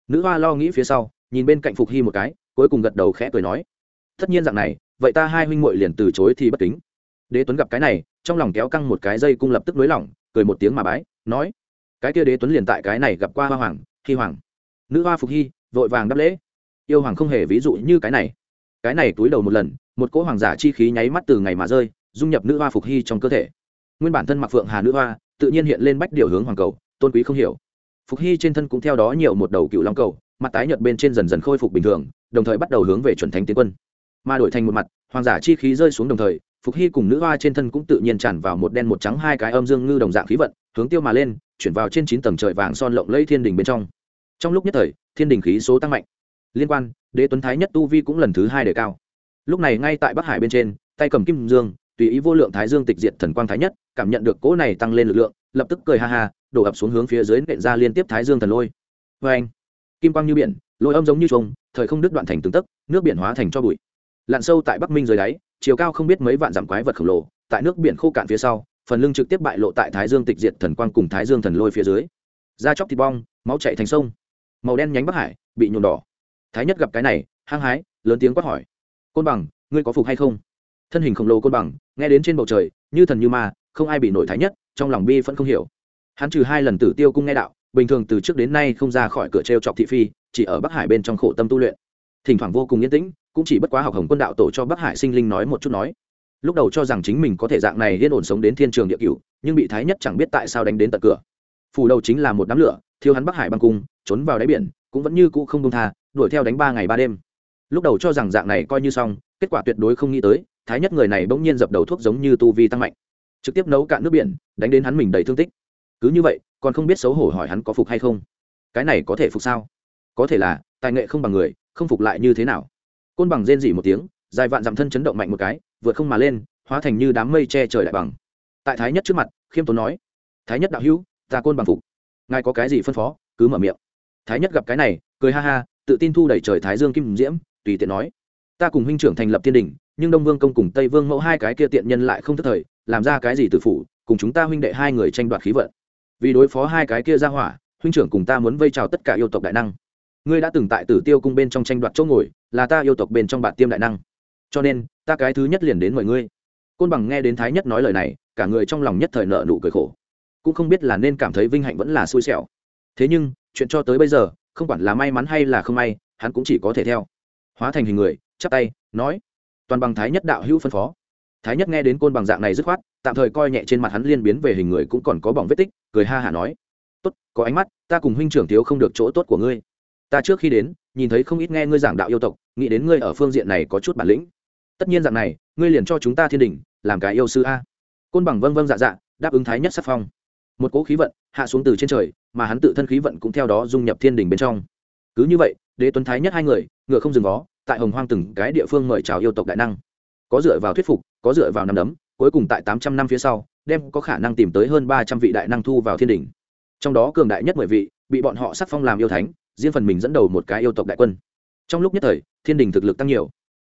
Nữ hoa lo nghĩ phía sau, nhìn bên cạnh phục hy một cái, cuối cùng gật đầu khẽ cười nói, tất nhiên dạng này, vậy ta hai huynh muội liền từ chối thì bất kính. Đế tuấn gặp cái này, trong lòng kéo căng một cái dây cung lập tức nới lỏng, cười một tiếng mà bái, nói cái kia đế tuấn liền tại cái này gặp qua hoa hoàng hy hoàng. Nữ hoa phục hy, vội vàng đáp lễ. Yêu hoàng không hề ví dụ như cái này. Cái này túi đầu một lần, một cỗ hoàng giả chi khí nháy mắt từ ngày mà rơi, dung nhập nữ hoa phục hy trong cơ thể. Nguyên bản thân mặc phượng hà nữ hoa, tự nhiên hiện lên bách điều hướng hoàng cầu, tôn quý không hiểu. Phục hy trên thân cũng theo đó nhiều một đầu cựu long cầu, mặt tái nhợt bên trên dần dần khôi phục bình thường, đồng thời bắt đầu hướng về chuẩn thánh tiến quân. Mà đổi thành một mặt, hoàng giả chi khí rơi xuống đồng thời, phục hy cùng nữ hoa trên thân cũng tự nhiên tràn vào một đen một trắng hai cái âm dương ngư đồng dạng khí vận, hướng tiêu mà lên chuyển vào trên chín tầng trời vàng son lộng lẫy thiên đình bên trong. Trong lúc nhất thời, thiên đình khí số tăng mạnh. Liên quan, đế tuấn thái nhất tu vi cũng lần thứ hai đề cao. Lúc này ngay tại bắc hải bên trên, tay cầm kim dương, tùy ý vô lượng thái dương tịch diệt thần quang thái nhất, cảm nhận được cỗ này tăng lên lực lượng, lập tức cười ha ha, đổ ập xuống hướng phía dưới nện ra liên tiếp thái dương thần lôi. Vê anh kim quang như biển, lôi âm giống như trùng thời không đứt đoạn thành từng tấc, nước biển hóa thành cho bụi. Lặn sâu tại bắc minh dưới đáy, chiều cao không biết mấy vạn dặm quái vật khổng lồ, tại nước biển khô cạn phía sau phần lưng trực tiếp bại lộ tại thái dương tịch diệt thần quang cùng thái dương thần lôi phía dưới. Da chóc thịt bong, máu chạy thành sông. Màu đen nhánh bắc hải, bị nhuộm đỏ. Thái nhất gặp cái này, hăng hái, lớn tiếng quát hỏi. Côn bằng, ngươi có phục hay không? Thân hình khổng lồ côn bằng, nghe đến trên bầu trời, như thần như ma, không ai bị nổi thái nhất, trong lòng bi vẫn không hiểu. Hắn trừ hai lần tử tiêu cung nghe đạo, bình thường từ trước đến nay không ra khỏi cửa t chọc thị phi, chỉ ở bắc hải bên trong khổ tâm tu luyện. Thỉnh thoảng vô cùng yên tĩnh, cũng chỉ bất quá học hồng quân đạo tổ cho bắc hải sinh linh nói một chút nói lúc đầu cho rằng chính mình có thể dạng này yên ổn sống đến thiên trường địa cửu, nhưng bị thái nhất chẳng biết tại sao đánh đến tận cửa. Phủ đầu chính là một đám lửa, thiêu hắn bắc hải băng cung, trốn vào đáy biển, cũng vẫn như cũ không đông tha, đuổi theo đánh ba ngày ba đêm. Lúc đầu cho rằng dạng này coi như xong, kết quả tuyệt đối không nghĩ tới, thái nhất người này bỗng nhiên dập đầu thuốc giống như tu vi tăng mạnh. Trực tiếp nấu cạn nước biển, đánh đến hắn mình đầy thương tích. Cứ như vậy, còn không biết xấu hổ hỏi hắn có phục hay không. Cái này có thể phục sao? Có thể là, tài nghệ không bằng người, không phục lại như thế nào? Côn bằng rên dỉ một tiếng, dài vạn dặm thân chấn động mạnh một cái vượt không mà lên, hóa thành như đám mây che trời đại bằng. Tại thái nhất trước mặt, khiêm tốn nói, thái nhất đạo hữu, ta côn bằng phục. Ngài có cái gì phân phó, cứ mở miệng. Thái nhất gặp cái này, cười ha ha, tự tin thu đẩy trời thái dương kim diễm, tùy tiện nói, ta cùng huynh trưởng thành lập thiên đình, nhưng đông vương công cùng tây vương mẫu hai cái kia tiện nhân lại không thức thời, làm ra cái gì từ phủ, cùng chúng ta huynh đệ hai người tranh đoạt khí vận. Vì đối phó hai cái kia ra hỏa, huynh trưởng cùng ta muốn vây trào tất cả yêu tộc đại năng. Ngươi đã từng tại tử tiêu cung bên trong tranh đoạt chỗ ngồi, là ta yêu tộc bên trong bạn tiêm đại năng cho nên, ta cái thứ nhất liền đến mời ngươi. Côn bằng nghe đến thái nhất nói lời này, cả người trong lòng nhất thời nợ nụ cười khổ. Cũng không biết là nên cảm thấy vinh hạnh vẫn là xui xẻo. Thế nhưng, chuyện cho tới bây giờ, không quản là may mắn hay là không may, hắn cũng chỉ có thể theo. Hóa thành hình người, chắp tay, nói, toàn bằng thái nhất đạo hữu phân phó. Thái nhất nghe đến côn bằng dạng này dứt khoát, tạm thời coi nhẹ trên mặt hắn liên biến về hình người cũng còn có bỏng vết tích, cười ha hả nói, tốt, có ánh mắt, ta cùng huynh trưởng thiếu không được chỗ tốt của ngươi. Ta trước khi đến, nhìn thấy không ít nghe ngươi giảng đạo yêu tộc, nghĩ đến ngươi ở phương diện này có chút bản lĩnh tất nhiên dạng này, ngươi liền cho chúng ta thiên đình làm cái yêu sư a. Côn bằng vâng vâng dạ dạ đáp ứng thái nhất sắc phong. Một cỗ khí vận hạ xuống từ trên trời, mà hắn tự thân khí vận cũng theo đó dung nhập thiên đình bên trong. Cứ như vậy, đế tuấn thái nhất hai người, ngựa không dừng vó, tại hồng hoang từng cái địa phương mời chào yêu tộc đại năng. Có dựa vào thuyết phục, có dựa vào nằm đấm, cuối cùng tại tám trăm năm phía sau, đem có khả năng tìm tới hơn ba trăm vị đại năng thu vào thiên đình trong đó cường đại nhất mười vị, bị bọn họ sắc phong làm yêu thánh, riêng phần mình dẫn đầu một cái yêu tộc đại quân. Trong lúc nhất thời, thiên đình thực lực tăng nhiều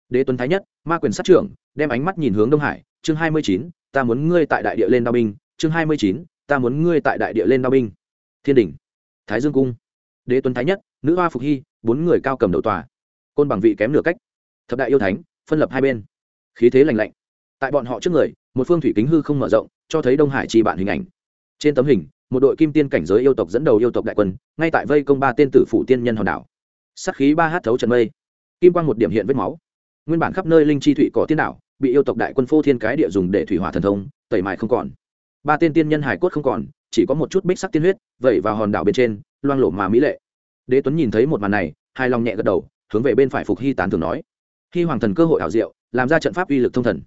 đế tuấn thái nhất, ma quyền sát trưởng, đem ánh mắt nhìn hướng đông hải. Chương hai mươi chín, ta muốn ngươi tại đại địa lên đao binh. Chương hai mươi chín, ta muốn ngươi tại đại địa lên đao binh. Thiên đình thái dương cung. Đế tuấn thái nhất, nữ hoa phục hy, bốn người cao cầm đầu tòa. Côn bằng vị kém nửa cách. Thập đại yêu thánh, phân lập hai bên. Khí thế lành lạnh. Tại bọn họ trước người, một phương thủy kính hư không mở rộng, cho thấy đông hải chi bản hình ảnh. Trên tấm hình, một đội kim tiên cảnh giới yêu tộc dẫn đầu yêu tộc đại quân, ngay tại vây công ba tên tử phủ tiên nhân hòn đảo. Sắc khí ba hát thấu trần mây. Kim quang một điểm hiện vết máu nguyên bản khắp nơi linh chi thủy cỏ tiên đảo, bị yêu tộc đại quân phô thiên cái địa dùng để thủy hỏa thần thông, tẩy mại không còn. Ba tên tiên nhân hải cốt không còn, chỉ có một chút bích sắc tiên huyết, vẩy vào hòn đảo bên trên, loang lộ mà mỹ lệ. Đế tuấn nhìn thấy một màn này hai lòng nhẹ gật đầu, hướng về bên phải phục hy tán thường nói. Khi hoàng thần cơ hội ảo diệu, làm ra trận pháp uy lực thông thần.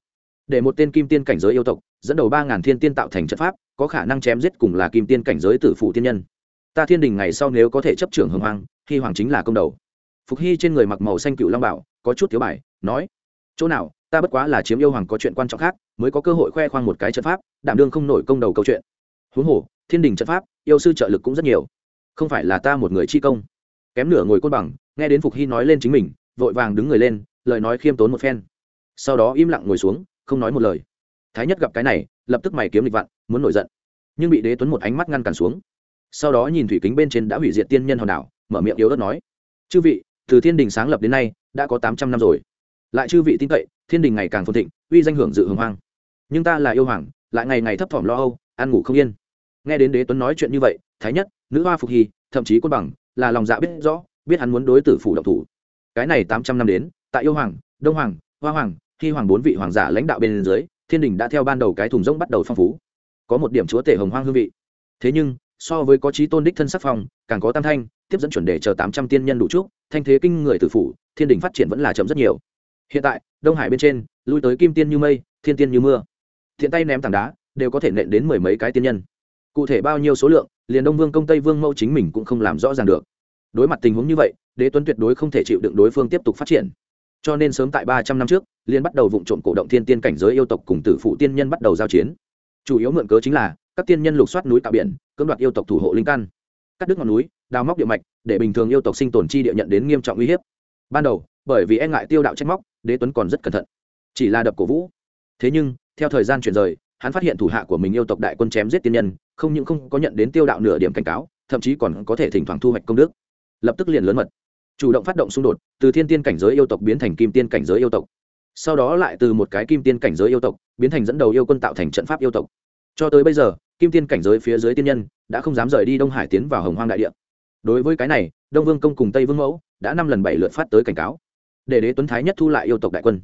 Để một tên kim tiên cảnh giới yêu tộc, dẫn đầu ba ngàn thiên tiên tạo thành trận pháp, có khả năng chém giết cùng là kim tiên cảnh giới tử phụ tiên nhân. Ta thiên đình ngày sau nếu có thể chấp trưởng hồng hoang khi hoàng chính là công đầu. Phục hy trên người mặc màu xanh cựu long bảo, có chút thiếu bài nói, chỗ nào, ta bất quá là chiếm yêu hoàng có chuyện quan trọng khác, mới có cơ hội khoe khoang một cái trận pháp, đảm đương không nổi công đầu câu chuyện. Huống hồ, thiên đình trận pháp, yêu sư trợ lực cũng rất nhiều. Không phải là ta một người chi công. Kém nửa ngồi côn bằng, nghe đến phục hy nói lên chính mình, vội vàng đứng người lên, lời nói khiêm tốn một phen. Sau đó im lặng ngồi xuống, không nói một lời. Thái nhất gặp cái này, lập tức mày kiếm lịch vặn muốn nổi giận. Nhưng bị đế tuấn một ánh mắt ngăn cản xuống. Sau đó nhìn thủy kính bên trên đã hủy diệt tiên nhân hòn đảo, mở miệng yếu ớt nói, chư vị, từ thiên đình sáng lập đến nay, đã có tám trăm năm rồi lại chư vị tin cậy, thiên đình ngày càng phồn thịnh, uy danh hưởng dự hưởng hoang. Nhưng ta là yêu hoàng, lại ngày ngày thấp thỏm lo âu, ăn ngủ không yên. Nghe đến đế tuấn nói chuyện như vậy, thái nhất, nữ hoa phục hy thậm chí quân bằng, là lòng dạ biết rõ, biết hắn muốn đối tử phủ động thủ. Cái này tám trăm năm đến, tại yêu hoàng, đông hoàng, hoa hoàng, khi hoàng bốn vị hoàng giả lãnh đạo bên dưới, thiên đình đã theo ban đầu cái thùng rỗng bắt đầu phong phú. Có một điểm chúa tể hồng hoang hương vị. Thế nhưng, so với có trí tôn đích thân sắc phong, càng có tam thanh, tiếp dẫn chuẩn đề chờ tám trăm tiên nhân đủ trúc thanh thế kinh người tử phủ, thiên đình phát triển vẫn là chậm rất nhiều hiện tại, đông hải bên trên, lui tới kim tiên như mây, thiên tiên như mưa. Thiện tay ném tảng đá, đều có thể nện đến mười mấy cái tiên nhân. Cụ thể bao nhiêu số lượng, liền đông vương công tây vương mẫu chính mình cũng không làm rõ ràng được. Đối mặt tình huống như vậy, đế tuấn tuyệt đối không thể chịu đựng đối phương tiếp tục phát triển. Cho nên sớm tại ba trăm năm trước liên bắt đầu vụ trộm cổ động thiên tiên cảnh giới yêu tộc cùng tử phụ tiên nhân bắt đầu giao chiến. Chủ yếu mượn cớ chính là, các tiên nhân lục soát núi tạo biển, cưỡng đoạt yêu tộc thủ hộ linh căn. Cắt đứt ngọn núi, đào móc địa mạch, để bình thường yêu tộc sinh tồn chi địa nhận đến nghiêm trọng uy hiếp. Ban đầu, bởi vì e ngại tiêu đạo trách móc đế tuấn còn rất cẩn thận. Chỉ là đập cổ vũ. Thế nhưng, theo thời gian chuyển rời, hắn phát hiện thủ hạ của mình yêu tộc đại quân chém giết tiên nhân, không những không có nhận đến tiêu đạo nửa điểm cảnh cáo, thậm chí còn có thể thỉnh thoảng thu hoạch công đức. Lập tức liền lớn mật. Chủ động phát động xung đột, từ thiên tiên cảnh giới yêu tộc biến thành kim tiên cảnh giới yêu tộc. Sau đó lại từ một cái kim tiên cảnh giới yêu tộc, biến thành dẫn đầu yêu quân tạo thành trận pháp yêu tộc. Cho tới bây giờ, kim tiên cảnh giới phía dưới tiên nhân đã không dám rời đi đông hải tiến vào hồng hoang đại địa. Đối với cái này, đông vương công cùng tây vương mẫu đã năm lần bảy lượt phát tới cảnh cáo để đế tuấn thái nhất thu lại yêu tộc đại quân.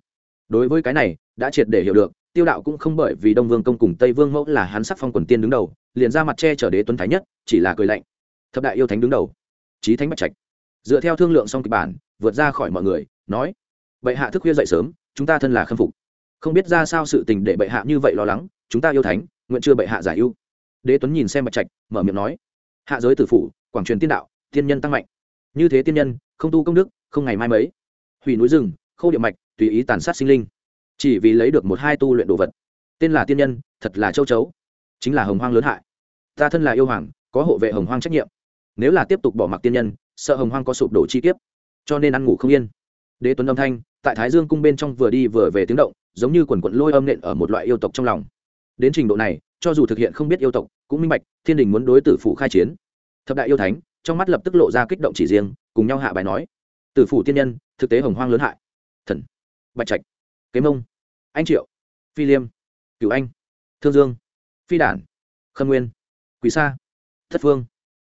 Đối với cái này, đã triệt để hiểu được, tiêu đạo cũng không bởi vì đông vương công cùng tây vương mẫu là hắn sắc phong quần tiên đứng đầu, liền ra mặt che chở đế tuấn thái nhất, chỉ là cười lạnh. Thập đại yêu thánh đứng đầu. Trí thánh bạch trạch. Dựa theo thương lượng xong kịch bản, vượt ra khỏi mọi người, nói, bệ hạ thức khuya dậy sớm, chúng ta thân là khâm phục. Không biết ra sao sự tình để bệ hạ như vậy lo lắng, chúng ta yêu thánh, nguyện chưa bệ hạ giải ưu. Đế tuấn nhìn xem bạch trạch, mở miệng nói, hạ giới tử phủ, quảng truyền tiên đạo, tiên nhân tăng mạnh. Như thế tiên nhân, không tu công đức, không ngày mai mấy hủy núi rừng khâu địa mạch, tùy ý tàn sát sinh linh. Chỉ vì lấy được một hai tu luyện đồ vật. Tên là tiên nhân, thật là châu chấu. Chính là hồng hoang lớn hại. Ta thân là yêu hoàng, có hộ vệ hồng hoang trách nhiệm. Nếu là tiếp tục bỏ mặc tiên nhân, sợ hồng hoang có sụp đổ chi kiếp. Cho nên ăn ngủ không yên. Đế tuấn âm thanh, tại thái dương cung bên trong vừa đi vừa về tiếng động, giống như quần quận lôi âm nện ở một loại yêu tộc trong lòng. Đến trình độ này, cho dù thực hiện không biết yêu tộc, cũng minh bạch, thiên đình muốn đối tử phủ khai chiến. Thập đại yêu thánh, trong mắt lập tức lộ ra kích động chỉ riêng, cùng nhau hạ bài nói. Tử phủ tiên nhân thực tế hồng hoang lớn hại. Thần. Bạch trạch. Kế mông. Anh triệu. Phi liêm. Cửu anh. Thương dương. Phi đản. Khâm nguyên. Quý sa. Thất phương.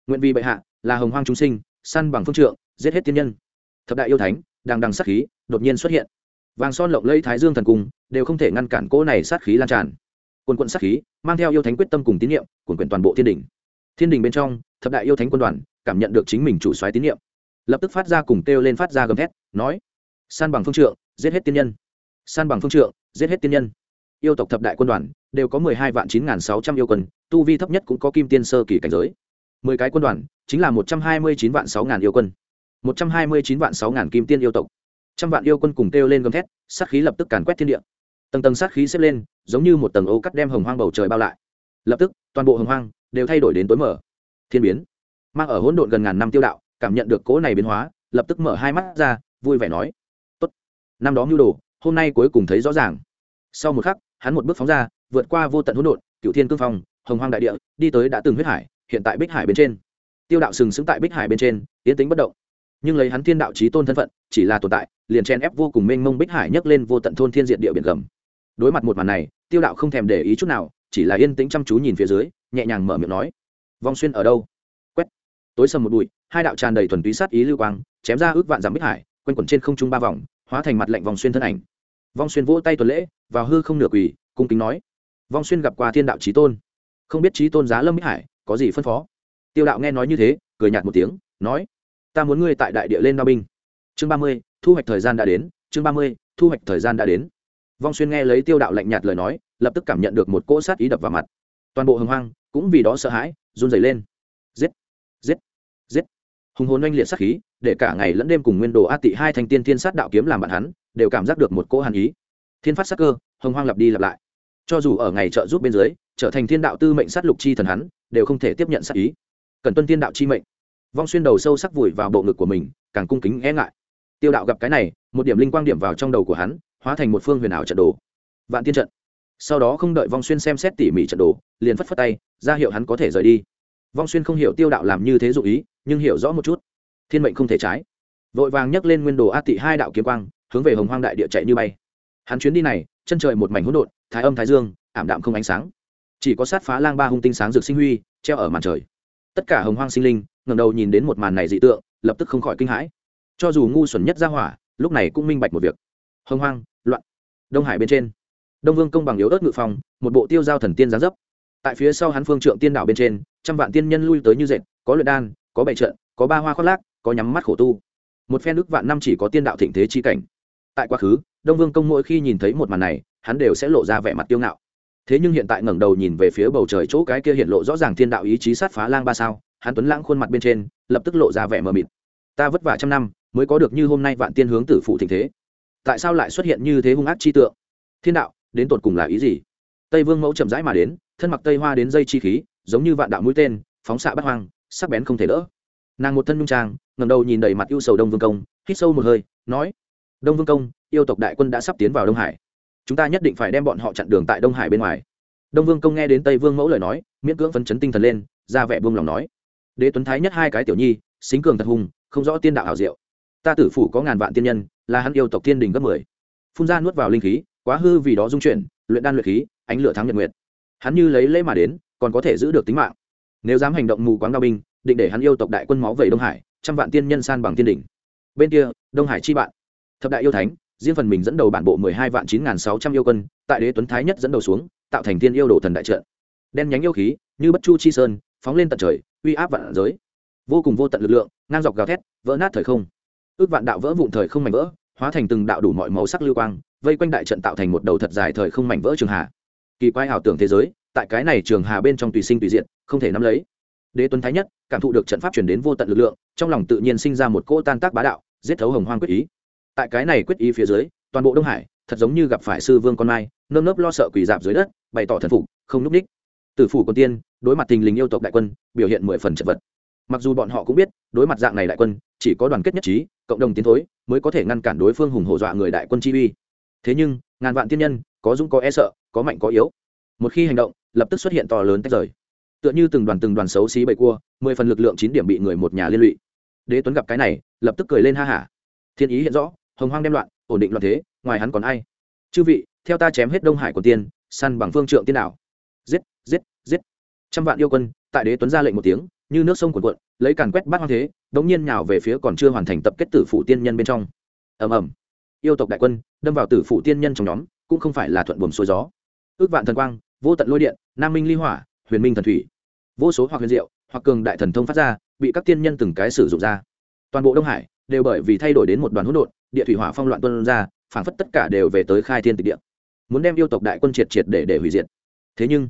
Nguyện vi bệ hạ là hồng hoang chúng sinh, săn bằng phương trượng, giết hết tiên nhân. Thập đại yêu thánh, đang đằng sát khí, đột nhiên xuất hiện. Vàng son lộng lẫy thái dương thần cung, đều không thể ngăn cản cỗ này sát khí lan tràn. Quân quận sát khí, mang theo yêu thánh quyết tâm cùng tín nhiệm của quyền toàn bộ thiên đình thiên đình bên trong, thập đại yêu thánh quân đoàn cảm nhận được chính mình chủ xoáy tín nhiệm lập tức phát ra cùng kêu lên phát ra gầm thét, nói, san bằng phương trượng, giết hết tiên nhân. San bằng phương trượng, giết hết tiên nhân. Yêu tộc thập đại quân đoàn đều có mười hai vạn chín n g h n sáu trăm yêu quân, tu vi thấp nhất cũng có kim tiên sơ kỳ cảnh giới. Mười cái quân đoàn chính là một trăm hai mươi chín vạn sáu ngàn yêu quân. Một trăm hai mươi chín vạn sáu ngàn kim tiên yêu tộc. Trăm vạn yêu quân cùng kêu lên gầm thét, sát khí lập tức càn quét thiên địa. Tầng tầng sát khí xếp lên, giống như một tầng ô cắt đem hồng hoang bầu trời bao lại. Lập tức, toàn bộ hồng hoang đều thay đổi đến tối mở thiên biến, mang ở hỗn độn gần ngàn năm tiêu đạo cảm nhận được cỗ này biến hóa, lập tức mở hai mắt ra, vui vẻ nói, tốt, năm đó mưu đồ, hôm nay cuối cùng thấy rõ ràng. Sau một khắc, hắn một bước phóng ra, vượt qua vô tận hỗn độn, cựu thiên cương phong, hồng hoang đại địa, đi tới đã từng huyết hải, hiện tại bích hải bên trên. Tiêu đạo sừng sững tại bích hải bên trên tiến tính bất động. Nhưng lấy hắn thiên đạo trí tôn thân phận, chỉ là tồn tại, liền chen ép vô cùng mênh mông bích hải nhấc lên vô tận thôn thiên diện địa biển gầm. Đối mặt một màn này, tiêu đạo không thèm để ý chút nào, chỉ là yên tĩnh chăm chú nhìn phía dưới, nhẹ nhàng mở miệng nói, vong xuyên ở đâu? Tối sầm một bụi, hai đạo tràn đầy thuần túy sát ý lưu quang, chém ra ước vạn giảm bích hải, quanh quẩn trên không trung ba vòng, hóa thành mặt lệnh vòng xuyên thân ảnh. Vong xuyên vỗ tay tuần lễ, vào hư không nửa quỳ, cung kính nói. Vong xuyên gặp qua thiên đạo trí tôn. Không biết trí tôn giá lâm bích hải, có gì phân phó? Tiêu đạo nghe nói như thế, cười nhạt một tiếng, nói. Ta muốn ngươi tại đại địa lên đao binh. Chương ba mươi, thu hoạch thời gian đã đến, chương ba mươi, thu hoạch thời gian đã đến. Vong xuyên nghe lấy tiêu đạo lạnh nhạt lời nói, lập tức cảm nhận được một cỗ sát ý đập vào mặt. Toàn bộ hồng hoang cũng vì đó sợ hãi, run dày lên. Giết! Giết! Giết! Hùng hồn oanh liệt sát khí, để cả ngày lẫn đêm cùng nguyên đồ a tị hai thành tiên thiên sát đạo kiếm làm bạn hắn, đều cảm giác được một cỗ hàn ý. Thiên phát sát cơ, hồng hoang lặp đi lặp lại. Cho dù ở ngày trợ giúp bên dưới, trở thành thiên đạo tư mệnh sát lục chi thần hắn, đều không thể tiếp nhận sát ý. Cần tuân thiên đạo chi mệnh. Vong xuyên đầu sâu sắc vùi vào bộ ngực của mình, càng cung kính e ngại. Tiêu đạo gặp cái này, một điểm linh quang điểm vào trong đầu của hắn, hóa thành một phương huyền ảo trận đồ. Vạn tiên trận. Sau đó không đợi vong xuyên xem xét tỉ mỉ trận đồ, liền phất phất tay, ra hiệu hắn có thể rời đi vong xuyên không hiểu tiêu đạo làm như thế dụ ý, nhưng hiểu rõ một chút. Thiên mệnh không thể trái. Vội vàng nhấc lên nguyên đồ a tị hai đạo kiếm quang, hướng về hồng hoang đại địa chạy như bay. Hắn chuyến đi này, chân trời một mảnh hỗn độn, thái âm thái dương, ảm đạm không ánh sáng. Chỉ có sát phá lang ba hung tinh sáng rực sinh huy, treo ở màn trời. Tất cả hồng hoang sinh linh, ngẩng đầu nhìn đến một màn này dị tượng, lập tức không khỏi kinh hãi. Cho dù ngu xuẩn nhất ra hỏa, lúc này cũng minh bạch một việc. Hồng hoang, loạn. Đông hải bên trên. Đông vương công bằng yếu ớt ngự phòng, một bộ tiêu giao thần tiên giá dấp tại phía sau hắn phương trượng tiên đảo bên trên, trăm vạn tiên nhân lui tới như dệt, có luyện đan, có bệ trận, có ba hoa khoác lác, có nhắm mắt khổ tu. Một phen đức vạn năm chỉ có tiên đạo thịnh thế chi cảnh. Tại quá khứ, đông vương công mỗi khi nhìn thấy một màn này, hắn đều sẽ lộ ra vẻ mặt tiêu ngạo. Thế nhưng hiện tại ngẩng đầu nhìn về phía bầu trời chỗ cái kia hiện lộ rõ ràng thiên đạo ý chí sát phá lang ba sao, hắn tuấn lãng khuôn mặt bên trên, lập tức lộ ra vẻ mờ mịt. Ta vất vả trăm năm, mới có được như hôm nay vạn tiên hướng tử phụ thịnh thế. Tại sao lại xuất hiện như thế hung ác chi tượng? Thiên đạo, đến tột cùng là ý gì? Tây vương mẫu chậm rãi mà đến, thân mặc tây hoa đến dây chi khí, giống như vạn đạo mũi tên, phóng xạ bắt hoang, sắc bén không thể đỡ. Nàng một thân nhung trang ngầm đầu nhìn đầy mặt ưu sầu đông vương công, hít sâu một hơi, nói, đông vương công, yêu tộc đại quân đã sắp tiến vào đông hải. Chúng ta nhất định phải đem bọn họ chặn đường tại đông hải bên ngoài. Đông vương công nghe đến tây vương mẫu lời nói, miễn cưỡng phấn chấn tinh thần lên, ra vẻ buông lòng nói, đế tuấn thái nhất hai cái tiểu nhi, xính cường thật hùng, không rõ tiên đạo hảo diệu. Ta tử phủ có ngàn vạn tiên nhân, là hắn yêu tộc tiên đình gấp mười. Phun ra nuốt vào linh khí, quá hư vì đó dung chuyển, luyện đan luyện khí ánh lửa thắng nhật nguyệt. Hắn như lấy lễ mà đến, còn có thể giữ được tính mạng. Nếu dám hành động mù quáng đao binh, định để hắn yêu tộc đại quân máu về đông hải, trăm vạn tiên nhân san bằng tiên đỉnh. Bên kia, đông hải chi bạn, thập đại yêu thánh, riêng phần mình dẫn đầu bản bộ mười hai vạn chín n sáu trăm yêu quân, tại đế tuấn thái nhất dẫn đầu xuống, tạo thành tiên yêu đồ thần đại trợ đen nhánh yêu khí, như bất chu chi sơn, phóng lên tận trời, uy áp vạn giới. Vô cùng vô tận lực lượng, ngang dọc gào thét, vỡ nát thời không. Ước vạn đạo vỡ vụn thời không mảnh vỡ, hóa thành từng đạo đủ mọi màu sắc lưu quang, vây quanh đại trận tạo thành một đầu thật dài thời không mảnh vỡ trường hạ kỳ quái ảo tưởng thế giới, tại cái này trường hà bên trong tùy sinh tùy diện không thể nắm lấy. Đế tuấn thái nhất, cảm thụ được trận pháp chuyển đến vô tận lực lượng, trong lòng tự nhiên sinh ra một cỗ tan tác bá đạo, giết thấu hồng hoang quyết ý. Tại cái này quyết ý phía dưới, toàn bộ đông hải, thật giống như gặp phải sư vương con mai, nơm nớp lo sợ quỳ dạp dưới đất, bày tỏ thần phục, không núp ních. Tử phủ quân tiên, đối mặt tình lính yêu tộc đại quân, biểu hiện mười phần chật vật. Mặc dù bọn họ cũng biết, đối mặt dạng này đại quân, chỉ có đoàn kết nhất trí, cộng đồng tiến thối, mới có thể ngăn cản đối phương hùng hổ dọa người đại quân chi uy. Thế nhưng, ngàn vạn tiên nhân, có dũng có e sợ có mạnh có yếu. Một khi hành động, lập tức xuất hiện to lớn tách rời. Tựa như từng đoàn từng đoàn xấu xí bầy cua, mười phần lực lượng chín điểm bị người một nhà liên lụy. Đế tuấn gặp cái này, lập tức cười lên ha hả. Thiên ý hiện rõ, hồng hoang đem loạn, ổn định loạn thế, ngoài hắn còn ai? Chư vị, theo ta chém hết đông hải của tiên, săn bằng phương trượng tiên nào giết giết giết. Trăm vạn yêu quân, tại đế tuấn ra lệnh một tiếng, như nước sông cuộn cuộn, lấy càn quét bát hoang thế, đống nhiên nhào về phía còn chưa hoàn thành tập kết tử phụ tiên nhân bên trong. Ầm ầm. Yêu tộc đại quân, đâm vào tử phụ tiên nhân trong nhóm, cũng không phải là thuận buồm xuôi gió ước vạn thần quang, vô tận lôi điện, nam minh ly hỏa, huyền minh thần thủy. Vô số hoặc huyền diệu, hoặc cường đại thần thông phát ra, bị các tiên nhân từng cái sử dụng ra. Toàn bộ đông hải đều bởi vì thay đổi đến một đoàn hỗn độn, địa thủy hỏa phong loạn tuân ra, phảng phất tất cả đều về tới khai thiên tịch địa. Muốn đem yêu tộc đại quân triệt triệt để để hủy diệt. Thế nhưng,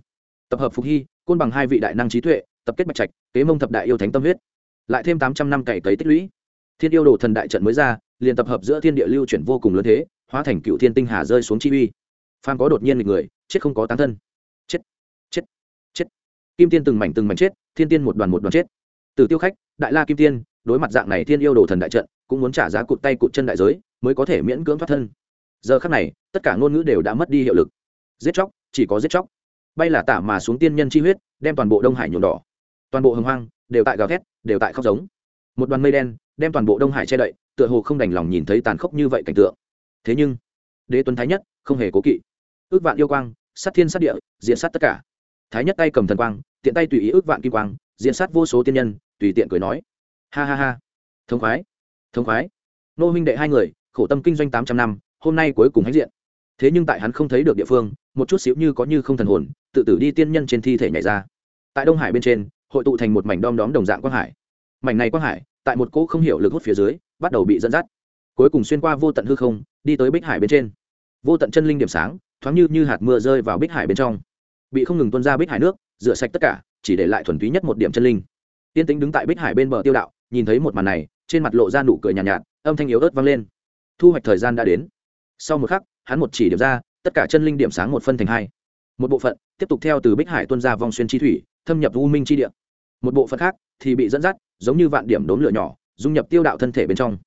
tập hợp phục hy, côn bằng hai vị đại năng trí tuệ, tập kết bạch trạch, kế mông thập đại yêu thánh tâm huyết. Lại thêm tám trăm năm cày cấy tích lũy. Thiên yêu đồ thần đại trận mới ra, liền tập hợp giữa thiên địa lưu chuyển vô cùng lớn thế, hóa thành cựu thiên tinh hà rơi xuống chi uy. Phan có đột nhiên một người chết không có tán thân. Chết chết chết. Kim tiên từng mảnh từng mảnh chết, thiên tiên một đoàn một đoàn chết. Từ tiêu khách, đại la kim tiên, đối mặt dạng này thiên yêu đồ thần đại trận, cũng muốn trả giá cụt tay cụt chân đại giới, mới có thể miễn cưỡng thoát thân. Giờ khắc này, tất cả ngôn ngữ đều đã mất đi hiệu lực. Giết chóc, chỉ có giết chóc. Bay là tả mà xuống tiên nhân chi huyết, đem toàn bộ đông hải nhuộm đỏ. Toàn bộ hồng hoang, đều tại gào thét, đều tại khóc giống. Một đoàn mây đen, đem toàn bộ đông hải che đậy, tựa hồ không đành lòng nhìn thấy tàn khốc như vậy cảnh tượng. Thế nhưng, đế tuấn thái nhất, không hề cố kỵ. Ước vạn yêu quang sát thiên sát địa diện sát tất cả. Thái nhất tay cầm thần quang, tiện tay tùy ý ước vạn kim quang diện sát vô số tiên nhân, tùy tiện cười nói. Ha ha ha. Thống khoái thống khoái. Nô huynh đệ hai người, khổ tâm kinh doanh tám trăm năm, hôm nay cuối cùng hãnh diện. Thế nhưng tại hắn không thấy được địa phương, một chút xíu như có như không thần hồn, tự tử đi tiên nhân trên thi thể nhảy ra. Tại đông hải bên trên, hội tụ thành một mảnh đom đóm đồng dạng quang hải. Mảnh này quang hải, tại một cỗ không hiểu lực hút phía dưới, bắt đầu bị dẫn dắt. Cuối cùng xuyên qua vô tận hư không, đi tới bích hải bên trên. Vô tận chân linh điểm sáng thoáng như như hạt mưa rơi vào bích hải bên trong. Bị không ngừng tuôn ra bích hải nước rửa sạch tất cả chỉ để lại thuần túy nhất một điểm chân linh. Tiên tính đứng tại bích hải bên bờ tiêu đạo nhìn thấy một màn này trên mặt lộ ra nụ cười nhàn nhạt, nhạt âm thanh yếu ớt vang lên. Thu hoạch thời gian đã đến. Sau một khắc hắn một chỉ điểm ra tất cả chân linh điểm sáng một phân thành hai. Một bộ phận tiếp tục theo từ bích hải tuân ra vòng xuyên chi thủy thâm nhập u minh chi địa. Một bộ phận khác thì bị dẫn dắt giống như vạn điểm đốn lửa nhỏ dung nhập tiêu đạo thân thể bên trong.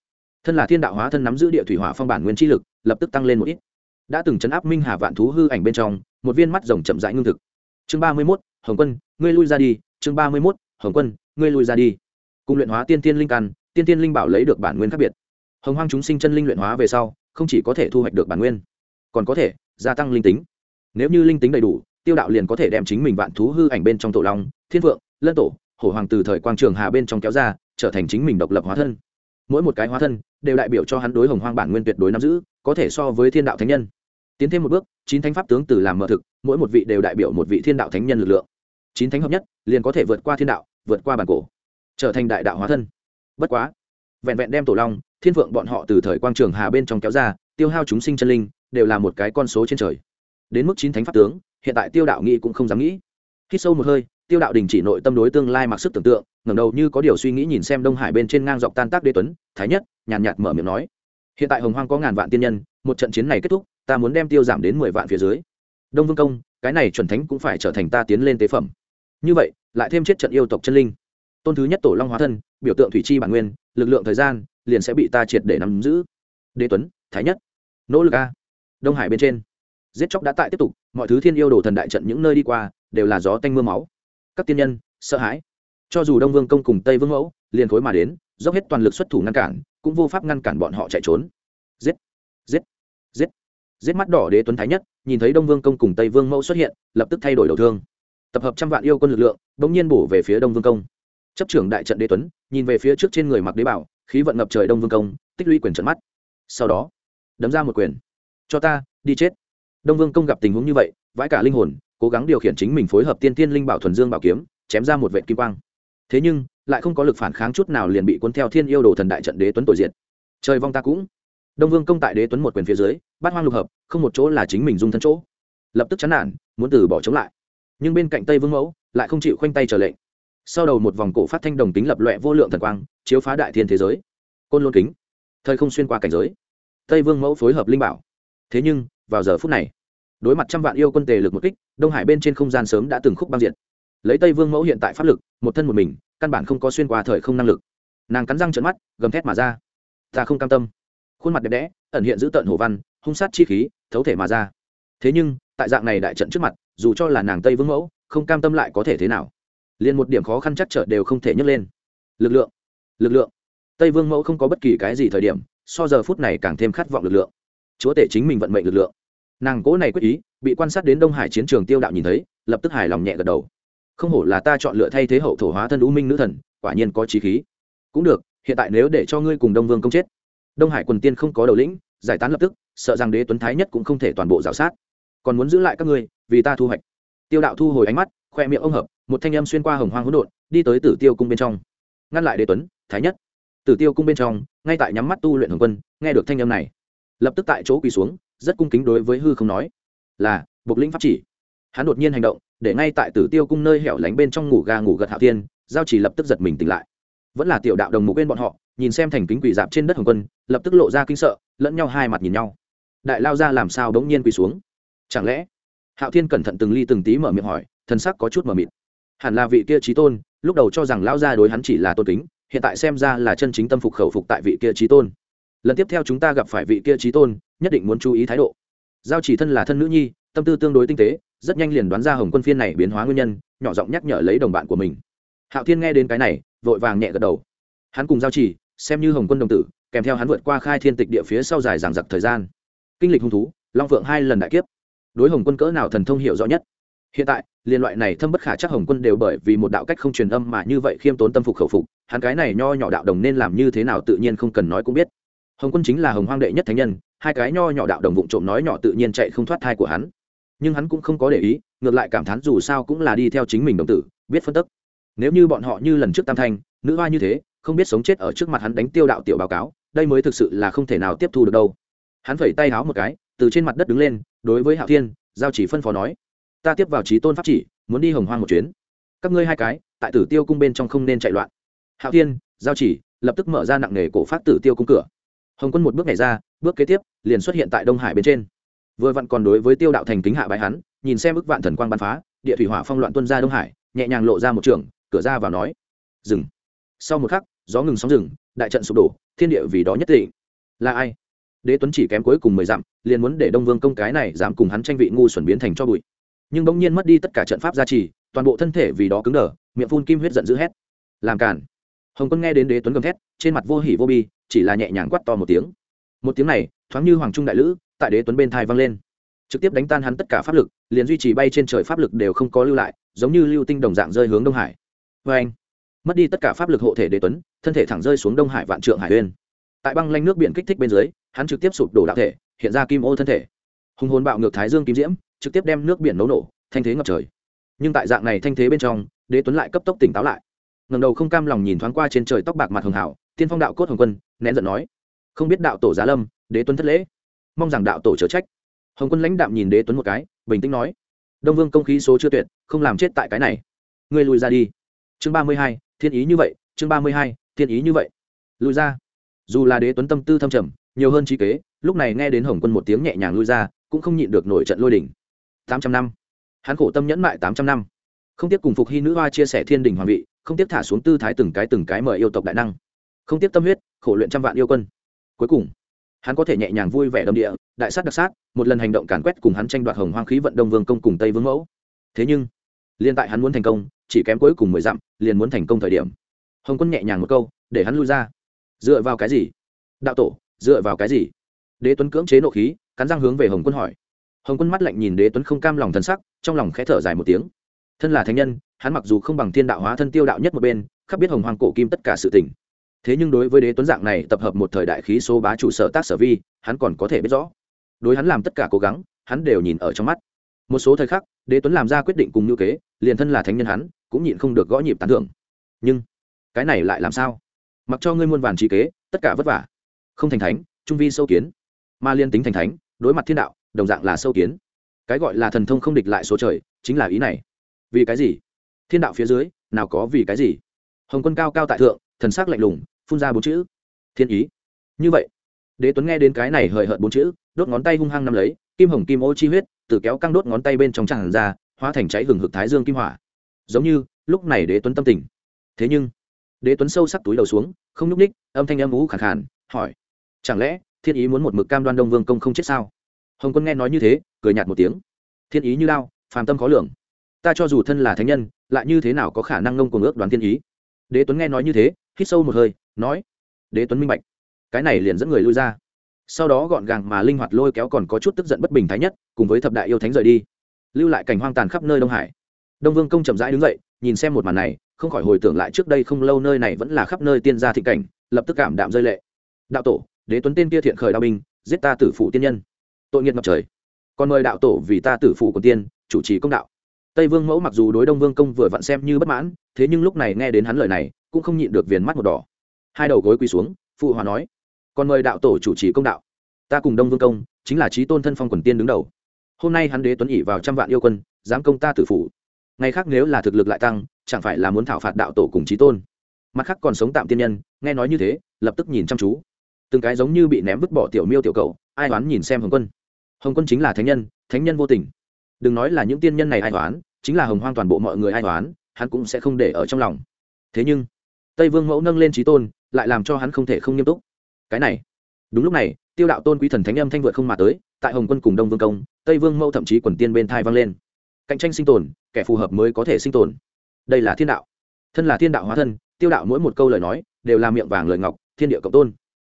Thân là thiên đạo hóa thân nắm giữ địa thủy hỏa phong bản nguyên chi lực lập tức tăng lên một ít đã từng chấn áp minh hà vạn thú hư ảnh bên trong, một viên mắt rồng chậm rãi ngưng thực. Chương ba mươi mốt, hồng quân, ngươi lui ra đi. Chương ba mươi mốt, hồng quân, ngươi lui ra đi. Cùng luyện hóa tiên tiên linh căn, tiên tiên linh bảo lấy được bản nguyên khác biệt. Hồng hoang chúng sinh chân linh luyện hóa về sau, không chỉ có thể thu hoạch được bản nguyên, còn có thể gia tăng linh tính. Nếu như linh tính đầy đủ, tiêu đạo liền có thể đem chính mình vạn thú hư ảnh bên trong tổ long, thiên vượng lân tổ, hổ hoàng từ thời quang trường hà bên trong kéo ra, trở thành chính mình độc lập hóa thân. Mỗi một cái hóa thân đều đại biểu cho hắn đối hồng hoang bản nguyên tuyệt đối nắm giữ, có thể so với thiên đạo thánh nhân tiến thêm một bước, chín thánh pháp tướng từ làm mở thực, mỗi một vị đều đại biểu một vị thiên đạo thánh nhân lực lượng. Chín thánh hợp nhất, liền có thể vượt qua thiên đạo, vượt qua bản cổ, trở thành đại đạo hóa thân. Bất quá, vẹn vẹn đem tổ long, thiên vượng bọn họ từ thời quang trường hà bên trong kéo ra, tiêu hao chúng sinh chân linh, đều là một cái con số trên trời. Đến mức chín thánh pháp tướng, hiện tại tiêu đạo nghĩ cũng không dám nghĩ. Khi sâu một hơi, tiêu đạo đình chỉ nội tâm đối tương lai mặc sức tưởng tượng, ngẩng đầu như có điều suy nghĩ nhìn xem đông hải bên trên ngang dọc tan tác đế tuấn, thái nhất, nhàn nhạt mở miệng nói. Hiện tại hồng hoang có ngàn vạn tiên nhân, một trận chiến này kết thúc ta muốn đem tiêu giảm đến mười vạn phía dưới. Đông vương công, cái này chuẩn thánh cũng phải trở thành ta tiến lên tế phẩm. Như vậy, lại thêm chết trận yêu tộc chân linh. Tôn thứ nhất tổ long hóa thân, biểu tượng thủy chi bản nguyên, lực lượng thời gian, liền sẽ bị ta triệt để nắm giữ. Đế tuấn, thái nhất. Nỗ lực a. Đông hải bên trên. Giết chóc đã tại tiếp tục, mọi thứ thiên yêu đồ thần đại trận những nơi đi qua, đều là gió tanh mưa máu. Các tiên nhân, sợ hãi. Cho dù đông vương công cùng tây vương mẫu, liền khối mà đến, dốc hết toàn lực xuất thủ ngăn cản, cũng vô pháp ngăn cản bọn họ chạy trốn. Giết. Giết. Giết giết mắt đỏ đế tuấn thái nhất, nhìn thấy đông vương công cùng tây vương mẫu xuất hiện, lập tức thay đổi đầu thương. Tập hợp trăm vạn yêu quân lực lượng, bỗng nhiên bổ về phía đông vương công. Chấp trưởng đại trận đế tuấn, nhìn về phía trước trên người mặc đế bảo, khí vận ngập trời đông vương công, tích lũy quyền trận mắt. Sau đó, đấm ra một quyền. Cho ta, đi chết. Đông vương công gặp tình huống như vậy, vãi cả linh hồn, cố gắng điều khiển chính mình phối hợp tiên tiên linh bảo thuần dương bảo kiếm, chém ra một vệ kim quang. Thế nhưng, lại không có lực phản kháng chút nào liền bị cuốn theo thiên yêu đồ thần đại trận đế tuấn tội diệt. Trời vong ta cũng đông vương công tại đế tuấn một quyền phía dưới, bát hoang lục hợp, không một chỗ là chính mình dung thân chỗ. Lập tức chán nản, muốn từ bỏ chống lại. Nhưng bên cạnh tây vương mẫu, lại không chịu khoanh tay trở lệnh. Sau đầu một vòng cổ phát thanh đồng tính lập loẹ vô lượng thần quang, chiếu phá đại thiên thế giới. Côn lôn kính, thời không xuyên qua cảnh giới. Tây vương mẫu phối hợp linh bảo. Thế nhưng, vào giờ phút này, đối mặt trăm vạn yêu quân tề lực một kích, đông hải bên trên không gian sớm đã từng khúc băng diện lấy tây vương mẫu hiện tại pháp lực, một thân một mình, căn bản không có xuyên qua thời không năng lực. Nàng cắn răng trợn mắt, gầm thét mà ra. Ta không cam tâm khuôn mặt đẹp đẽ, ẩn hiện giữ tận hồ văn, hung sát chi khí, thấu thể mà ra. Thế nhưng, tại dạng này đại trận trước mặt, dù cho là nàng tây vương mẫu, không cam tâm lại có thể thế nào. Liền một điểm khó khăn chắc trở đều không thể nhấc lên. Lực lượng lực lượng. Tây vương mẫu không có bất kỳ cái gì thời điểm, so giờ phút này càng thêm khát vọng lực lượng. Chúa tể chính mình vận mệnh lực lượng. Nàng cố này quyết ý, bị quan sát đến đông hải chiến trường tiêu đạo nhìn thấy, lập tức hài lòng nhẹ gật đầu. Không hổ là ta chọn lựa thay thế hậu thổ hóa thân u minh nữ thần, quả nhiên có trí khí. Cũng được, hiện tại nếu để cho ngươi cùng đông vương công chết đông hải quần tiên không có đầu lĩnh giải tán lập tức sợ rằng đế tuấn thái nhất cũng không thể toàn bộ g sát. Còn muốn giữ lại các ngươi vì ta thu hoạch. Tiêu đạo thu hồi ánh mắt khoe miệng ông hợp một thanh âm xuyên qua hồng hoang hỗn độn đi tới tử tiêu cung bên trong. Ngăn lại đế tuấn thái nhất. Tử tiêu cung bên trong ngay tại nhắm mắt tu luyện hồng quân nghe được thanh âm này lập tức tại chỗ quỳ xuống rất cung kính đối với hư không nói là bục lĩnh pháp chỉ. Hắn đột nhiên hành động để ngay tại tử tiêu cung nơi hẻo lánh bên trong ngủ gà ngủ gật hạo tiên, giao chỉ lập tức giật mình tỉnh lại. Vẫn là tiểu đạo đồng mục bên bọn họ nhìn xem thành kính quỳ dạp trên đất hồng quân, lập tức lộ ra kinh sợ, lẫn nhau hai mặt nhìn nhau. Đại lao ra làm sao đống nhiên quỳ xuống? Chẳng lẽ? Hạo thiên cẩn thận từng ly từng tí mở miệng hỏi, thân sắc có chút mờ mịt. Hẳn là vị kia trí tôn, lúc đầu cho rằng lao ra đối hắn chỉ là tôn kính, hiện tại xem ra là chân chính tâm phục khẩu phục tại vị kia trí tôn. Lần tiếp theo chúng ta gặp phải vị kia trí tôn, nhất định muốn chú ý thái độ. Giao chỉ thân là thân nữ nhi, tâm tư tương đối tinh tế, rất nhanh liền đoán ra hồng quân phiên này biến hóa nguyên nhân, nhỏ giọng nhắc nhở lấy đồng bạn của mình. Hạo thiên nghe đến cái này, vội vàng nhẹ gật đầu. Hắn cùng giao chỉ xem như hồng quân đồng tử, kèm theo hắn vượt qua khai thiên tịch địa phía sau dài giảng giặc thời gian. Kinh lịch hung thú, long phượng hai lần đại kiếp. Đối hồng quân cỡ nào thần thông hiệu rõ nhất? Hiện tại, liên loại này thâm bất khả chắc hồng quân đều bởi vì một đạo cách không truyền âm mà như vậy khiêm tốn tâm phục khẩu phục, hắn cái này nho nhỏ đạo đồng nên làm như thế nào tự nhiên không cần nói cũng biết. Hồng quân chính là hồng hoang đệ nhất thánh nhân, hai cái nho nhỏ đạo đồng vụng trộm nói nhỏ tự nhiên chạy không thoát thai của hắn. Nhưng hắn cũng không có để ý, ngược lại cảm thán dù sao cũng là đi theo chính mình đồng tử, biết phân tức. Nếu như bọn họ như lần trước tam thanh, nữ hoa như thế không biết sống chết ở trước mặt hắn đánh tiêu đạo tiểu báo cáo, đây mới thực sự là không thể nào tiếp thu được đâu. Hắn phẩy tay háo một cái, từ trên mặt đất đứng lên, đối với hạo thiên, giao chỉ phân phó nói, ta tiếp vào trí tôn pháp chỉ, muốn đi hồng hoang một chuyến. Các ngươi hai cái, tại tử tiêu cung bên trong không nên chạy loạn. Hạo thiên, giao chỉ, lập tức mở ra nặng nề cổ phát tử tiêu cung cửa. Hồng quân một bước này ra, bước kế tiếp, liền xuất hiện tại đông hải bên trên. Vừa vặn còn đối với tiêu đạo thành kính hạ bài hắn, nhìn xem ức vạn thần quang bắn phá, địa thủy hỏa phong loạn tuân ra đông hải, nhẹ nhàng lộ ra một trường, cửa ra vào nói, dừng. Sau một khắc gió ngừng sóng rừng, đại trận sụp đổ, thiên địa vì đó nhất định là ai? Đế tuấn chỉ kém cuối cùng mười dặm, liền muốn để đông vương công cái này dám cùng hắn tranh vị ngu xuẩn biến thành cho bụi. Nhưng bỗng nhiên mất đi tất cả trận pháp gia trì, toàn bộ thân thể vì đó cứng đờ, miệng phun kim huyết giận dữ hét. Làm cản hồng quân nghe đến đế tuấn gầm thét, trên mặt vô hỉ vô bi, chỉ là nhẹ nhàng quắt to một tiếng. Một tiếng này, thoáng như hoàng trung đại lữ, tại đế tuấn bên thai vang lên. Trực tiếp đánh tan hắn tất cả pháp lực, liền duy trì bay trên trời pháp lực đều không có lưu lại, giống như lưu tinh đồng dạng rơi hướng đông hải. Vê anh mất đi tất cả pháp lực hộ thể đế tuấn, thân thể thẳng rơi xuống đông hải vạn trượng hải uyên. Tại băng lanh nước biển kích thích bên dưới, hắn trực tiếp sụp đổ đạo thể, hiện ra kim ô thân thể. Hùng hồn bạo ngược thái dương kim diễm, trực tiếp đem nước biển nấu nổ, thanh thế ngập trời. Nhưng tại dạng này thanh thế bên trong, đế tuấn lại cấp tốc tỉnh táo lại. Ngầm đầu không cam lòng nhìn thoáng qua trên trời tóc bạc mặt hường hảo, tiên phong đạo cốt hồng quân, nén giận nói, không biết đạo tổ giá lâm, đế tuấn thất lễ. Mong rằng đạo tổ trở trách. Hồng quân lãnh đạm nhìn đế tuấn một cái, bình tĩnh nói, đông vương công khí số chưa tuyệt, không làm chết tại cái này. Ngươi lùi ra đi. Chương ba mươi hai thiên ý như vậy, chương ba mươi hai, thiên ý như vậy. Lùi ra. Dù là đế tuấn tâm tư thâm trầm, nhiều hơn trí kế, lúc này nghe đến hồng quân một tiếng nhẹ nhàng lui ra, cũng không nhịn được nổi trận lôi đỉnh tám trăm năm. Hắn khổ tâm nhẫn mại tám trăm năm. Không tiếp cùng phục hy nữ hoa chia sẻ thiên đình hoàng vị, không tiếp thả xuống tư thái từng cái từng cái mời yêu tộc đại năng. Không tiếp tâm huyết, khổ luyện trăm vạn yêu quân. Cuối cùng, hắn có thể nhẹ nhàng vui vẻ đâm địa, đại sát đặc sát, một lần hành động càn quét cùng hắn tranh đoạt hồng hoang khí vận đông vương công cùng tây vương mẫu. Thế nhưng, liên tại hắn muốn thành công chỉ kém cuối cùng mười dặm, liền muốn thành công thời điểm. Hồng quân nhẹ nhàng một câu, để hắn lui ra. Dựa vào cái gì? Đạo tổ, dựa vào cái gì? Đế tuấn cưỡng chế nộ khí, cắn răng hướng về hồng quân hỏi. Hồng quân mắt lạnh nhìn đế tuấn không cam lòng thân sắc, trong lòng khẽ thở dài một tiếng. Thân là thánh nhân, hắn mặc dù không bằng thiên đạo hóa thân tiêu đạo nhất một bên, khắp biết hồng hoàng cổ kim tất cả sự tình. Thế nhưng đối với đế tuấn dạng này tập hợp một thời đại khí số bá chủ sở tác sở vi, hắn còn có thể biết rõ. Đối hắn làm tất cả cố gắng, hắn đều nhìn ở trong mắt. Một số thời khắc, đế tuấn làm ra quyết định cùng ngữ kế, liền thân là thánh nhân hắn cũng nhịn không được gõ nhịp tán thưởng. Nhưng, cái này lại làm sao? Mặc cho ngươi muôn vàn trí kế, tất cả vất vả. Không thành thánh, trung vi sâu kiến. Mà liên tính thành thánh, đối mặt thiên đạo, đồng dạng là sâu kiến. Cái gọi là thần thông không địch lại số trời, chính là ý này. Vì cái gì? Thiên đạo phía dưới, nào có vì cái gì? Hồng quân cao cao tại thượng, thần sắc lạnh lùng, phun ra bốn chữ. Thiên ý. Như vậy, đế tuấn nghe đến cái này hời hợt bốn chữ, đốt ngón tay hung hăng nắm lấy, kim hồng kim ô chi huyết, từ kéo căng đốt ngón tay bên trong tràn ra, hóa thành cháy hừng hực thái dương kim hỏa giống như, lúc này đế tuấn tâm tình. Thế nhưng, đế tuấn sâu sắc túi đầu xuống, không nhúc ních âm thanh âm ú khẳng khàn, hỏi, chẳng lẽ thiên ý muốn một mực cam đoan đông vương công không chết sao? Hồng quân nghe nói như thế, cười nhạt một tiếng, thiên ý như lao, phàm tâm khó lường. Ta cho dù thân là thánh nhân, lại như thế nào có khả năng ngông cuồng ước đoán thiên ý? Đế tuấn nghe nói như thế, hít sâu một hơi, nói, đế tuấn minh bạch, cái này liền dẫn người lui ra. Sau đó gọn gàng mà linh hoạt lôi kéo còn có chút tức giận bất bình thái nhất, cùng với thập đại yêu thánh rời đi. Lưu lại cảnh hoang tàn khắp nơi đông hải đông vương công chậm rãi đứng dậy, nhìn xem một màn này, không khỏi hồi tưởng lại trước đây không lâu nơi này vẫn là khắp nơi tiên gia thị cảnh, lập tức cảm đạm rơi lệ. Đạo tổ, đế tuấn tiên kia thiện khởi đạo binh, giết ta tử phụ tiên nhân. Tội nghiệt ngập trời. Còn mời đạo tổ vì ta tử phụ của tiên, chủ trì công đạo. Tây vương mẫu mặc dù đối đông vương công vừa vặn xem như bất mãn, thế nhưng lúc này nghe đến hắn lời này, cũng không nhịn được viền mắt một đỏ. Hai đầu gối quỳ xuống, phụ hòa nói, còn mời đạo tổ chủ trì công đạo. Ta cùng đông vương công, chính là trí tôn thân phong quần tiên đứng đầu. Hôm nay hắn đế tuấn ỉ vào trăm vạn yêu quân, dám công ta tử phủ ngày khác nếu là thực lực lại tăng, chẳng phải là muốn thảo phạt đạo tổ cùng trí tôn. Mặt khác còn sống tạm tiên nhân, nghe nói như thế, lập tức nhìn chăm chú. Từng cái giống như bị ném vứt bỏ tiểu miêu tiểu cầu ai đoán nhìn xem hồng quân. Hồng quân chính là thánh nhân thánh nhân vô tình. Đừng nói là những tiên nhân này ai đoán, chính là hồng hoang toàn bộ mọi người ai đoán, hắn cũng sẽ không để ở trong lòng. Thế nhưng, tây vương mẫu nâng lên trí tôn, lại làm cho hắn không thể không nghiêm túc. Cái này, đúng lúc này, tiêu đạo tôn quý thần thánh âm thanh vượt không mà tới, tại hồng quân cùng đông vương công, tây vương mẫu thậm chí quần tiên bên thai vang lên cạnh tranh sinh tồn, kẻ phù hợp mới có thể sinh tồn. Đây là thiên đạo. Thân là thiên đạo hóa thân, tiêu đạo mỗi một câu lời nói, đều là miệng vàng lời ngọc, thiên địa cộng tôn.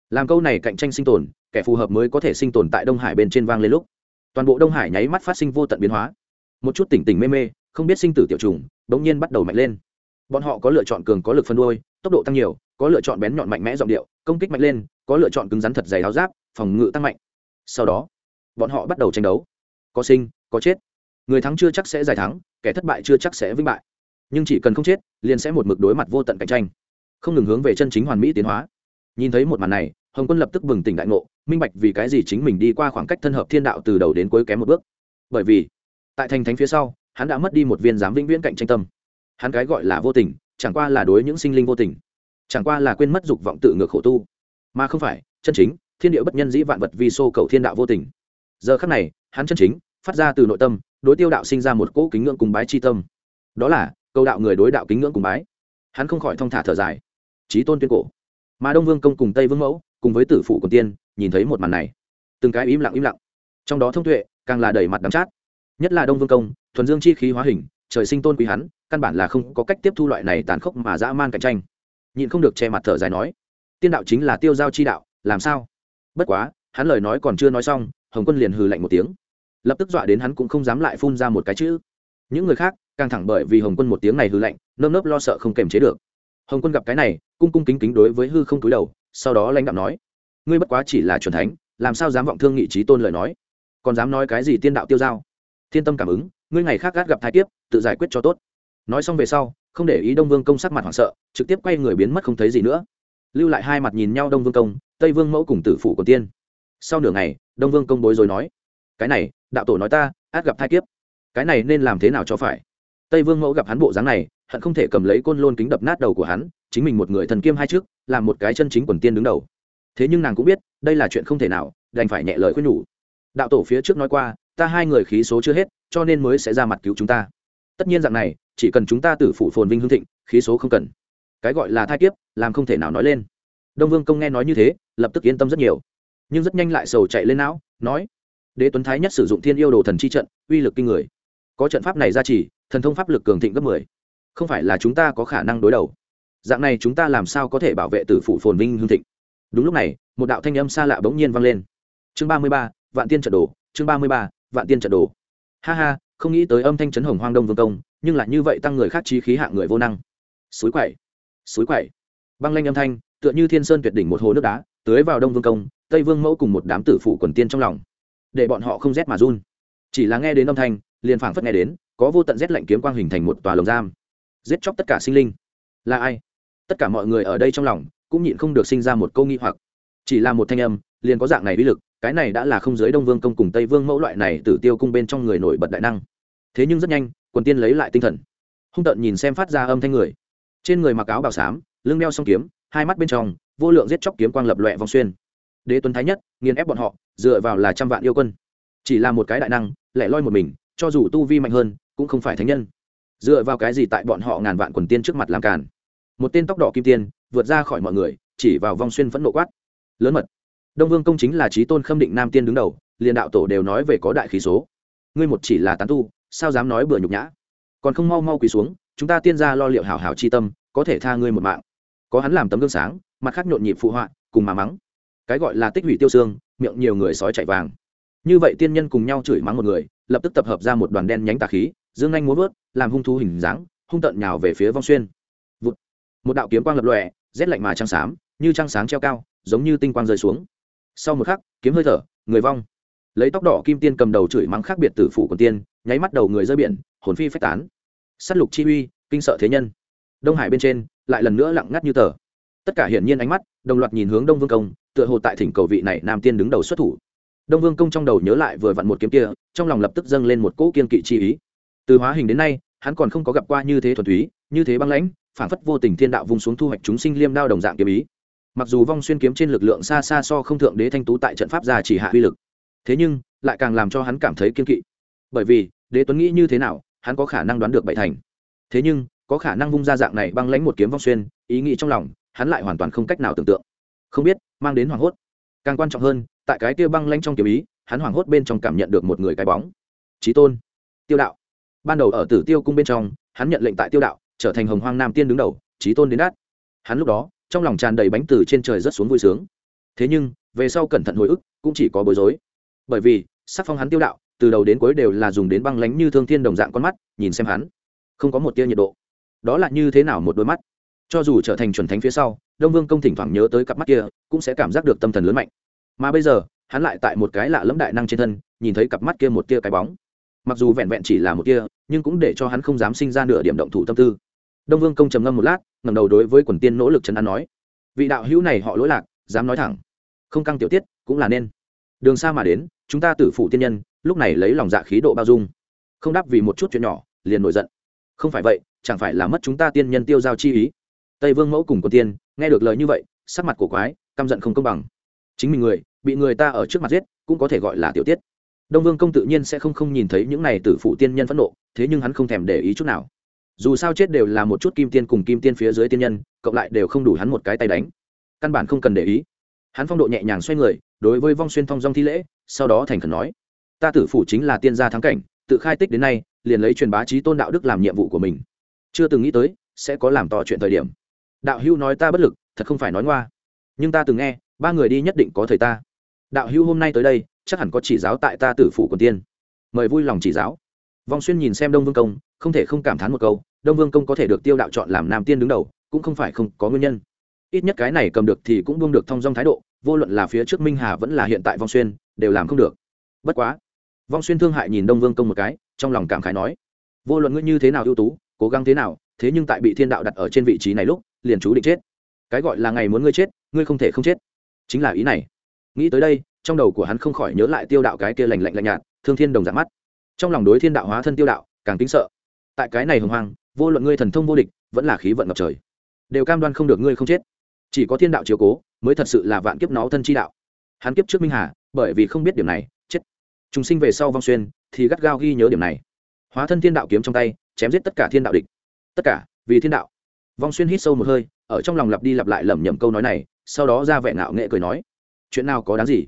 Làm câu này cạnh tranh sinh tồn, kẻ phù hợp mới có thể sinh tồn tại đông hải bên trên vang lên lúc. Toàn bộ đông hải nháy mắt phát sinh vô tận biến hóa. Một chút tỉnh tỉnh mê mê, không biết sinh tử tiểu trùng, bỗng nhiên bắt đầu mạnh lên. Bọn họ có lựa chọn cường có lực phân đôi, tốc độ tăng nhiều, có lựa chọn bén nhọn mạnh mẽ giọng điệu, công kích mạnh lên, có lựa chọn cứng rắn thật dày áo giáp, phòng ngự tăng mạnh. Sau đó, bọn họ bắt đầu tranh đấu. Có sinh, có chết người thắng chưa chắc sẽ giải thắng, kẻ thất bại chưa chắc sẽ vinh bại. Nhưng chỉ cần không chết, liền sẽ một mực đối mặt vô tận cạnh tranh. Không ngừng hướng về chân chính hoàn mỹ tiến hóa. Nhìn thấy một màn này, hồng quân lập tức bừng tỉnh đại ngộ, minh bạch vì cái gì chính mình đi qua khoảng cách thân hợp thiên đạo từ đầu đến cuối kém một bước. Bởi vì, tại thành thánh phía sau, hắn đã mất đi một viên giám vĩnh viễn cạnh tranh tâm. Hắn cái gọi là vô tình, chẳng qua là đối những sinh linh vô tình. Chẳng qua là quên mất dục vọng tự ngược khổ tu. Mà không phải, chân chính, thiên địa bất nhân dĩ vạn vật vì xô cầu thiên đạo vô tình. Giờ khắc này, hắn chân chính, phát ra từ nội tâm đối tiêu đạo sinh ra một cỗ kính ngưỡng cùng bái chi tâm. Đó là câu đạo người đối đạo kính ngưỡng cùng bái. Hắn không khỏi thong thả thở dài. Trí tôn tuyên cổ. Mà đông vương công cùng tây vương mẫu, cùng với tử phụ của tiên, nhìn thấy một màn này. Từng cái im lặng im lặng. Trong đó thông tuệ, càng là đầy mặt đắm chát. Nhất là đông vương công, thuần dương chi khí hóa hình, trời sinh tôn quý hắn, căn bản là không có cách tiếp thu loại này tàn khốc mà dã man cạnh tranh. Nhịn không được che mặt thở dài nói, tiên đạo chính là tiêu giao chi đạo, làm sao? Bất quá, hắn lời nói còn chưa nói xong, hồng quân liền hừ lạnh một tiếng lập tức dọa đến hắn cũng không dám lại phun ra một cái chữ. Những người khác càng thẳng bởi vì hồng quân một tiếng này hư lạnh nơm nớp lo sợ không kềm chế được. Hồng quân gặp cái này cung cung kính kính đối với hư không túi đầu sau đó lãnh đạo nói ngươi bất quá chỉ là c thánh làm sao dám vọng thương nghị trí tôn lời nói? Còn dám nói cái gì tiên đạo tiêu giao? Thiên tâm cảm ứng ngươi ngày khác gắt gặp thái tiếp, tự giải quyết cho tốt. Nói xong về sau không để ý đông vương công sắc mặt hoảng sợ trực tiếp quay người biến mất không thấy gì nữa. Lưu lại hai mặt nhìn nhau đông vương công tây vương mẫu cùng tử phụ của tiên. Sau nửa ngày đông vương công bối rối nói cái này đạo tổ nói ta, át gặp thai kiếp. Cái này nên làm thế nào cho phải? Tây vương mẫu gặp hắn bộ dáng này, hận không thể cầm lấy côn lôn kính đập nát đầu của hắn, chính mình một người thần kiêm hai trước, làm một cái chân chính quần tiên đứng đầu. Thế nhưng nàng cũng biết, đây là chuyện không thể nào, đành phải nhẹ lời khuyên nhủ. Đạo tổ phía trước nói qua, ta hai người khí số chưa hết, cho nên mới sẽ ra mặt cứu chúng ta. Tất nhiên dạng này, chỉ cần chúng ta tử phụ phồn vinh hương thịnh, khí số không cần. Cái gọi là thai kiếp, làm không thể nào nói lên. Đông vương công nghe nói như thế, lập tức yên tâm rất nhiều. Nhưng rất nhanh lại sầu chạy lên não, nói đế tuấn thái nhất sử dụng thiên yêu đồ thần chi trận, uy lực kinh người. Có trận pháp này ra chỉ thần thông pháp lực cường thịnh gấp mười. Không phải là chúng ta có khả năng đối đầu. Dạng này chúng ta làm sao có thể bảo vệ tử phụ phồn vinh hương thịnh? Đúng lúc này, một đạo thanh âm xa lạ bỗng nhiên vang lên. Chương ba mươi ba, vạn tiên trận đồ, chương ba mươi ba, vạn tiên trận đồ. Ha ha, không nghĩ tới âm thanh chấn hồng hoang đông vương công, nhưng lại như vậy tăng người khác trí khí hạng người vô năng. Suối quậy suối quậy băng lanh âm thanh, tựa như thiên sơn tuyệt đỉnh một hồ nước đá, tưới vào đông vương công, tây vương mẫu cùng một đám tử phụ quần tiên trong lòng để bọn họ không rét mà run. Chỉ là nghe đến âm thanh, liền phảng phất nghe đến, có vô tận rét lạnh kiếm quang hình thành một tòa lồng giam. Giết chóc tất cả sinh linh. Là ai? Tất cả mọi người ở đây trong lòng cũng nhịn không được sinh ra một câu nghi hoặc. Chỉ là một thanh âm, liền có dạng này uy lực, cái này đã là không giới đông vương công cùng tây vương mẫu loại này tử tiêu cung bên trong người nổi bật đại năng. Thế nhưng rất nhanh, quần tiên lấy lại tinh thần. Hung tợn nhìn xem phát ra âm thanh người. Trên người mặc áo bào xám, lưng đeo song kiếm, hai mắt bên trong, vô lượng giết chóc kiếm quang lập loẹ vòng xuyên đế tuấn thái nhất, nghiền ép bọn họ, dựa vào là trăm vạn yêu quân. Chỉ là một cái đại năng, lẻ loi một mình, cho dù tu vi mạnh hơn, cũng không phải thánh nhân. Dựa vào cái gì tại bọn họ ngàn vạn quần tiên trước mặt làm càn? Một tên tóc đỏ kim tiên, vượt ra khỏi mọi người, chỉ vào vong xuyên phẫn nộ quát. Lớn mật. Đông vương công chính là trí tôn khâm định nam tiên đứng đầu, liền đạo tổ đều nói về có đại khí số. Ngươi một chỉ là tán tu, sao dám nói bừa nhục nhã? Còn không mau mau quỳ xuống, chúng ta tiên ra lo liệu hảo hảo chi tâm, có thể tha ngươi một mạng. Có hắn làm tấm gương sáng, mặt khác nhộn nhịp phụ họa, cùng mà mắng cái gọi là tích hủy tiêu xương, miệng nhiều người sói chạy vàng. Như vậy tiên nhân cùng nhau chửi mắng một người, lập tức tập hợp ra một đoàn đen nhánh tà khí, dương anh muốn vớt, làm hung thú hình dáng, hung tận nhào về phía vong xuyên. Vụt. một đạo kiếm quang lập lòe, rét lạnh mà trăng xám, như trăng sáng treo cao, giống như tinh quang rơi xuống. Sau một khắc, kiếm hơi thở, người vong. Lấy tóc đỏ kim tiên cầm đầu chửi mắng khác biệt tử phủ của tiên, nháy mắt đầu người rơi biển, hồn phi phách tán. S á t lục chi uy, kinh sợ thế nhân. Đông hải bên trên, lại lần nữa lặng ngắt như tờ. Tất cả hiển nhiên ánh mắt, đồng loạt nhìn hướng đông vương công tựa hồ tại thỉnh cầu vị này nam tiên đứng đầu xuất thủ. Đông vương công trong đầu nhớ lại vừa vặn một kiếm kia, trong lòng lập tức dâng lên một cỗ kiên kỵ chi ý. Từ hóa hình đến nay, hắn còn không có gặp qua như thế thuần túy, như thế băng lãnh phản phất vô tình thiên đạo vùng xuống thu hoạch chúng sinh liêm đao đồng dạng kiếm ý. Mặc dù vong xuyên kiếm trên lực lượng xa xa so không thượng đế thanh tú tại trận pháp già chỉ hạ uy lực, thế nhưng lại càng làm cho hắn cảm thấy kiên kỵ. Bởi vì, đế tuấn nghĩ như thế nào, hắn có khả năng đoán được bảy thành. Thế nhưng, có khả năng vung ra dạng này băng lãnh một kiếm vong xuyên, ý nghĩ trong lòng, hắn lại hoàn toàn không cách nào tưởng tượng không biết, mang đến hoảng hốt. Càng quan trọng hơn, tại cái kia băng lãnh trong kiểu ý, hắn hoảng hốt bên trong cảm nhận được một người cái bóng. Trí tôn, tiêu đạo. Ban đầu ở tử tiêu cung bên trong, hắn nhận lệnh tại tiêu đạo, trở thành hồng hoang nam tiên đứng đầu trí tôn đến đát hắn lúc đó, trong lòng tràn đầy bánh từ trên trời rất xuống vui sướng. Thế nhưng, về sau cẩn thận hồi ức, cũng chỉ có bối rối. Bởi vì, sắc phong hắn tiêu đạo, từ đầu đến cuối đều là dùng đến băng lánh như thương thiên đồng dạng con mắt, nhìn xem hắn. Không có một tia nhiệt độ. Đó là như thế nào một đôi mắt? Cho dù trở thành chuẩn thánh phía sau đông vương công thỉnh thoảng nhớ tới cặp mắt kia, cũng sẽ cảm giác được tâm thần lớn mạnh. Mà bây giờ, hắn lại tại một cái lạ lẫm đại năng trên thân, nhìn thấy cặp mắt kia một tia cái bóng. Mặc dù vẹn vẹn chỉ là một tia, nhưng cũng để cho hắn không dám sinh ra nửa điểm động thủ tâm tư. Đông vương công trầm ngâm một lát ngầm đầu đối với quần tiên nỗ lực chấn an nói, vị đạo hữu này họ lỗi lạc, dám nói thẳng. Không căng tiểu tiết, cũng là nên. Đường xa mà đến, chúng ta tử phụ tiên nhân, lúc này lấy lòng dạ khí độ bao dung. Không đáp vì một chút chuyện nhỏ, liền nổi giận. Không phải vậy, chẳng phải là mất chúng ta tiên nhân tiêu giao chi ý. Tây vương mẫu cùng quân tiên nghe được lời như vậy, sắc mặt của quái, căm giận không công bằng. Chính mình người, bị người ta ở trước mặt giết, cũng có thể gọi là tiểu tiết. Đông vương công tự nhiên sẽ không không nhìn thấy những này tử phụ tiên nhân phẫn nộ, thế nhưng hắn không thèm để ý chút nào. Dù sao chết đều là một chút kim tiên cùng kim tiên phía dưới tiên nhân, cộng lại đều không đủ hắn một cái tay đánh. Căn bản không cần để ý. Hắn phong độ nhẹ nhàng xoay người, đối với vong xuyên thong dong thi lễ, sau đó thành khẩn nói, ta tử phủ chính là tiên gia thắng cảnh, tự khai tích đến nay, liền lấy truyền bá trí tôn đạo đức làm nhiệm vụ của mình. Chưa từng nghĩ tới, sẽ có làm to chuyện thời điểm đạo hưu nói ta bất lực, thật không phải nói ngoa. Nhưng ta từng nghe, ba người đi nhất định có thời ta. Đạo hưu hôm nay tới đây, chắc hẳn có chỉ giáo tại ta tử phủ quần tiên. Mời vui lòng chỉ giáo. Vong xuyên nhìn xem đông vương công, không thể không cảm thán một câu, đông vương công có thể được tiêu đạo chọn làm nam tiên đứng đầu, cũng không phải không có nguyên nhân. Ít nhất cái này cầm được thì cũng buông được thong dong thái độ, vô luận là phía trước minh hà vẫn là hiện tại vong xuyên, đều làm không được. Bất quá, vong xuyên thương hại nhìn đông vương công một cái, trong lòng cảm khái nói, vô luận ngươi như thế nào ưu tú, cố gắng thế nào, thế nhưng tại bị thiên đạo đặt ở trên vị trí này lúc liền chú định chết. Cái gọi là ngày muốn ngươi chết, ngươi không thể không chết. Chính là ý này. Nghĩ tới đây, trong đầu của hắn không khỏi nhớ lại tiêu đạo cái kia lành lạnh lạnh nhạt, thương thiên đồng dạng mắt. Trong lòng đối thiên đạo hóa thân tiêu đạo, càng kính sợ. Tại cái này hồng hoang, vô luận ngươi thần thông vô địch, vẫn là khí vận ngập trời, đều cam đoan không được ngươi không chết. Chỉ có thiên đạo chiếu cố, mới thật sự là vạn kiếp nó thân chi đạo. Hắn kiếp trước minh hà, bởi vì không biết điểm này, chết. Chúng sinh về sau vong xuyên, thì gắt gao ghi nhớ điểm này. Hóa thân thiên đạo kiếm trong tay, chém giết tất cả thiên đạo địch. Tất cả, vì thiên đạo vong xuyên hít sâu một hơi, ở trong lòng lặp đi lặp lại lẩm nhẩm câu nói này, sau đó ra vẻ ngạo nghệ cười nói, chuyện nào có đáng gì?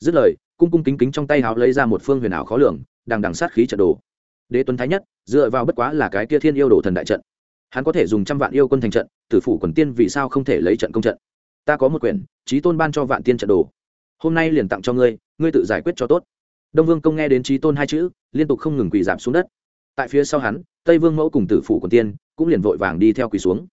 Dứt lời, cung cung kính kính trong tay háo lấy ra một phương huyền ảo khó lường, đằng đằng sát khí trận đồ. Đế tuấn thái nhất, dựa vào bất quá là cái kia thiên yêu đồ thần đại trận. Hắn có thể dùng trăm vạn yêu quân thành trận, tử phủ quần tiên vì sao không thể lấy trận công trận? Ta có một quyển trí tôn ban cho vạn tiên trận đồ. Hôm nay liền tặng cho ngươi ngươi tự giải quyết cho tốt. Đông vương công nghe đến trí tôn hai chữ, liên tục không ngừng quỳ giảm xuống đất. Tại phía sau hắn tây vương mẫu cùng tử phủ quần tiên cũng liền vội vàng đi theo quỳ xuống.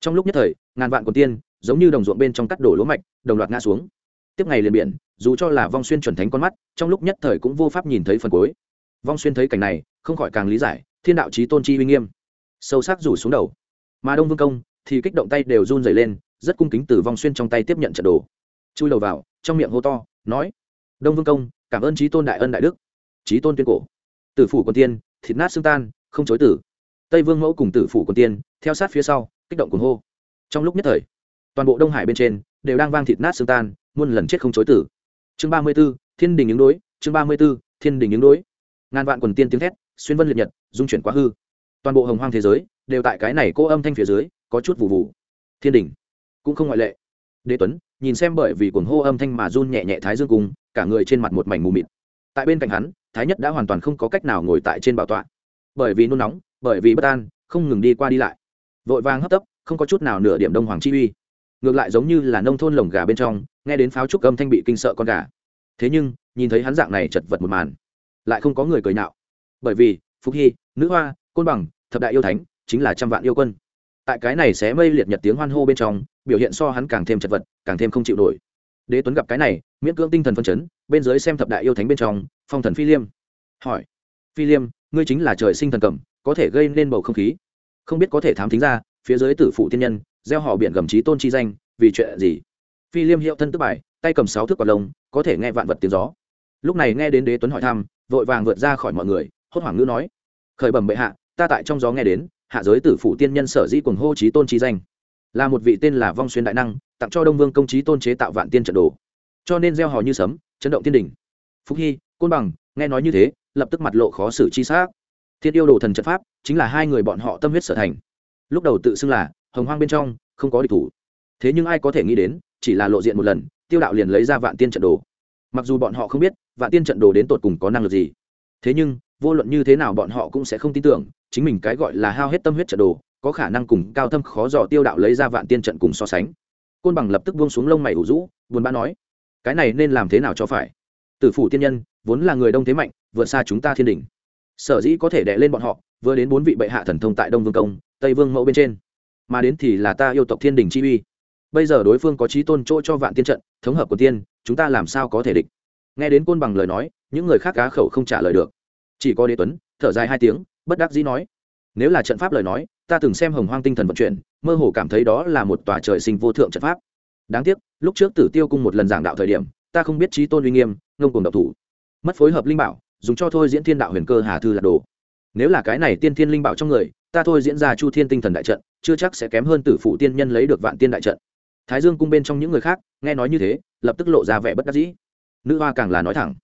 Trong lúc nhất thời, ngàn vạn quần tiên giống như đồng ruộng bên trong cắt đổ lúa mạch, đồng loạt ngã xuống. Tiếp ngày liền biển, dù cho là vong xuyên chuẩn thánh con mắt, trong lúc nhất thời cũng vô pháp nhìn thấy phần cuối. Vong xuyên thấy cảnh này, không khỏi càng lý giải, thiên đạo trí tôn chi uy nghiêm. Sâu sắc rủ xuống đầu. Mà đông vương công thì kích động tay đều run rẩy lên, rất cung kính từ vong xuyên trong tay tiếp nhận trận đồ. Chui đầu vào, trong miệng hô to, nói, đông vương công, cảm ơn trí tôn đại ân đại đức trí tôn tuyên cổ. Tử phủ quân tiên, thịt nát xương tan không chối tử. Tây vương mẫu cùng tử phủ quân tiên, theo sát phía sau, kích động cuồng hô. Trong lúc nhất thời, toàn bộ đông hải bên trên đều đang vang thịt nát xương tan, muôn lần chết không chối tử. Chương ba mươi b ố thiên đình ứng đối, chương ba mươi b ố thiên đình ứng đối. Ngàn vạn quần tiên tiếng thét, xuyên vân liệt nhật, dung chuyển quá hư. Toàn bộ hồng hoang thế giới đều tại cái này cô âm thanh phía dưới, có chút vụ vụ thiên đình cũng không ngoại lệ. Đế tuấn nhìn xem bởi vì cuồng hô âm thanh mà run nhẹ nhẹ thái dương cùng cả người trên mặt một mảnh mù mịt. Tại bên cạnh hắn, thái nhất đã hoàn toàn không có cách nào ngồi tại trên bảo tọa bởi vì nôn nóng, bởi vì bất an, không ngừng đi qua đi lại. Vội vàng hấp tấp, không có chút nào nửa điểm đông hoàng chi uy. Ngược lại giống như là nông thôn lồng gà bên trong, nghe đến pháo trúc âm thanh bị kinh sợ con gà. Thế nhưng, nhìn thấy hắn dạng này chật vật một màn, lại không có người cười nhạo. Bởi vì phúc hy, nữ hoa, côn bằng, thập đại yêu thánh, chính là trăm vạn yêu quân. Tại cái này sẽ mây liệt nhật tiếng hoan hô bên trong, biểu hiện so hắn càng thêm chật vật, càng thêm không chịu nổi. Đế tuấn gặp cái này, miễn cưỡng tinh thần phân chấn, bên dưới xem thập đại yêu thánh bên trong, phong thần phi liêm. Hỏi, phi liêm ngươi chính là trời sinh thần cầm, có thể gây nên bầu không khí. Không biết có thể thám thính ra, phía dưới tử phụ tiên nhân, gieo họ biện gầm trí tôn chi danh, vì chuyện gì? Phi liêm hiệu thân tức bài, tay cầm sáu thước quạt lông, có thể nghe vạn vật tiếng gió. Lúc này nghe đến đế tuấn hỏi thăm, vội vàng vượt ra khỏi mọi người, hốt hoảng ngữ nói, khởi bẩm bệ hạ, ta tại trong gió nghe đến, hạ giới tử phụ tiên nhân sở dĩ cuồng hô trí tôn chi danh. Là một vị tên là vong xuyên đại năng, tặng cho đông vương công trí tôn chế tạo vạn tiên trận đồ. Cho nên gieo hò như sấm, chấn động tiên đỉnh phúc hy, côn bằng nghe nói như thế, lập tức mặt lộ khó xử chi xác thiên yêu đồ thần trận pháp chính là hai người bọn họ tâm huyết sở thành. Lúc đầu tự xưng là hồng hoang bên trong, không có địch thủ. Thế nhưng ai có thể nghĩ đến, chỉ là lộ diện một lần, tiêu đạo liền lấy ra vạn tiên trận đồ. Mặc dù bọn họ không biết, vạn tiên trận đồ đến tột cùng có năng lực gì. Thế nhưng, vô luận như thế nào bọn họ cũng sẽ không tin tưởng, chính mình cái gọi là hao hết tâm huyết trận đồ, có khả năng cùng cao thâm khó dò tiêu đạo lấy ra vạn tiên trận cùng so sánh. Côn bằng lập tức buông xuống lông mày ủ rũ, buồn bã nói, cái này nên làm thế nào cho phải? Tử phủ tiên nhân vốn là người đông thế mạnh, vượt xa chúng ta thiên đình sở dĩ có thể đè lên bọn họ, vừa đến bốn vị bệ hạ thần thông tại đông vương công, tây vương mẫu bên trên. Mà đến thì là ta yêu tộc thiên đình chi uy. Bây giờ đối phương có trí tôn chỗ cho vạn tiên trận, thống hợp của tiên, chúng ta làm sao có thể địch? Nghe đến côn bằng lời nói, những người khác cá khẩu không trả lời được. Chỉ có đế tuấn, thở dài hai tiếng, bất đắc dĩ nói, nếu là trận pháp lời nói, ta từng xem hồng hoang tinh thần vận chuyển, mơ hồ cảm thấy đó là một tòa trời sinh vô thượng trận pháp. Đáng tiếc, lúc trước tử tiêu cung một lần giảng đạo thời điểm, ta không biết trí tôn uy nghiêm, ngông cùng độc thủ mất phối hợp linh bảo, dùng cho thôi diễn thiên đạo huyền cơ hà thư là đồ. Nếu là cái này tiên thiên linh bảo trong người, ta thôi diễn ra chu thiên tinh thần đại trận, chưa chắc sẽ kém hơn tử phụ tiên nhân lấy được vạn tiên đại trận. Thái dương cung bên trong những người khác, nghe nói như thế, lập tức lộ ra vẻ bất đắc dĩ. Nữ hoa càng là nói thẳng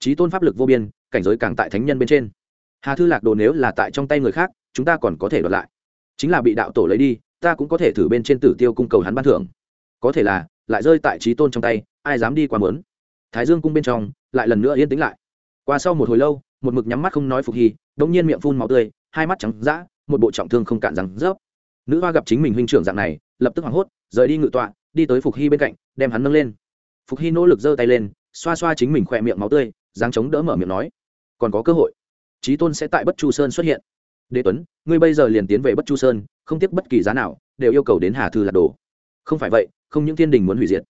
trí tôn pháp lực vô biên, cảnh giới càng tại thánh nhân bên trên. Hà thư lạc đồ nếu là tại trong tay người khác, chúng ta còn có thể đoạt lại. Chính là bị đạo tổ lấy đi, ta cũng có thể thử bên trên tử tiêu cung cầu hắn ban thưởng. Có thể là, lại rơi tại trí tôn trong tay, ai dám đi qua mớn? Thái dương cung bên trong lại lần nữa yên tĩnh lại. Qua sau một hồi lâu, một mực nhắm mắt không nói phục hy đống nhiên miệng phun máu tươi, hai mắt trắng dã, một bộ trọng thương không cạn rằng rớp. Nữ hoa gặp chính mình huynh trưởng dạng này, lập tức hoảng hốt, rời đi ngự tọa, đi tới phục hy bên cạnh, đem hắn nâng lên. Phục hy nỗ lực giơ tay lên, xoa xoa chính mình khỏe miệng máu tươi, dáng chống đỡ mở miệng nói, còn có cơ hội. Trí tôn sẽ tại bất chu sơn xuất hiện. Đế tuấn, ngươi bây giờ liền tiến về bất chu sơn, không tiếc bất kỳ giá nào, đều yêu cầu đến hà thư lạc đồ. Không phải vậy, không những thiên đình muốn hủy diệt.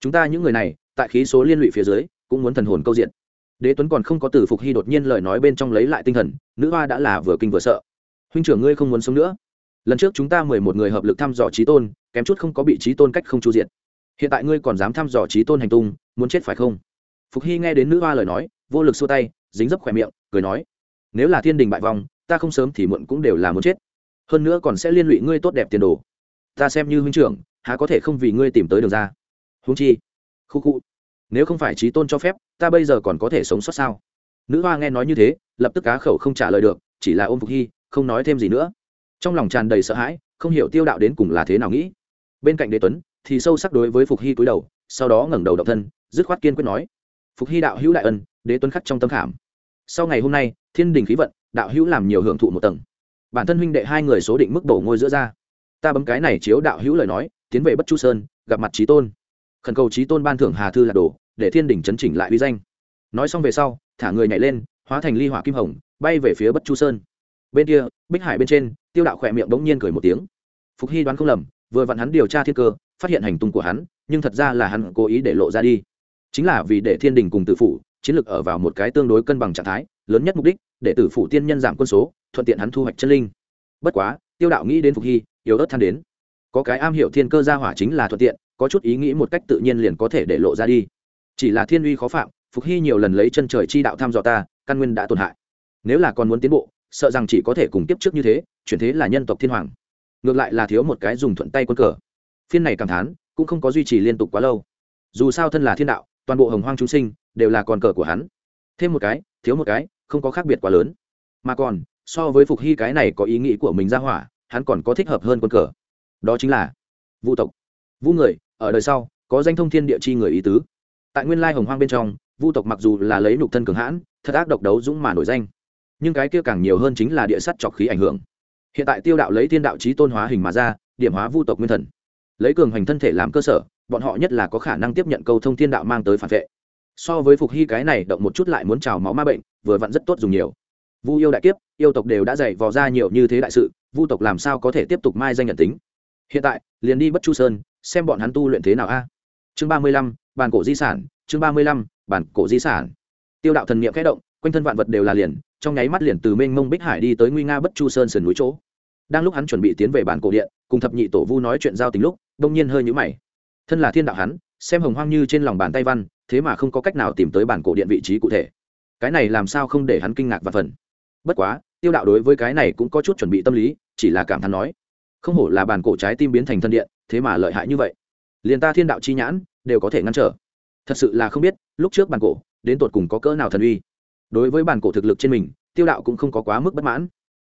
Chúng ta những người này, tại khí số liên lụy phía dưới cũng muốn thần hồn câu diện. Đế tuấn còn không có từ phục hy đột nhiên lời nói bên trong lấy lại tinh thần nữ hoa đã là vừa kinh vừa sợ. Huynh trưởng ngươi không muốn sống nữa. Lần trước chúng ta mười một người hợp lực thăm dò trí tôn kém chút không có bị trí tôn cách không chu diện. Hiện tại ngươi còn dám thăm dò trí tôn hành tung muốn chết phải không? Phục hy nghe đến nữ hoa lời nói vô lực xua tay dính dấp khỏe miệng cười nói nếu là thiên đình bại vong, ta không sớm thì muộn cũng đều là muốn chết. Hơn nữa còn sẽ liên lụy ngươi tốt đẹp tiền đồ. Ta xem như huynh trưởng há có thể không vì ngươi tìm tới đường ra? Húng chi khu khu nếu không phải trí tôn cho phép, ta bây giờ còn có thể sống sót sao? Nữ hoa nghe nói như thế, lập tức cá khẩu không trả lời được, chỉ là ôm phục hy, không nói thêm gì nữa. Trong lòng tràn đầy sợ hãi, không hiểu tiêu đạo đến cùng là thế nào nghĩ. Bên cạnh đế tuấn, thì sâu sắc đối với phục hy cúi đầu, sau đó ngẩng đầu động thân, dứt khoát kiên quyết nói, phục hy đạo hữu đại ân, đế tuấn khắc trong tâm khảm. Sau ngày hôm nay, thiên đình khí vận, đạo hữu làm nhiều hưởng thụ một tầng. Bản thân huynh đệ hai người số định mức bổ ngôi giữa ra. Ta bấm cái này chiếu đạo hữu lời nói, tiến về bất chu sơn, gặp mặt trí tôn khẩn cầu trí tôn ban thưởng hà thư là đồ, để thiên đình chấn chỉnh lại uy danh. Nói xong về sau, thả người nhảy lên, hóa thành ly hỏa kim hồng, bay về phía bất chu sơn. Bên kia, bích hải bên trên, tiêu đạo khỏe miệng bỗng nhiên cười một tiếng. Phục hy đoán không lầm, vừa vặn hắn điều tra thiên cơ, phát hiện hành tung của hắn, nhưng thật ra là hắn cố ý để lộ ra đi. Chính là vì để thiên đình cùng tử phủ, chiến lược ở vào một cái tương đối cân bằng trạng thái, lớn nhất mục đích, để tử phủ tiên nhân giảm quân số, thuận tiện hắn thu hoạch chân linh. Bất quá, tiêu đạo nghĩ đến phục hy, yếu ớt than đến. Có cái am hiểu thiên cơ gia hỏa chính là thuận tiện có chút ý nghĩ một cách tự nhiên liền có thể để lộ ra đi. Chỉ là thiên uy khó phạm, phục hy nhiều lần lấy chân trời chi đạo thăm dò ta, căn nguyên đã tổn hại. Nếu là còn muốn tiến bộ, sợ rằng chỉ có thể cùng tiếp trước như thế, chuyển thế là nhân tộc thiên hoàng. Ngược lại là thiếu một cái dùng thuận tay quân cờ. Phiên này cảm thán, cũng không có duy trì liên tục quá lâu. Dù sao thân là thiên đạo, toàn bộ hồng hoang chúng sinh, đều là con cờ của hắn. Thêm một cái, thiếu một cái, không có khác biệt quá lớn. Mà còn, so với phục hy cái này có ý nghĩ của mình ra hỏa, hắn còn có thích hợp hơn quân cờ. Đó chính là vu tộc. Vu người ở đời sau, có danh thông thiên địa chi người ý tứ. Tại nguyên lai hồng hoang bên trong, vu tộc mặc dù là lấy nhục thân cường hãn, thật ác độc đấu dũng mà nổi danh. Nhưng cái kia càng nhiều hơn chính là địa sắt trọc khí ảnh hưởng. Hiện tại tiêu đạo lấy thiên đạo trí tôn hóa hình mà ra, điểm hóa vu tộc nguyên thần. Lấy cường hành thân thể làm cơ sở, bọn họ nhất là có khả năng tiếp nhận câu thông thiên đạo mang tới phản vệ. So với phục hy cái này động một chút lại muốn trào máu ma bệnh, vừa vặn rất tốt dùng nhiều. Vu yêu đại kiếp, yêu tộc đều đã dày vò ra nhiều như thế đại sự, vu tộc làm sao có thể tiếp tục mai danh nhận tính. Hiện tại, liền đi bất chu sơn xem bọn hắn tu luyện thế nào a. Chương ba mươi lăm, bản cổ di sản, chương ba mươi lăm, bản cổ di sản. Tiêu đạo thần niệm khẽ động, quanh thân vạn vật đều là liền, trong nháy mắt liền từ mênh mông bích hải đi tới nguy nga bất chu sơn sườn núi chỗ. Đang lúc hắn chuẩn bị tiến về bản cổ điện, cùng thập nhị tổ vu nói chuyện giao tình lúc, đông nhiên hơi nhũ mày. Thân là thiên đạo hắn, xem hồng hoang như trên lòng bàn tay văn, thế mà không có cách nào tìm tới bản cổ điện vị trí cụ thể. Cái này làm sao không để hắn kinh ngạc và phần. Bất quá, tiêu đạo đối với cái này cũng có chút chuẩn bị tâm lý, chỉ là cảm thán nói không hổ là bản cổ trái tim biến thành thân điện, thế mà lợi hại như vậy. Liền ta thiên đạo chi nhãn, đều có thể ngăn trở. Thật sự là không biết, lúc trước bản cổ, đến tột cùng có cỡ nào thần uy. Đối với bản cổ thực lực trên mình, tiêu đạo cũng không có quá mức bất mãn.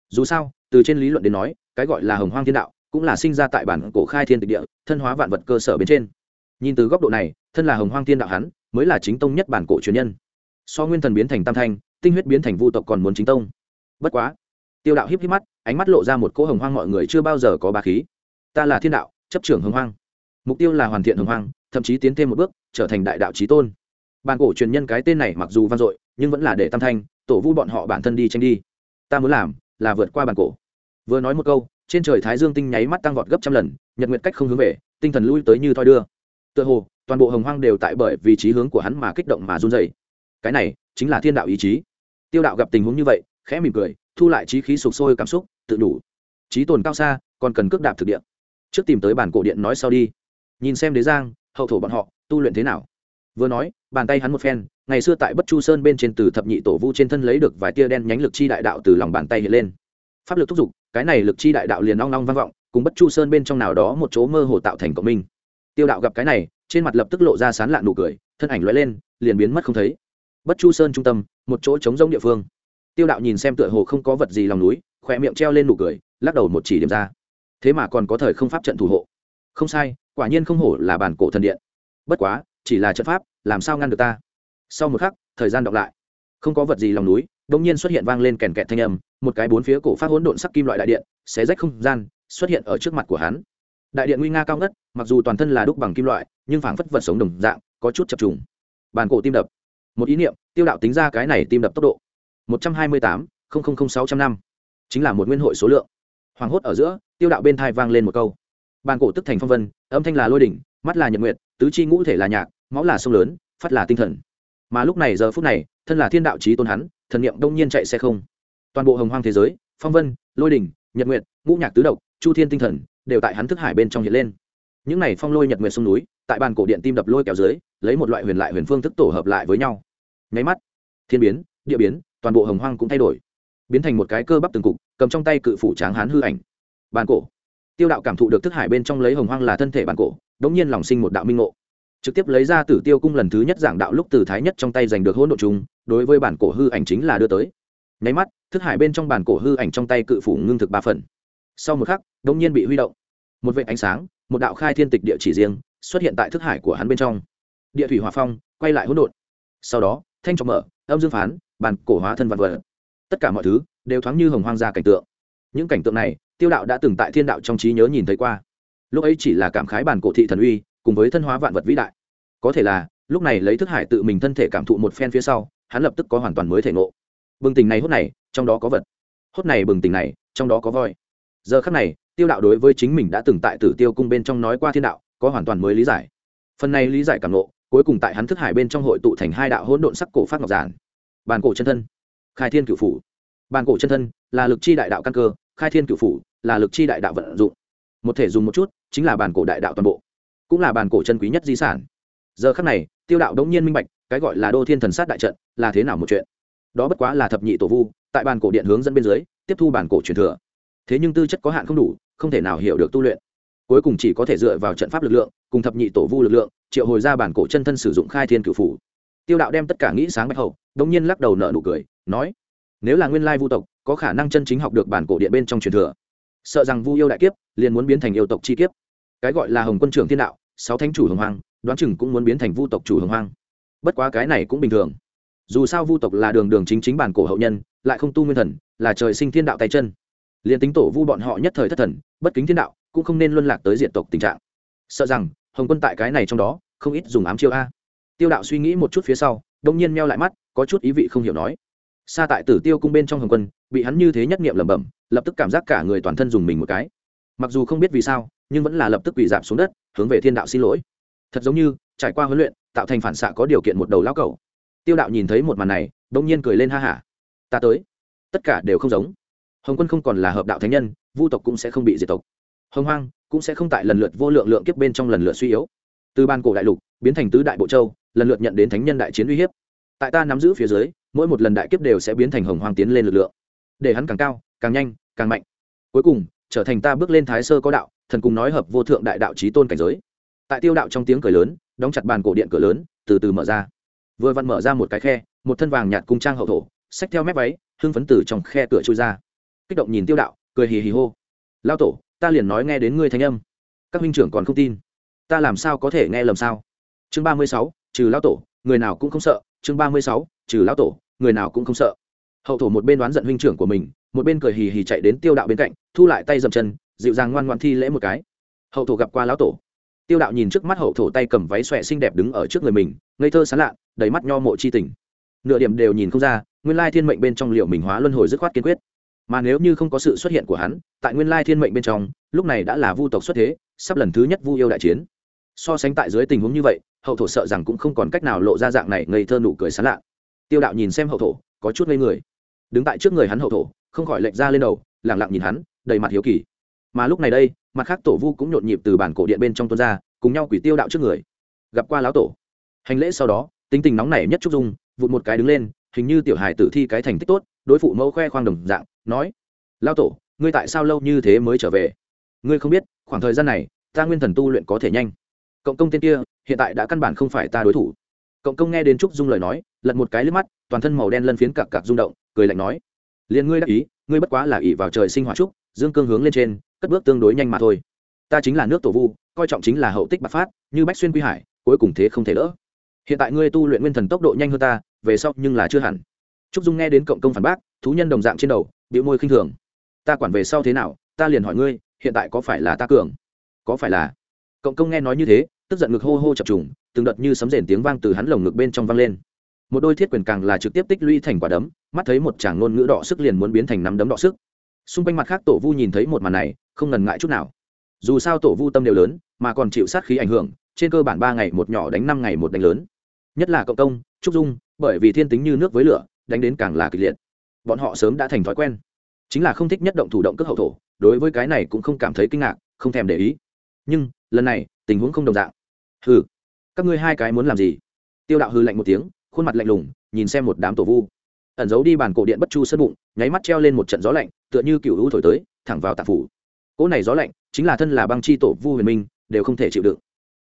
Dù sao, từ trên lý luận đến nói, cái gọi là hồng hoang thiên đạo, cũng là sinh ra tại bản cổ khai thiên tịch địa, thân hóa vạn vật cơ sở bên trên. Nhìn từ góc độ này, thân là hồng hoang thiên đạo hắn, mới là chính tông nhất bản cổ truyền nhân. So nguyên thần biến thành tam thanh, tinh huyết biến thành vu tộc còn muốn chính tông. Bất quá tiêu đạo híp híp mắt, ánh mắt lộ ra một cỗ hồng hoang mọi người chưa bao giờ có bà khí. Ta là thiên đạo, chấp trưởng hồng hoang. Mục tiêu là hoàn thiện hồng hoang, thậm chí tiến thêm một bước, trở thành đại đạo trí tôn. Bàn cổ truyền nhân cái tên này mặc dù vang dội, nhưng vẫn là để tam thanh, tổ vu bọn họ bản thân đi tranh đi. Ta muốn làm, là vượt qua bàn cổ. Vừa nói một câu, trên trời thái dương tinh nháy mắt tăng vọt gấp trăm lần, nhật nguyệt cách không hướng về, tinh thần lui tới như thoi đưa. Tựa hồ, toàn bộ hồng hoang đều tại bởi vì trí hướng của hắn mà kích động mà run dày cái này, chính là thiên đạo ý chí. Tiêu đạo gặp tình huống như vậy, khẽ mỉm cười thu lại trí khí sụp sôi cảm xúc, tự đủ. Trí tồn cao xa, còn cần cước đạp thực địa. Trước tìm tới bản cổ điện nói sau đi. Nhìn xem đế giang, hậu thổ bọn họ, tu luyện thế nào? Vừa nói, bàn tay hắn một phen, ngày xưa tại bất chu sơn bên trên từ thập nhị tổ vu trên thân lấy được vài tia đen nhánh lực chi đại đạo từ lòng bàn tay hiện lên. Pháp lực thúc giục, cái này lực chi đại đạo liền long long vang vọng, cùng bất chu sơn bên trong nào đó một chỗ mơ hồ tạo thành cộng minh. Tiêu đạo gặp cái này, trên mặt lập tức lộ ra sán lạn nụ cười, thân ảnh lóe lên, liền biến mất không thấy. Bất chu sơn trung tâm, một chỗ trống rỗng địa phương tiêu đạo nhìn xem tựa hồ không có vật gì lòng núi, khỏe miệng treo lên nụ cười, lắc đầu một chỉ điểm ra. Thế mà còn có thời không pháp trận thủ hộ. Không sai, quả nhiên không hổ là bản cổ thần điện. Bất quá, chỉ là trận pháp, làm sao ngăn được ta? Sau một khắc, thời gian đọc lại. Không có vật gì lòng núi đông nhiên xuất hiện vang lên kèn kẹt thanh âm, một cái bốn phía cổ phát hỗn độn sắc kim loại đại điện, xé rách không gian, xuất hiện ở trước mặt của hắn. Đại điện nguy nga cao ngất, mặc dù toàn thân là đúc bằng kim loại, nhưng phảng phất vật sống đồng dạng, có chút chập trùng. Bàn cổ tim đập. Một ý niệm, tiêu đạo tính ra cái này tim đập tốc độ một trăm hai mươi tám sáu trăm năm. Chính là một nguyên hội số lượng. Hoàng hốt ở giữa, tiêu đạo bên thai vang lên một câu. Bàn cổ tức thành phong vân, âm thanh là lôi đỉnh, mắt là nhật nguyệt, tứ chi ngũ thể là nhạc, máu là sông lớn phát là tinh thần. Mà lúc này giờ phút này, thân là thiên đạo trí tôn hắn, thần niệm đông nhiên chạy xe không. Toàn bộ hồng hoang thế giới, phong vân, lôi đỉnh, nhật nguyệt, ngũ nhạc tứ độc, chu thiên tinh thần, đều tại hắn thức hải bên trong hiện lên. Những này phong lôi nhật nguyệt sông núi, tại bàn cổ điện tim đập lôi kéo dưới, lấy một loại huyền lại huyền phương thức tổ hợp lại với nhau. Nháy mắt, thiên biến, địa biến toàn bộ hồng hoang cũng thay đổi. Biến thành một cái cơ bắp từng cục, cầm trong tay cự phủ tráng hán hư ảnh. Bàn cổ. Tiêu đạo cảm thụ được thức hải bên trong lấy hồng hoang là thân thể bàn cổ, đống nhiên lòng sinh một đạo minh ngộ. Trực tiếp lấy ra tử tiêu cung lần thứ nhất giảng đạo lúc từ thái nhất trong tay giành được hỗn độ chúng đối với bản cổ hư ảnh chính là đưa tới. Nháy mắt, thức hải bên trong bản cổ hư ảnh trong tay cự phủ ngưng thực ba phần. Sau một khắc, đống nhiên bị huy động. Một vệ ánh sáng, một đạo khai thiên tịch địa chỉ riêng, xuất hiện tại thức hải của hắn bên trong. Địa thủy hòa phong, quay lại hỗn độn. Sau đó, thanh trọng mở, âm dương phán bàn cổ hóa thân vạn vật. Tất cả mọi thứ đều thoáng như hồng hoang gia cảnh tượng. Những cảnh tượng này tiêu đạo đã từng tại thiên đạo trong trí nhớ nhìn thấy qua. Lúc ấy chỉ là cảm khái bản cổ thị thần uy cùng với thân hóa vạn vật vĩ đại. Có thể là lúc này lấy thức hải tự mình thân thể cảm thụ một phen phía sau hắn lập tức có hoàn toàn mới thể ngộ. Bừng tỉnh này hốt này trong đó có vật. Hốt này bừng tỉnh này trong đó có voi. Giờ khắc này tiêu đạo đối với chính mình đã từng tại tử tiêu cung bên trong nói qua thiên đạo có hoàn toàn mới lý giải. Phần này lý giải cảm ngộ, cuối cùng tại hắn thức hải bên trong hội tụ thành hai đạo hỗn độn sắc cổ phát ngọc giản bàn cổ chân thân. Khai thiên cửu phủ. Bàn cổ chân thân là lực chi đại đạo căn cơ, khai thiên cửu phủ là lực chi đại đạo vận dụng. Một thể dùng một chút, chính là bàn cổ đại đạo toàn bộ, cũng là bàn cổ chân quý nhất di sản. Giờ khắc này, tiêu đạo đống nhiên minh bạch, cái gọi là đô thiên thần sát đại trận là thế nào một chuyện. Đó bất quá là thập nhị tổ vu, tại bàn cổ điện hướng dẫn bên dưới, tiếp thu bàn cổ truyền thừa. Thế nhưng tư chất có hạn không đủ, không thể nào hiểu được tu luyện. Cuối cùng chỉ có thể dựa vào trận pháp lực lượng, cùng thập nhị tổ vu lực lượng, triệu hồi ra bản cổ chân thân sử dụng khai thiên cửu phủ tiêu đạo đem tất cả nghĩ sáng bạch hậu, đống nhiên lắc đầu nở nụ cười, nói, nếu là nguyên lai vu tộc, có khả năng chân chính học được bản cổ điện bên trong truyền thừa. Sợ rằng vu yêu đại kiếp, liền muốn biến thành yêu tộc chi kiếp. Cái gọi là hồng quân trưởng thiên đạo, sáu thánh chủ hồng hoang, đoán chừng cũng muốn biến thành vu tộc chủ hồng hoang. Bất quá cái này cũng bình thường. Dù sao vu tộc là đường đường chính chính bản cổ hậu nhân, lại không tu nguyên thần, là trời sinh thiên đạo tay chân. Liền tính tổ vu bọn họ nhất thời thất thần, bất kính thiên đạo, cũng không nên luân lạc tới diện tộc tình trạng. Sợ rằng, hồng quân tại cái này trong đó, không ít dùng ám chiêu a tiêu đạo suy nghĩ một chút phía sau, đông nhiên meo lại mắt, có chút ý vị không hiểu nói. Xa tại tử tiêu cung bên trong hồng quân, bị hắn như thế nhất nghiệm lẩm bẩm, lập tức cảm giác cả người toàn thân dùng mình một cái. Mặc dù không biết vì sao, nhưng vẫn là lập tức quỳ giảm xuống đất, hướng về thiên đạo xin lỗi. Thật giống như, trải qua huấn luyện, tạo thành phản xạ có điều kiện một đầu lão cầu tiêu đạo nhìn thấy một màn này, đông nhiên cười lên ha hả. Ta tới. Tất cả đều không giống. Hồng quân không còn là hợp đạo thánh nhân, vu tộc cũng sẽ không bị diệt tộc. Hồng hoang cũng sẽ không tại lần lượt vô lượng lượng kiếp bên trong lần lượt suy yếu. Từ ban cổ đại lục, biến thành tứ đại bộ châu lần lượt nhận đến thánh nhân đại chiến uy hiếp. Tại ta nắm giữ phía dưới, mỗi một lần đại kiếp đều sẽ biến thành hồng hoàng tiến lên lực lượng. Để hắn càng cao, càng nhanh, càng mạnh. Cuối cùng, trở thành ta bước lên thái sơ có đạo, thần cùng nói hợp vô thượng đại đạo trí tôn cảnh giới. Tại tiêu đạo trong tiếng cười lớn, đóng chặt bàn cổ điện cửa lớn, từ từ mở ra. Vừa vặn mở ra một cái khe, một thân vàng nhạt cung trang hậu thổ, xách theo mép váy, hưng phấn từ trong khe cửa chui ra. Kích động nhìn tiêu đạo, cười hì hì hô. Lao tổ, ta liền nói nghe đến ngươi thanh âm. Các huynh trưởng còn không tin. Ta làm sao có thể nghe lầm sao? Chương ba mươi sáu trừ lão tổ, người nào cũng không sợ. Chương ba mươi sáu, trừ lão tổ, người nào cũng không sợ. Hậu thổ một bên đoán giận huynh trưởng của mình, một bên cười hì hì chạy đến tiêu đạo bên cạnh, thu lại tay dầm chân, dịu dàng ngoan ngoan thi lễ một cái. Hậu thổ gặp qua lão tổ. Tiêu đạo nhìn trước mắt hậu thổ tay cầm váy xòe xinh đẹp đứng ở trước người mình, ngây thơ sán lạ, đầy mắt nho mộ chi tình. Nửa điểm đều nhìn không ra, nguyên lai thiên mệnh bên trong liệu mình hóa luân hồi dứt khoát kiên quyết. Mà nếu như không có sự xuất hiện của hắn, tại nguyên lai thiên mệnh bên trong, lúc này đã là vu tộc xuất thế, sắp lần thứ nhất vu yêu đại chiến. So sánh tại dưới tình huống như vậy hậu thổ sợ rằng cũng không còn cách nào lộ ra dạng này ngây thơ nụ cười sán lạ. Tiêu đạo nhìn xem hậu thổ, có chút ngây người. Đứng tại trước người hắn hậu thổ, không khỏi lệch ra lên đầu lẳng lặng nhìn hắn, đầy mặt hiếu kỳ. Mà lúc này đây, mặt khác tổ vu cũng nhộn nhịp từ bản cổ điện bên trong tuôn ra, cùng nhau quỷ tiêu đạo trước người. Gặp qua lão tổ. Hành lễ sau đó, tính tình nóng nảy nhất trúc dung, vụt một cái đứng lên, hình như tiểu hài tử thi cái thành tích tốt, đối phụ mẫu khoe khoang đồng dạng, nói lao tổ, ngươi tại sao lâu như thế mới trở về? Ngươi không biết, khoảng thời gian này, ta nguyên thần tu luyện có thể nhanh cộng công tên kia, hiện tại đã căn bản không phải ta đối thủ. Cộng công nghe đến trúc dung lời nói, lật một cái lướt mắt, toàn thân màu đen lân phiến cặc cặc rung động, cười lạnh nói, liền ngươi đắc ý, ngươi bất quá là ỷ vào trời sinh hỏa trúc, dương cương hướng lên trên, cất bước tương đối nhanh mà thôi. Ta chính là nước tổ vu, coi trọng chính là hậu tích bạc phát, như bách xuyên quy hải, cuối cùng thế không thể đỡ. Hiện tại ngươi tu luyện nguyên thần tốc độ nhanh hơn ta, về sau nhưng là chưa hẳn. Trúc dung nghe đến cộng công phản bác, thú nhân đồng dạng trên đầu bị môi khinh thường. Ta quản về sau thế nào, ta liền hỏi ngươi, hiện tại có phải là ta cường? Có phải là cộng công nghe nói như thế tức giận ngực hô hô chập trùng, từng đợt như sấm rền tiếng vang từ hắn lồng ngực bên trong vang lên. Một đôi thiết quyền càng là trực tiếp tích lũy thành quả đấm, mắt thấy một chàng ngôn ngữ đỏ sức liền muốn biến thành nắm đấm đỏ sức. Xung quanh mặt khác tổ vu nhìn thấy một màn này, không ngần ngại chút nào. Dù sao tổ vu tâm đều lớn, mà còn chịu sát khí ảnh hưởng, trên cơ bản ba ngày một nhỏ đánh năm ngày một đánh lớn. Nhất là cộng công, trúc dung, bởi vì thiên tính như nước với lửa, đánh đến càng là kịch liệt. Bọn họ sớm đã thành thói quen. Chính là không thích nhất động thủ động cước hậu thổ, đối với cái này cũng không cảm thấy kinh ngạc, không thèm để ý nhưng lần này tình huống không đồng dạng. Hừ, các ngươi hai cái muốn làm gì? Tiêu đạo hư lạnh một tiếng, khuôn mặt lạnh lùng, nhìn xem một đám tổ vu. Ẩn giấu đi bàn cổ điện bất chu sân bụng, nháy mắt treo lên một trận gió lạnh, tựa như cựu hữu thổi tới, thẳng vào tạp phủ. Cỗ này gió lạnh chính là thân là băng chi tổ vu huyền minh, đều không thể chịu đựng.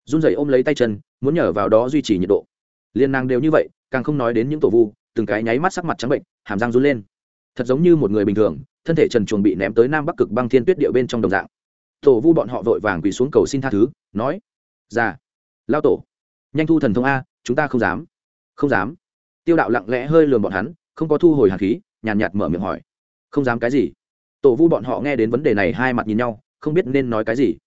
Run rẩy ôm lấy tay chân, muốn nhờ vào đó duy trì nhiệt độ. Liên nàng đều như vậy, càng không nói đến những tổ vu, từng cái nháy mắt sắc mặt trắng bệnh, hàm răng run lên. Thật giống như một người bình thường, thân thể trần chuồng bị ném tới nam bắc cực băng thiên tuyết địa bên trong đồng dạng tổ vu bọn họ vội vàng quỳ xuống cầu xin tha thứ nói ra lao tổ nhanh thu thần thông a chúng ta không dám. Không dám. Tiêu đạo lặng lẽ hơi lườm bọn hắn không có thu hồi hạt khí nhàn nhạt, nhạt mở miệng hỏi không dám cái gì? Tổ vu bọn họ nghe đến vấn đề này hai mặt nhìn nhau không biết nên nói cái gì.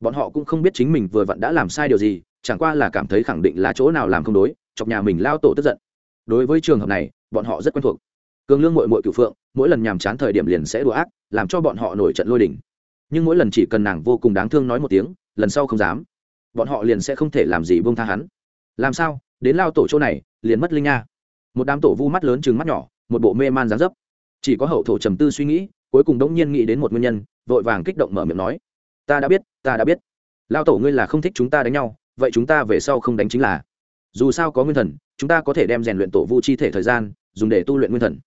Bọn họ cũng không biết chính mình vừa vặn đã làm sai điều gì chẳng qua là cảm thấy khẳng định là chỗ nào làm không đối chọc nhà mình lao tổ tức giận. Đối với trường hợp này bọn họ rất quen thuộc. Cường lương mội mội cựu phượng mỗi lần nhàm chán thời điểm liền sẽ đùa ác làm cho bọn họ nổi trận lôi đình nhưng mỗi lần chỉ cần nàng vô cùng đáng thương nói một tiếng, lần sau không dám, bọn họ liền sẽ không thể làm gì bông tha hắn. Làm sao? Đến lao tổ chỗ này, liền mất linh nha. Một đám tổ vu mắt lớn chừng mắt nhỏ, một bộ mê man dáng dấp. Chỉ có hậu thổ trầm tư suy nghĩ, cuối cùng đống nhiên nghĩ đến một nguyên nhân, vội vàng kích động mở miệng nói, ta đã biết, ta đã biết. Lao tổ ngươi là không thích chúng ta đánh nhau, vậy chúng ta về sau không đánh chính là. Dù sao có nguyên thần, chúng ta có thể đem rèn luyện tổ vu chi thể thời gian, dùng để tu luyện nguyên thần.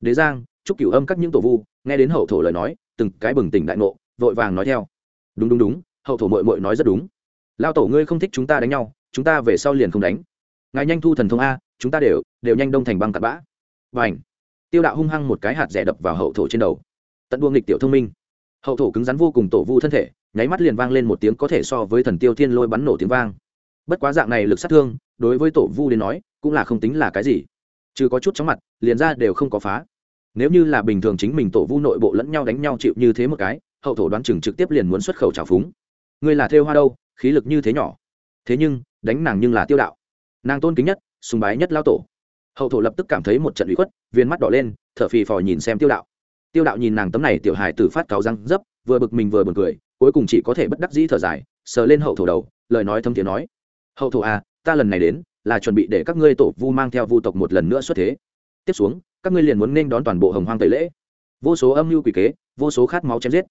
Đế giang, chúc cửu âm các những tổ vu, nghe đến hậu thổ lời nói, từng cái bừng tỉnh đại ngộ vội vàng nói theo. Đúng đúng đúng, hậu thổ mội mội nói rất đúng. Lao tổ ngươi không thích chúng ta đánh nhau, chúng ta về sau liền không đánh. Ngài nhanh thu thần thông a, chúng ta đều đều nhanh đông thành băng tạt bã. Và ảnh tiêu đạo hung hăng một cái hạt rẻ đập vào hậu thổ trên đầu. Tận đuông lịch tiểu thông minh. Hậu thổ cứng rắn vô cùng tổ vu thân thể, nháy mắt liền vang lên một tiếng có thể so với thần tiêu thiên lôi bắn nổ tiếng vang. Bất quá dạng này lực sát thương, đối với tổ vu đến nói, cũng là không tính là cái gì. Chứ có chút chóng mặt, liền ra đều không có phá. Nếu như là bình thường chính mình tổ vu nội bộ lẫn nhau đánh nhau chịu như thế một cái hậu thổ đoán chừng trực tiếp liền muốn xuất khẩu trào phúng. Ngươi là thêu hoa đâu, khí lực như thế nhỏ. Thế nhưng, đánh nàng nhưng là tiêu đạo. Nàng tôn kính nhất, sùng bái nhất lao tổ. Hậu thổ lập tức cảm thấy một trận uy khuất, viên mắt đỏ lên, thở phì phò nhìn xem tiêu đạo. Tiêu đạo nhìn nàng tấm này tiểu hài tử phát cáo răng dấp, vừa bực mình vừa b u ồ n cười, cuối cùng chỉ có thể bất đắc dĩ thở dài, sờ lên hậu thổ đầu, lời nói thâm tiếng nói. Hậu thổ à ta lần này đến, là chuẩn bị để các ngươi tổ vu mang theo vu tộc một lần nữa xuất thế. Tiếp xuống, các ngươi liền muốn nên đón toàn bộ hồng hoang tẩy lễ. Vô số âm mưu quỷ kế, vô số khát máu chém giết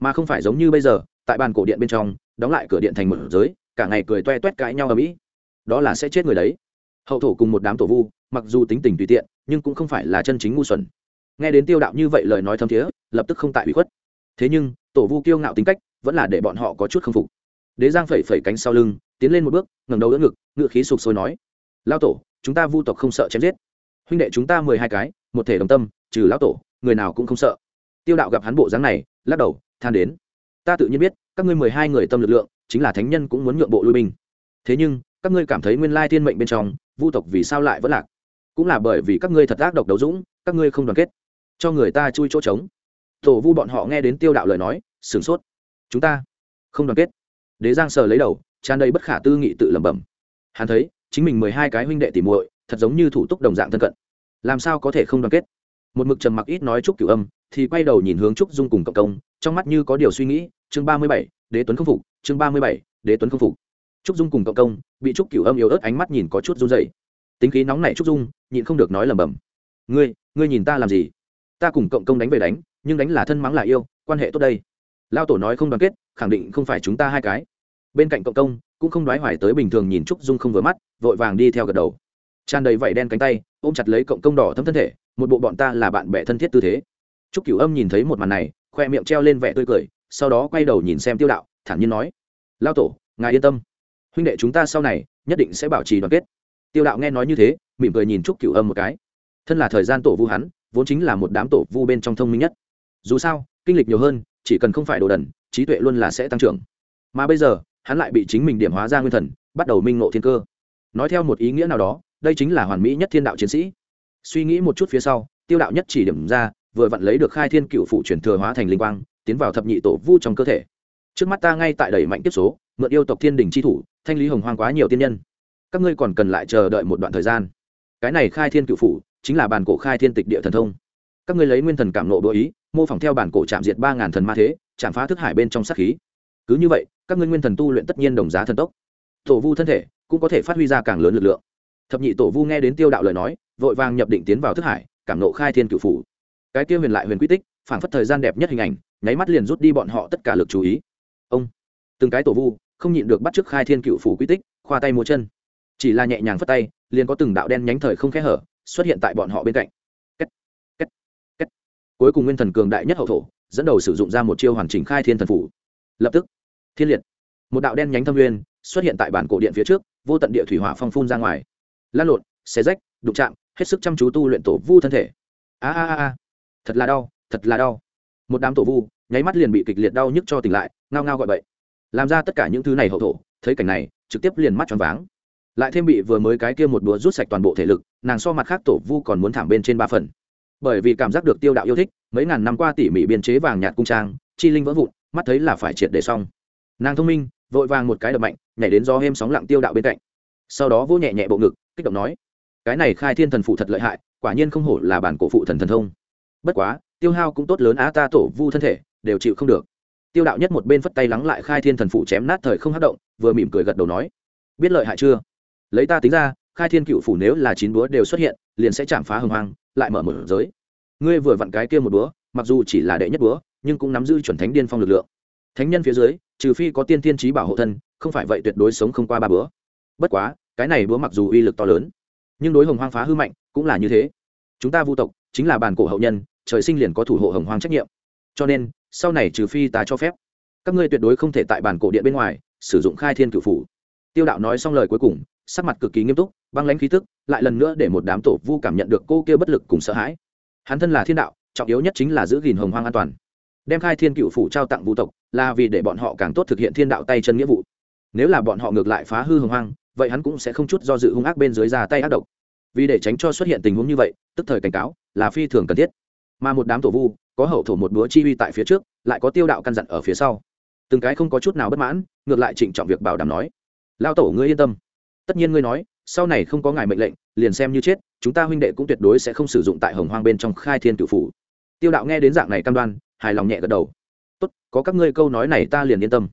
mà không phải giống như bây giờ, tại bàn cổ điện bên trong, đóng lại cửa điện thành một giới, cả ngày cười toe toét cãi nhau ở mỹ đó là sẽ chết người đấy. Hậu thổ cùng một đám tổ vu, mặc dù tính tình tùy tiện, nhưng cũng không phải là chân chính ngu xuẩn. Nghe đến tiêu đạo như vậy lời nói thâm thiế, lập tức không tại bị khuất. Thế nhưng, tổ vu kiêu ngạo tính cách, vẫn là để bọn họ có chút k phục. Đế giang phẩy phẩy cánh sau lưng, tiến lên một bước, ngẩng đầu đỡ ngực, ngựa khí sụp sôi nói lao tổ, chúng ta vu tộc không sợ chém giết. Huynh đệ chúng ta mười hai cái, một thể đồng tâm, trừ lão tổ, người nào cũng không sợ. Tiêu đạo gặp hắn bộ dáng này, lắc đầu than đến. Ta tự nhiên biết, các ngươi mười hai người tâm lực lượng, chính là thánh nhân cũng muốn nhượng bộ lui binh. Thế nhưng, các ngươi cảm thấy nguyên lai thiên mệnh bên trong, vu tộc vì sao lại vẫn lạc? Cũng là bởi vì các ngươi thật ác độc đấu dũng, các ngươi không đoàn kết. Cho người ta chui chỗ trống. Tổ vu bọn họ nghe đến tiêu đạo lời nói, sửng sốt. Chúng ta không đoàn kết. Đế giang sờ lấy đầu, tràn đầy bất khả tư nghị tự lẩm bẩm. Hắn thấy, chính mình mười hai cái huynh đệ tỉ muội, thật giống như thủ tục đồng dạng thân cận. Làm sao có thể không đoàn kết? Một mực trầm mặc ít nói chúc cửu âm, thì quay đầu nhìn hướng trúc dung cùng cộng công, trong mắt như có điều suy nghĩ, chương ba mươi bảy, đế tuấn không phục, chương ba mươi bảy, đế tuấn không phục. Trúc dung cùng cộng công, bị trúc cửu âm yếu ớt ánh mắt nhìn có chút run dày tính khí nóng này trúc dung, nhịn không được nói lầm bầm ngươi ngươi nhìn ta làm gì? Ta cùng cộng công đánh về đánh, nhưng đánh là thân mắng là yêu, quan hệ tốt đây. Lao tổ nói không đoàn kết, khẳng định không phải chúng ta hai cái. Bên cạnh cộng công, cũng không đoái hoài tới bình thường nhìn trúc dung không vừa mắt, vội vàng đi theo gật đầu. Tràn đầy vảy đen cánh tay, ôm chặt lấy cộng công đỏ thấm thân thể một bộ bọn ta là bạn bè thân thiết tư thế. Trúc cửu âm nhìn thấy một màn này, khoe miệng treo lên vẻ tươi cười, sau đó quay đầu nhìn xem tiêu đạo, thản nhiên nói, lao tổ, ngài yên tâm. Huynh đệ chúng ta sau này nhất định sẽ bảo trì đoàn kết. Tiêu đạo nghe nói như thế, mỉm cười nhìn trúc cửu âm một cái. Thân là thời gian tổ vu hắn, vốn chính là một đám tổ vu bên trong thông minh nhất. Dù sao, kinh lịch nhiều hơn, chỉ cần không phải đồ đần, trí tuệ luôn là sẽ tăng trưởng. Mà bây giờ, hắn lại bị chính mình điểm hóa ra nguyên thần, bắt đầu minh ngộ thiên cơ. Nói theo một ý nghĩa nào đó, đây chính là hoàn mỹ nhất thiên đạo chiến sĩ suy nghĩ một chút phía sau, tiêu đạo nhất chỉ điểm ra, vừa vặn lấy được khai thiên cựu phụ chuyển thừa hóa thành linh quang, tiến vào thập nhị tổ vu trong cơ thể. Trước mắt ta ngay tại đẩy mạnh tiếp số, mượn yêu tộc thiên đình chi thủ, thanh lý hồng hoang quá nhiều tiên nhân. Các ngươi còn cần lại chờ đợi một đoạn thời gian. Cái này khai thiên cựu phủ, chính là bàn cổ khai thiên tịch địa thần thông. Các ngươi lấy nguyên thần cảm nộ bố ý, mô phỏng theo bản cổ chạm diệt ba ngàn thần ma thế, chạm phá thức hải bên trong sát khí. Cứ như vậy, các ngươi nguyên thần tu luyện tất nhiên đồng giá thần tốc. Tổ vu thân thể cũng có thể phát huy ra càng lớn lực lượng thập nhị tổ vu nghe đến tiêu đạo lời nói vội vàng nhập định tiến vào thức hải cảm nộ khai thiên cựu phủ. Cái tiêu huyền lại huyền quy tích phảng phất thời gian đẹp nhất hình ảnh nháy mắt liền rút đi bọn họ tất cả lực chú ý. Ông từng cái tổ vu không nhịn được bắt chước khai thiên cựu phủ quy tích khoa tay múa chân. Chỉ là nhẹ nhàng phất tay liền có từng đạo đen nhánh thời không khẽ hở xuất hiện tại bọn họ bên cạnh. Kết, kết, kết. cuối cùng nguyên thần cường đại nhất hậu thổ dẫn đầu sử dụng ra một chiêu hoàn chỉnh khai thiên thần phủ. Lập tức thiên liệt. Một đạo đen nhánh thâm nguyên xuất hiện tại bản cổ điện phía trước vô tận địa thủy hỏa phong phun ra ngoài lan lộn, xé rách, đụng chạm, hết sức chăm chú tu luyện tổ vu thân thể. A a a thật là đau, thật là đau. Một đám tổ vu, nháy mắt liền bị kịch liệt đau nhức cho tỉnh lại, ngao ngao gọi bậy. Làm ra tất cả những thứ này hậu thổ, thấy cảnh này, trực tiếp liền mắt tròn váng. Lại thêm bị vừa mới cái kia một búa rút sạch toàn bộ thể lực, nàng so mặt khác tổ vu còn muốn thảm bên trên ba phần. Bởi vì cảm giác được tiêu đạo yêu thích, mấy ngàn năm qua tỉ mỉ biên chế vàng nhạt cung trang, chi linh vỡ vụn, mắt thấy là phải triệt để xong. Nàng thông minh, vội vàng một cái đập mạnh, nhảy đến do êm sóng lặng tiêu đạo bên cạnh. Sau đó vô nhẹ nhẹ bộ ngực kích động nói, cái này khai thiên thần phụ thật lợi hại, quả nhiên không hổ là bản cổ phụ thần thần thông. Bất quá, tiêu hao cũng tốt lớn á, ta tổ vu thân thể, đều chịu không được. Tiêu đạo nhất một bên phất tay lắng lại khai thiên thần phụ chém nát thời không hát động, vừa mỉm cười gật đầu nói, biết lợi hại chưa? Lấy ta tính ra, khai thiên cựu phủ nếu là chín búa đều xuất hiện, liền sẽ chạm phá hồng hoang, lại mở mở giới. Ngươi vừa vặn cái kia một búa, mặc dù chỉ là đệ nhất búa, nhưng cũng nắm giữ chuẩn thánh điên phong lực lượng. Thánh nhân phía dưới, trừ phi có tiên tiên trí bảo hộ thân, không phải vậy tuyệt đối sống không qua ba búa. Bất quá cái này búa mặc dù uy lực to lớn, nhưng đối hồng hoang phá hư mạnh cũng là như thế. Chúng ta vu tộc chính là bàn cổ hậu nhân, trời sinh liền có thủ hộ hồng hoang trách nhiệm. Cho nên, sau này trừ phi ta cho phép, các ngươi tuyệt đối không thể tại bàn cổ điện bên ngoài sử dụng khai thiên cự phủ. Tiêu đạo nói xong lời cuối cùng, sắc mặt cực kỳ nghiêm túc, băng lãnh khí tức, lại lần nữa để một đám tổ vu cảm nhận được cô kia bất lực cùng sợ hãi. Hắn thân là thiên đạo, trọng yếu nhất chính là giữ gìn hồng hoang an toàn. Đem khai thiên cựu phủ trao tặng vũ tộc là vì để bọn họ càng tốt thực hiện thiên đạo tay chân nghĩa vụ. Nếu là bọn họ ngược lại phá hư hồng hoang vậy hắn cũng sẽ không chút do dự hung ác bên dưới ra tay ác độc. Vì để tránh cho xuất hiện tình huống như vậy, tức thời cảnh cáo, là phi thường cần thiết. Mà một đám tổ vu, có hậu thổ một búa chi uy tại phía trước, lại có tiêu đạo căn dặn ở phía sau. Từng cái không có chút nào bất mãn, ngược lại trịnh trọng việc bảo đảm nói lao tổ, ngươi yên tâm. Tất nhiên ngươi nói, sau này không có ngài mệnh lệnh, liền xem như chết, chúng ta huynh đệ cũng tuyệt đối sẽ không sử dụng tại hồng hoang bên trong khai thiên cựu phủ. Tiêu đạo nghe đến dạng này cam đoan, hài lòng nhẹ gật đầu. Tốt, có các ngươi câu nói này ta liền yên tâm.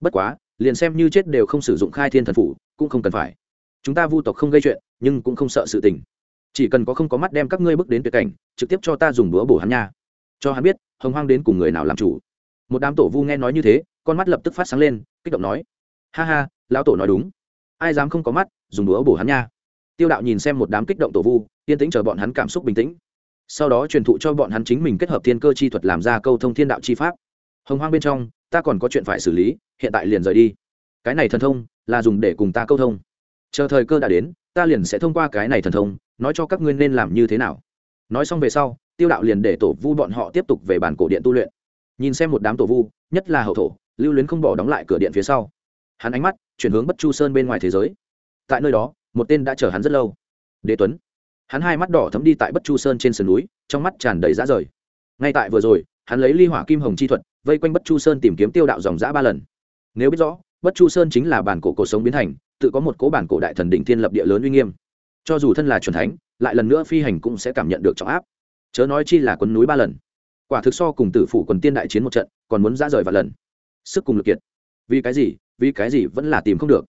Bất quá, liền xem như chết đều không sử dụng khai thiên thần phủ cũng không cần phải. Chúng ta vu tộc không gây chuyện, nhưng cũng không sợ sự tình. Chỉ cần có không có mắt đem các ngươi bước đến tuyệt cảnh, trực tiếp cho ta dùng búa bổ hắn nha. Cho hắn biết, hồng hoang đến cùng người nào làm chủ. Một đám tổ vu nghe nói như thế, con mắt lập tức phát sáng lên, kích động nói, ha ha, lão tổ nói đúng. Ai dám không có mắt, dùng búa bổ hắn nha. Tiêu đạo nhìn xem một đám kích động tổ vu, yên tĩnh chờ bọn hắn cảm xúc bình tĩnh. Sau đó truyền thụ cho bọn hắn chính mình kết hợp thiên cơ chi thuật làm ra câu thông thiên đạo chi pháp. Hồng hoang bên trong, ta còn có chuyện phải xử lý, hiện tại liền rời đi. Cái này thần thông là dùng để cùng ta câu thông. Chờ thời cơ đã đến, ta liền sẽ thông qua cái này thần thông, nói cho các ngươi nên làm như thế nào. Nói xong về sau, tiêu đạo liền để tổ vu bọn họ tiếp tục về bản cổ điện tu luyện. Nhìn xem một đám tổ vu, nhất là hậu thổ, lưu luyến không bỏ đóng lại cửa điện phía sau. Hắn ánh mắt chuyển hướng bất chu sơn bên ngoài thế giới. Tại nơi đó, một tên đã chờ hắn rất lâu. Đế tuấn. Hắn hai mắt đỏ thấm đi tại bất chu sơn trên sườn núi, trong mắt tràn đầy rã rời. Ngay tại vừa rồi, hắn lấy ly hỏa kim hồng chi thuật, vây quanh bất chu sơn tìm kiếm tiêu đạo dòng giã ba lần. Nếu biết rõ bất chu sơn chính là bản cổ cổ sống biến thành, tự có một cố bản cổ đại thần đỉnh thiên lập địa lớn uy nghiêm. Cho dù thân là c thánh, lại lần nữa phi hành cũng sẽ cảm nhận được trọng áp. Chớ nói chi là quấn núi ba lần. Quả thực so cùng tử phủ quần tiên đại chiến một trận, còn muốn ra rời vài lần. Sức cùng lực kiệt. Vì cái gì, vì cái gì vẫn là tìm không được.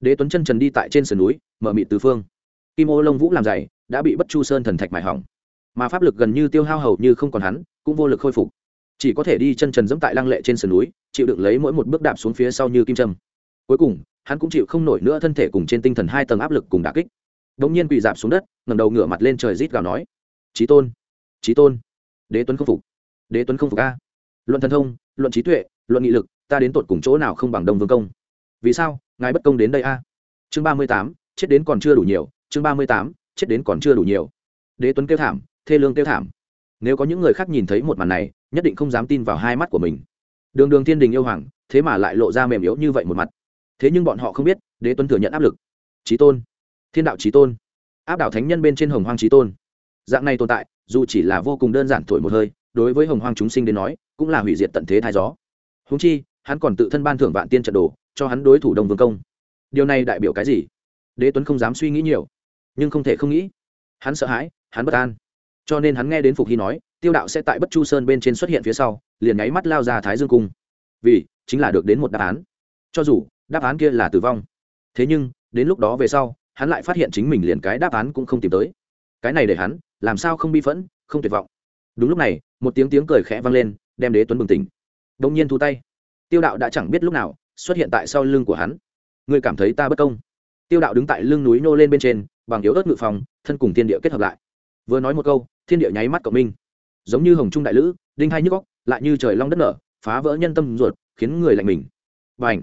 Đế tuấn chân trần đi tại trên sườn núi, mở mị tứ phương. Kim ô lông vũ làm dày, đã bị bất chu sơn thần thạch mài hỏng. Mà pháp lực gần như tiêu hao hầu như không còn hắn, cũng vô lực khôi phục chỉ có thể đi chân trần dẫm tại lăng lệ trên sườn núi, chịu đựng lấy mỗi một bước đạp xuống phía sau như kim trâm cuối cùng, hắn cũng chịu không nổi nữa thân thể cùng trên tinh thần hai tầng áp lực cùng đà kích. Đ ỗ n g nhiên bị dạp xuống đất ngầm đầu ngửa mặt lên trời rít gào nói trí tôn trí tôn, đế tuấn không phục, đế tuấn không phục a. Luận thần thông, luận trí tuệ, luận nghị lực, ta đến tột cùng chỗ nào không bằng đông vương công? Vì sao, ngài bất công đến đây a? Chương ba mươi tám, chết đến còn chưa đủ nhiều, chương ba mươi tám, chết đến còn chưa đủ nhiều. Đế tuấn kêu thảm, thê lương kêu thảm nếu có những người khác nhìn thấy một màn này, nhất định không dám tin vào hai mắt của mình. Đường đường thiên đình yêu hoàng, thế mà lại lộ ra mềm yếu như vậy một mặt. Thế nhưng bọn họ không biết, đế tuấn thừa nhận áp lực. Trí tôn, thiên đạo trí tôn, áp đảo thánh nhân bên trên hồng hoang trí tôn. Dạng này tồn tại, dù chỉ là vô cùng đơn giản thổi một hơi, đối với hồng hoang chúng sinh đến nói, cũng là hủy diệt tận thế thái gió. Húng chi, hắn còn tự thân ban thưởng vạn tiên trận đồ, cho hắn đối thủ đông vương công. Điều này đại biểu cái gì? Đế tuấn không dám suy nghĩ nhiều, nhưng không thể không nghĩ. Hắn sợ hãi, hắn bất an cho nên hắn nghe đến phục hy nói, tiêu đạo sẽ tại bất chu sơn bên trên xuất hiện phía sau, liền nháy mắt lao ra thái dương cung. Vì, chính là được đến một đáp án. Cho dù, đáp án kia là tử vong. Thế nhưng, đến lúc đó về sau, hắn lại phát hiện chính mình liền cái đáp án cũng không tìm tới. Cái này để hắn, làm sao không bi phẫn, không tuyệt vọng. Đúng lúc này, một tiếng tiếng cười khẽ vang lên, đem đế tuấn bừng tỉnh. Đông nhiên thu tay. Tiêu đạo đã chẳng biết lúc nào, xuất hiện tại sau lưng của hắn. Ngươi cảm thấy ta bất công. Tiêu đạo đứng tại lưng núi nô lên bên trên, bằng yếu ớt ngự phòng, thân cùng thiên địa kết hợp lại vừa nói một câu, thiên địa nháy mắt cộng minh. Giống như hồng trung đại lữ, đinh hai nhức góc lại như trời long đất nở, phá vỡ nhân tâm ruột, khiến người lạnh mình. Và ảnh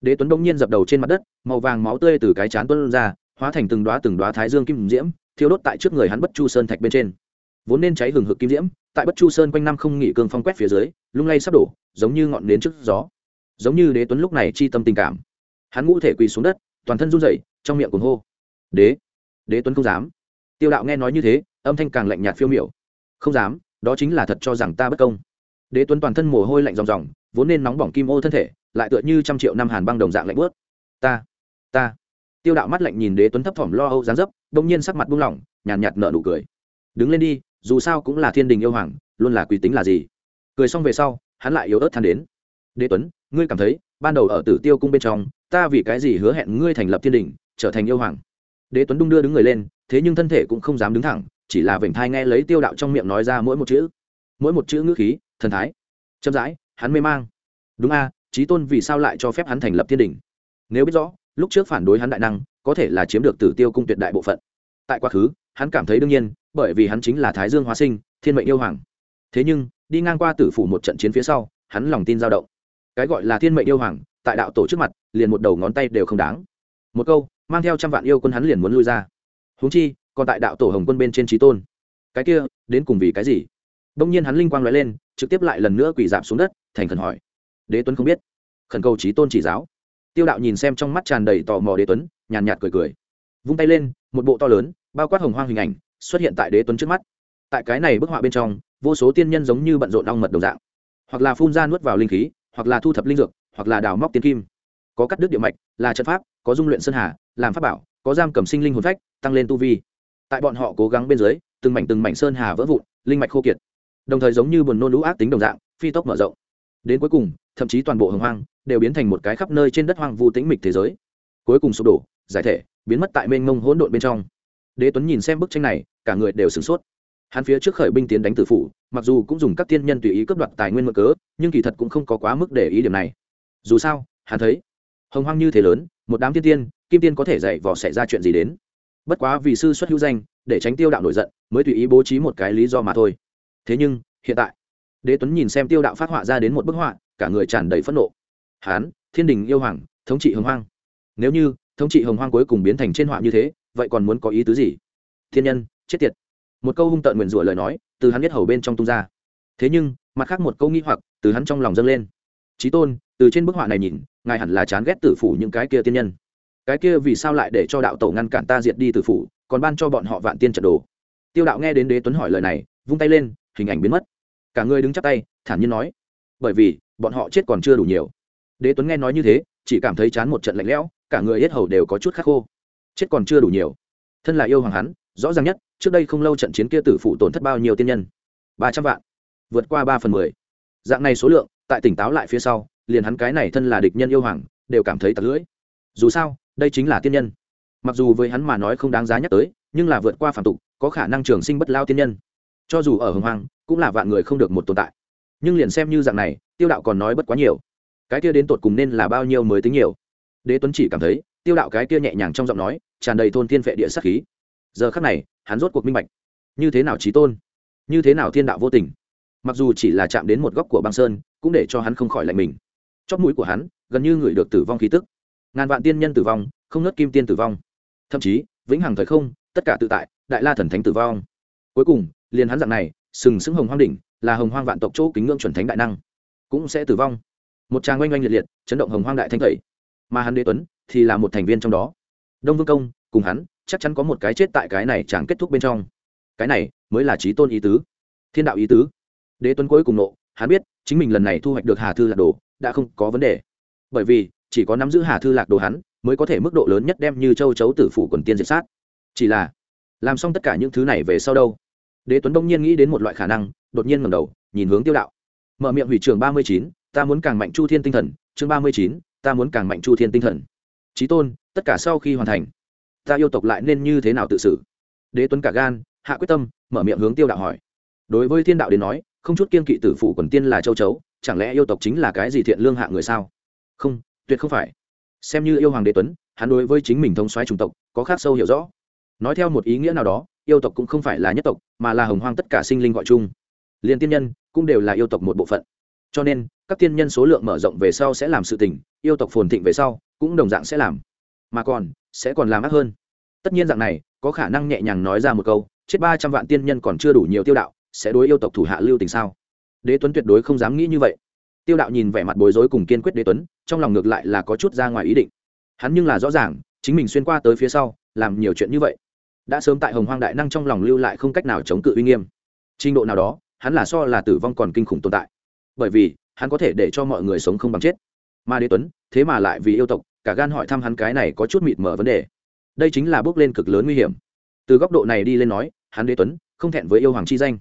đế tuấn đông nhiên dập đầu trên mặt đất, màu vàng máu tươi từ cái chán tuân ra, hóa thành từng đoá từng đoá thái dương kim diễm, thiêu đốt tại trước người hắn bất chu sơn thạch bên trên. Vốn nên cháy hừng hực kim diễm, tại bất chu sơn quanh năm không nghỉ cương phong quét phía dưới, lung lay sắp đổ, giống như ngọn nến trước gió. Giống như đế tuấn lúc này chi tâm tình cảm. Hắn ngũ thể quỳ xuống đất, toàn thân run rẩy, trong miệng cuồng hô. Đế! Đế tuấn không dám. Tiêu đạo nghe nói như thế âm thanh càng lạnh nhạt phiêu miểu. Không dám, đó chính là thật cho rằng ta bất công. Đế tuấn toàn thân mồ hôi lạnh ròng ròng, vốn nên nóng bỏng kim ô thân thể, lại tựa như trăm triệu năm hàn băng đồng dạng lạnh bớt ta ta. Tiêu đạo mắt lạnh nhìn đế tuấn thấp thỏm lo âu dáng dấp đông nhiên sắc mặt buông lỏng, nhàn nhạt nở nụ cười. Đứng lên đi, dù sao cũng là thiên đình yêu hoàng, luôn là quý tính là gì? Cười xong về sau, hắn lại yếu ớt than đến. Đế tuấn, ngươi cảm thấy, ban đầu ở tử tiêu cung bên trong, ta vì cái gì hứa hẹn ngươi thành lập thiên đình, trở thành yêu hoàng? Đế tuấn đung đưa đứng người lên, thế nhưng thân thể cũng không dám đứng thẳng chỉ là vểnh thai nghe lấy tiêu đạo trong miệng nói ra mỗi một chữ. Mỗi một chữ ngữ khí, thần thái, chậm rãi, hắn mê mang. Đúng a trí tôn vì sao lại cho phép hắn thành lập thiên đình? Nếu biết rõ, lúc trước phản đối hắn đại năng, có thể là chiếm được tử tiêu cung tuyệt đại bộ phận. Tại quá khứ, hắn cảm thấy đương nhiên, bởi vì hắn chính là thái dương hóa sinh, thiên mệnh yêu hoàng. Thế nhưng, đi ngang qua tử phủ một trận chiến phía sau, hắn lòng tin dao động. Cái gọi là thiên mệnh yêu hoàng, tại đạo tổ trước mặt, liền một đầu ngón tay đều không đáng. Một câu, mang theo trăm vạn yêu quân hắn liền muốn lui ra. Huống chi còn tại đạo tổ hồng quân bên trên trí tôn. Cái kia, đến cùng vì cái gì? Đông nhiên hắn linh quang nói lên, trực tiếp lại lần nữa quỳ dạp xuống đất, thành khẩn hỏi. Đế tuấn không biết. Khẩn cầu trí tôn chỉ giáo. Tiêu đạo nhìn xem trong mắt tràn đầy tò mò đế tuấn, nhàn nhạt cười cười. Vung tay lên, một bộ to lớn, bao quát hồng hoang hình ảnh, xuất hiện tại đế tuấn trước mắt. Tại cái này bức họa bên trong, vô số tiên nhân giống như bận rộn ong mật đồng dạng. Hoặc là phun ra nuốt vào linh khí, hoặc là thu thập linh dược, hoặc là đào móc tiên kim. Có cắt đứt địa mạch, là trận pháp, có dung luyện sơn hà, làm pháp bảo, có giam cầm sinh linh hồn phách, tăng lên tu vi tại bọn họ cố gắng bên dưới, từng mảnh từng mảnh sơn hà vỡ vụn, linh mạch khô kiệt. Đồng thời giống như buồn nôn lũ ác tính đồng dạng, phi tốc mở rộng. Đến cuối cùng, thậm chí toàn bộ hồng hoang đều biến thành một cái khắp nơi trên đất hoang vu tĩnh mịch thế giới. Cuối cùng sụp đổ, giải thể, biến mất tại mênh mông hỗn độn bên trong. Đế tuấn nhìn xem bức tranh này, cả người đều sửng sốt. Hắn phía trước khởi binh tiến đánh tử phủ, mặc dù cũng dùng các tiên nhân tùy ý cướp đoạt tài nguyên mượn cớ, nhưng kỳ thật cũng không có quá mức để ý điểm này. Dù sao, hắn thấy, hồng hoang như thế lớn, một đám tiên tiên, kim tiên có thể dạy vò xảy ra chuyện gì đến? Bất quá vì sư xuất hữu danh, để tránh tiêu đạo nổi giận, mới tùy ý bố trí một cái lý do mà thôi. Thế nhưng, hiện tại, đế tuấn nhìn xem tiêu đạo phát họa ra đến một bức họa, cả người tràn đầy phẫn nộ. Hán, thiên đình yêu hoàng, thống trị hồng hoang. Nếu như thống trị hồng hoang cuối cùng biến thành trên họa như thế, vậy còn muốn có ý tứ gì? Thiên nhân, chết tiệt. Một câu hung tợn nguyền rủa lời nói, từ hắn biết hầu bên trong tung ra. Thế nhưng, mặt khác một câu nghi hoặc, từ hắn trong lòng dâng lên. Trí tôn, từ trên bức họa này nhìn, ngài hẳn là chán ghét tử phủ những cái kia tiên nhân cái kia vì sao lại để cho đạo tổ ngăn cản ta diệt đi tử phủ, còn ban cho bọn họ vạn tiên trận đồ. Tiêu đạo nghe đến đế tuấn hỏi lời này, vung tay lên, hình ảnh biến mất. Cả người đứng chắp tay, thản nhiên nói, bởi vì, bọn họ chết còn chưa đủ nhiều. Đế tuấn nghe nói như thế, chỉ cảm thấy chán một trận lạnh lẽo, cả người hết hầu đều có chút khắc khô. Chết còn chưa đủ nhiều. Thân là yêu hoàng hắn, rõ ràng nhất, trước đây không lâu trận chiến kia tử phụ tổn thất bao nhiêu tiên nhân? Ba trăm vạn, vượt qua ba phần mười. Dạng này số lượng, tại tỉnh táo lại phía sau, liền hắn cái này thân là địch nhân yêu hoàng, đều cảm thấy tặc lưỡi. Dù sao đây chính là tiên nhân. Mặc dù với hắn mà nói không đáng giá nhắc tới, nhưng là vượt qua phạm tục, có khả năng trường sinh bất lao tiên nhân. Cho dù ở hồng hoàng cũng là vạn người không được một tồn tại. Nhưng liền xem như dạng này, tiêu đạo còn nói bất quá nhiều. Cái kia đến tột cùng nên là bao nhiêu mới tính nhiều. Đế tuấn chỉ cảm thấy, tiêu đạo cái kia nhẹ nhàng trong giọng nói, tràn đầy thôn thiên vệ địa sắc khí. Giờ khắc này, hắn rốt cuộc minh bạch, như thế nào trí tôn, như thế nào thiên đạo vô tình. Mặc dù chỉ là chạm đến một góc của băng sơn, cũng để cho hắn không khỏi lạnh mình. Chót mũi của hắn, gần như ngửi được tử vong khí tức ngàn vạn tiên nhân tử vong, không nớt kim tiên tử vong. Thậm chí, vĩnh hằng thời không, tất cả tự tại, đại la thần thánh tử vong. Cuối cùng, liền hắn dạng này, sừng sững hồng hoang đỉnh, là hồng hoang vạn tộc chỗ kính ngưỡng chuẩn thánh đại năng, cũng sẽ tử vong. Một tràng oanh oanh liệt liệt, chấn động hồng hoang đại thanh thầy. Mà hắn đế tuấn, thì là một thành viên trong đó. Đông vương công, cùng hắn, chắc chắn có một cái chết tại cái này chẳng kết thúc bên trong. Cái này, mới là trí tôn ý tứ. Thiên đạo ý tứ. Đế tuấn cuối cùng nộ, hắn biết, chính mình lần này thu hoạch được hà thư là đồ, đã không có vấn đề. Bởi vì chỉ có nắm giữ hà thư lạc đồ hắn, mới có thể mức độ lớn nhất đem như châu chấu tử phủ quần tiên diệt sát. Chỉ là, làm xong tất cả những thứ này về sau đâu? Đế tuấn đông nhiên nghĩ đến một loại khả năng, đột nhiên ngầm đầu, nhìn hướng tiêu đạo. Mở miệng hủy trường ba mươi chín, ta muốn càng mạnh chu thiên tinh thần. Chương ba mươi chín, ta muốn càng mạnh chu thiên tinh thần. Trí tôn, tất cả sau khi hoàn thành, ta yêu tộc lại nên như thế nào tự xử? Đế tuấn cả gan, hạ quyết tâm, mở miệng hướng tiêu đạo hỏi. Đối với thiên đạo đến nói, không chút kiên kỵ tử phủ quần tiên là châu chấu, chẳng lẽ yêu tộc chính là cái gì thiện lương hạ người sao? Không tuyệt không phải. Xem như yêu hoàng đế tuấn, hắn đối với chính mình thống xoáy chủng tộc có khác sâu hiểu rõ. Nói theo một ý nghĩa nào đó, yêu tộc cũng không phải là nhất tộc, mà là hồng hoang tất cả sinh linh gọi chung. Liền tiên nhân cũng đều là yêu tộc một bộ phận. Cho nên, các tiên nhân số lượng mở rộng về sau sẽ làm sự tình, yêu tộc phồn thịnh về sau cũng đồng dạng sẽ làm. Mà còn, sẽ còn làm ác hơn. Tất nhiên dạng này, có khả năng nhẹ nhàng nói ra một câu, chết ba trăm vạn tiên nhân còn chưa đủ nhiều tiêu đạo, sẽ đối yêu tộc thủ hạ lưu tình sao? Đế tuấn tuyệt đối không dám nghĩ như vậy tiêu đạo nhìn vẻ mặt bối rối cùng kiên quyết đế tuấn, trong lòng ngược lại là có chút ra ngoài ý định. Hắn nhưng là rõ ràng, chính mình xuyên qua tới phía sau, làm nhiều chuyện như vậy. Đã sớm tại hồng hoang đại năng trong lòng lưu lại không cách nào chống cự uy nghiêm. Trình độ nào đó, hắn là so là tử vong còn kinh khủng tồn tại. Bởi vì, hắn có thể để cho mọi người sống không bằng chết. Mà đế tuấn, thế mà lại vì yêu tộc, cả gan hỏi thăm hắn cái này có chút mịt mở vấn đề. Đây chính là bước lên cực lớn nguy hiểm. Từ góc độ này đi lên nói, hắn đế tuấn, không thẹn với yêu hoàng chi danh.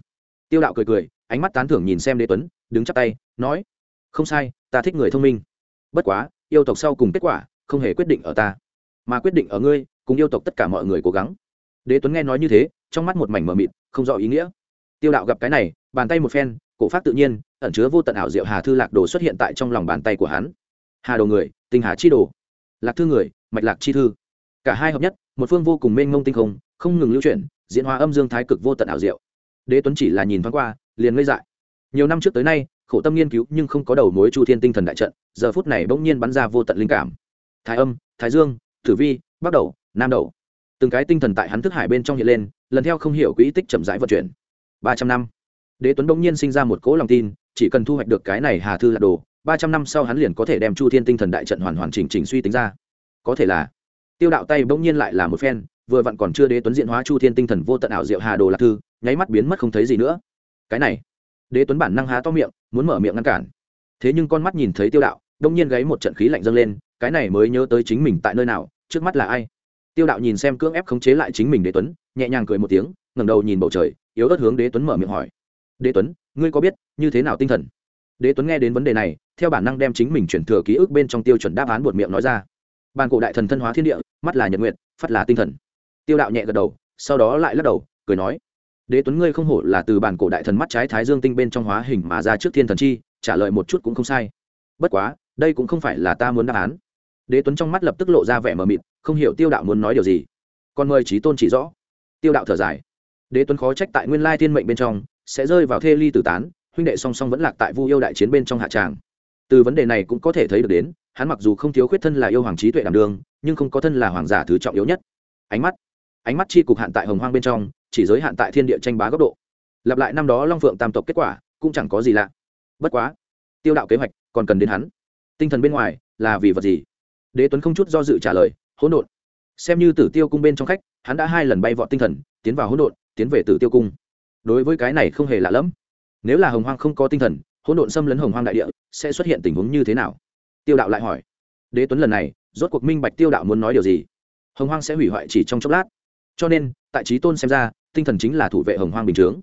Tiêu đạo cười cười, ánh mắt tán thưởng nhìn xem đế tuấn, đứng chắp tay, nói không sai, ta thích người thông minh. Bất quá, yêu tộc sau cùng kết quả, không hề quyết định ở ta. Mà quyết định ở ngươi, cùng yêu tộc tất cả mọi người cố gắng. Đế tuấn nghe nói như thế, trong mắt một mảnh mờ mịt, không rõ ý nghĩa. Tiêu đạo gặp cái này, bàn tay một phen, cổ pháp tự nhiên, ẩn chứa vô tận ảo diệu hà thư lạc đồ xuất hiện tại trong lòng bàn tay của hắn. Hà đồ người, tinh hà chi đồ. Lạc thư người, mạch lạc chi thư. Cả hai hợp nhất, một phương vô cùng mênh mông tinh không không ngừng lưu chuyển, diễn hóa âm dương thái cực vô tận ảo diệu. Đế tuấn chỉ là nhìn thoáng qua, liền ngây dại nhiều năm trước tới nay, khổ tâm nghiên cứu nhưng không có đầu mối chu thiên tinh thần đại trận, giờ phút này bỗng nhiên bắn ra vô tận linh cảm. Thái âm, thái dương, tử vi, bắc đầu, nam đầu. Từng cái tinh thần tại hắn thức hải bên trong hiện lên, lần theo không hiểu quỹ tích chậm rãi vận chuyển. Ba trăm năm. Đế tuấn bỗng nhiên sinh ra một cỗ lòng tin, chỉ cần thu hoạch được cái này hà thư là đồ, ba trăm năm sau hắn liền có thể đem chu thiên tinh thần đại trận hoàn hoàn chỉnh chỉnh suy tính ra. Có thể là, tiêu đạo tay bỗng nhiên lại là một phen, vừa vặn còn chưa đế tuấn diện hóa chu thiên tinh thần vô tận ảo diệu hà đồ lạc thư, nháy mắt biến mất không thấy gì nữa. Cái này đế tuấn bản năng há to miệng, muốn mở miệng ngăn cản. Thế nhưng con mắt nhìn thấy tiêu đạo, đông nhiên gáy một trận khí lạnh dâng lên, cái này mới nhớ tới chính mình tại nơi nào, trước mắt là ai. Tiêu đạo nhìn xem cưỡng ép khống chế lại chính mình đế tuấn, nhẹ nhàng cười một tiếng, ngẩng đầu nhìn bầu trời, yếu ớt hướng đế tuấn mở miệng hỏi. Đế tuấn, ngươi có biết như thế nào tinh thần? Đế tuấn nghe đến vấn đề này, theo bản năng đem chính mình chuyển thừa ký ức bên trong tiêu chuẩn đáp án buột miệng nói ra. Bàn cổ đại thần thân hóa thiên địa, mắt là nhật nguyện phát là tinh thần. Tiêu đạo nhẹ gật đầu, sau đó lại lắc đầu, cười nói đế tuấn ngươi không hổ là từ bản cổ đại thần mắt trái thái dương tinh bên trong hóa hình mà ra trước thiên thần chi, trả lời một chút cũng không sai. Bất quá, đây cũng không phải là ta muốn đáp án. Đế tuấn trong mắt lập tức lộ ra vẻ mờ mịt, không hiểu tiêu đạo muốn nói điều gì. Còn mời trí tôn chỉ rõ. Tiêu đạo thở dài. Đế tuấn khó trách tại nguyên lai thiên mệnh bên trong, sẽ rơi vào thê ly tử tán, huynh đệ song song vẫn lạc tại vu yêu đại chiến bên trong hạ tràng. Từ vấn đề này cũng có thể thấy được đến, hắn mặc dù không thiếu khuyết thân là yêu hoàng trí tuệ đảm đường nhưng không có thân là hoàng giả thứ trọng yếu nhất. Ánh mắt ánh mắt chi cục hạn tại hồng hoang bên trong chỉ giới hạn tại thiên địa tranh bá góc độ. Lặp lại năm đó long phượng tam tộc kết quả, cũng chẳng có gì lạ. Bất quá, tiêu đạo kế hoạch còn cần đến hắn. Tinh thần bên ngoài là vì vật gì? Đế tuấn không chút do dự trả lời, hỗn độn. Xem như tử tiêu cung bên trong khách, hắn đã hai lần bay vọt tinh thần, tiến vào hỗn độn, tiến về tử tiêu cung. Đối với cái này không hề lạ lẫm. Nếu là hồng hoang không có tinh thần, hỗn độn xâm lấn hồng hoang đại địa, sẽ xuất hiện tình huống như thế nào? Tiêu đạo lại hỏi. Đế tuấn lần này, rốt cuộc minh bạch tiêu đạo muốn nói điều gì. Hồng hoang sẽ hủy hoại chỉ trong chốc lát. Cho nên, tại trí tôn xem ra tinh thần chính là thủ vệ hồng hoang bình chướng.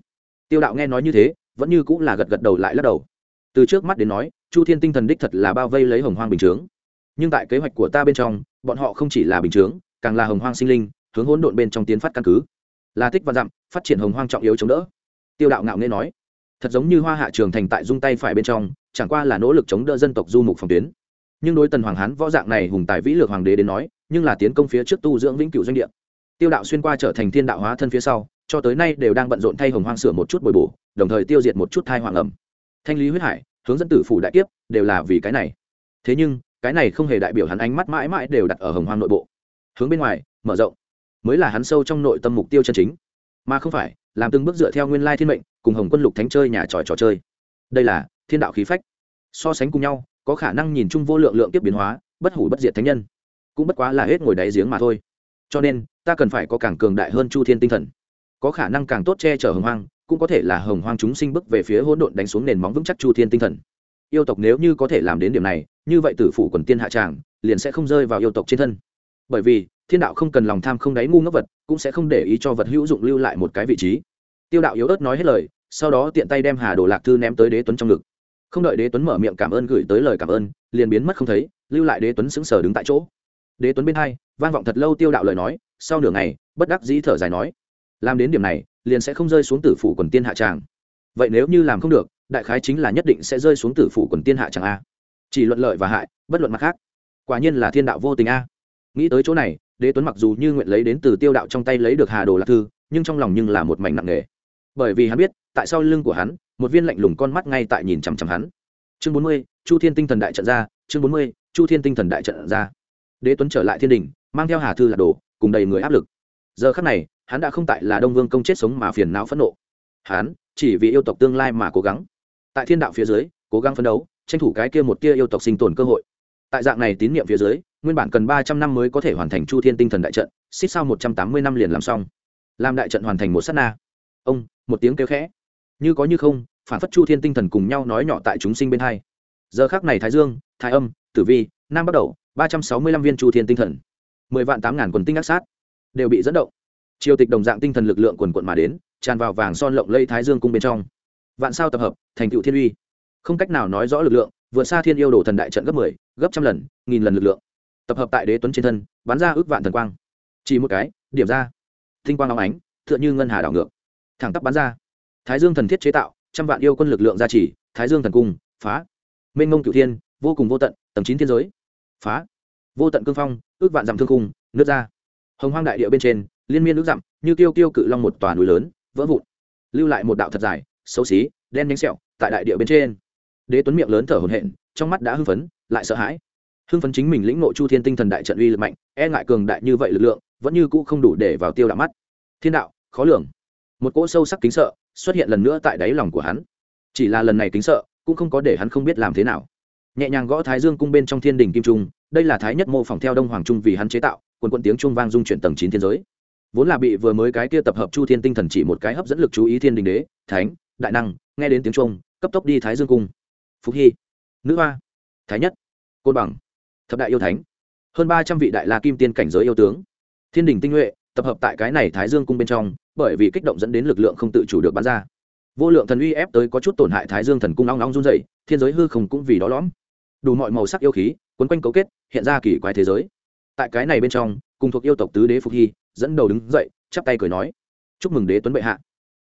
Tiêu đạo nghe nói như thế, vẫn như cũng là gật gật đầu lại lắc đầu. Từ trước mắt đến nói, chu thiên tinh thần đích thật là bao vây lấy hồng hoang bình chướng. Nhưng tại kế hoạch của ta bên trong, bọn họ không chỉ là bình chướng, càng là hồng hoang sinh linh, hướng hỗn độn bên trong tiến phát căn cứ. Là tích và dặm, phát triển hồng hoang trọng yếu chống đỡ. Tiêu đạo ngạo nghe nói, thật giống như hoa hạ trường thành tại dung tay phải bên trong, chẳng qua là nỗ lực chống đỡ dân tộc du mục phòng tuyến. Nhưng đối tần hoàng hán võ dạng này hùng tài vĩ lược hoàng đế đến nói, nhưng là tiến công phía trước tu dưỡng vĩnh cửu doanh địa. Tiêu đạo xuyên qua trở thành thiên đạo hóa thân phía sau cho tới nay đều đang bận rộn thay hồng hoang sửa một chút bồi bổ, đồng thời tiêu diệt một chút thai hoàng ẩm thanh lý huyết hải, hướng dẫn tử phủ đại kiếp, đều là vì cái này. Thế nhưng, cái này không hề đại biểu hắn ánh mắt mãi mãi đều đặt ở hồng hoang nội bộ. Hướng bên ngoài, mở rộng, mới là hắn sâu trong nội tâm mục tiêu chân chính. Mà không phải, làm từng bước dựa theo nguyên lai thiên mệnh, cùng hồng quân lục thánh chơi nhà tròi trò chơi. Đây là thiên đạo khí phách. So sánh cùng nhau, có khả năng nhìn chung vô lượng lượng tiếp biến hóa, bất hủ bất diệt thánh nhân. Cũng bất quá là hết ngồi đáy giếng mà thôi. Cho nên, ta cần phải có càng cường đại hơn chu thiên tinh thần có khả năng càng tốt che chở hồng hoang, cũng có thể là hồng hoang chúng sinh bước về phía hỗn độn đánh xuống nền móng vững chắc chu thiên tinh thần. Yêu tộc nếu như có thể làm đến điểm này, như vậy tử phủ quần tiên hạ tràng, liền sẽ không rơi vào yêu tộc trên thân. Bởi vì, thiên đạo không cần lòng tham không đáy ngu ngốc vật, cũng sẽ không để ý cho vật hữu dụng lưu lại một cái vị trí. Tiêu đạo yếu ớt nói hết lời, sau đó tiện tay đem hà đồ lạc thư ném tới đế tuấn trong ngực. Không đợi đế tuấn mở miệng cảm ơn gửi tới lời cảm ơn, liền biến mất không thấy, lưu lại đế tuấn sững sờ đứng tại chỗ. Đế tuấn bên hai, vang vọng thật lâu tiêu đạo lời nói, sau nửa ngày, bất đắc dĩ thở dài nói làm đến điểm này, liền sẽ không rơi xuống tử phủ quần tiên hạ tràng. Vậy nếu như làm không được, đại khái chính là nhất định sẽ rơi xuống tử phủ quần tiên hạ tràng a. Chỉ luận lợi và hại, bất luận mặt khác. Quả nhiên là thiên đạo vô tình a. Nghĩ tới chỗ này, đế tuấn mặc dù như nguyện lấy đến từ tiêu đạo trong tay lấy được hà đồ lạc thư, nhưng trong lòng nhưng là một mảnh nặng nề. Bởi vì hắn biết, tại sau lưng của hắn, một viên lạnh lùng con mắt ngay tại nhìn chằm chằm hắn. Chương bốn mươi, chu thiên tinh thần đại trận ra, chương bốn mươi, chu thiên tinh thần đại trận ra. Đế tuấn trở lại thiên đình, mang theo hà thư lạc đồ, cùng đầy người áp lực. Giờ khắc này hắn đã không tại là đông vương công chết sống mà phiền não phẫn nộ. Hắn chỉ vì yêu tộc tương lai mà cố gắng. Tại thiên đạo phía dưới, cố gắng phấn đấu, tranh thủ cái kia một kia yêu tộc sinh tồn cơ hội. Tại dạng này tín nhiệm phía dưới, nguyên bản cần ba trăm năm mới có thể hoàn thành chu thiên tinh thần đại trận, xích sao một trăm tám mươi năm liền làm xong. Làm đại trận hoàn thành một s á t na. Ông, một tiếng kêu khẽ. Như có như không, phản phất chu thiên tinh thần cùng nhau nói nhỏ tại chúng sinh bên hai. Giờ khác này thái dương, thái âm, tử vi, nam bắt đầu, ba trăm sáu mươi lăm viên chu thiên tinh thần. mười vạn tám ngàn quần tinh ác sát đều bị dẫn động triều tịch đồng dạng tinh thần lực lượng quần quận mà đến tràn vào vàng son lộng lây thái dương cung bên trong. Vạn sao tập hợp thành tựu thiên uy. Không cách nào nói rõ lực lượng vượt xa thiên yêu đồ thần đại trận gấp mười 10, gấp trăm lần nghìn lần lực lượng. Tập hợp tại đế tuấn trên thân bắn ra ước vạn thần quang. Chỉ một cái điểm ra. Tinh quang long ánh tựa như ngân hà đảo ngược. Thẳng tắp bắn ra. Thái dương thần thiết chế tạo trăm vạn yêu quân lực lượng gia trì thái dương thần cung phá. Mênh mông cửu thiên vô cùng vô tận tầng chín thiên giới. Phá. Vô tận cương phong ước vạn dặm thương cung nước ra. Hồng hoang đại địa bên trên liên miên nước dặm, như tiêu tiêu cự long một tòa núi lớn, vỡ vụn. Lưu lại một đạo thật dài, xấu xí, đen nhánh sẹo, tại đại địa bên trên. Đế tuấn miệng lớn thở hổn hển, trong mắt đã hưng phấn, lại sợ hãi. Hưng phấn chính mình lĩnh nội chu thiên tinh thần đại trận uy lực mạnh e ngại cường đại như vậy lực lượng, vẫn như cũ không đủ để vào tiêu đạo mắt. Thiên đạo, khó lường. Một cỗ sâu sắc kính sợ xuất hiện lần nữa tại đáy lòng của hắn. Chỉ là lần này kính sợ cũng không có để hắn không biết làm thế nào. Nhẹ nhàng gõ thái dương cung bên trong thiên đình kim trung, đây là thái nhất mô phỏng theo đông hoàng trung vì hắn chế tạo, quần quận tiếng trung vang dung chuyển tầng chín thiên giới vốn là bị vừa mới cái kia tập hợp chu thiên tinh thần chỉ một cái hấp dẫn lực chú ý thiên đình đế, thánh, đại năng, nghe đến tiếng trung cấp tốc đi thái dương cung. Phúc hy, nữ hoa, thái nhất, côn bằng, thập đại yêu thánh, hơn ba trăm vị đại la kim tiên cảnh giới yêu tướng. Thiên đình tinh nhuệ, tập hợp tại cái này thái dương cung bên trong, bởi vì kích động dẫn đến lực lượng không tự chủ được bắn ra. Vô lượng thần uy ép tới có chút tổn hại thái dương thần cung long long run dậy thiên giới hư không cũng vì đó lõm. Đủ mọi màu sắc yêu khí quấn quanh cấu kết, hiện ra kỳ quái thế giới. Tại cái này bên trong, cùng thuộc yêu tộc tứ đế phục hy dẫn đầu đứng dậy, chắp tay cười nói, chúc mừng đế tuấn bệ hạ.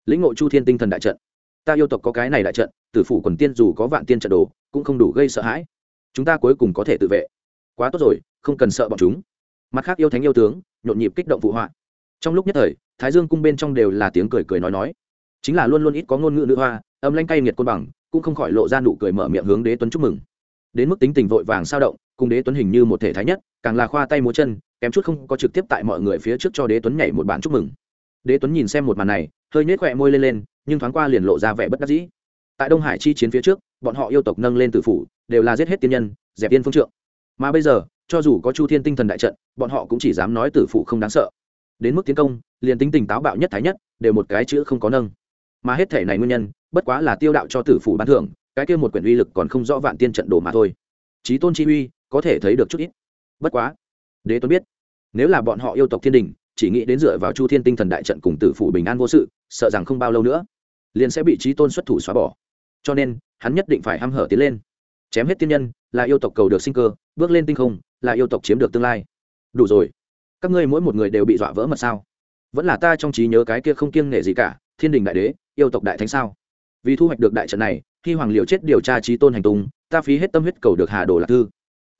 Lĩnh ngộ chu thiên tinh thần đại trận. Ta yêu tộc có cái này đại trận, tử phủ quần tiên dù có vạn tiên trận đồ, cũng không đủ gây sợ hãi. Chúng ta cuối cùng có thể tự vệ. Quá tốt rồi, không cần sợ bọn chúng. Mặt khác yêu thánh yêu tướng, nhộn nhịp kích động phụ họa. Trong lúc nhất thời, thái dương cung bên trong đều là tiếng cười cười nói nói. Chính là luôn luôn ít có ngôn ngữ nữ hoa, âm lanh cay nghiệt côn bằng, cũng không khỏi lộ ra nụ cười mở miệng hướng đế tuấn chúc mừng. Đến mức tính tình vội vàng sao động, cùng đế tuấn hình như một thể thái nhất, càng là khoa tay múa chân kém chút không có trực tiếp tại mọi người phía trước cho đế tuấn nhảy một bản chúc mừng. Đế tuấn nhìn xem một màn này, hơi nhếch khỏe môi lên lên, nhưng thoáng qua liền lộ ra vẻ bất đắc dĩ. Tại đông hải chi chiến phía trước, bọn họ yêu tộc nâng lên tử phủ, đều là giết hết tiên nhân, dẹp tiên phương trượng. Mà bây giờ, cho dù có chu thiên tinh thần đại trận, bọn họ cũng chỉ dám nói tử phụ không đáng sợ. Đến mức tiến công, liền tính tình táo bạo nhất thái nhất, đều một cái chữ không có nâng. Mà hết thể này nguyên nhân, bất quá là tiêu đạo cho tử phủ ban thưởng, cái kia một quyển uy lực còn không rõ vạn tiên trận đồ mà thôi. Trí tôn chi uy, có thể thấy được chút ít. Bất quá đế tuấn biết, nếu là bọn họ yêu tộc thiên đình, chỉ nghĩ đến dựa vào chu thiên tinh thần đại trận cùng tử phủ bình an vô sự, sợ rằng không bao lâu nữa, liền sẽ bị trí tôn xuất thủ xóa bỏ. Cho nên, hắn nhất định phải h hở tiến lên. Chém hết tiên nhân, là yêu tộc cầu được sinh cơ, bước lên tinh không, là yêu tộc chiếm được tương lai. Đủ rồi. Các ngươi mỗi một người đều bị dọa vỡ mật sao? Vẫn là ta trong trí nhớ cái kia không kiêng nể gì cả, thiên đình đại đế, yêu tộc đại thánh sao? Vì thu hoạch được đại trận này, khi hoàng liệu chết điều tra trí tôn hành tung, ta phí hết tâm huyết cầu được hà đồ lạc thư.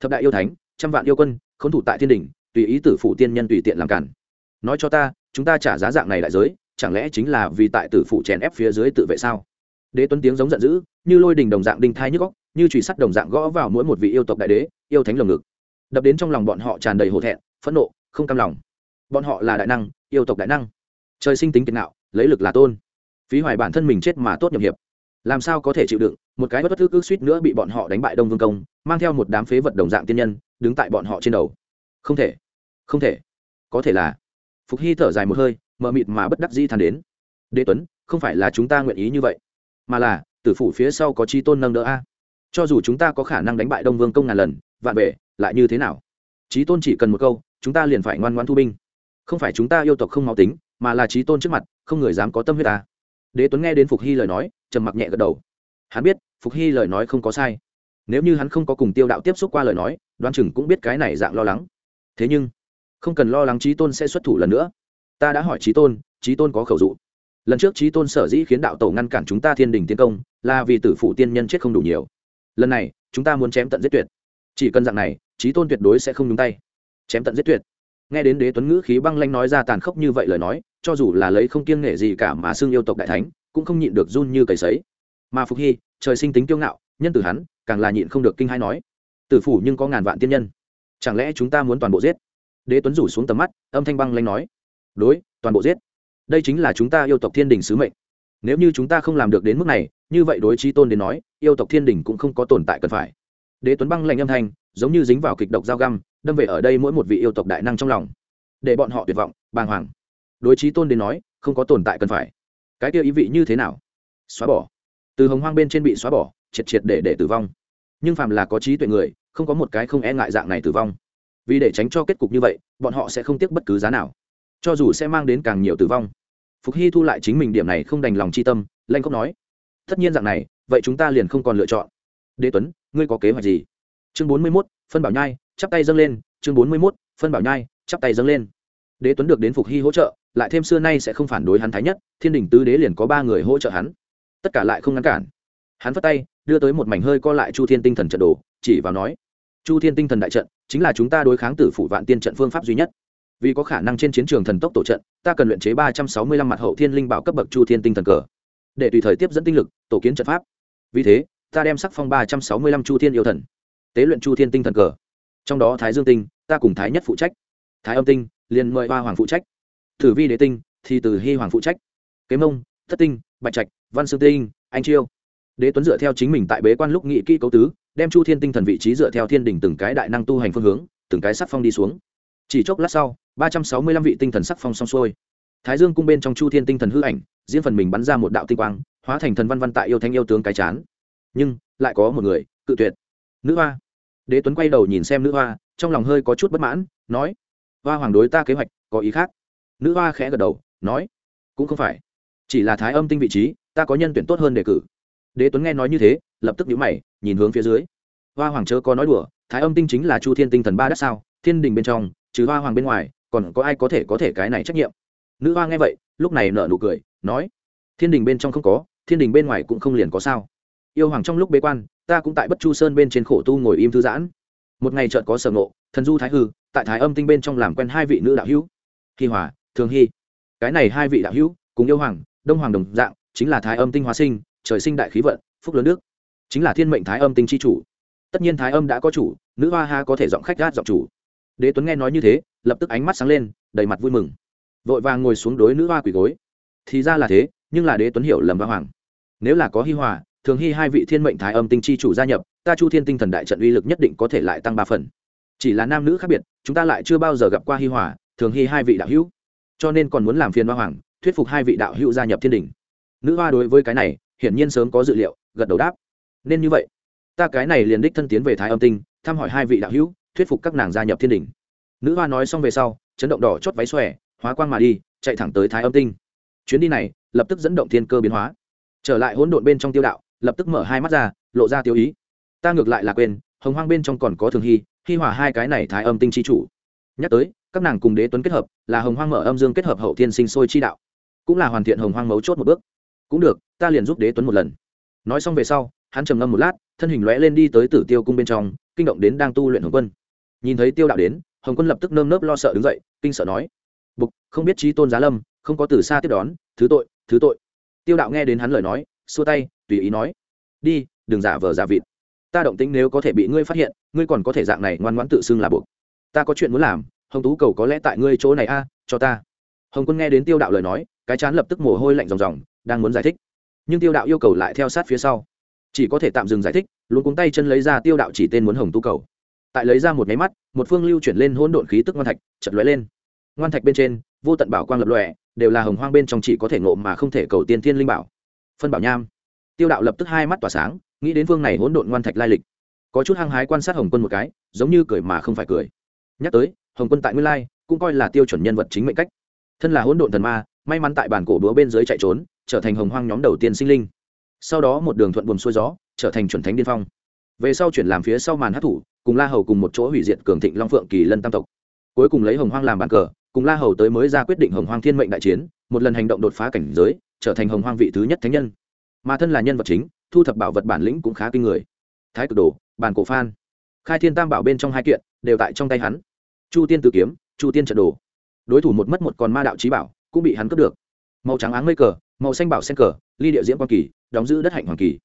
Thập đại yêu thánh, trăm vạn yêu quân khốn thủ tại thiên đình, tùy ý tử phụ tiên nhân tùy tiện làm cản. Nói cho ta, chúng ta trả giá dạng này đại giới, chẳng lẽ chính là vì tại tử phụ chèn ép phía dưới tự vệ sao? Đế tuấn tiếng giống giận dữ, như lôi đình đồng dạng đinh thai nhức góc như trùy sắt đồng dạng gõ vào mỗi một vị yêu tộc đại đế, yêu thánh lồng ngực. Đập đến trong lòng bọn họ tràn đầy hổ thẹn, phẫn nộ, không cam lòng. Bọn họ là đại năng, yêu tộc đại năng. Trời sinh tính kiệt nạo lấy lực là tôn. Phí hoài bản thân mình chết mà tốt nhập hiệp. Làm sao có thể chịu đựng, một cái bất thức ước suýt nữa bị bọn họ đánh bại đông vương công, mang theo một đám phế vật đồng dạng tiên nhân đứng tại bọn họ trên đầu. Không thể không thể. Có thể là. Phục hy thở dài một hơi, mờ mịt mà bất đắc dĩ thàn đến. Đế tuấn, không phải là chúng ta nguyện ý như vậy, mà là, tử phủ phía sau có chi tôn nâng đỡ a. Cho dù chúng ta có khả năng đánh bại đông vương công ngàn lần, vạn bể, lại như thế nào? Trí tôn chỉ cần một câu, chúng ta liền phải ngoan ngoan thu binh. Không phải chúng ta yêu tộc không máu tính, mà là trí tôn trước mặt, không người dám có tâm huyết ta đế tuấn nghe đến phục hy lời nói, trầm mặc nhẹ gật đầu. Hắn biết, phục hy lời nói không có sai. Nếu như hắn không có cùng tiêu đạo tiếp xúc qua lời nói đoán chừng cũng biết cái này dạng lo lắng. Thế nhưng, không cần lo lắng trí tôn sẽ xuất thủ lần nữa. Ta đã hỏi trí tôn trí tôn có khẩu dụ. Lần trước trí tôn sở dĩ khiến đạo tổ ngăn cản chúng ta thiên đình tiến công, là vì tử phụ tiên nhân chết không đủ nhiều. Lần này, chúng ta muốn chém tận giết tuyệt. Chỉ cần dạng này trí tôn tuyệt đối sẽ không nhúng tay. Chém tận giết tuyệt. Nghe đến đế tuấn ngữ khí băng lanh nói ra tàn khốc như vậy lời nói, cho dù là lấy không kiêng nghệ gì cả mà xưng yêu tộc đại thánh, cũng không nhịn được run như cầy sấy. Mà phục hy, trời sinh tính kiêu ngạo, nhân từ hắn, càng là nhịn không được kinh hai nói tử phủ nhưng có ngàn vạn tiên nhân. Chẳng lẽ chúng ta muốn toàn bộ giết? Đế tuấn rủ xuống tầm mắt, âm thanh băng lanh nói. Đối, toàn bộ giết. Đây chính là chúng ta yêu tộc thiên đình sứ mệnh. Nếu như chúng ta không làm được đến mức này, như vậy đối trí tôn đến nói, yêu tộc thiên đình cũng không có tồn tại cần phải. Đế tuấn băng lanh âm thanh, giống như dính vào kịch độc dao găm, đâm về ở đây mỗi một vị yêu tộc đại năng trong lòng. Để bọn họ tuyệt vọng, bàng hoàng. Đối trí tôn đến nói, không có tồn tại cần phải. Cái kia ý vị như thế nào? Xóa bỏ. Từ hồng hoang bên trên bị xóa bỏ, triệt triệt để để tử vong nhưng phàm là có trí tuệ người, không có một cái không e ngại dạng này tử vong. Vì để tránh cho kết cục như vậy, bọn họ sẽ không tiếc bất cứ giá nào. Cho dù sẽ mang đến càng nhiều tử vong. Phục hy thu lại chính mình điểm này không đành lòng c h i tâm lanh cốc nói, tất nhiên dạng này, vậy chúng ta liền không còn lựa chọn. Đế tuấn, ngươi có kế hoạch gì? Chương bốn mươi mốt, phân bảo nhai, chắp tay dâng lên. Chương bốn mươi mốt, phân bảo nhai, chắp tay dâng lên. Đế tuấn được đến phục hy hỗ trợ, lại thêm xưa nay sẽ không phản đối hắn thái nhất, thiên đình tứ đế liền có ba người hỗ trợ hắn. Tất cả lại không ngăn cản. Hắn vất tay đưa tới một mảnh hơi co lại chu thiên tinh thần trận đồ, chỉ vào nói, chu thiên tinh thần đại trận chính là chúng ta đối kháng tử phủ vạn tiên trận phương pháp duy nhất. Vì có khả năng trên chiến trường thần tốc tổ trận, ta cần luyện chế ba trăm sáu mươi lăm mặt hậu thiên linh bảo cấp bậc chu thiên tinh thần cờ. Để tùy thời tiếp dẫn tinh lực, tổ kiến trận pháp. Vì thế, ta đem sắc phong ba trăm sáu mươi lăm chu thiên yêu thần, tế luyện chu thiên tinh thần cờ. Trong đó thái dương tinh, ta cùng thái nhất phụ trách. Thái âm tinh, liền mời ba hoàng phụ trách. Thử vi đế tinh, thì từ hy hoàng phụ trách. Kế mông, thất tinh, bạch trạch, văn Sư tinh, anh chiêu đế tuấn dựa theo chính mình tại bế quan lúc nghị kỹ cấu tứ, đem chu thiên tinh thần vị trí dựa theo thiên đình từng cái đại năng tu hành phương hướng, từng cái sắc phong đi xuống. Chỉ chốc lát sau, ba trăm sáu mươi lăm vị tinh thần sắc phong xong xuôi. Thái dương cung bên trong chu thiên tinh thần hư ảnh, diễn phần mình bắn ra một đạo tinh quang, hóa thành thần văn văn tại yêu thanh yêu tướng cái chán. Nhưng, lại có một người, cự tuyệt. Nữ hoa. Đế tuấn quay đầu nhìn xem nữ hoa, trong lòng hơi có chút bất mãn, nói, hoa hoàng đối ta kế hoạch, có ý khác. Nữ hoa khẽ gật đầu, nói, cũng không phải. Chỉ là thái âm tinh vị trí, ta có nhân tuyển tốt hơn đề cử đế tuấn nghe nói như thế, lập tức nhíu mày, nhìn hướng phía dưới. Hoa hoàng chớ có nói đùa, thái âm tinh chính là chu thiên tinh thần ba đất sao, thiên đình bên trong, trừ hoa hoàng bên ngoài, còn có ai có thể có thể cái này trách nhiệm? Nữ hoa nghe vậy, lúc này nở nụ cười, nói, thiên đình bên trong không có, thiên đình bên ngoài cũng không liền có sao. Yêu hoàng trong lúc bế quan, ta cũng tại bất chu sơn bên trên khổ tu ngồi im thư giãn. Một ngày chợt có sở ngộ, thần du thái hư, tại thái âm tinh bên trong làm quen hai vị nữ đạo hữu. Hi hòa, thường hy cái này hai vị đạo hữu, cùng yêu hoàng, đông hoàng đồng dạng, chính là thái âm tinh hóa sinh trời sinh đại khí vận, phúc lớn nước. Chính là thiên mệnh thái âm tinh chi chủ. Tất nhiên thái âm đã có chủ, nữ hoa ha có thể giọng khách gát giọng chủ. Đế tuấn nghe nói như thế, lập tức ánh mắt sáng lên, đầy mặt vui mừng. Vội vàng ngồi xuống đối nữ hoa quỳ gối. Thì ra là thế, nhưng là đế tuấn hiểu lầm và hoàng nếu là có hi hòa, thường hy hai vị thiên mệnh thái âm tinh chi chủ gia nhập, ta chu thiên tinh thần đại trận uy lực nhất định có thể lại tăng ba phần. Chỉ là nam nữ khác biệt, chúng ta lại chưa bao giờ gặp qua hi hòa, thường hy hai vị đạo hữu. Cho nên còn muốn làm phiền hoa hoàng thuyết phục hai vị đạo hữu gia nhập thiên đình nữ hoa đối với cái này hiển nhiên sớm có dự liệu, gật đầu đáp. Nên như vậy, ta cái này liền đích thân tiến về thái âm tinh, thăm hỏi hai vị đạo hữu, thuyết phục các nàng gia nhập thiên đình. Nữ hoa nói xong về sau, chấn động đỏ chót váy xòe, hóa quang mà đi, chạy thẳng tới thái âm tinh. Chuyến đi này, lập tức dẫn động thiên cơ biến hóa. Trở lại hỗn độn bên trong tiêu đạo, lập tức mở hai mắt ra, lộ ra tiêu ý. Ta ngược lại là quên, hồng hoang bên trong còn có thường hy hy hỏa hai cái này thái âm tinh chi chủ. Nhắc tới, các nàng cùng đế tuấn kết hợp, là hồng hoang mở âm dương kết hợp hậu thiên sinh sôi chi đạo. Cũng là hoàn thiện hồng hoang mấu chốt một bước. Cũng được ta liền giúp đế tuấn một lần. Nói xong về sau, hắn trầm ngâm một lát, thân hình lõe lên đi tới tử tiêu cung bên trong, kinh động đến đang tu luyện hồng quân. Nhìn thấy tiêu đạo đến, hồng quân lập tức nơm nớp lo sợ đứng dậy, kinh sợ nói bục không biết trí tôn giá lâm, không có từ xa tiếp đón, thứ tội thứ tội. Tiêu đạo nghe đến hắn lời nói, xua tay, tùy ý nói, đi, đừng giả vờ giả vịt. Ta động tính nếu có thể bị ngươi phát hiện, ngươi còn có thể dạng này ngoan ngoãn tự xưng là buộc ta có chuyện muốn làm, hồng tú cầu có lẽ tại ngươi chỗ này a, cho ta. Hồng quân nghe đến tiêu đạo lời nói, cái chán lập tức mồ hôi lạnh ròng ròng, đang muốn giải thích nhưng tiêu đạo yêu cầu lại theo sát phía sau. Chỉ có thể tạm dừng giải thích, luôn cuống tay chân lấy ra tiêu đạo chỉ tên muốn hồng tu cầu. Tại lấy ra một máy mắt, một phương lưu chuyển lên hỗn độn khí tức ngoan thạch chật lóe lên. Ngoan thạch bên trên, vô tận bảo quang lập lòe, đều là hồng hoang bên trong chỉ có thể ngộ mà không thể cầu tiên thiên linh bảo. Phân bảo nham. Tiêu đạo lập tức hai mắt tỏa sáng, nghĩ đến phương này hỗn độn ngoan thạch lai lịch. Có chút hăng hái quan sát hồng quân một cái, giống như cười mà không phải cười. Nhắc tới, hồng quân tại nguyên lai, cũng coi là tiêu chuẩn nhân vật chính mệnh cách. Thân là hỗn độn thần ma, may mắn tại bản cổ đúa bên dưới chạy trốn trở thành hồng hoang nhóm đầu tiên sinh linh. Sau đó một đường thuận buồm xuôi gió, trở thành chuẩn thánh điên phong. Về sau chuyển làm phía sau màn hát thủ, cùng la hầu cùng một chỗ hủy diệt cường thịnh long phượng kỳ lân tam tộc. Cuối cùng lấy hồng hoang làm bàn cờ, cùng la hầu tới mới ra quyết định hồng hoang thiên mệnh đại chiến, một lần hành động đột phá cảnh giới, trở thành hồng hoang vị thứ nhất thánh nhân. Mà thân là nhân vật chính, thu thập bảo vật bản lĩnh cũng khá kinh người. Thái cực đồ, bàn cổ phan. Khai thiên tam bảo bên trong hai kiện, đều tại trong tay hắn. Chu tiên tử kiếm, chu tiên trận đồ. Đối thủ một mất một còn ma đạo trí bảo, cũng bị hắn cướp được màu trắng áng mây cờ, màu xanh bảo sen cờ, ly địa diễm quang kỳ, đóng giữ đất hạnh hoàng kỳ.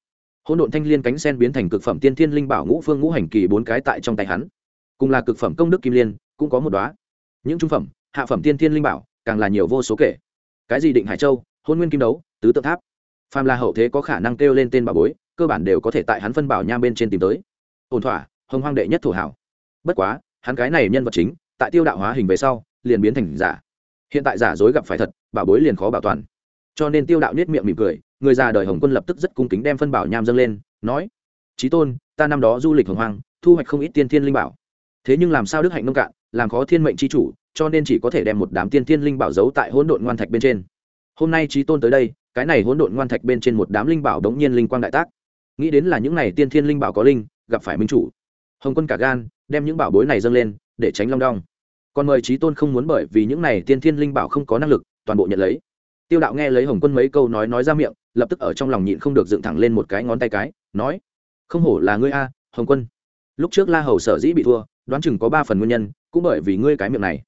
Hỗn độn thanh liên cánh sen biến thành cực phẩm tiên thiên linh bảo ngũ phương ngũ hành kỳ bốn cái tại trong tay hắn. Cùng là cực phẩm công đức kim liên, cũng có một đoá những trung phẩm, hạ phẩm tiên thiên linh bảo, càng là nhiều vô số kể. Cái gì định hải châu, hôn nguyên kim đấu, tứ tự tháp. Phàm là hậu thế có khả năng kêu lên tên bà bối, cơ bản đều có thể tại hắn phân bảo nham bên trên tìm tới. Ổn thỏa, hồng hoang đệ nhất thổ hảo. Bất quá, hắn cái này nhân vật chính, tại tiêu đạo hóa hình về sau, liền biến thành giả. Hiện tại giả dối gặp phải thật bảo bối liền khó bảo toàn. Cho nên tiêu đạo nết miệng mỉm cười, người già đời hồng quân lập tức rất cung kính đem phân bảo nham dâng lên, nói trí tôn, ta năm đó du lịch hồng hoang, thu hoạch không ít tiên thiên linh bảo. Thế nhưng làm sao đức hạnh nông cạn, làm khó thiên mệnh c h i chủ, cho nên chỉ có thể đem một đám tiên thiên linh bảo giấu tại hỗn độn ngoan thạch bên trên. Hôm nay trí tôn tới đây, cái này hỗn độn ngoan thạch bên trên một đám linh bảo đống nhiên linh quang đại tác. Nghĩ đến là những này tiên thiên linh bảo có linh, gặp phải minh chủ. Hồng quân cả gan, đem những bảo bối này dâng lên, để tránh long đong. Còn mời trí tôn không muốn bởi vì những này tiên thiên linh bảo không có năng lực toàn bộ nhận lấy. Tiêu đạo nghe lấy hồng quân mấy câu nói nói ra miệng, lập tức ở trong lòng nhịn không được dựng thẳng lên một cái ngón tay cái, nói, không hổ là ngươi a, hồng quân. Lúc trước la hầu sở dĩ bị thua, đoán chừng có ba phần nguyên nhân, cũng bởi vì ngươi cái miệng này.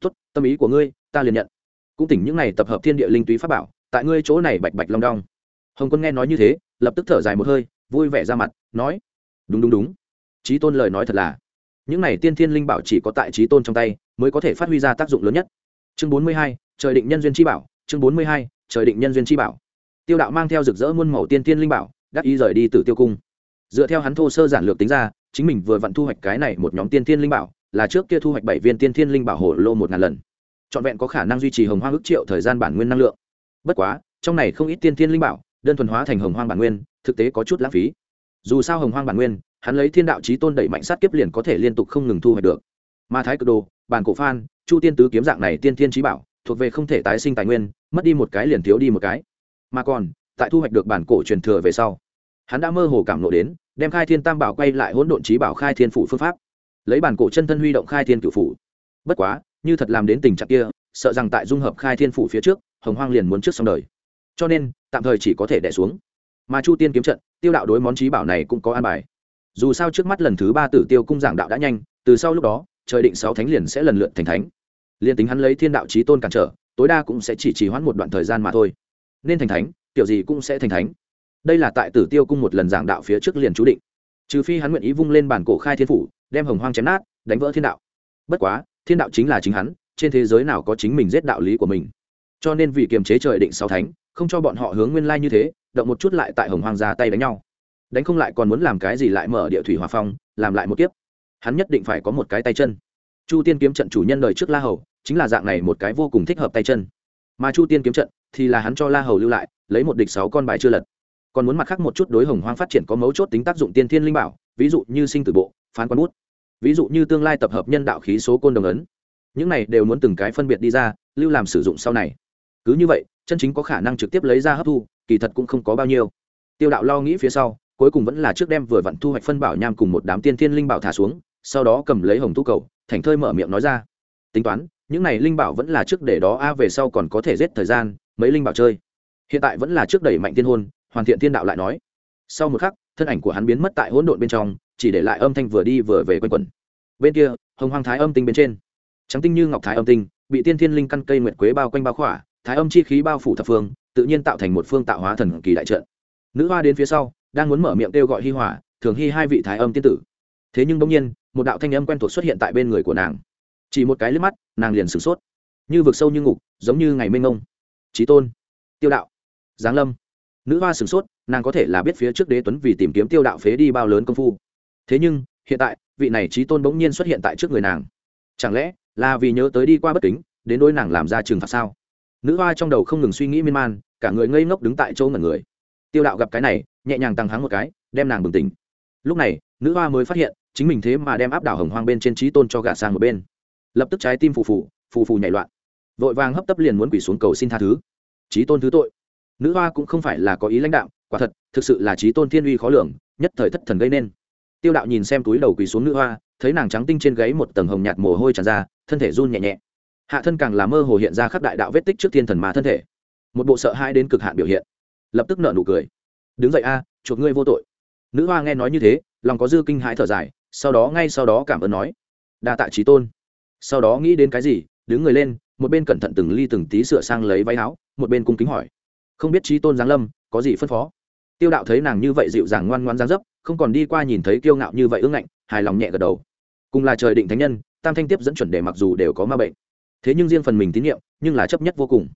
Tốt, tâm ý của ngươi, ta liền nhận. Cũng tỉnh những này tập hợp thiên địa linh túy pháp bảo, tại ngươi chỗ này bạch bạch long đong. Hồng quân nghe nói như thế, lập tức thở dài một hơi, vui vẻ ra mặt, nói, đúng đúng đúng. Trí tôn lời nói thật là, những này tiên thiên linh bảo chỉ có tại trí tôn trong tay, mới có thể phát huy ra tác dụng lớn nhất chương bốn mươi hai, trời định nhân duyên chi bảo, chương bốn mươi hai, trời định nhân duyên chi bảo. Tiêu đạo mang theo rực rỡ muôn màu tiên tiên linh bảo, đắc ý rời đi từ tiêu cung. Dựa theo hắn thô sơ giản lược tính ra, chính mình vừa vặn thu hoạch cái này một nhóm tiên tiên linh bảo, là trước kia thu hoạch bảy viên tiên tiên linh bảo hồ lô một ngàn lần. Trọn vẹn có khả năng duy trì hồng hoang ước triệu thời gian bản nguyên năng lượng. Bất quá, trong này không ít tiên tiên linh bảo, đơn thuần hóa thành hồng hoang bản nguyên, thực tế có chút lãng phí. Dù sao hồng hoang bản nguyên, hắn lấy thiên đạo trí tôn đẩy mạnh sát kiếp liền có thể liên tục không ngừng thu hoạch được. Ma thái cực đồ, bản cổ phan chu tiên tứ kiếm dạng này tiên thiên trí bảo, thuộc về không thể tái sinh tài nguyên, mất đi một cái liền thiếu đi một cái. Mà còn, tại thu hoạch được bản cổ truyền thừa về sau, hắn đã mơ hồ cảm lộ đến, đem khai thiên tam bảo quay lại hỗn độn trí bảo khai thiên phủ phương pháp. Lấy bản cổ chân thân huy động khai thiên cửu phủ. Bất quá, như thật làm đến tình trạng kia, sợ rằng tại dung hợp khai thiên phủ phía trước, hồng hoang liền muốn trước xong đời. Cho nên, tạm thời chỉ có thể đẻ xuống. Mà chu tiên kiếm trận, tiêu đạo đối món trí bảo này cũng có an bài. Dù sao trước mắt lần thứ ba tử tiêu cung giảng đạo đã nhanh, từ sau lúc đó trời định sáu thánh liền sẽ lần lượt thành thánh. Liền tính hắn lấy thiên đạo trí tôn cản trở, tối đa cũng sẽ chỉ trì hoãn một đoạn thời gian mà thôi. Nên thành thánh, kiểu gì cũng sẽ thành thánh. Đây là tại tử tiêu cung một lần giảng đạo phía trước liền chú định. Trừ phi hắn nguyện ý vung lên bản cổ khai thiên phủ, đem hồng hoang chém nát, đánh vỡ thiên đạo. Bất quá, thiên đạo chính là chính hắn, trên thế giới nào có chính mình giết đạo lý của mình. Cho nên vì kiềm chế trời định sáu thánh, không cho bọn họ hướng nguyên lai như thế, động một chút lại tại hồng hoang ra tay đánh nhau. Đánh không lại còn muốn làm cái gì lại mở địa thủy hòa phong, làm lại một kiếp hắn nhất định phải có một cái tay chân. Chu tiên kiếm trận chủ nhân đời trước la hầu, chính là dạng này một cái vô cùng thích hợp tay chân. Mà chu tiên kiếm trận thì là hắn cho la hầu lưu lại, lấy một địch sáu con bài chưa lật. Còn muốn mặt khác một chút đối hồng hoang phát triển có mấu chốt tính tác dụng tiên thiên linh bảo, ví dụ như sinh tử bộ, phán quan bút. Ví dụ như tương lai tập hợp nhân đạo khí số côn đồng ấn. Những này đều muốn từng cái phân biệt đi ra, lưu làm sử dụng sau này. Cứ như vậy, chân chính có khả năng trực tiếp lấy ra hấp thu, kỳ thật cũng không có bao nhiêu. Tiêu đạo lo nghĩ phía sau, cuối cùng vẫn là trước đem vừa vặn thu hoạch phân bảo nham cùng một đám tiên thiên linh bảo thả xuống sau đó cầm lấy hồng tu cầu, thành thơi mở miệng nói ra. Tính toán, những này linh bảo vẫn là trước để đó, a, về sau còn có thể giết thời gian, mấy linh bảo chơi. Hiện tại vẫn là trước đẩy mạnh tiên hôn, hoàn thiện thiên đạo lại nói. Sau một khắc, thân ảnh của hắn biến mất tại hỗn độn bên trong, chỉ để lại âm thanh vừa đi vừa về quanh quẩn. Bên kia, hồng hoàng thái âm tinh bên trên. Trắng tinh như ngọc thái âm tinh, bị tiên thiên linh căn cây nguyệt quế bao quanh bao khỏa, thái âm chi khí bao phủ thập phương, tự nhiên tạo thành một phương tạo hóa thần kỳ đại trận. Nữ hoa đến phía sau, đang muốn mở miệng kêu gọi hi hỏa thường hy hai vị thái âm tiên tử. Thế nhưng bỗng nhiên một đạo thanh âm quen thuộc xuất hiện tại bên người của nàng. Chỉ một cái liếc mắt, nàng liền sửng sốt. Như vực sâu như ngục, giống như ngày mênh ngông trí tôn, tiêu đạo, giáng lâm. Nữ hoa sửng sốt, nàng có thể là biết phía trước đế tuấn vì tìm kiếm tiêu đạo phế đi bao lớn công phu. Thế nhưng, hiện tại, vị này trí tôn bỗng nhiên xuất hiện tại trước người nàng. Chẳng lẽ là vì nhớ tới đi qua bất kính, đến đôi nàng làm ra trừng phạt sao? Nữ hoa trong đầu không ngừng suy nghĩ miên man, cả người ngây ngốc đứng tại chỗ ngẩn người. Tiêu đạo gặp cái này, nhẹ nhàng tăng hắng một cái, đem nàng bừng tỉnh. Lúc này nữ hoa mới phát hiện, chính mình thế mà đem áp đảo hồng hoang bên trên trí tôn cho gà sang một bên. Lập tức trái tim phù phù phù phù nhảy loạn. Vội vàng hấp tấp liền muốn quỳ xuống cầu xin tha thứ. Trí tôn thứ tội. Nữ hoa cũng không phải là có ý lãnh đạo, quả thật, thực sự là trí tôn thiên uy khó lường, nhất thời thất thần gây nên. Tiêu đạo nhìn xem túi đầu quỳ xuống nữ hoa, thấy nàng trắng tinh trên gáy một tầng hồng nhạt mồ hôi tràn ra, thân thể run nhẹ nhẹ. Hạ thân càng là mơ hồ hiện ra khắp đại đạo vết tích trước thiên thần mà thân thể. Một bộ sợ hãi đến cực hạn biểu hiện. Lập tức nợ nụ cười. Đứng dậy a, chuộc ngươi vô tội. Nữ hoa nghe nói như thế lòng có dư kinh hãi thở dài, sau đó ngay sau đó cảm ơn nói, đa tạ trí tôn. Sau đó nghĩ đến cái gì, đứng người lên, một bên cẩn thận từng ly từng tí sửa sang lấy váy áo, một bên cung kính hỏi, không biết trí tôn giáng lâm, có gì phân phó? Tiêu đạo thấy nàng như vậy dịu dàng ngoan ngoan giáng dấp, không còn đi qua nhìn thấy kiêu ngạo như vậy ưng ngạnh, hài lòng nhẹ gật đầu. Cùng là trời định thánh nhân, tam thanh tiếp dẫn chuẩn đề mặc dù đều có ma bệnh, thế nhưng riêng phần mình tín nhiệm, nhưng là chấp nhất vô cùng.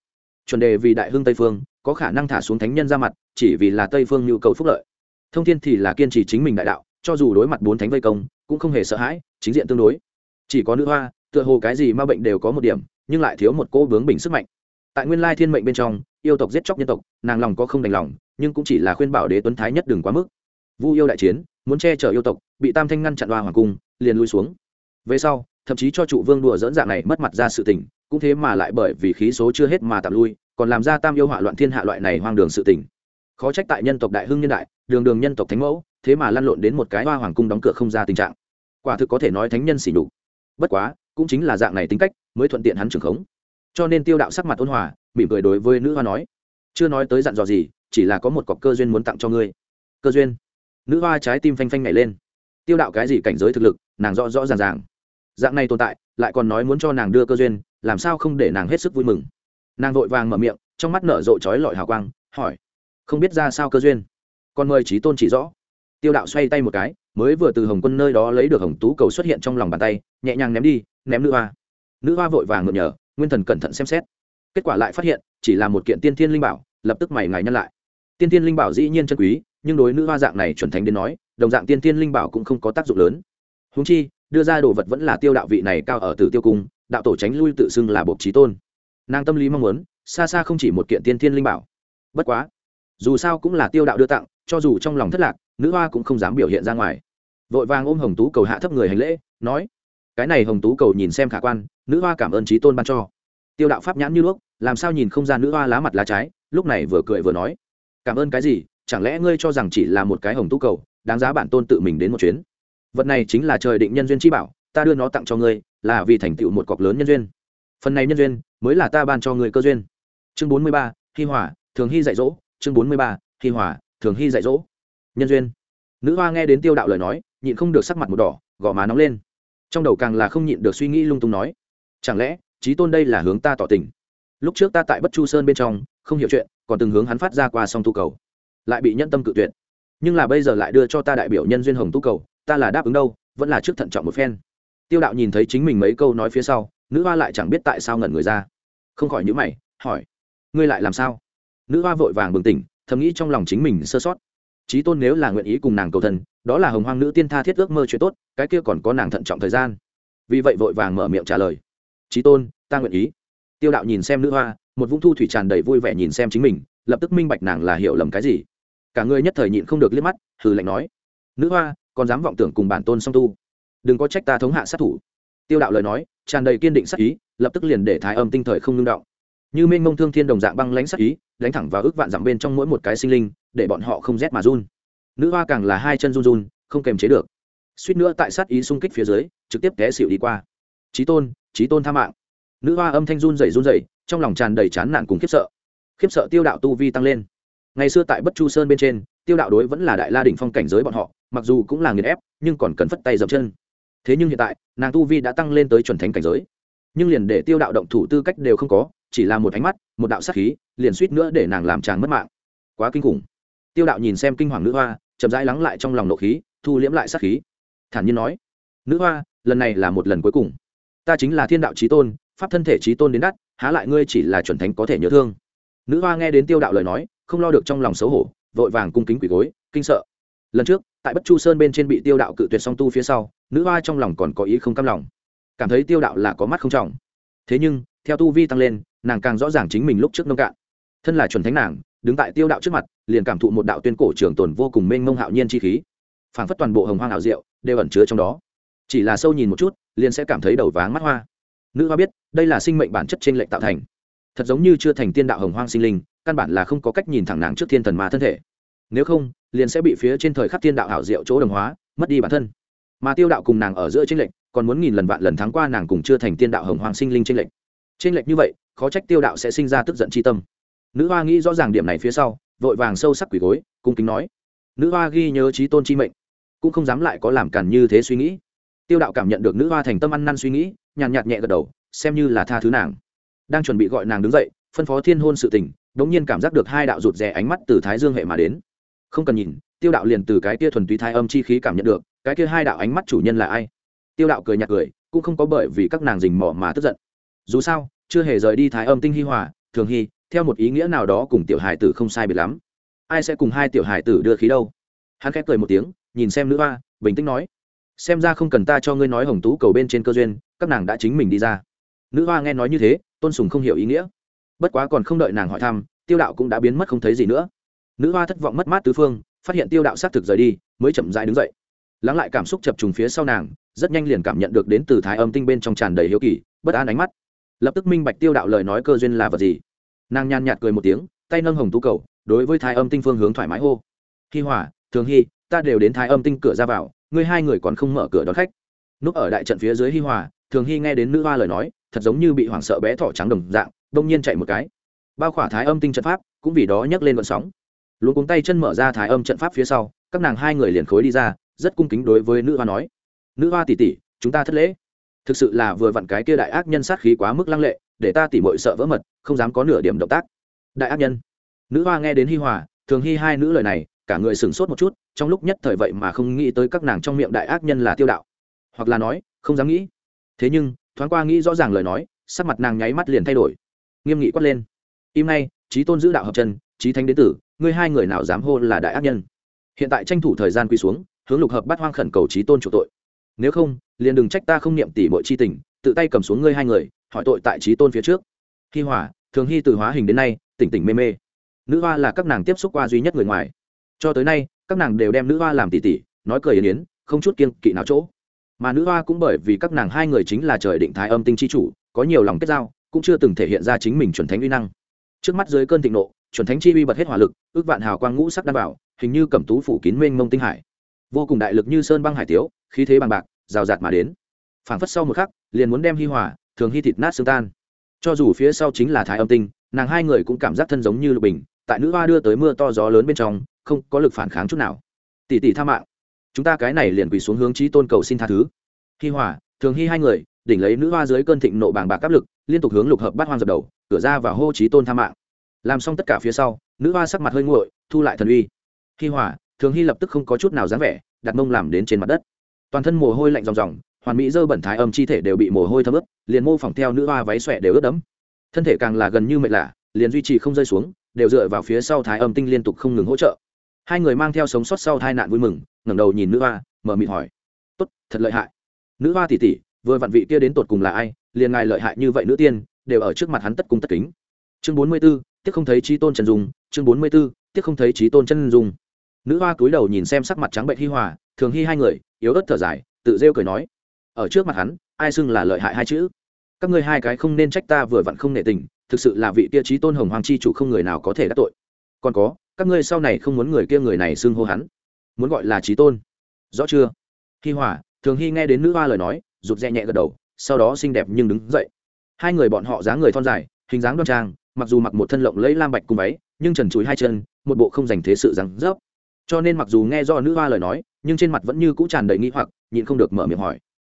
Chuẩn đề vì đại hưng tây phương, có khả năng thả xuống thánh nhân ra mặt, chỉ vì là tây phương nhu cầu phúc lợi. Thông thiên thì là kiên trì chính mình đại đạo cho dù đối mặt bốn thánh vây công, cũng không hề sợ hãi, chính diện tương đối. Chỉ có nữ hoa, tựa hồ cái gì ma bệnh đều có một điểm, nhưng lại thiếu một cô bướng bình sức mạnh. Tại nguyên lai thiên mệnh bên trong, yêu tộc giết chóc nhân tộc, nàng lòng có không đành lòng, nhưng cũng chỉ là khuyên bảo đế tuấn thái nhất đừng quá mức. Vu yêu đại chiến, muốn che chở yêu tộc, bị tam thanh ngăn chặn hoa hoàng cung, liền lui xuống. Về sau, thậm chí cho trụ vương đùa dỡn dạng này mất mặt ra sự tình, cũng thế mà lại bởi vì khí số chưa hết mà tạm lui, còn làm ra tam yêu hỏa loạn thiên hạ loại này hoang đường sự tình khó trách tại nhân tộc đại hưng nhân đại, đường đường nhân tộc thánh mẫu, thế mà lăn lộn đến một cái hoa hoàng cung đóng cửa không ra tình trạng. Quả thực có thể nói thánh nhân xỉ đục bất quá, cũng chính là dạng này tính cách, mới thuận tiện hắn trưởng khống. Cho nên tiêu đạo sắc mặt ôn hòa, mỉm cười đối với nữ hoa nói, chưa nói tới dặn dò gì, chỉ là có một cọc cơ duyên muốn tặng cho ngươi. Cơ duyên? Nữ hoa trái tim phanh phanh nhảy lên. Tiêu đạo cái gì cảnh giới thực lực, nàng rõ rõ ràng ràng. Dạng này tồn tại, lại còn nói muốn cho nàng đưa cơ duyên, làm sao không để nàng hết sức vui mừng. Nàng vội vàng mở miệng, trong mắt nở rộ trói lọi hào quang, hỏi không biết ra sao cơ duyên. Còn mời trí tôn chỉ rõ. Tiêu đạo xoay tay một cái, mới vừa từ hồng quân nơi đó lấy được hồng tú cầu xuất hiện trong lòng bàn tay, nhẹ nhàng ném đi, ném nữ hoa. Nữ hoa vội vàng ngợn nhở nguyên thần cẩn thận xem xét. Kết quả lại phát hiện, chỉ là một kiện tiên thiên linh bảo, lập tức mày ngài nhân lại. Tiên thiên linh bảo dĩ nhiên chân quý, nhưng đối nữ hoa dạng này chuẩn thánh đến nói, đồng dạng tiên thiên linh bảo cũng không có tác dụng lớn. Húng chi, đưa ra đồ vật vẫn là tiêu đạo vị này cao ở từ tiêu cung, đạo tổ tránh lui tự xưng là bộc trí tôn. Nàng tâm lý mong muốn, xa xa không chỉ một kiện tiên thiên linh bảo. Bất quá dù sao cũng là tiêu đạo đưa tặng, cho dù trong lòng thất lạc, nữ hoa cũng không dám biểu hiện ra ngoài. Vội vàng ôm hồng tú cầu hạ thấp người hành lễ, nói, cái này hồng tú cầu nhìn xem khả quan, nữ hoa cảm ơn trí tôn ban cho. Tiêu đạo pháp nhãn như lúc làm sao nhìn không ra nữ hoa lá mặt lá trái, lúc này vừa cười vừa nói, cảm ơn cái gì, chẳng lẽ ngươi cho rằng chỉ là một cái hồng tú cầu, đáng giá bản tôn tự mình đến một chuyến? Vật này chính là trời định nhân duyên chi bảo, ta đưa nó tặng cho ngươi, là vì thành tựu một cọc lớn nhân duyên. Phần này nhân duyên, mới là ta ban cho người cơ duyên. Chương bốn mươi ba, hi hỏa thường hy dạy dỗ chương bốn mươi ba hi hòa, thường hy dạy dỗ. Nhân duyên. Nữ hoa nghe đến tiêu đạo lời nói nhịn không được sắc mặt một đỏ gò má nóng lên. Trong đầu càng là không nhịn được suy nghĩ lung tung nói chẳng lẽ trí tôn đây là hướng ta tỏ tình? Lúc trước ta tại bất chu sơn bên trong không hiểu chuyện còn từng hướng hắn phát ra qua song tu cầu lại bị nhân tâm cự tuyệt. Nhưng là bây giờ lại đưa cho ta đại biểu nhân duyên hồng tu cầu ta là đáp ứng đâu vẫn là trước thận trọng một phen. Tiêu đạo nhìn thấy chính mình mấy câu nói phía sau nữ hoa lại chẳng biết tại sao ngẩn người ra. Không khỏi nhữ mày hỏi ngươi lại làm sao? Nữ hoa vội vàng bừng tỉnh, thầm nghĩ trong lòng chính mình sơ sót. Trí tôn nếu là nguyện ý cùng nàng cầu thần đó là hồng hoang nữ tiên tha thiết ước mơ chuyện tốt, cái kia còn có nàng thận trọng thời gian. Vì vậy vội vàng mở miệng trả lời. Trí tôn, ta nguyện ý. Tiêu đạo nhìn xem nữ hoa, một vũng thu thủy tràn đầy vui vẻ nhìn xem chính mình, lập tức minh bạch nàng là hiểu lầm cái gì. Cả người nhất thời nhịn không được liếc mắt, hừ lạnh nói. Nữ hoa còn dám vọng tưởng cùng bản tôn song tu. Đừng có trách ta thống hạ sát thủ. Tiêu đạo lời nói, tràn đầy kiên định sát ý, lập tức liền để thái âm tinh thời không ngưng động như mênh mông thương thiên đồng dạng băng lãnh sát ý, đánh thẳng vào ước vạn dặm bên trong mỗi một cái sinh linh, để bọn họ không rét mà run. Nữ hoa càng là hai chân run run, không kềm chế được. Suýt nữa tại sát ý xung kích phía dưới, trực tiếp té xịu đi qua. Trí tôn trí tôn tha mạng. Nữ hoa âm thanh run rẩy run rẩy, trong lòng tràn đầy chán nản cùng khiếp sợ. Khiếp sợ tiêu đạo tu vi tăng lên. Ngày xưa tại bất chu sơn bên trên, tiêu đạo đối vẫn là đại la đỉnh phong cảnh giới bọn họ, mặc dù cũng là nghiền ép, nhưng còn cần phất tay dập chân. Thế nhưng hiện tại, nàng tu vi đã tăng lên tới chuẩn thánh cảnh giới. Nhưng liền để tiêu đạo động thủ tư cách đều không có chỉ là một ánh mắt, một đạo sát khí, liền suýt nữa để nàng làm chàng mất mạng. Quá kinh khủng. Tiêu đạo nhìn xem kinh hoàng nữ hoa, chậm rãi lắng lại trong lòng nộ khí, thu liễm lại sát khí. Thản nhiên nói, nữ hoa, lần này là một lần cuối cùng. Ta chính là thiên đạo trí tôn, pháp thân thể trí tôn đến đắt, há lại ngươi chỉ là chuẩn thánh có thể nhớ thương. Nữ hoa nghe đến tiêu đạo lời nói, không lo được trong lòng xấu hổ, vội vàng cung kính quỷ gối, kinh sợ. Lần trước, tại bất chu sơn bên trên bị tiêu đạo cự tuyệt song tu phía sau, nữ hoa trong lòng còn có ý không cam lòng. Cảm thấy tiêu đạo là có mắt không trọng. Thế nhưng, theo tu vi tăng lên nàng càng rõ ràng chính mình lúc trước nông cạn. Thân là chuẩn thánh nàng, đứng tại tiêu đạo trước mặt, liền cảm thụ một đạo tuyên cổ trường tồn vô cùng mênh mông hạo nhiên chi khí. Phảng phất toàn bộ hồng hoang ảo diệu, đều ẩn chứa trong đó. Chỉ là sâu nhìn một chút, liền sẽ cảm thấy đầu váng mắt hoa. Nữ hoa biết, đây là sinh mệnh bản chất trên lệnh tạo thành. Thật giống như chưa thành tiên đạo hồng hoang sinh linh, căn bản là không có cách nhìn thẳng nàng trước thiên thần mà thân thể. Nếu không, liền sẽ bị phía trên thời khắc thiên đạo hảo diệu chỗ đồng hóa, mất đi bản thân. Mà tiêu đạo cùng nàng ở giữa tranh lệch, còn muốn nghìn lần vạn lần thắng qua nàng cùng chưa thành tiên đạo hồng hoang sinh linh tranh lệch trên lệch như vậy, khó trách tiêu đạo sẽ sinh ra tức giận chi tâm. Nữ hoa nghĩ rõ ràng điểm này phía sau, vội vàng sâu sắc quỷ gối, cung kính nói. Nữ hoa ghi nhớ trí tôn chi mệnh, cũng không dám lại có làm cản như thế suy nghĩ. Tiêu đạo cảm nhận được nữ hoa thành tâm ăn năn suy nghĩ, nhàn nhạt nhẹ gật đầu, xem như là tha thứ nàng. Đang chuẩn bị gọi nàng đứng dậy, phân phó thiên hôn sự tình, đống nhiên cảm giác được hai đạo rụt rè ánh mắt từ thái dương hệ mà đến. Không cần nhìn, tiêu đạo liền từ cái kia thuần túy thái âm chi khí cảm nhận được, cái kia hai đạo ánh mắt chủ nhân là ai? Tiêu đạo cười nhạt cười, cũng không có bởi vì các nàng rình mỏ mà tức giận dù sao, chưa hề rời đi thái âm tinh hi hòa, thường hy, theo một ý nghĩa nào đó cùng tiểu hài tử không sai biệt lắm. Ai sẽ cùng hai tiểu hài tử đưa khí đâu? Hắn khép cười một tiếng, nhìn xem nữ hoa, bình tĩnh nói, xem ra không cần ta cho ngươi nói hồng tú cầu bên trên cơ duyên, các nàng đã chính mình đi ra. Nữ hoa nghe nói như thế, tôn sùng không hiểu ý nghĩa. Bất quá còn không đợi nàng hỏi thăm, tiêu đạo cũng đã biến mất không thấy gì nữa. Nữ hoa thất vọng mất mát tứ phương, phát hiện tiêu đạo xác thực rời đi, mới chậm dại đứng dậy. Lắng lại cảm xúc chập trùng phía sau nàng, rất nhanh liền cảm nhận được đến từ thái âm tinh bên trong tràn đầy hiếu kỳ, bất an ánh mắt lập tức minh bạch tiêu đạo lời nói cơ duyên là vật gì. Nàng nhàn nhạt cười một tiếng, tay nâng hồng tú cầu, đối với thái âm tinh phương hướng thoải mái hô. Hi hòa, thường hy ta đều đến thái âm tinh cửa ra vào, ngươi hai người còn không mở cửa đón khách. Núp ở đại trận phía dưới hi hòa, thường hy nghe đến nữ hoa lời nói, thật giống như bị hoảng sợ bé thỏ trắng đồng dạng đông nhiên chạy một cái. Bao khỏa thái âm tinh trận pháp, cũng vì đó nhấc lên vận sóng. Luôn cuống tay chân mở ra thái âm trận pháp phía sau, các nàng hai người liền khối đi ra, rất cung kính đối với nữ hoa nói. Nữ hoa tỷ tỷ chúng ta thất lễ thực sự là vừa vặn cái kia đại ác nhân sát khí quá mức lăng lệ, để ta tỉ mội sợ vỡ mật, không dám có nửa điểm động tác. Đại ác nhân. Nữ hoa nghe đến hi hòa, thường hy hai nữ lời này, cả người sửng sốt một chút, trong lúc nhất thời vậy mà không nghĩ tới các nàng trong miệng đại ác nhân là tiêu đạo. Hoặc là nói, không dám nghĩ. Thế nhưng, thoáng qua nghĩ rõ ràng lời nói, sắc mặt nàng nháy mắt liền thay đổi. Nghiêm nghị quát lên. Im ngay, trí tôn giữ đạo hợp chân, trí thánh đến tử, ngươi hai người nào dám hô là đại ác nhân? Hiện tại tranh thủ thời gian quy xuống, hướng lục hợp bắt hoang khẩn cầu trí tôn chủ tội nếu không, liền đừng trách ta không niệm tỷ mọi chi tình, tự tay cầm xuống ngươi hai người, hỏi tội tại trí tôn phía trước. Hi hỏa thường hy từ hóa hình đến nay, tỉnh tỉnh mê mê. Nữ hoa là các nàng tiếp xúc qua duy nhất người ngoài. Cho tới nay, các nàng đều đem nữ hoa làm tỷ tỷ nói cười yến yến, không chút kiên kỵ nào chỗ. Mà nữ hoa cũng bởi vì các nàng hai người chính là trời định thái âm tinh chi chủ, có nhiều lòng kết giao, cũng chưa từng thể hiện ra chính mình chuẩn thánh uy năng. Trước mắt dưới cơn thịnh nộ, chuẩn thánh chi uy bật hết hỏa lực, ước vạn hào quang ngũ sắc đan bảo, hình như cẩm tú phủ kín mênh mông tinh hải. Vô cùng đại lực như sơn băng hải tiếu khí thế bằng bạc, rào rạt mà đến. Phảng phất sau một khắc, liền muốn đem hi hòa, thường hy thịt nát xương tan. Cho dù phía sau chính là thái âm tinh, nàng hai người cũng cảm giác thân giống như lục bình, tại nữ hoa đưa tới mưa to gió lớn bên trong, không có lực phản kháng chút nào. Tỷ tỷ tha mạng. Chúng ta cái này liền quỳ xuống hướng trí tôn cầu xin tha thứ. Hi hòa, thường hy hai người, đỉnh lấy nữ hoa dưới cơn thịnh nộ bàng bạc áp lực, liên tục hướng lục hợp bát hoang dập đầu, cửa ra và hô trí tôn tha mạng. Làm xong tất cả phía sau, nữ hoa sắc mặt hơi nguội, thu lại thần uy. Hi hòa, thường hy lập tức không có chút nào dáng vẻ, đặt mông làm đến trên mặt đất toàn thân mồ hôi lạnh ròng ròng hoàn mỹ dơ bẩn thái âm chi thể đều bị mồ hôi thấm ướt liền mô phỏng theo nữ hoa váy xòe đều ướt đẫm. Thân thể càng là gần như mệt lạ liền duy trì không rơi xuống đều dựa vào phía sau thái âm tinh liên tục không ngừng hỗ trợ. Hai người mang theo sống sót sau tai nạn vui mừng ngẩng đầu nhìn nữ hoa mở mịt hỏi. Tốt thật lợi hại. Nữ hoa tỷ tỷ vừa vặn vị kia đến tột cùng là ai liền ngài lợi hại như vậy nữ tiên đều ở trước mặt hắn tất cung tất kính. Chương bốn mươi 44, tiếc không thấy trí tôn chân dung chương bốn mươi 44, tiếc không thấy trí tôn chân dung. Nữ hoa cúi đầu nhìn xem sắc mặt trắng bệnh hi hòa thường hy hai người, yếu ớt thở dài, tự rêu cười nói, ở trước mặt hắn, ai xưng là lợi hại hai chữ? Các ngươi hai cái không nên trách ta vừa vặn không nể tình, thực sự là vị kia trí tôn hồng hoàng chi chủ không người nào có thể đắc tội. Còn có, các ngươi sau này không muốn người kia người này xưng hô hắn, muốn gọi là trí tôn. Rõ chưa? Hi hòa, thường hy nghe đến nữ hoa lời nói, rụt rè nhẹ gật đầu, sau đó xinh đẹp nhưng đứng dậy. Hai người bọn họ dáng người thon dài, hình dáng đoan trang, mặc dù mặc một thân lộng lẫy lam bạch cùng váy, nhưng trần chúi hai chân, một bộ không dành thế sự rằng rớp. Cho nên mặc dù nghe do nữ hoa lời nói nhưng trên mặt vẫn như cũ tràn đầy nghi hoặc, nhịn không được mở miệng hỏi.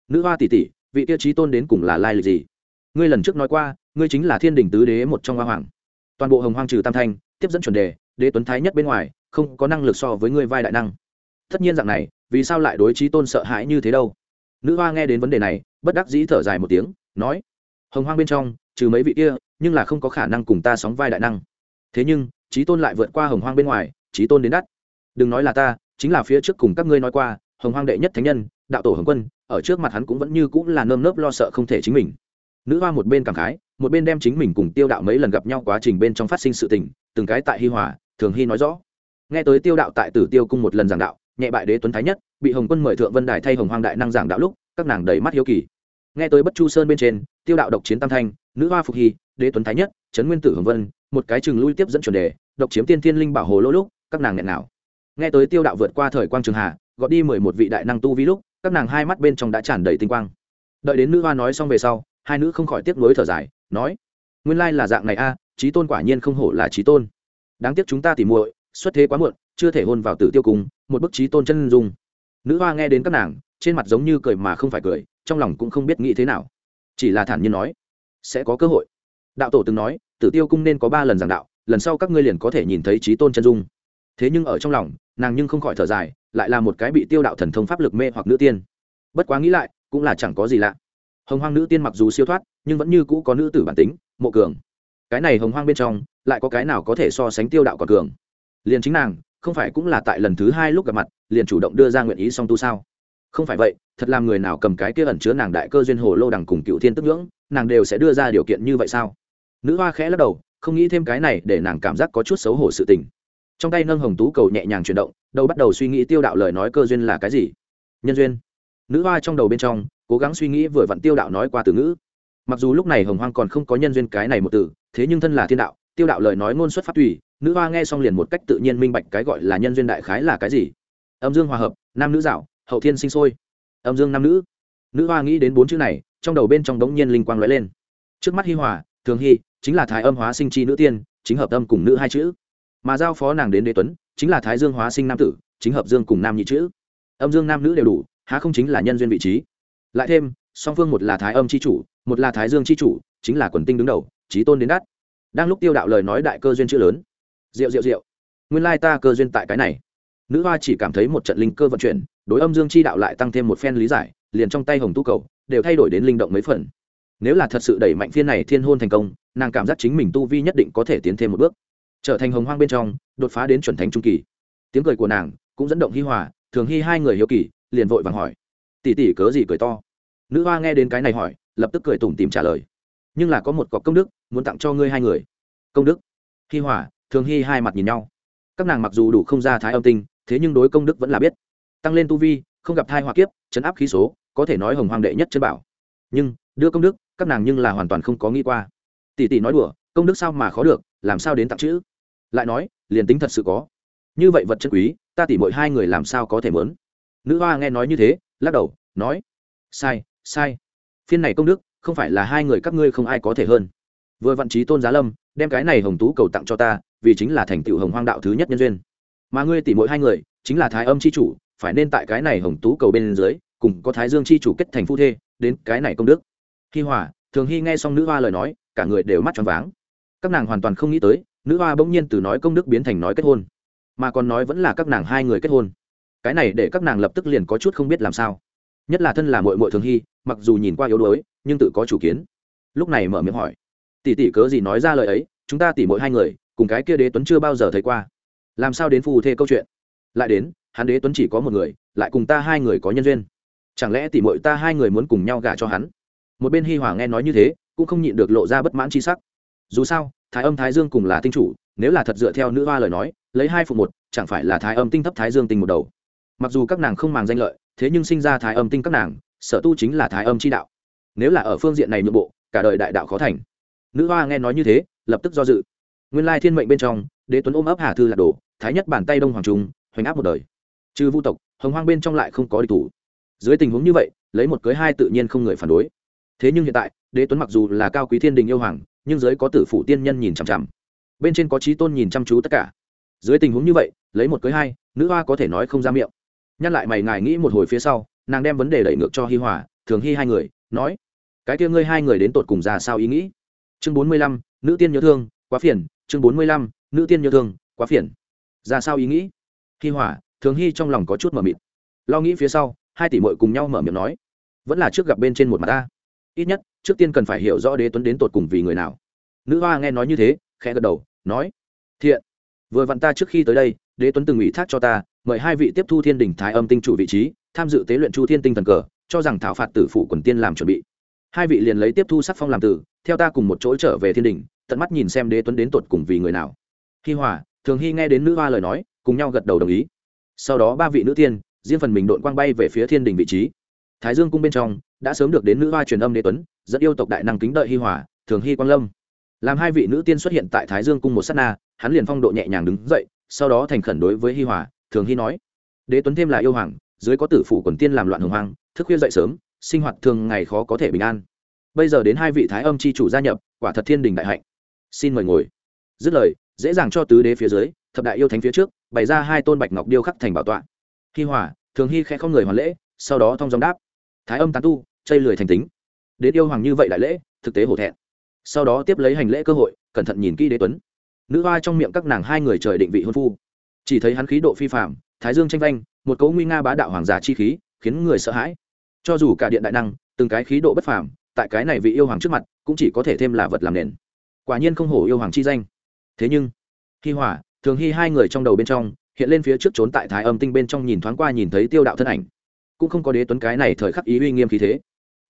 Nữ hoa tỷ tỷ, vị tiêu chí tôn đến cùng là lai lịch gì? Ngươi lần trước nói qua, ngươi chính là thiên đình tứ đế một trong hoa hoàng. Toàn bộ hồng hoang trừ tam thanh, tiếp dẫn chuẩn đề, đế tuấn thái nhất bên ngoài, không có năng lực so với ngươi vai đại năng. Tất nhiên dạng này, vì sao lại đối trí tôn sợ hãi như thế đâu? Nữ hoa nghe đến vấn đề này, bất đắc dĩ thở dài một tiếng, nói, hồng hoang bên trong, trừ mấy vị kia, nhưng là không có khả năng cùng ta sóng vai đại năng. Thế nhưng, trí tôn lại vượt qua hồng hoang bên ngoài, trí tôn đến đắt. Đừng nói là ta chính là phía trước cùng các ngươi nói qua, hồng hoang đệ nhất thánh nhân, đạo tổ hồng quân, ở trước mặt hắn cũng vẫn như cũng là nơm nớp lo sợ không thể chính mình. Nữ hoa một bên cảm khái, một bên đem chính mình cùng tiêu đạo mấy lần gặp nhau quá trình bên trong phát sinh sự tình, từng cái tại hi hòa, thường hy nói rõ. Nghe tới tiêu đạo tại tử tiêu cung một lần giảng đạo, nhẹ bại đế tuấn thái nhất, bị hồng quân mời thượng vân đài thay hồng hoang đại năng giảng đạo lúc, các nàng đầy mắt hiếu kỳ. Nghe tới bất chu sơn bên trên, tiêu đạo độc chiến tam thanh, nữ hoa phục hy, đế tuấn thái nhất, trấn nguyên tử hồng vân, một cái chừng lui tiếp dẫn chuẩn đề, độc chiếm tiên thiên linh bảo hồ lỗ lúc, các nàng nghẹn nào nghe tới tiêu đạo vượt qua thời quang trường hà gọi đi mười một vị đại năng tu vi lúc, các nàng hai mắt bên trong đã tràn đầy tinh quang. Đợi đến nữ hoa nói xong về sau, hai nữ không khỏi tiếc nuối thở dài, nói, nguyên lai là dạng này a trí tôn quả nhiên không hổ là trí tôn. Đáng tiếc chúng ta tìm muội, xuất thế quá muộn, chưa thể hôn vào tử tiêu cùng, một bức trí tôn chân dung. Nữ hoa nghe đến các nàng, trên mặt giống như cười mà không phải cười, trong lòng cũng không biết nghĩ thế nào. Chỉ là thản nhiên nói, sẽ có cơ hội. Đạo tổ từng nói, tử tiêu cung nên có ba lần giảng đạo, lần sau các ngươi liền có thể nhìn thấy trí tôn chân dung thế nhưng ở trong lòng, nàng nhưng không khỏi thở dài, lại là một cái bị tiêu đạo thần thông pháp lực mê hoặc nữ tiên. Bất quá nghĩ lại, cũng là chẳng có gì lạ. Hồng hoang nữ tiên mặc dù siêu thoát, nhưng vẫn như cũ có nữ tử bản tính, mộ cường. Cái này hồng hoang bên trong, lại có cái nào có thể so sánh tiêu đạo còn cường? Liền chính nàng, không phải cũng là tại lần thứ hai lúc gặp mặt, liền chủ động đưa ra nguyện ý song tu sao? Không phải vậy, thật làm người nào cầm cái kia ẩn chứa nàng đại cơ duyên hồ lô đằng cùng cựu thiên tức ngưỡng nàng đều sẽ đưa ra điều kiện như vậy sao? Nữ hoa khẽ lắc đầu, không nghĩ thêm cái này để nàng cảm giác có chút xấu hổ sự tình trong tay nâng hồng tú cầu nhẹ nhàng chuyển động, đầu bắt đầu suy nghĩ tiêu đạo lời nói cơ duyên là cái gì. Nhân duyên. Nữ hoa trong đầu bên trong, cố gắng suy nghĩ vừa vặn tiêu đạo nói qua từ ngữ. Mặc dù lúc này hồng hoang còn không có nhân duyên cái này một từ, thế nhưng thân là thiên đạo, tiêu đạo lời nói ngôn xuất phát tùy, nữ hoa nghe xong liền một cách tự nhiên minh bạch cái gọi là nhân duyên đại khái là cái gì. Âm dương hòa hợp, nam nữ dạo, hậu thiên sinh sôi. Âm dương nam nữ. Nữ hoa nghĩ đến bốn chữ này, trong đầu bên trong đống nhiên linh quang lóe lên. Trước mắt hi hòa, thường hy chính là thái âm hóa sinh chi nữ tiên, chính hợp âm cùng nữ hai chữ mà giao phó nàng đến đế tuấn, chính là thái dương hóa sinh nam tử, chính hợp dương cùng nam nhị chữ. Âm dương nam nữ đều đủ, há không chính là nhân duyên vị trí. Lại thêm, song phương một là thái âm c h i chủ, một là thái dương c h i chủ, chính là quần tinh đứng đầu trí tôn đến đắt. Đang lúc tiêu đạo lời nói đại cơ duyên chữ lớn. Rượu rượu rượu. Nguyên lai ta cơ duyên tại cái này. Nữ hoa chỉ cảm thấy một trận linh cơ vận chuyển, đối âm dương chi đạo lại tăng thêm một phen lý giải, liền trong tay hồng tu cầu, đều thay đổi đến linh động mấy phần. Nếu là thật sự đẩy mạnh phiên này thiên hôn thành công, nàng cảm giác chính mình tu vi nhất định có thể tiến thêm một bước trở thành hồng hoang bên trong, đột phá đến chuẩn thánh trung kỳ. Tiếng cười của nàng cũng dẫn động hi hòa, thường hy hai người hiếu kỳ, liền vội vàng hỏi. Tỉ tỉ cớ gì cười to? Nữ hoa nghe đến cái này hỏi, lập tức cười tủm tìm trả lời. Nhưng là có một cọc công đức, muốn tặng cho ngươi hai người. Công đức? Hi hòa, thường hy hai mặt nhìn nhau. Các nàng mặc dù đủ không ra thái âm tinh, thế nhưng đối công đức vẫn là biết. Tăng lên tu vi, không gặp thai hoa kiếp, chấn áp khí số, có thể nói hồng hoàng đệ nhất chân bảo. Nhưng, đưa công đức, các nàng nhưng là hoàn toàn không có nghĩ qua. Tỷ tỷ nói đùa, công đức sao mà khó được, làm sao đến tặng chữ? Lại nói, liền tính thật sự có. Như vậy vật chân quý, ta tỉ mỗi hai người làm sao có thể mớn? Nữ hoa nghe nói như thế, lắc đầu, nói, sai sai. Phiên này công đức, không phải là hai người các ngươi không ai có thể hơn. Vừa vạn trí tôn giá lâm, đem cái này hồng tú cầu tặng cho ta, vì chính là thành tựu hồng hoang đạo thứ nhất nhân duyên. Mà ngươi tỉ mỗi hai người, chính là thái âm c h i chủ, phải nên tại cái này hồng tú cầu bên dưới, cùng có thái dương c h i chủ kết thành phu thê, đến cái này công đức. Hi hòa, thường hy nghe xong nữ hoa lời nói, cả người đều mắt tròn váng. Các nàng hoàn toàn không nghĩ tới nữ hoa bỗng nhiên từ nói công đức biến thành nói kết hôn mà còn nói vẫn là các nàng hai người kết hôn cái này để các nàng lập tức liền có chút không biết làm sao nhất là thân là mội mội thường hy mặc dù nhìn qua yếu đuối nhưng tự có chủ kiến lúc này mở miệng hỏi tỷ tỷ cớ gì nói ra lời ấy chúng ta tỷ mỗi hai người cùng cái kia đế tuấn chưa bao giờ thấy qua làm sao đến phù thê câu chuyện lại đến hắn đế tuấn chỉ có một người lại cùng ta hai người có nhân duyên chẳng lẽ tỷ muội ta hai người muốn cùng nhau gả cho hắn một bên hi hòa nghe nói như thế cũng không nhịn được lộ ra bất mãn chi sắc dù sao, thái âm, thái dương cùng là tinh chủ, nếu là thật dựa theo nữ hoa lời nói, lấy hai phụ một, chẳng phải là thái âm tinh thấp, thái dương tinh một đầu. Mặc dù các nàng không màng danh lợi, thế nhưng sinh ra thái âm tinh các nàng, sở tu chính là thái âm chi đạo. Nếu là ở phương diện này nội bộ, cả đời đại đạo khó thành. Nữ hoa nghe nói như thế, lập tức do dự. Nguyên lai thiên mệnh bên trong, đế tuấn ôm ấp hà thư là đồ, thái nhất bàn tay đông hoàng trung, hoành áp một đời. Trừ vu tộc, hồng hoang bên trong lại không có địch thủ. Dưới tình huống như vậy, lấy một cưới hai tự nhiên không người phản đối thế nhưng hiện tại, đế tuấn mặc dù là cao quý thiên đình yêu hoàng, nhưng giới có tử phủ tiên nhân nhìn chằm chằm. Bên trên có trí tôn nhìn chăm chú tất cả. Dưới tình huống như vậy, lấy một cưới hai, nữ hoa có thể nói không ra miệng. Nhắc lại mày ngài nghĩ một hồi phía sau, nàng đem vấn đề đẩy ngược cho hi hòa, thường hy hai người, nói, cái kia ngươi hai người đến tột cùng ra sao ý nghĩ? Chương bốn mươi lăm, nữ tiên nhớ thương, quá phiền, chương bốn mươi lăm, nữ tiên nhớ thương, quá phiền. Ra sao ý nghĩ? Hi hòa, thường hy trong lòng có chút mờ mịt. Lo nghĩ phía sau, hai tỷ mội cùng nhau mở miệng nói, vẫn là trước gặp bên trên một mặt ta ít nhất, trước tiên cần phải hiểu rõ đế tuấn đến tột cùng vì người nào. Nữ hoa nghe nói như thế, khẽ gật đầu, nói, thiện, vừa vặn ta trước khi tới đây, đế tuấn từng ủy thác cho ta, mời hai vị tiếp thu thiên đình thái âm tinh chủ vị trí, tham dự tế luyện chu thiên tinh thần cờ, cho rằng thảo phạt tử phủ quần tiên làm chuẩn bị. Hai vị liền lấy tiếp thu sắc phong làm tử theo ta cùng một chỗ trở về thiên đình, tận mắt nhìn xem đế tuấn đến tột cùng vì người nào. Hi hòa, thường hy nghe đến nữ hoa lời nói, cùng nhau gật đầu đồng ý. Sau đó ba vị nữ tiên, riêng phần mình đội quang bay về phía thiên đình vị trí. Thái dương cung bên trong đã sớm được đến nữ hoa truyền âm đế tuấn dẫn yêu tộc đại năng kính đợi hi hòa, thường hy quang lâm. Làm hai vị nữ tiên xuất hiện tại thái dương cung một s á t na, hắn liền phong độ nhẹ nhàng đứng dậy, sau đó thành khẩn đối với hi hòa, thường hy nói, đế tuấn thêm là yêu hoàng, dưới có tử phủ quần tiên làm loạn hồng hoang, thức khuya dậy sớm, sinh hoạt thường ngày khó có thể bình an. Bây giờ đến hai vị thái âm c h i chủ gia nhập, quả thật thiên đình đại hạnh. Xin mời ngồi. Dứt lời, dễ dàng cho tứ đế phía dưới, thập đại yêu thánh phía trước, bày ra hai tôn bạch ngọc điêu khắc thành bảo tọa. Hi hòa, thường hy khẽ không người hoàn lễ, sau đó thong gióng đáp thái âm tán tu chây lười thành tính. Đến yêu hoàng như vậy đại lễ, thực tế hổ thẹn. Sau đó tiếp lấy hành lễ cơ hội, cẩn thận nhìn kỹ đế tuấn. Nữ hoa trong miệng các nàng hai người trời định vị hôn phu. Chỉ thấy hắn khí độ phi phạm thái dương tranh vanh, một cấu nguy nga bá đạo hoàng giả chi khí, khiến người sợ hãi. Cho dù cả điện đại năng, từng cái khí độ bất phàm, tại cái này vị yêu hoàng trước mặt, cũng chỉ có thể thêm là vật làm nền. Quả nhiên không hổ yêu hoàng chi danh. Thế nhưng, hi hỏa, thường hy hai người trong đầu bên trong, hiện lên phía trước trốn tại thái âm tinh bên trong nhìn thoáng qua nhìn thấy tiêu đạo thân ảnh cũng không có đế tuấn cái này thời khắc ý uy nghiêm khí thế.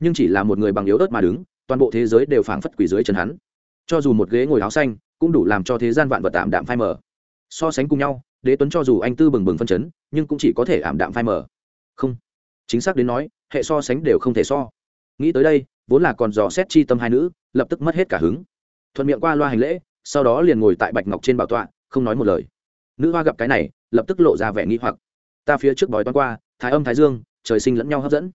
Nhưng chỉ là một người bằng yếu ớt mà đứng, toàn bộ thế giới đều phảng phất quỷ dưới chân hắn. Cho dù một ghế ngồi áo xanh, cũng đủ làm cho thế gian vạn vật tạm đạm phai mờ. So sánh cùng nhau, đế tuấn cho dù anh tư bừng bừng phân chấn, nhưng cũng chỉ có thể ảm đạm phai mờ. Không. Chính xác đến nói, hệ so sánh đều không thể so. Nghĩ tới đây, vốn là còn dò xét chi tâm hai nữ, lập tức mất hết cả hứng. Thuận miệng qua loa hành lễ, sau đó liền ngồi tại bạch ngọc trên bảo tọa, không nói một lời. Nữ hoa gặp cái này, lập tức lộ ra vẻ nghi hoặc. Ta phía trước bói toán qua, thái âm thái dương trời sinh lẫn nhau hấp dẫn.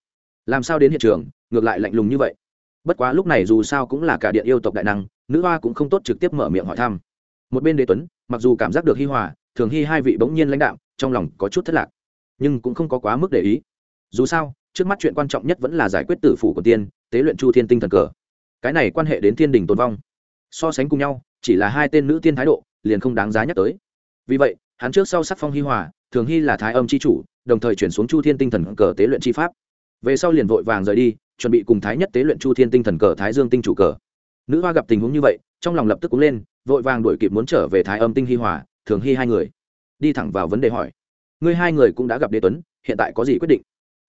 Làm sao đến hiện trường, ngược lại lạnh lùng như vậy? Bất quá lúc này dù sao cũng là cả điện yêu tộc đại năng, nữ hoa cũng không tốt trực tiếp mở miệng hỏi thăm. Một bên đế tuấn, mặc dù cảm giác được hi hòa, thường hy hai vị bỗng nhiên lãnh đạo trong lòng có chút thất lạc, nhưng cũng không có quá mức để ý. Dù sao, trước mắt chuyện quan trọng nhất vẫn là giải quyết tử phủ của tiên, tế luyện chu thiên tinh thần cờ. Cái này quan hệ đến thiên đình tồn vong. So sánh cùng nhau, chỉ là hai tên nữ tiên thái độ, liền không đáng giá nhắc tới. Vì vậy, hắn trước sau sắc phong hi hòa, thường hy là thái âm c h i chủ đồng thời chuyển xuống chu thiên tinh thần cờ tế luyện chi pháp. Về sau liền vội vàng rời đi, chuẩn bị cùng thái nhất tế luyện chu thiên tinh thần cờ thái dương tinh chủ cờ. Nữ hoa gặp tình huống như vậy, trong lòng lập tức cúng lên, vội vàng đuổi kịp muốn trở về thái âm tinh hi hòa, thường hy hai người. Đi thẳng vào vấn đề hỏi. Ngươi hai người cũng đã gặp đế tuấn, hiện tại có gì quyết định?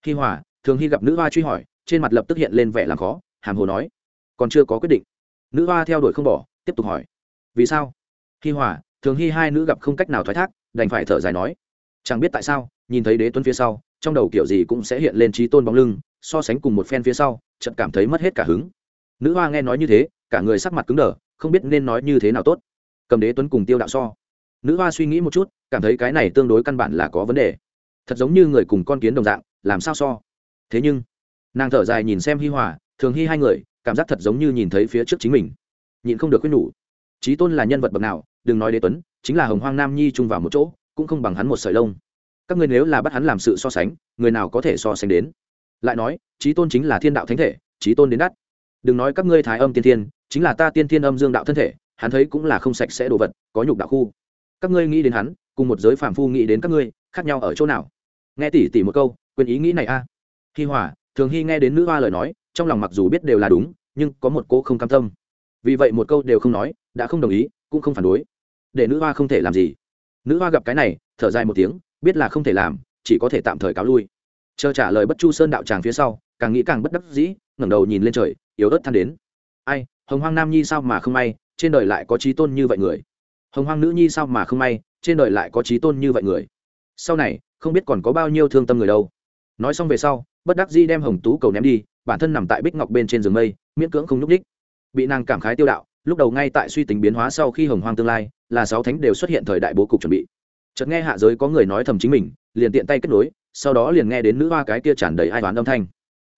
Hi hòa, thường hy gặp nữ hoa truy hỏi, trên mặt lập tức hiện lên vẻ làm khó, hàm hồ nói. Còn chưa có quyết định. Nữ hoa theo đuổi không bỏ, tiếp tục hỏi. Vì sao? Hi hòa, thường hy hai nữ gặp không cách nào thoái thác, đành phải thở dài nói. Chẳng biết tại sao nhìn thấy đế tuấn phía sau, trong đầu kiểu gì cũng sẽ hiện lên trí tôn bóng lưng, so sánh cùng một phen phía sau, chợt cảm thấy mất hết cả hứng. Nữ hoa nghe nói như thế, cả người sắc mặt cứng đờ, không biết nên nói như thế nào tốt. Cầm đế tuấn cùng tiêu đạo so. Nữ hoa suy nghĩ một chút, cảm thấy cái này tương đối căn bản là có vấn đề. Thật giống như người cùng con kiến đồng dạng, làm sao so? Thế nhưng, nàng thở dài nhìn xem hi hòa, thường hy hai người, cảm giác thật giống như nhìn thấy phía trước chính mình. Nhịn không được quyết nhủ. Trí tôn là nhân vật bậc nào, đừng nói đế tuấn, chính là hồng hoang nam nhi chung vào một chỗ, cũng không bằng hắn một sợi lông các ngươi nếu là bắt hắn làm sự so sánh, người nào có thể so sánh đến? Lại nói trí tôn chính là thiên đạo thánh thể trí tôn đến đắt. Đừng nói các ngươi thái âm tiên thiên, chính là ta tiên thiên âm dương đạo thân thể, hắn thấy cũng là không sạch sẽ đồ vật, có nhục đạo khu. Các ngươi nghĩ đến hắn, cùng một giới phàm phu nghĩ đến các ngươi, khác nhau ở chỗ nào? Nghe tỉ tỉ một câu, quên ý nghĩ này a. À. hi hòa, thường hy nghe đến nữ hoa lời nói, trong lòng mặc dù biết đều là đúng, nhưng có một cô không cam tâm. Vì vậy một câu đều không nói, đã không đồng ý, cũng không phản đối. Để nữ hoa không thể làm gì. Nữ hoa gặp cái này, thở dài một tiếng biết là không thể làm, chỉ có thể tạm thời cáo lui. Chờ trả lời bất chu sơn đạo tràng phía sau, càng nghĩ càng bất đắc dĩ, ngẩng đầu nhìn lên trời, yếu ớt than đến. Ai, hồng hoang nam nhi sao mà không may, trên đời lại có trí tôn như vậy người. Hồng hoang nữ nhi sao mà không may, trên đời lại có trí tôn như vậy người. Sau này, không biết còn có bao nhiêu thương tâm người đâu. Nói xong về sau, bất đắc dĩ đem hồng tú cầu ném đi, bản thân nằm tại bích ngọc bên trên giường mây, miễn cưỡng không nhúc ních bị nàng cảm khái tiêu đạo, lúc đầu ngay tại suy tính biến hóa sau khi hồng hoang tương lai, là sáu thánh đều xuất hiện thời đại bố cục chuẩn bị chợt nghe hạ giới có người nói thầm chính mình, liền tiện tay kết nối, sau đó liền nghe đến nữ hoa cái kia tràn đầy ai toán âm thanh.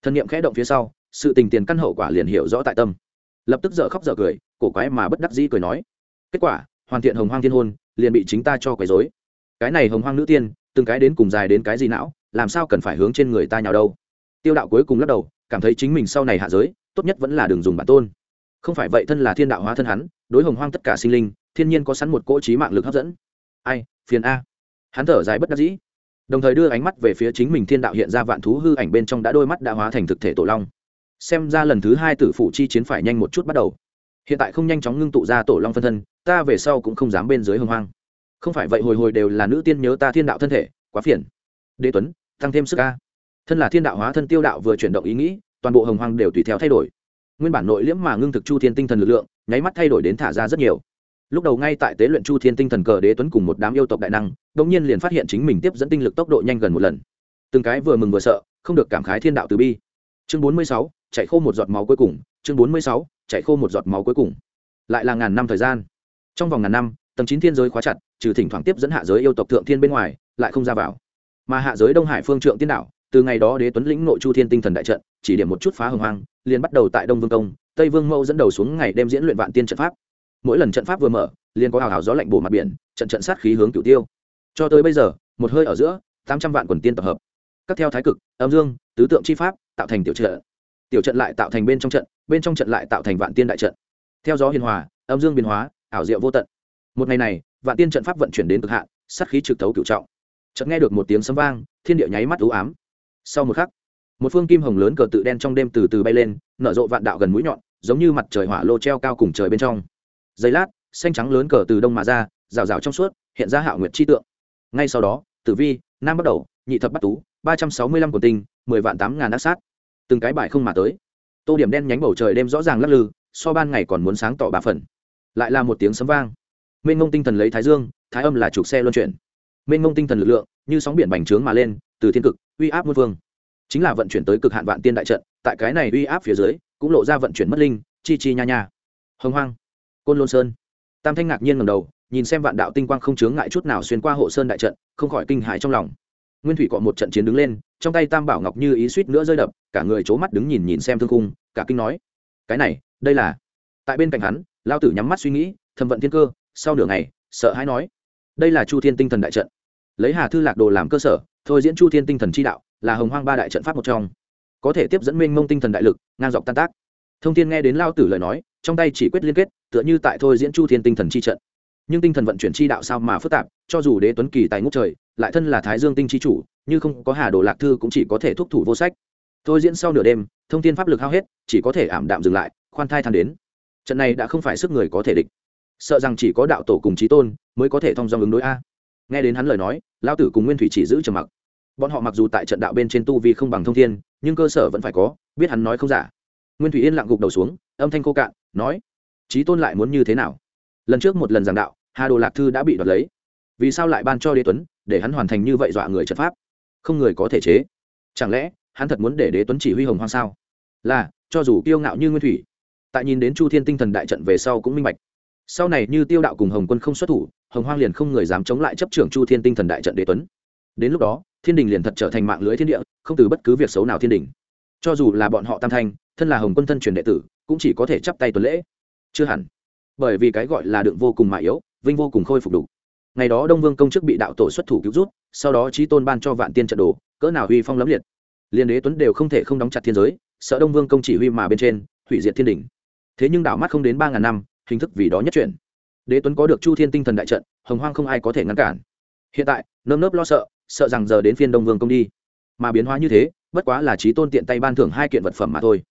Thân nhiệm khẽ động phía sau, sự tình tiền căn hậu quả liền hiểu rõ tại tâm. Lập tức dở khóc dở cười, cổ quái mà bất đắc dĩ cười nói. Kết quả, hoàn thiện hồng hoang thiên hôn, liền bị chính ta cho quấy dối cái này hồng hoang nữ tiên, từng cái đến cùng dài đến cái gì não, làm sao cần phải hướng trên người ta nhào đâu? Tiêu đạo cuối cùng lắc đầu, cảm thấy chính mình sau này hạ giới, tốt nhất vẫn là đường dùng bản tôn. Không phải vậy thân là thiên đạo hóa thân hắn, đối hồng hoang tất cả sinh linh, thiên nhiên có sẵn một cỗ trí mạng lực hấp dẫn ai, phiền a. Hắn thở dài bất đắc dĩ, đồng thời đưa ánh mắt về phía chính mình thiên đạo hiện ra vạn thú hư ảnh bên trong đã đôi mắt đã hóa thành thực thể tổ long. Xem ra lần thứ hai tử phụ chi chiến phải nhanh một chút bắt đầu. Hiện tại không nhanh chóng ngưng tụ ra tổ long phân thân, ta về sau cũng không dám bên dưới hồng hoang. Không phải vậy hồi hồi đều là nữ tiên nhớ ta thiên đạo thân thể, quá phiền. Đế tuấn, tăng thêm sức ca thân là thiên đạo hóa thân tiêu đạo vừa chuyển động ý nghĩ, toàn bộ hồng hoang đều tùy theo thay đổi. Nguyên bản nội liễm mà ngưng thực chu thiên tinh thần lực lượng, nháy mắt thay đổi đến thả ra rất nhiều lúc đầu ngay tại tế luyện chu thiên tinh thần cờ đế tuấn cùng một đám yêu tộc đại năng đông nhiên liền phát hiện chính mình tiếp dẫn tinh lực tốc độ nhanh gần một lần. Từng cái vừa mừng vừa sợ, không được cảm khái thiên đạo từ bi. Chương bốn mươi sáu, chạy khô một giọt máu cuối cùng, chương bốn mươi sáu, chạy khô một giọt máu cuối cùng. Lại là ngàn năm thời gian. Trong vòng ngàn năm, tầng chín thiên giới khóa chặt, trừ thỉnh thoảng tiếp dẫn hạ giới yêu tộc thượng thiên bên ngoài, lại không ra vào. Mà hạ giới đông hải phương trượng tiên đạo, từ ngày đó đế tuấn lĩnh nội chu thiên tinh thần đại trận, chỉ điểm một chút phá hồng hoang, liền bắt đầu tại đông vương công tây vương mẫu dẫn đầu xuống ngày đêm diễn luyện vạn tiên trận pháp mỗi lần trận pháp vừa mở, liền có hào hào gió lạnh bổ mặt biển, trận trận sát khí hướng cửu tiêu. Cho tới bây giờ, một hơi ở giữa, tám trăm vạn quần tiên tập hợp. Các theo thái cực, âm dương, tứ tượng chi pháp, tạo thành tiểu trận. Tiểu trận lại tạo thành bên trong trận, bên trong trận lại tạo thành vạn tiên đại trận. Theo gió hiền hòa, âm dương biến hóa, ảo diệu vô tận. Một ngày này, vạn tiên trận pháp vận chuyển đến cực hạn, sát khí trực thấu cửu trọng. Chợt nghe được một tiếng sấm vang, thiên địa nháy mắt u ám. Sau một khắc, một phương kim hồng lớn cờ tự đen trong đêm từ từ bay lên, nở rộ vạn đạo gần mũi nhọn, giống như mặt trời hỏa lô treo cao cùng trời bên trong giây lát, xanh trắng lớn cờ từ đông mà ra, rào rào trong suốt, hiện ra hạo nguyệt chi tượng. Ngay sau đó, tử vi, nam bắt đầu, nhị thập bắt tú, ba trăm sáu mươi lăm quần tinh, mười vạn tám ngàn ác sát. Từng cái bài không mà tới. Tô điểm đen nhánh bầu trời đêm rõ ràng lắc lư, so ban ngày còn muốn sáng tỏ bà phần. Lại là một tiếng sấm vang. Mênh ngông tinh thần lấy thái dương, thái âm là trục xe luân chuyển. Mênh ngông tinh thần lực lượng, như sóng biển bành trướng mà lên, từ thiên cực, uy áp muôn vương. Chính là vận chuyển tới cực hạn vạn tiên đại trận, tại cái này uy áp phía dưới, cũng lộ ra vận chuyển mất linh, chi chi nha nha. Hồng hoang côn lôn sơn tam thanh ngạc nhiên ngầm đầu nhìn xem vạn đạo tinh quang không chướng ngại chút nào xuyên qua hộ sơn đại trận không khỏi kinh hãi trong lòng nguyên thủy cọ một trận chiến đứng lên trong tay tam bảo ngọc như ý suýt nữa rơi đập cả người c mắt đứng nhìn nhìn xem thương cung cả kinh nói cái này đây là tại bên cạnh hắn lao tử nhắm mắt suy nghĩ thầm vận thiên cơ sau nửa ngày sợ hãi nói đây là chu thiên tinh thần đại trận lấy hà thư lạc đồ làm cơ sở thôi diễn chu thiên tinh thần chi đạo là hồng hoang ba đại trận pháp một trong có thể tiếp dẫn minh mông tinh thần đại lực ngang dọc tan tác thông thiên nghe đến lao tử lời nói trong tay chỉ quyết liên kết, tựa như tại thôi diễn chu thiên tinh thần chi trận. Nhưng tinh thần vận chuyển chi đạo sao mà phức tạp, cho dù đế tuấn kỳ tài ngút trời, lại thân là thái dương tinh chi chủ, như không có hà đồ lạc thư cũng chỉ có thể thúc thủ vô sách. Thôi diễn sau nửa đêm, thông tin pháp lực hao hết, chỉ có thể ảm đạm dừng lại, khoan thai than đến. Trận này đã không phải sức người có thể địch. Sợ rằng chỉ có đạo tổ cùng trí tôn mới có thể thông dòng ứng đối a. Nghe đến hắn lời nói lao tử cùng nguyên thủy chỉ giữ trầm mặc. Bọn họ mặc dù tại trận đạo bên trên tu vi không bằng thông thiên, nhưng cơ sở vẫn phải có, biết hắn nói không giả. Nguyên thủy yên lặng gục đầu xuống âm thanh cô cạn, nói trí tôn lại muốn như thế nào? Lần trước một lần giảng đạo, hà đồ lạc thư đã bị đoạt lấy. Vì sao lại ban cho đế tuấn, để hắn hoàn thành như vậy dọa người trận pháp? Không người có thể chế. Chẳng lẽ, hắn thật muốn để đế tuấn chỉ huy hồng hoang sao? Là, cho dù kiêu ngạo như nguyên thủy, tại nhìn đến chu thiên tinh thần đại trận về sau cũng minh bạch. Sau này như tiêu đạo cùng hồng quân không xuất thủ, hồng hoang liền không người dám chống lại chấp trưởng chu thiên tinh thần đại trận đế tuấn. Đến lúc đó, thiên đình liền thật trở thành mạng lưới thiên địa, không từ bất cứ việc xấu nào thiên đình. Cho dù là bọn họ tam thanh, thân là hồng quân thân truyền đệ tử cũng chỉ có thể chắp tay tuần lễ. Chưa hẳn. Bởi vì cái gọi là đựng vô cùng mạ yếu, vinh vô cùng khôi phục đủ. Ngày đó đông vương công chức bị đạo tổ xuất thủ cứu rút, sau đó trí tôn ban cho vạn tiên trận đồ, cỡ nào huy phong lấm liệt. Liên đế tuấn đều không thể không đóng chặt thiên giới, sợ đông vương công chỉ huy mà bên trên, hủy diệt thiên đỉnh. thế nhưng đảo mắt không đến ba ngàn năm, hình thức vì đó nhất chuyển. Đế tuấn có được chu thiên tinh thần đại trận, hồng hoang không ai có thể ngăn cản. Hiện tại, nơm nớp lo sợ sợ rằng giờ đến phiên đông vương công đi. Mà biến hóa như thế, bất quá là trí tôn tiện tay ban thưởng hai kiện vật phẩm mà thôi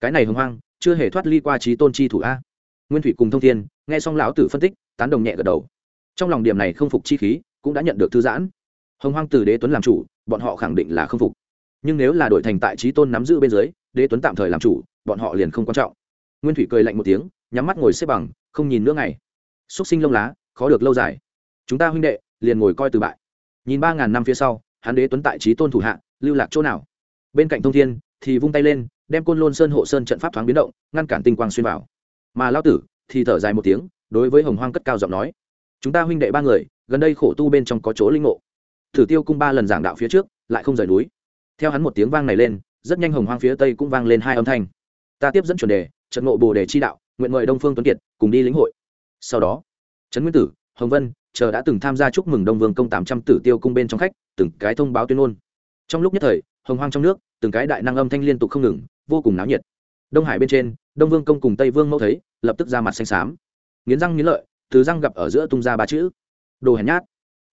cái này hưng hoang, chưa hề thoát ly qua trí tôn chi thủ a. Nguyên thủy cùng thông thiên, nghe xong lão tử phân tích, tán đồng nhẹ gật đầu. Trong lòng điểm này không phục chi khí, cũng đã nhận được thư giãn. Hồng hoang từ đế tuấn làm chủ, bọn họ khẳng định là không phục. Nhưng nếu là đổi thành tại trí tôn nắm giữ bên dưới, đế tuấn tạm thời làm chủ, bọn họ liền không quan trọng. Nguyên thủy cười lạnh một tiếng, nhắm mắt ngồi xếp bằng, không nhìn nữa ngày. Xúc sinh lông lá, khó được lâu dài. Chúng ta huynh đệ, liền ngồi coi từ bại. Nhìn ba ngàn năm phía sau, hắn đế tuấn tại trí tôn thủ hạ, lưu lạc chỗ nào? Bên cạnh thông thiên, thì vung tay lên đem côn lôn sơn hộ sơn trận pháp thoáng biến động, ngăn cản tinh quang xuyên vào. Mà lao tử thì thở dài một tiếng, đối với hồng hoang cất cao giọng nói, chúng ta huynh đệ ba người, gần đây khổ tu bên trong có chỗ linh ngộ. Thử tiêu cung ba lần giảng đạo phía trước, lại không rời núi. Theo hắn một tiếng vang này lên, rất nhanh hồng hoang phía tây cũng vang lên hai âm thanh. Ta tiếp dẫn chuẩn đề, trận ngộ bồ đề chi đạo, nguyện mời đông phương tuấn kiệt cùng đi lĩnh hội. Sau đó, trấn nguyên tử, hồng vân chờ đã từng tham gia chúc mừng đông vương công tám trăm tử tiêu cung bên trong khách, từng cái thông báo tuyên ngôn. Trong lúc nhất thời, hồng hoang trong nước, từng cái đại năng âm thanh liên tục không ngừng vô cùng náo nhiệt. Đông hải bên trên, đông vương công cùng tây vương mẫu thấy, lập tức ra mặt xanh xám. Nghiến răng nghiến lợi, từ răng gặp ở giữa tung ra ba chữ. Đồ hèn nhát.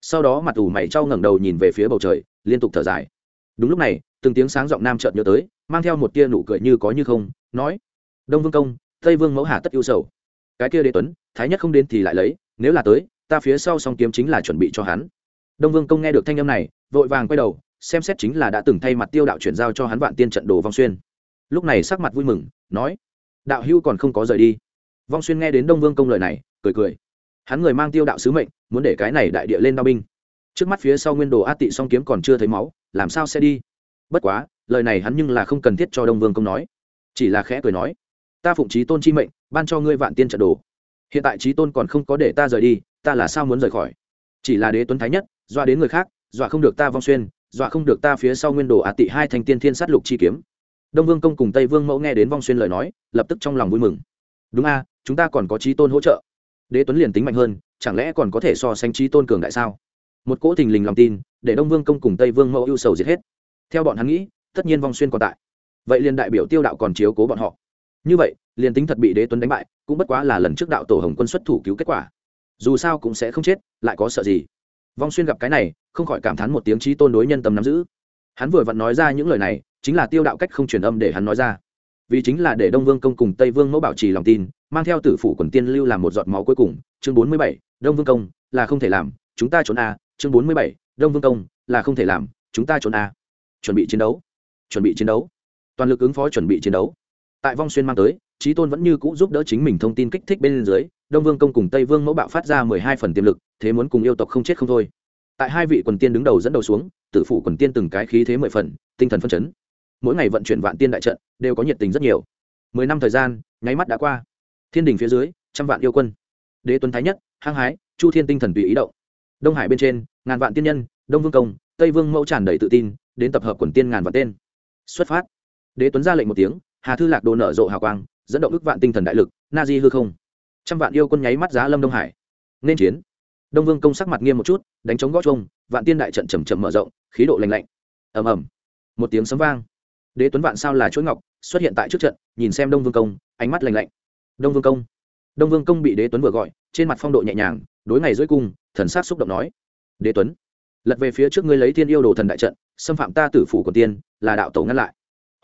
Sau đó mặt ủ mày trao ngẩng đầu nhìn về phía bầu trời, liên tục thở dài. Đúng lúc này, từng tiếng sáng giọng nam chợt nhớ tới, mang theo một tia nụ cười như có như không, nói, đông vương công, tây vương mẫu hà tất yêu sầu. Cái kia đế tuấn, thái nhất không đến thì lại lấy, nếu là tới, ta phía sau song kiếm chính là chuẩn bị cho hắn. Đông vương công nghe được thanh âm này, vội vàng quay đầu, xem xét chính là đã từng thay mặt tiêu đạo chuyển giao cho hắn vạn tiên trận đồ vong xuyên lúc này sắc mặt vui mừng, nói, đạo hưu còn không có rời đi. Vong xuyên nghe đến đông vương công lời này, cười cười. Hắn người mang tiêu đạo sứ mệnh, muốn để cái này đại địa lên đao binh. Trước mắt phía sau nguyên đồ át tị song kiếm còn chưa thấy máu, làm sao sẽ đi? Bất quá, lời này hắn nhưng là không cần thiết cho đông vương công nói. Chỉ là khẽ cười nói, ta phụng trí tôn chi mệnh, ban cho ngươi vạn tiên trận đồ. Hiện tại trí tôn còn không có để ta rời đi, ta là sao muốn rời khỏi? Chỉ là đế tuấn thái nhất, dọa đến người khác, dọa không được ta vong xuyên, dọa không được ta phía sau nguyên đồ a tị hai thành tiên thiên sát lục chi kiếm đông vương công cùng tây vương mẫu nghe đến vong xuyên lời nói, lập tức trong lòng vui mừng. Đúng a, chúng ta còn có trí tôn hỗ trợ. Đế tuấn liền tính mạnh hơn, chẳng lẽ còn có thể so sánh trí tôn cường đại sao? Một cỗ thình lình lòng tin, để đông vương công cùng tây vương mẫu ưu sầu diệt hết. Theo bọn hắn nghĩ, tất nhiên vong xuyên còn tại. Vậy liền đại biểu tiêu đạo còn chiếu cố bọn họ. Như vậy, liền tính thật bị đế tuấn đánh bại, cũng bất quá là lần trước đạo tổ hồng quân xuất thủ cứu kết quả. Dù sao cũng sẽ không chết, lại có sợ gì? Vong xuyên gặp cái này, không khỏi cảm thán một tiếng trí tôn đối nhân tâm nắm giữ. Hắn vừa vặn nói ra những lời này chính là tiêu đạo cách không truyền âm để hắn nói ra. Vì chính là để đông vương công cùng tây vương mẫu bảo trì lòng tin, mang theo tử phủ quần tiên lưu làm một giọt máu cuối cùng. Chương bốn mươi bảy, đông vương công, là không thể làm, chúng ta trốn a. Chương bốn mươi bảy, đông vương công, là không thể làm, chúng ta trốn a. Chuẩn bị chiến đấu. Chuẩn bị chiến đấu. Toàn lực ứng phó chuẩn bị chiến đấu. Tại vong xuyên mang tới trí tôn vẫn như cũ giúp đỡ chính mình thông tin kích thích bên dưới, đông vương công cùng tây vương mẫu bạo phát ra mười hai phần tiềm lực, thế muốn cùng yêu tộc không chết không thôi. Tại hai vị quần tiên đứng đầu dẫn đầu xuống, tử phủ quần tiên từng cái khí thế mười phần, tinh thần phân chấn mỗi ngày vận chuyển vạn tiên đại trận, đều có nhiệt tình rất nhiều. Mười năm thời gian, nháy mắt đã qua. Thiên đình phía dưới, trăm vạn yêu quân. Đế tuấn thái nhất, hăng hái, chu thiên tinh thần tùy ý động. Đông hải bên trên, ngàn vạn tiên nhân, đông vương công, tây vương mẫu tràn đầy tự tin, đến tập hợp quần tiên ngàn vạn tên. Xuất phát. Đế tuấn ra lệnh một tiếng, hà thư lạc đồ nở rộ hào quang, dẫn động ức vạn tinh thần đại lực, na di hư không. Trăm vạn yêu quân nháy mắt giá lâm đông hải. Nên chiến. Đông vương công sắc mặt nghiêm một chút, đánh chống gót trông vạn tiên đại trận chầm chầm mở rộng, khí độ lành lạnh. Ầm ầm. Một tiếng sấm vang đế tuấn vạn sao là chuỗi ngọc, xuất hiện tại trước trận, nhìn xem đông vương công, ánh mắt lành lạnh. Đông vương công. Đông vương công bị đế tuấn vừa gọi, trên mặt phong độ nhẹ nhàng, đối ngày dưới cung, thần sát xúc động nói, đế tuấn, lật về phía trước ngươi lấy thiên yêu đồ thần đại trận, xâm phạm ta tử phủ của tiên, là đạo tổ ngăn lại.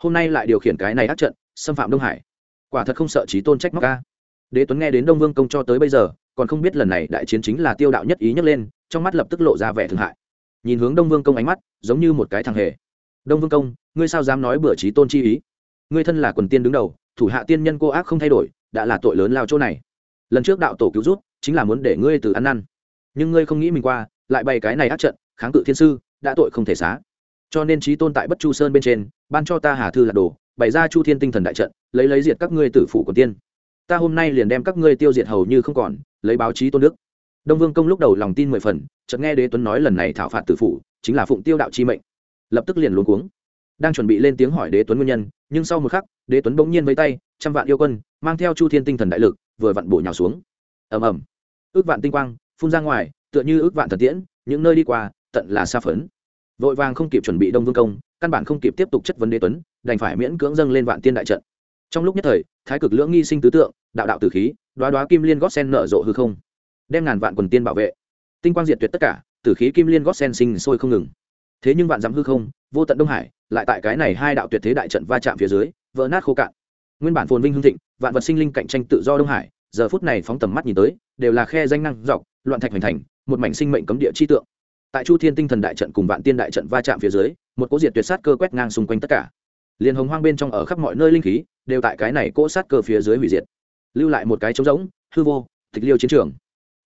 Hôm nay lại điều khiển cái này ác trận, xâm phạm đông hải. Quả thật không sợ trí tôn trách móc ca đế tuấn nghe đến đông vương công cho tới bây giờ, còn không biết lần này đại chiến chính là tiêu đạo nhất ý nhấc lên, trong mắt lập tức lộ ra vẻ thương hại. Nhìn hướng đông vương công ánh mắt, giống như một cái thằng hề. Đông vương công ngươi sao dám nói bữa trí tôn chi ý? Ngươi thân là quần tiên đứng đầu, thủ hạ tiên nhân cô ác không thay đổi, đã là tội lớn lao chỗ này. Lần trước đạo tổ cứu rút, chính là muốn để ngươi từ ăn năn. Nhưng ngươi không nghĩ mình qua, lại bày cái này ác trận, kháng cự thiên sư, đã tội không thể xá. Cho nên trí tôn tại bất chu sơn bên trên, ban cho ta hà thư là đồ, bày ra chu thiên tinh thần đại trận, lấy lấy diệt các ngươi tử phủ của tiên. Ta hôm nay liền đem các ngươi tiêu diệt hầu như không còn, lấy báo chí tôn đức. Đông vương công lúc đầu lòng tin mười phần, chợt nghe đế tuấn nói lần này thảo phạt tử phủ, chính là phụng tiêu đạo chi mệnh. Lập tức liền luống cuống đang chuẩn bị lên tiếng hỏi đế tuấn nguyên nhân, nhưng sau một khắc, đế tuấn bỗng nhiên với tay, trăm vạn yêu quân, mang theo chu thiên tinh thần đại lực, vừa vặn bổ nhào xuống. Ầm ầm. Ước vạn tinh quang phun ra ngoài, tựa như ước vạn thần tiễn, những nơi đi qua, tận là xa phấn. Vội vàng không kịp chuẩn bị đông vương công, căn bản không kịp tiếp tục chất vấn đế tuấn, đành phải miễn cưỡng dâng lên vạn tiên đại trận. Trong lúc nhất thời, thái cực lưỡng nghi sinh tứ tượng, đạo đạo tử khí đoá đoá kim liên gót sen nở rộ hư không, đem ngàn vạn quần tiên bảo vệ. Tinh quang diệt tuyệt tất cả, tử khí kim liên gót sen sinh sôi không ngừng thế nhưng vạn dặm hư không, vô tận đông hải, lại tại cái này hai đạo tuyệt thế đại trận va chạm phía dưới, vỡ nát khô cạn. Nguyên bản phồn vinh hưng thịnh, vạn vật sinh linh cạnh tranh tự do đông hải, giờ phút này phóng tầm mắt nhìn tới, đều là khe danh năng dọc, loạn thạch hoành thành, một mảnh sinh mệnh cấm địa chi tượng. Tại chu thiên tinh thần đại trận cùng vạn tiên đại trận va chạm phía dưới, một cỗ diệt tuyệt sát cơ quét ngang xung quanh tất cả. Liền hồng hoang bên trong ở khắp mọi nơi linh khí, đều tại cái này cỗ sát cơ phía dưới hủy diệt. Lưu lại một cái trống rỗng, hư vô, tịch liêu chiến trường.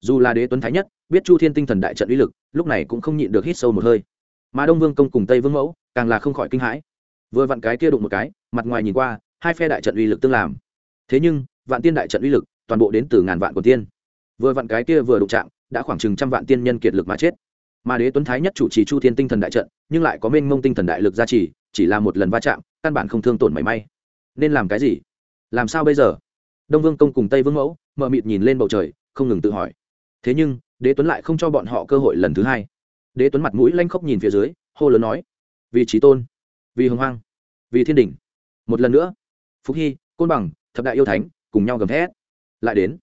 Dù là đế tuấn thái nhất, biết chu thiên tinh thần đại trận uy lực, lúc này cũng không nhịn được hít sâu một hơi mà đông vương công cùng tây vương mẫu càng là không khỏi kinh hãi vừa vặn cái kia đụng một cái mặt ngoài nhìn qua hai phe đại trận uy lực tương làm thế nhưng vạn tiên đại trận uy lực toàn bộ đến từ ngàn vạn của tiên vừa vặn cái kia vừa đụng chạm đã khoảng chừng trăm vạn tiên nhân kiệt lực mà chết mà đế tuấn thái nhất chủ trì chu thiên tinh thần đại trận nhưng lại có mênh mông tinh thần đại lực gia trì chỉ là một lần va chạm căn bản không thương tổn mảy may nên làm cái gì làm sao bây giờ đông vương công cùng tây vương mẫu mờ mịt nhìn lên bầu trời không ngừng tự hỏi thế nhưng đế tuấn lại không cho bọn họ cơ hội lần thứ hai đế tuấn mặt mũi lanh khóc nhìn phía dưới hô lớn nói vì trí tôn vì hồng hoang vì thiên đình một lần nữa phúc hy côn bằng thập đại yêu thánh cùng nhau gầm thét. Lại đến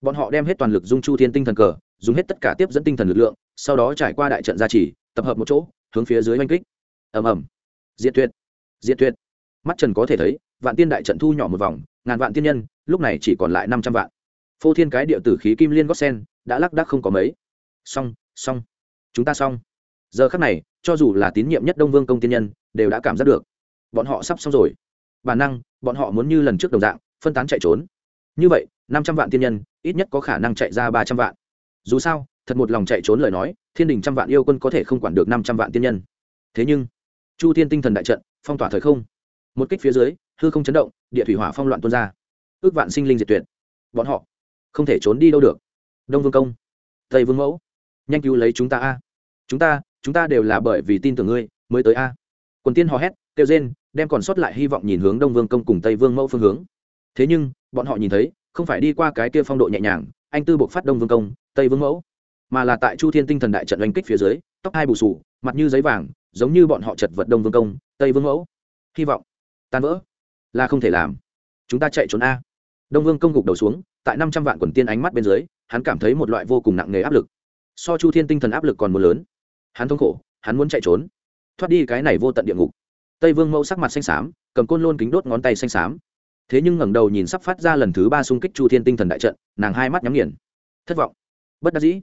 bọn họ đem hết toàn lực dung chu thiên tinh thần cờ dùng hết tất cả tiếp dẫn tinh thần lực lượng sau đó trải qua đại trận gia trì tập hợp một chỗ hướng phía dưới oanh kích. Ầm ầm. Diệt tuyệt diệt tuyệt. Mắt trần có thể thấy vạn tiên đại trận thu nhỏ một vòng ngàn vạn tiên nhân lúc này chỉ còn lại năm trăm vạn. Phô thiên cái địa tử khí kim liên gót sen đã lắc đắc không có mấy. Song, song chúng ta xong. Giờ khắc này, cho dù là tín nhiệm nhất đông vương công tiên nhân, đều đã cảm giác được. Bọn họ sắp xong rồi. Bản năng, bọn họ muốn như lần trước đồng dạng, phân tán chạy trốn. Như vậy, năm trăm vạn tiên nhân, ít nhất có khả năng chạy ra ba trăm vạn. Dù sao, thật một lòng chạy trốn lời nói, thiên đình trăm vạn yêu quân có thể không quản được năm trăm vạn tiên nhân. Thế nhưng, chu thiên tinh thần đại trận, phong tỏa thời không. Một kích phía dưới, hư không chấn động, địa thủy hỏa phong loạn tuôn ra. Ước vạn sinh linh diệt tuyệt. Bọn họ không thể trốn đi đâu được. Đông vương công, tây vương mẫu, nhanh cứu lấy chúng ta a chúng ta chúng ta đều là bởi vì tin tưởng ngươi mới tới a. Quần tiên hò hét, kêu rên, đem còn sót lại hy vọng nhìn hướng đông vương công cùng tây vương mẫu phương hướng. Thế nhưng, bọn họ nhìn thấy, không phải đi qua cái kia phong độ nhẹ nhàng, anh tư buộc phát đông vương công, tây vương mẫu, mà là tại chu thiên tinh thần đại trận oanh kích phía dưới, tóc hai bù sù mặt như giấy vàng, giống như bọn họ chật vật đông vương công, tây vương mẫu. Hy vọng, tan vỡ, là không thể làm. Chúng ta chạy trốn a. Đông vương công gục đầu xuống, tại năm trăm vạn quần tiên ánh mắt bên dưới, hắn cảm thấy một loại vô cùng nặng nề áp lực. So chu thiên tinh thần áp lực còn một lớn hắn thống khổ, hắn muốn chạy trốn. Thoát đi cái này vô tận địa ngục. Tây vương mẫu sắc mặt xanh xám, cầm côn lôn kính đốt ngón tay xanh xám. Thế nhưng ngẩng đầu nhìn sắp phát ra lần thứ ba xung kích chu thiên tinh thần đại trận, nàng hai mắt nhắm nghiền. Thất vọng. Bất đắc dĩ.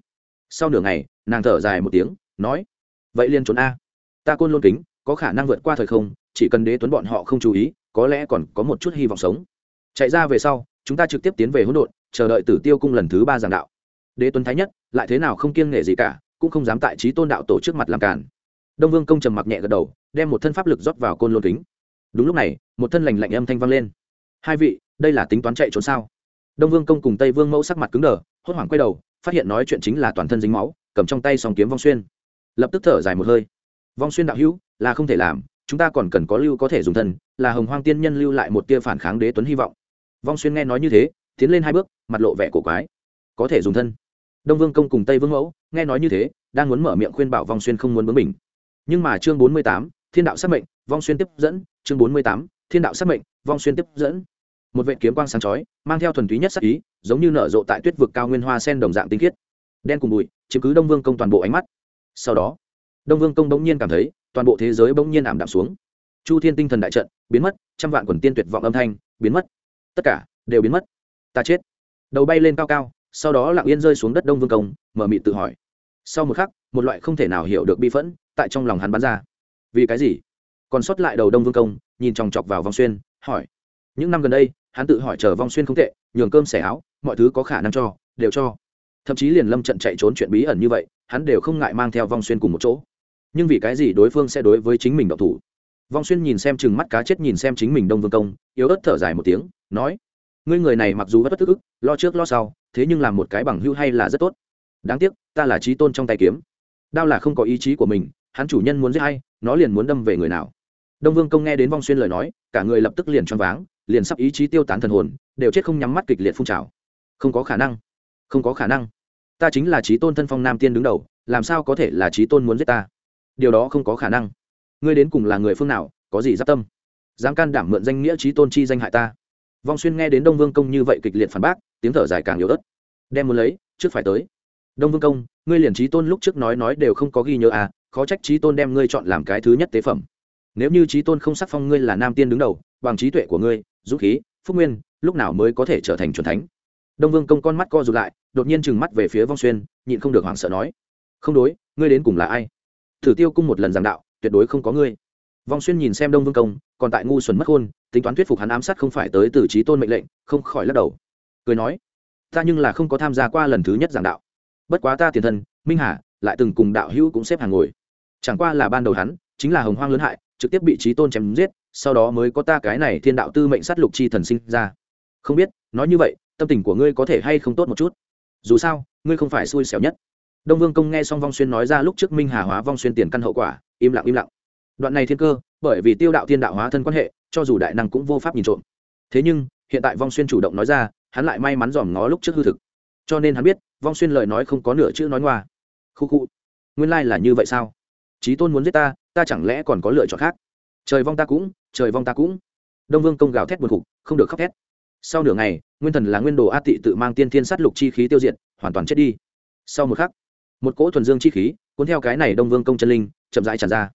Sau nửa ngày, nàng thở dài một tiếng, nói, vậy liền trốn a. Ta côn lôn kính, có khả năng vượt qua thời không, chỉ cần đế tuấn bọn họ không chú ý, có lẽ còn có một chút hy vọng sống. Chạy ra về sau, chúng ta trực tiếp tiến về hỗn độn, chờ đợi tử tiêu cung lần thứ ba giảng đạo. Đế tuấn thái nhất, lại thế nào không kiêng nghệ gì cả cũng không dám tại trí tôn đạo tổ trước mặt làm cản đông vương công trầm mặc nhẹ gật đầu, đem một thân pháp lực rót vào côn lôn kính. Đúng lúc này, một thân lành lạnh âm thanh vang lên. Hai vị, đây là tính toán chạy trốn sao? Đông vương công cùng tây vương mẫu sắc mặt cứng đờ, hốt hoảng quay đầu, phát hiện nói chuyện chính là toàn thân dính máu, cầm trong tay song kiếm vong xuyên. Lập tức thở dài một hơi. Vong xuyên đạo hữu, là không thể làm, chúng ta còn cần có lưu có thể dùng thân, là hồng hoang tiên nhân lưu lại một tia phản kháng đế tuấn hy vọng. Vong xuyên nghe nói như thế, tiến lên hai bước, mặt lộ vẻ cổ quái. Có thể dùng thân? Đông vương công cùng tây vương mẫu, nghe nói như thế, đang muốn mở miệng khuyên bảo vong xuyên không muốn bướng mình nhưng mà chương bốn mươi tám, thiên đạo Sát mệnh, vong xuyên tiếp dẫn, chương bốn mươi tám, thiên đạo Sát mệnh, vong xuyên tiếp dẫn. Một vệ kiếm quang sáng chói, mang theo thuần túy nhất sắc ý, giống như nở rộ tại tuyết vực cao nguyên hoa sen đồng dạng tinh khiết. Đen cùng bụi, chiếm cứ đông vương công toàn bộ ánh mắt. Sau đó, đông vương công bỗng nhiên cảm thấy, toàn bộ thế giới bỗng nhiên ảm đạm xuống. Chu thiên tinh thần đại trận, biến mất, trăm vạn quần tiên tuyệt vọng âm thanh, biến mất. Tất cả đều biến mất. Ta chết. Đầu bay lên cao cao sau đó lặng yên rơi xuống đất đông vương công, mở mịt tự hỏi. Sau một khắc, một loại không thể nào hiểu được bi phẫn tại trong lòng hắn bắn ra. Vì cái gì? Còn sót lại đầu đông vương công, nhìn chòng chọc vào vong xuyên, hỏi. Những năm gần đây, hắn tự hỏi chờ vong xuyên không tệ, nhường cơm xẻ áo, mọi thứ có khả năng cho, đều cho. Thậm chí liền lâm trận chạy trốn chuyện bí ẩn như vậy, hắn đều không ngại mang theo vong xuyên cùng một chỗ. Nhưng vì cái gì đối phương sẽ đối với chính mình độc thủ? Vong xuyên nhìn xem chừng mắt cá chết nhìn xem chính mình đông vương công, yếu ớt thở dài một tiếng, nói. Ngươi người này mặc dù bất tức ức, lo trước lo sau thế nhưng làm một cái bằng hữu hay là rất tốt. Đáng tiếc, ta là trí tôn trong tay kiếm. Đao là không có ý chí của mình, hắn chủ nhân muốn giết hay nó liền muốn đâm về người nào. Đông vương công nghe đến vong xuyên lời nói, cả người lập tức liền choáng váng, liền sắp ý chí tiêu tán thần hồn, đều chết không nhắm mắt kịch liệt phun trào. Không có khả năng. Không có khả năng. Ta chính là trí tôn thân phong nam tiên đứng đầu, làm sao có thể là trí tôn muốn giết ta? Điều đó không có khả năng. Ngươi đến cùng là người phương nào, có gì giáp tâm? Dám can đảm mượn danh nghĩa trí tôn chi danh hại ta? Vong xuyên nghe đến đông vương công như vậy kịch liệt phản bác tiếng thở dài càng yếu ớt. Đem muốn lấy trước phải tới. Đông vương công ngươi liền trí tôn lúc trước nói nói đều không có ghi nhớ à khó trách trí tôn đem ngươi chọn làm cái thứ nhất tế phẩm. Nếu như trí tôn không sắc phong ngươi là nam tiên đứng đầu bằng trí tuệ của ngươi dũng khí phúc nguyên lúc nào mới có thể trở thành c thánh? Đông vương công con mắt co rụt lại đột nhiên trừng mắt về phía vong xuyên nhịn không được hoảng sợ nói. Không đối ngươi đến cùng là ai? Thử tiêu cung một lần giảng đạo tuyệt đối không có ngươi. Vong xuyên nhìn xem đông vương công còn tại ngu xuẩn mất hôn, tính toán thuyết phục hắn ám sát không phải tới từ trí tôn mệnh lệnh không khỏi lắc đầu cười nói, ta nhưng là không có tham gia qua lần thứ nhất giảng đạo. Bất quá ta tiền thân, minh hà, lại từng cùng đạo hữu cũng xếp hàng ngồi. Chẳng qua là ban đầu hắn, chính là hồng hoang lớn hại, trực tiếp bị trí tôn chém giết, sau đó mới có ta cái này thiên đạo tư mệnh sát lục chi thần sinh ra. Không biết, nói như vậy, tâm tình của ngươi có thể hay không tốt một chút? Dù sao, ngươi không phải xui xẻo nhất. Đông vương công nghe xong vong xuyên nói ra lúc trước minh hà hóa vong xuyên tiền căn hậu quả, im lặng im lặng. Đoạn này thiên cơ, bởi vì tiêu đạo thiên đạo hóa thân quan hệ, cho dù đại năng cũng vô pháp nhìn trộm. Thế nhưng, hiện tại vong xuyên chủ động nói ra hắn lại may mắn dòm ngó lúc trước hư thực. Cho nên hắn biết, vong xuyên lời nói không có nửa chữ nói ngoa. Khu khu, nguyên lai、like、là như vậy sao? Trí tôn muốn giết ta ta chẳng lẽ còn có lựa chọn khác? Trời vong ta cũng, trời vong ta cũng. Đông vương công gào thét buồn khục, không được khóc thét. Sau nửa ngày, nguyên thần là nguyên đồ a tị tự mang tiên thiên sát lục chi khí tiêu diệt, hoàn toàn chết đi. Sau một khắc, một cỗ thuần dương chi khí cuốn theo cái này đông vương công chân linh, chậm rãi tràn ra.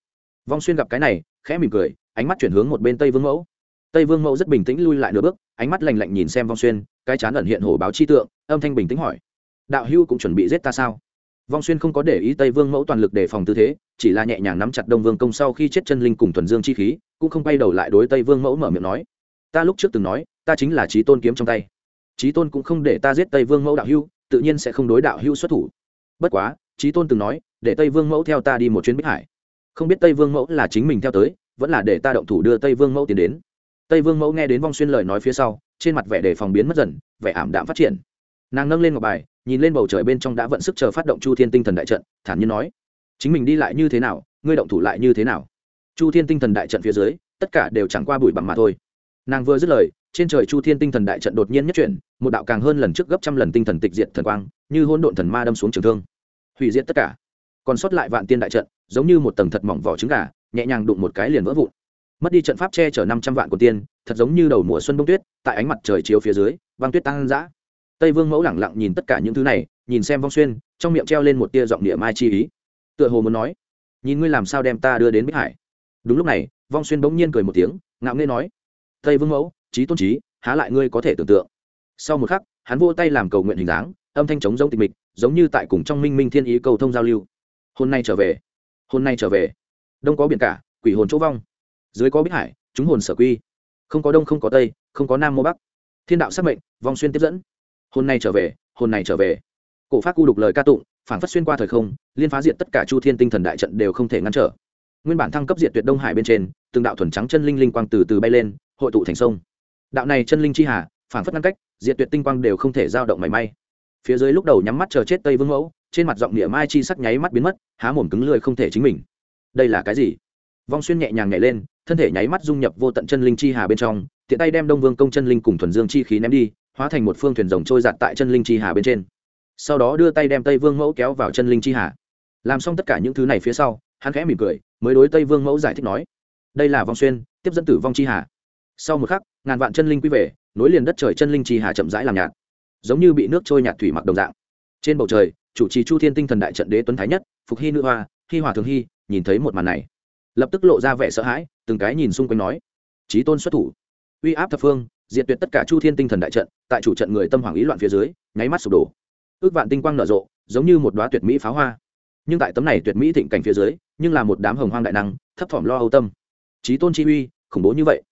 Vong xuyên gặp cái này, khẽ mỉm cười, ánh mắt chuyển hướng một bên tây vương mẫu. Tây vương mẫu rất bình tĩnh lui lại nửa bước ánh mắt lạnh lạnh nhìn xem vong xuyên, cái chán ẩn hiện hổ báo chi tượng, âm thanh bình tĩnh hỏi, đạo hưu cũng chuẩn bị giết ta sao? Vong xuyên không có để ý tây vương mẫu toàn lực đề phòng tư thế, chỉ là nhẹ nhàng nắm chặt đông vương công sau khi chết chân linh cùng thuần dương chi khí, cũng không bay đầu lại đối tây vương mẫu mở miệng nói, ta lúc trước từng nói, ta chính là trí tôn kiếm trong tay. Trí tôn cũng không để ta giết tây vương mẫu đạo hưu tự nhiên sẽ không đối đạo hưu xuất thủ. Bất quá trí tôn từng nói, để tây vương mẫu theo ta đi một chuyến bích hải. Không biết tây vương mẫu là chính mình theo tới, vẫn là để ta động thủ đưa tây vương mẫu tiến đến tây vương mẫu nghe đến vong xuyên lời nói phía sau, trên mặt vẻ đề phòng biến mất dần, vẻ ảm đạm phát triển. Nàng nâng lên ngọc bài, nhìn lên bầu trời bên trong đã vận sức chờ phát động chu thiên tinh thần đại trận, thản nhiên nói, chính mình đi lại như thế nào, ngươi động thủ lại như thế nào? Chu thiên tinh thần đại trận phía dưới, tất cả đều chẳng qua bụi bằng mà thôi. Nàng vừa dứt lời, trên trời chu thiên tinh thần đại trận đột nhiên nhất chuyển, một đạo càng hơn lần trước gấp trăm lần tinh thần tịch diệt thần quang, như hôn độn thần ma đâm xuống trường thương. Hủy diệt tất cả. Còn sót lại vạn tiên đại trận, giống như một tầng thật mỏng vỏ trứng gà, nhẹ nhàng đụng một cái liền vỡ vụn mất đi trận pháp che chở năm trăm vạn của tiên, thật giống như đầu mùa xuân bông tuyết, tại ánh mặt trời chiếu phía dưới băng tuyết tăng dã. Tây vương mẫu lẳng lặng nhìn tất cả những thứ này, nhìn xem vong xuyên, trong miệng treo lên một tia giọng địa mai chi ý. Tựa hồ muốn nói, nhìn ngươi làm sao đem ta đưa đến bích hải? Đúng lúc này, vong xuyên bỗng nhiên cười một tiếng, ngạo nghê nói, tây vương mẫu trí tôn trí há lại ngươi có thể tưởng tượng. Sau một khắc, hắn vô tay làm cầu nguyện hình dáng, âm thanh trống giống tịch mịch, giống như tại cùng trong minh minh thiên ý cầu thông giao lưu. Hôm nay trở về, hôm nay trở về. Đông có biển cả, quỷ hồn chỗ vong dưới có bích hải, chúng hồn sở quy. Không có đông, không có tây, không có nam mô bắc. Thiên đạo xác mệnh, vong xuyên tiếp dẫn. Hôm nay trở về hôm này trở về. Cổ pháp cu đục lời ca tụng, phản phát xuyên qua thời không, liên phá diện tất cả chu thiên tinh thần đại trận đều không thể ngăn trở. Nguyên bản thăng cấp diện tuyệt đông hải bên trên, từng đạo thuần trắng chân linh linh quang từ từ bay lên, hội tụ thành sông. Đạo này chân linh chi hà, phản phất ngăn cách diện tuyệt tinh quang đều không thể dao động mảy may. Phía dưới lúc đầu nhắm mắt chờ chết tây vương mẫu, trên mặt giọng địa mai chi sắc nháy mắt biến mất, há mồm cứng lười không thể chính mình. Đây là cái gì? Vong xuyên nhẹ nhàng nhảy lên thân thể nháy mắt dung nhập vô tận chân linh chi hà bên trong, tiện tay đem đông vương công chân linh cùng thuần dương chi khí ném đi, hóa thành một phương thuyền rồng trôi giặt tại chân linh chi hà bên trên. Sau đó đưa tay đem tây vương mẫu kéo vào chân linh chi hà. Làm xong tất cả những thứ này phía sau, hắn khẽ mỉm cười, mới đối tây vương mẫu giải thích nói, đây là vong xuyên, tiếp dẫn tử vong chi hà. Sau một khắc, ngàn vạn chân linh quy về, nối liền đất trời chân linh chi hà chậm rãi làm nhạt, giống như bị nước trôi nhạt thủy mặc đồng dạng. Trên bầu trời, chủ trì chu thiên tinh thần đại trận đế tuấn thái nhất, phục hy nữ hoa, hy hòa thường hy, nhìn thấy một màn này lập tức lộ ra vẻ sợ hãi, từng cái nhìn xung quanh nói trí tôn xuất thủ. Uy áp thập phương, diệt tuyệt tất cả chu thiên tinh thần đại trận, tại chủ trận người tâm hoàng ý loạn phía dưới, nháy mắt sụp đổ. Ước vạn tinh quang nở rộ, giống như một đoá tuyệt mỹ pháo hoa. Nhưng tại tấm này tuyệt mỹ thịnh cảnh phía dưới, nhưng là một đám hồng hoang đại năng, thấp thỏm lo âu tâm. Trí tôn chi uy, khủng bố như vậy.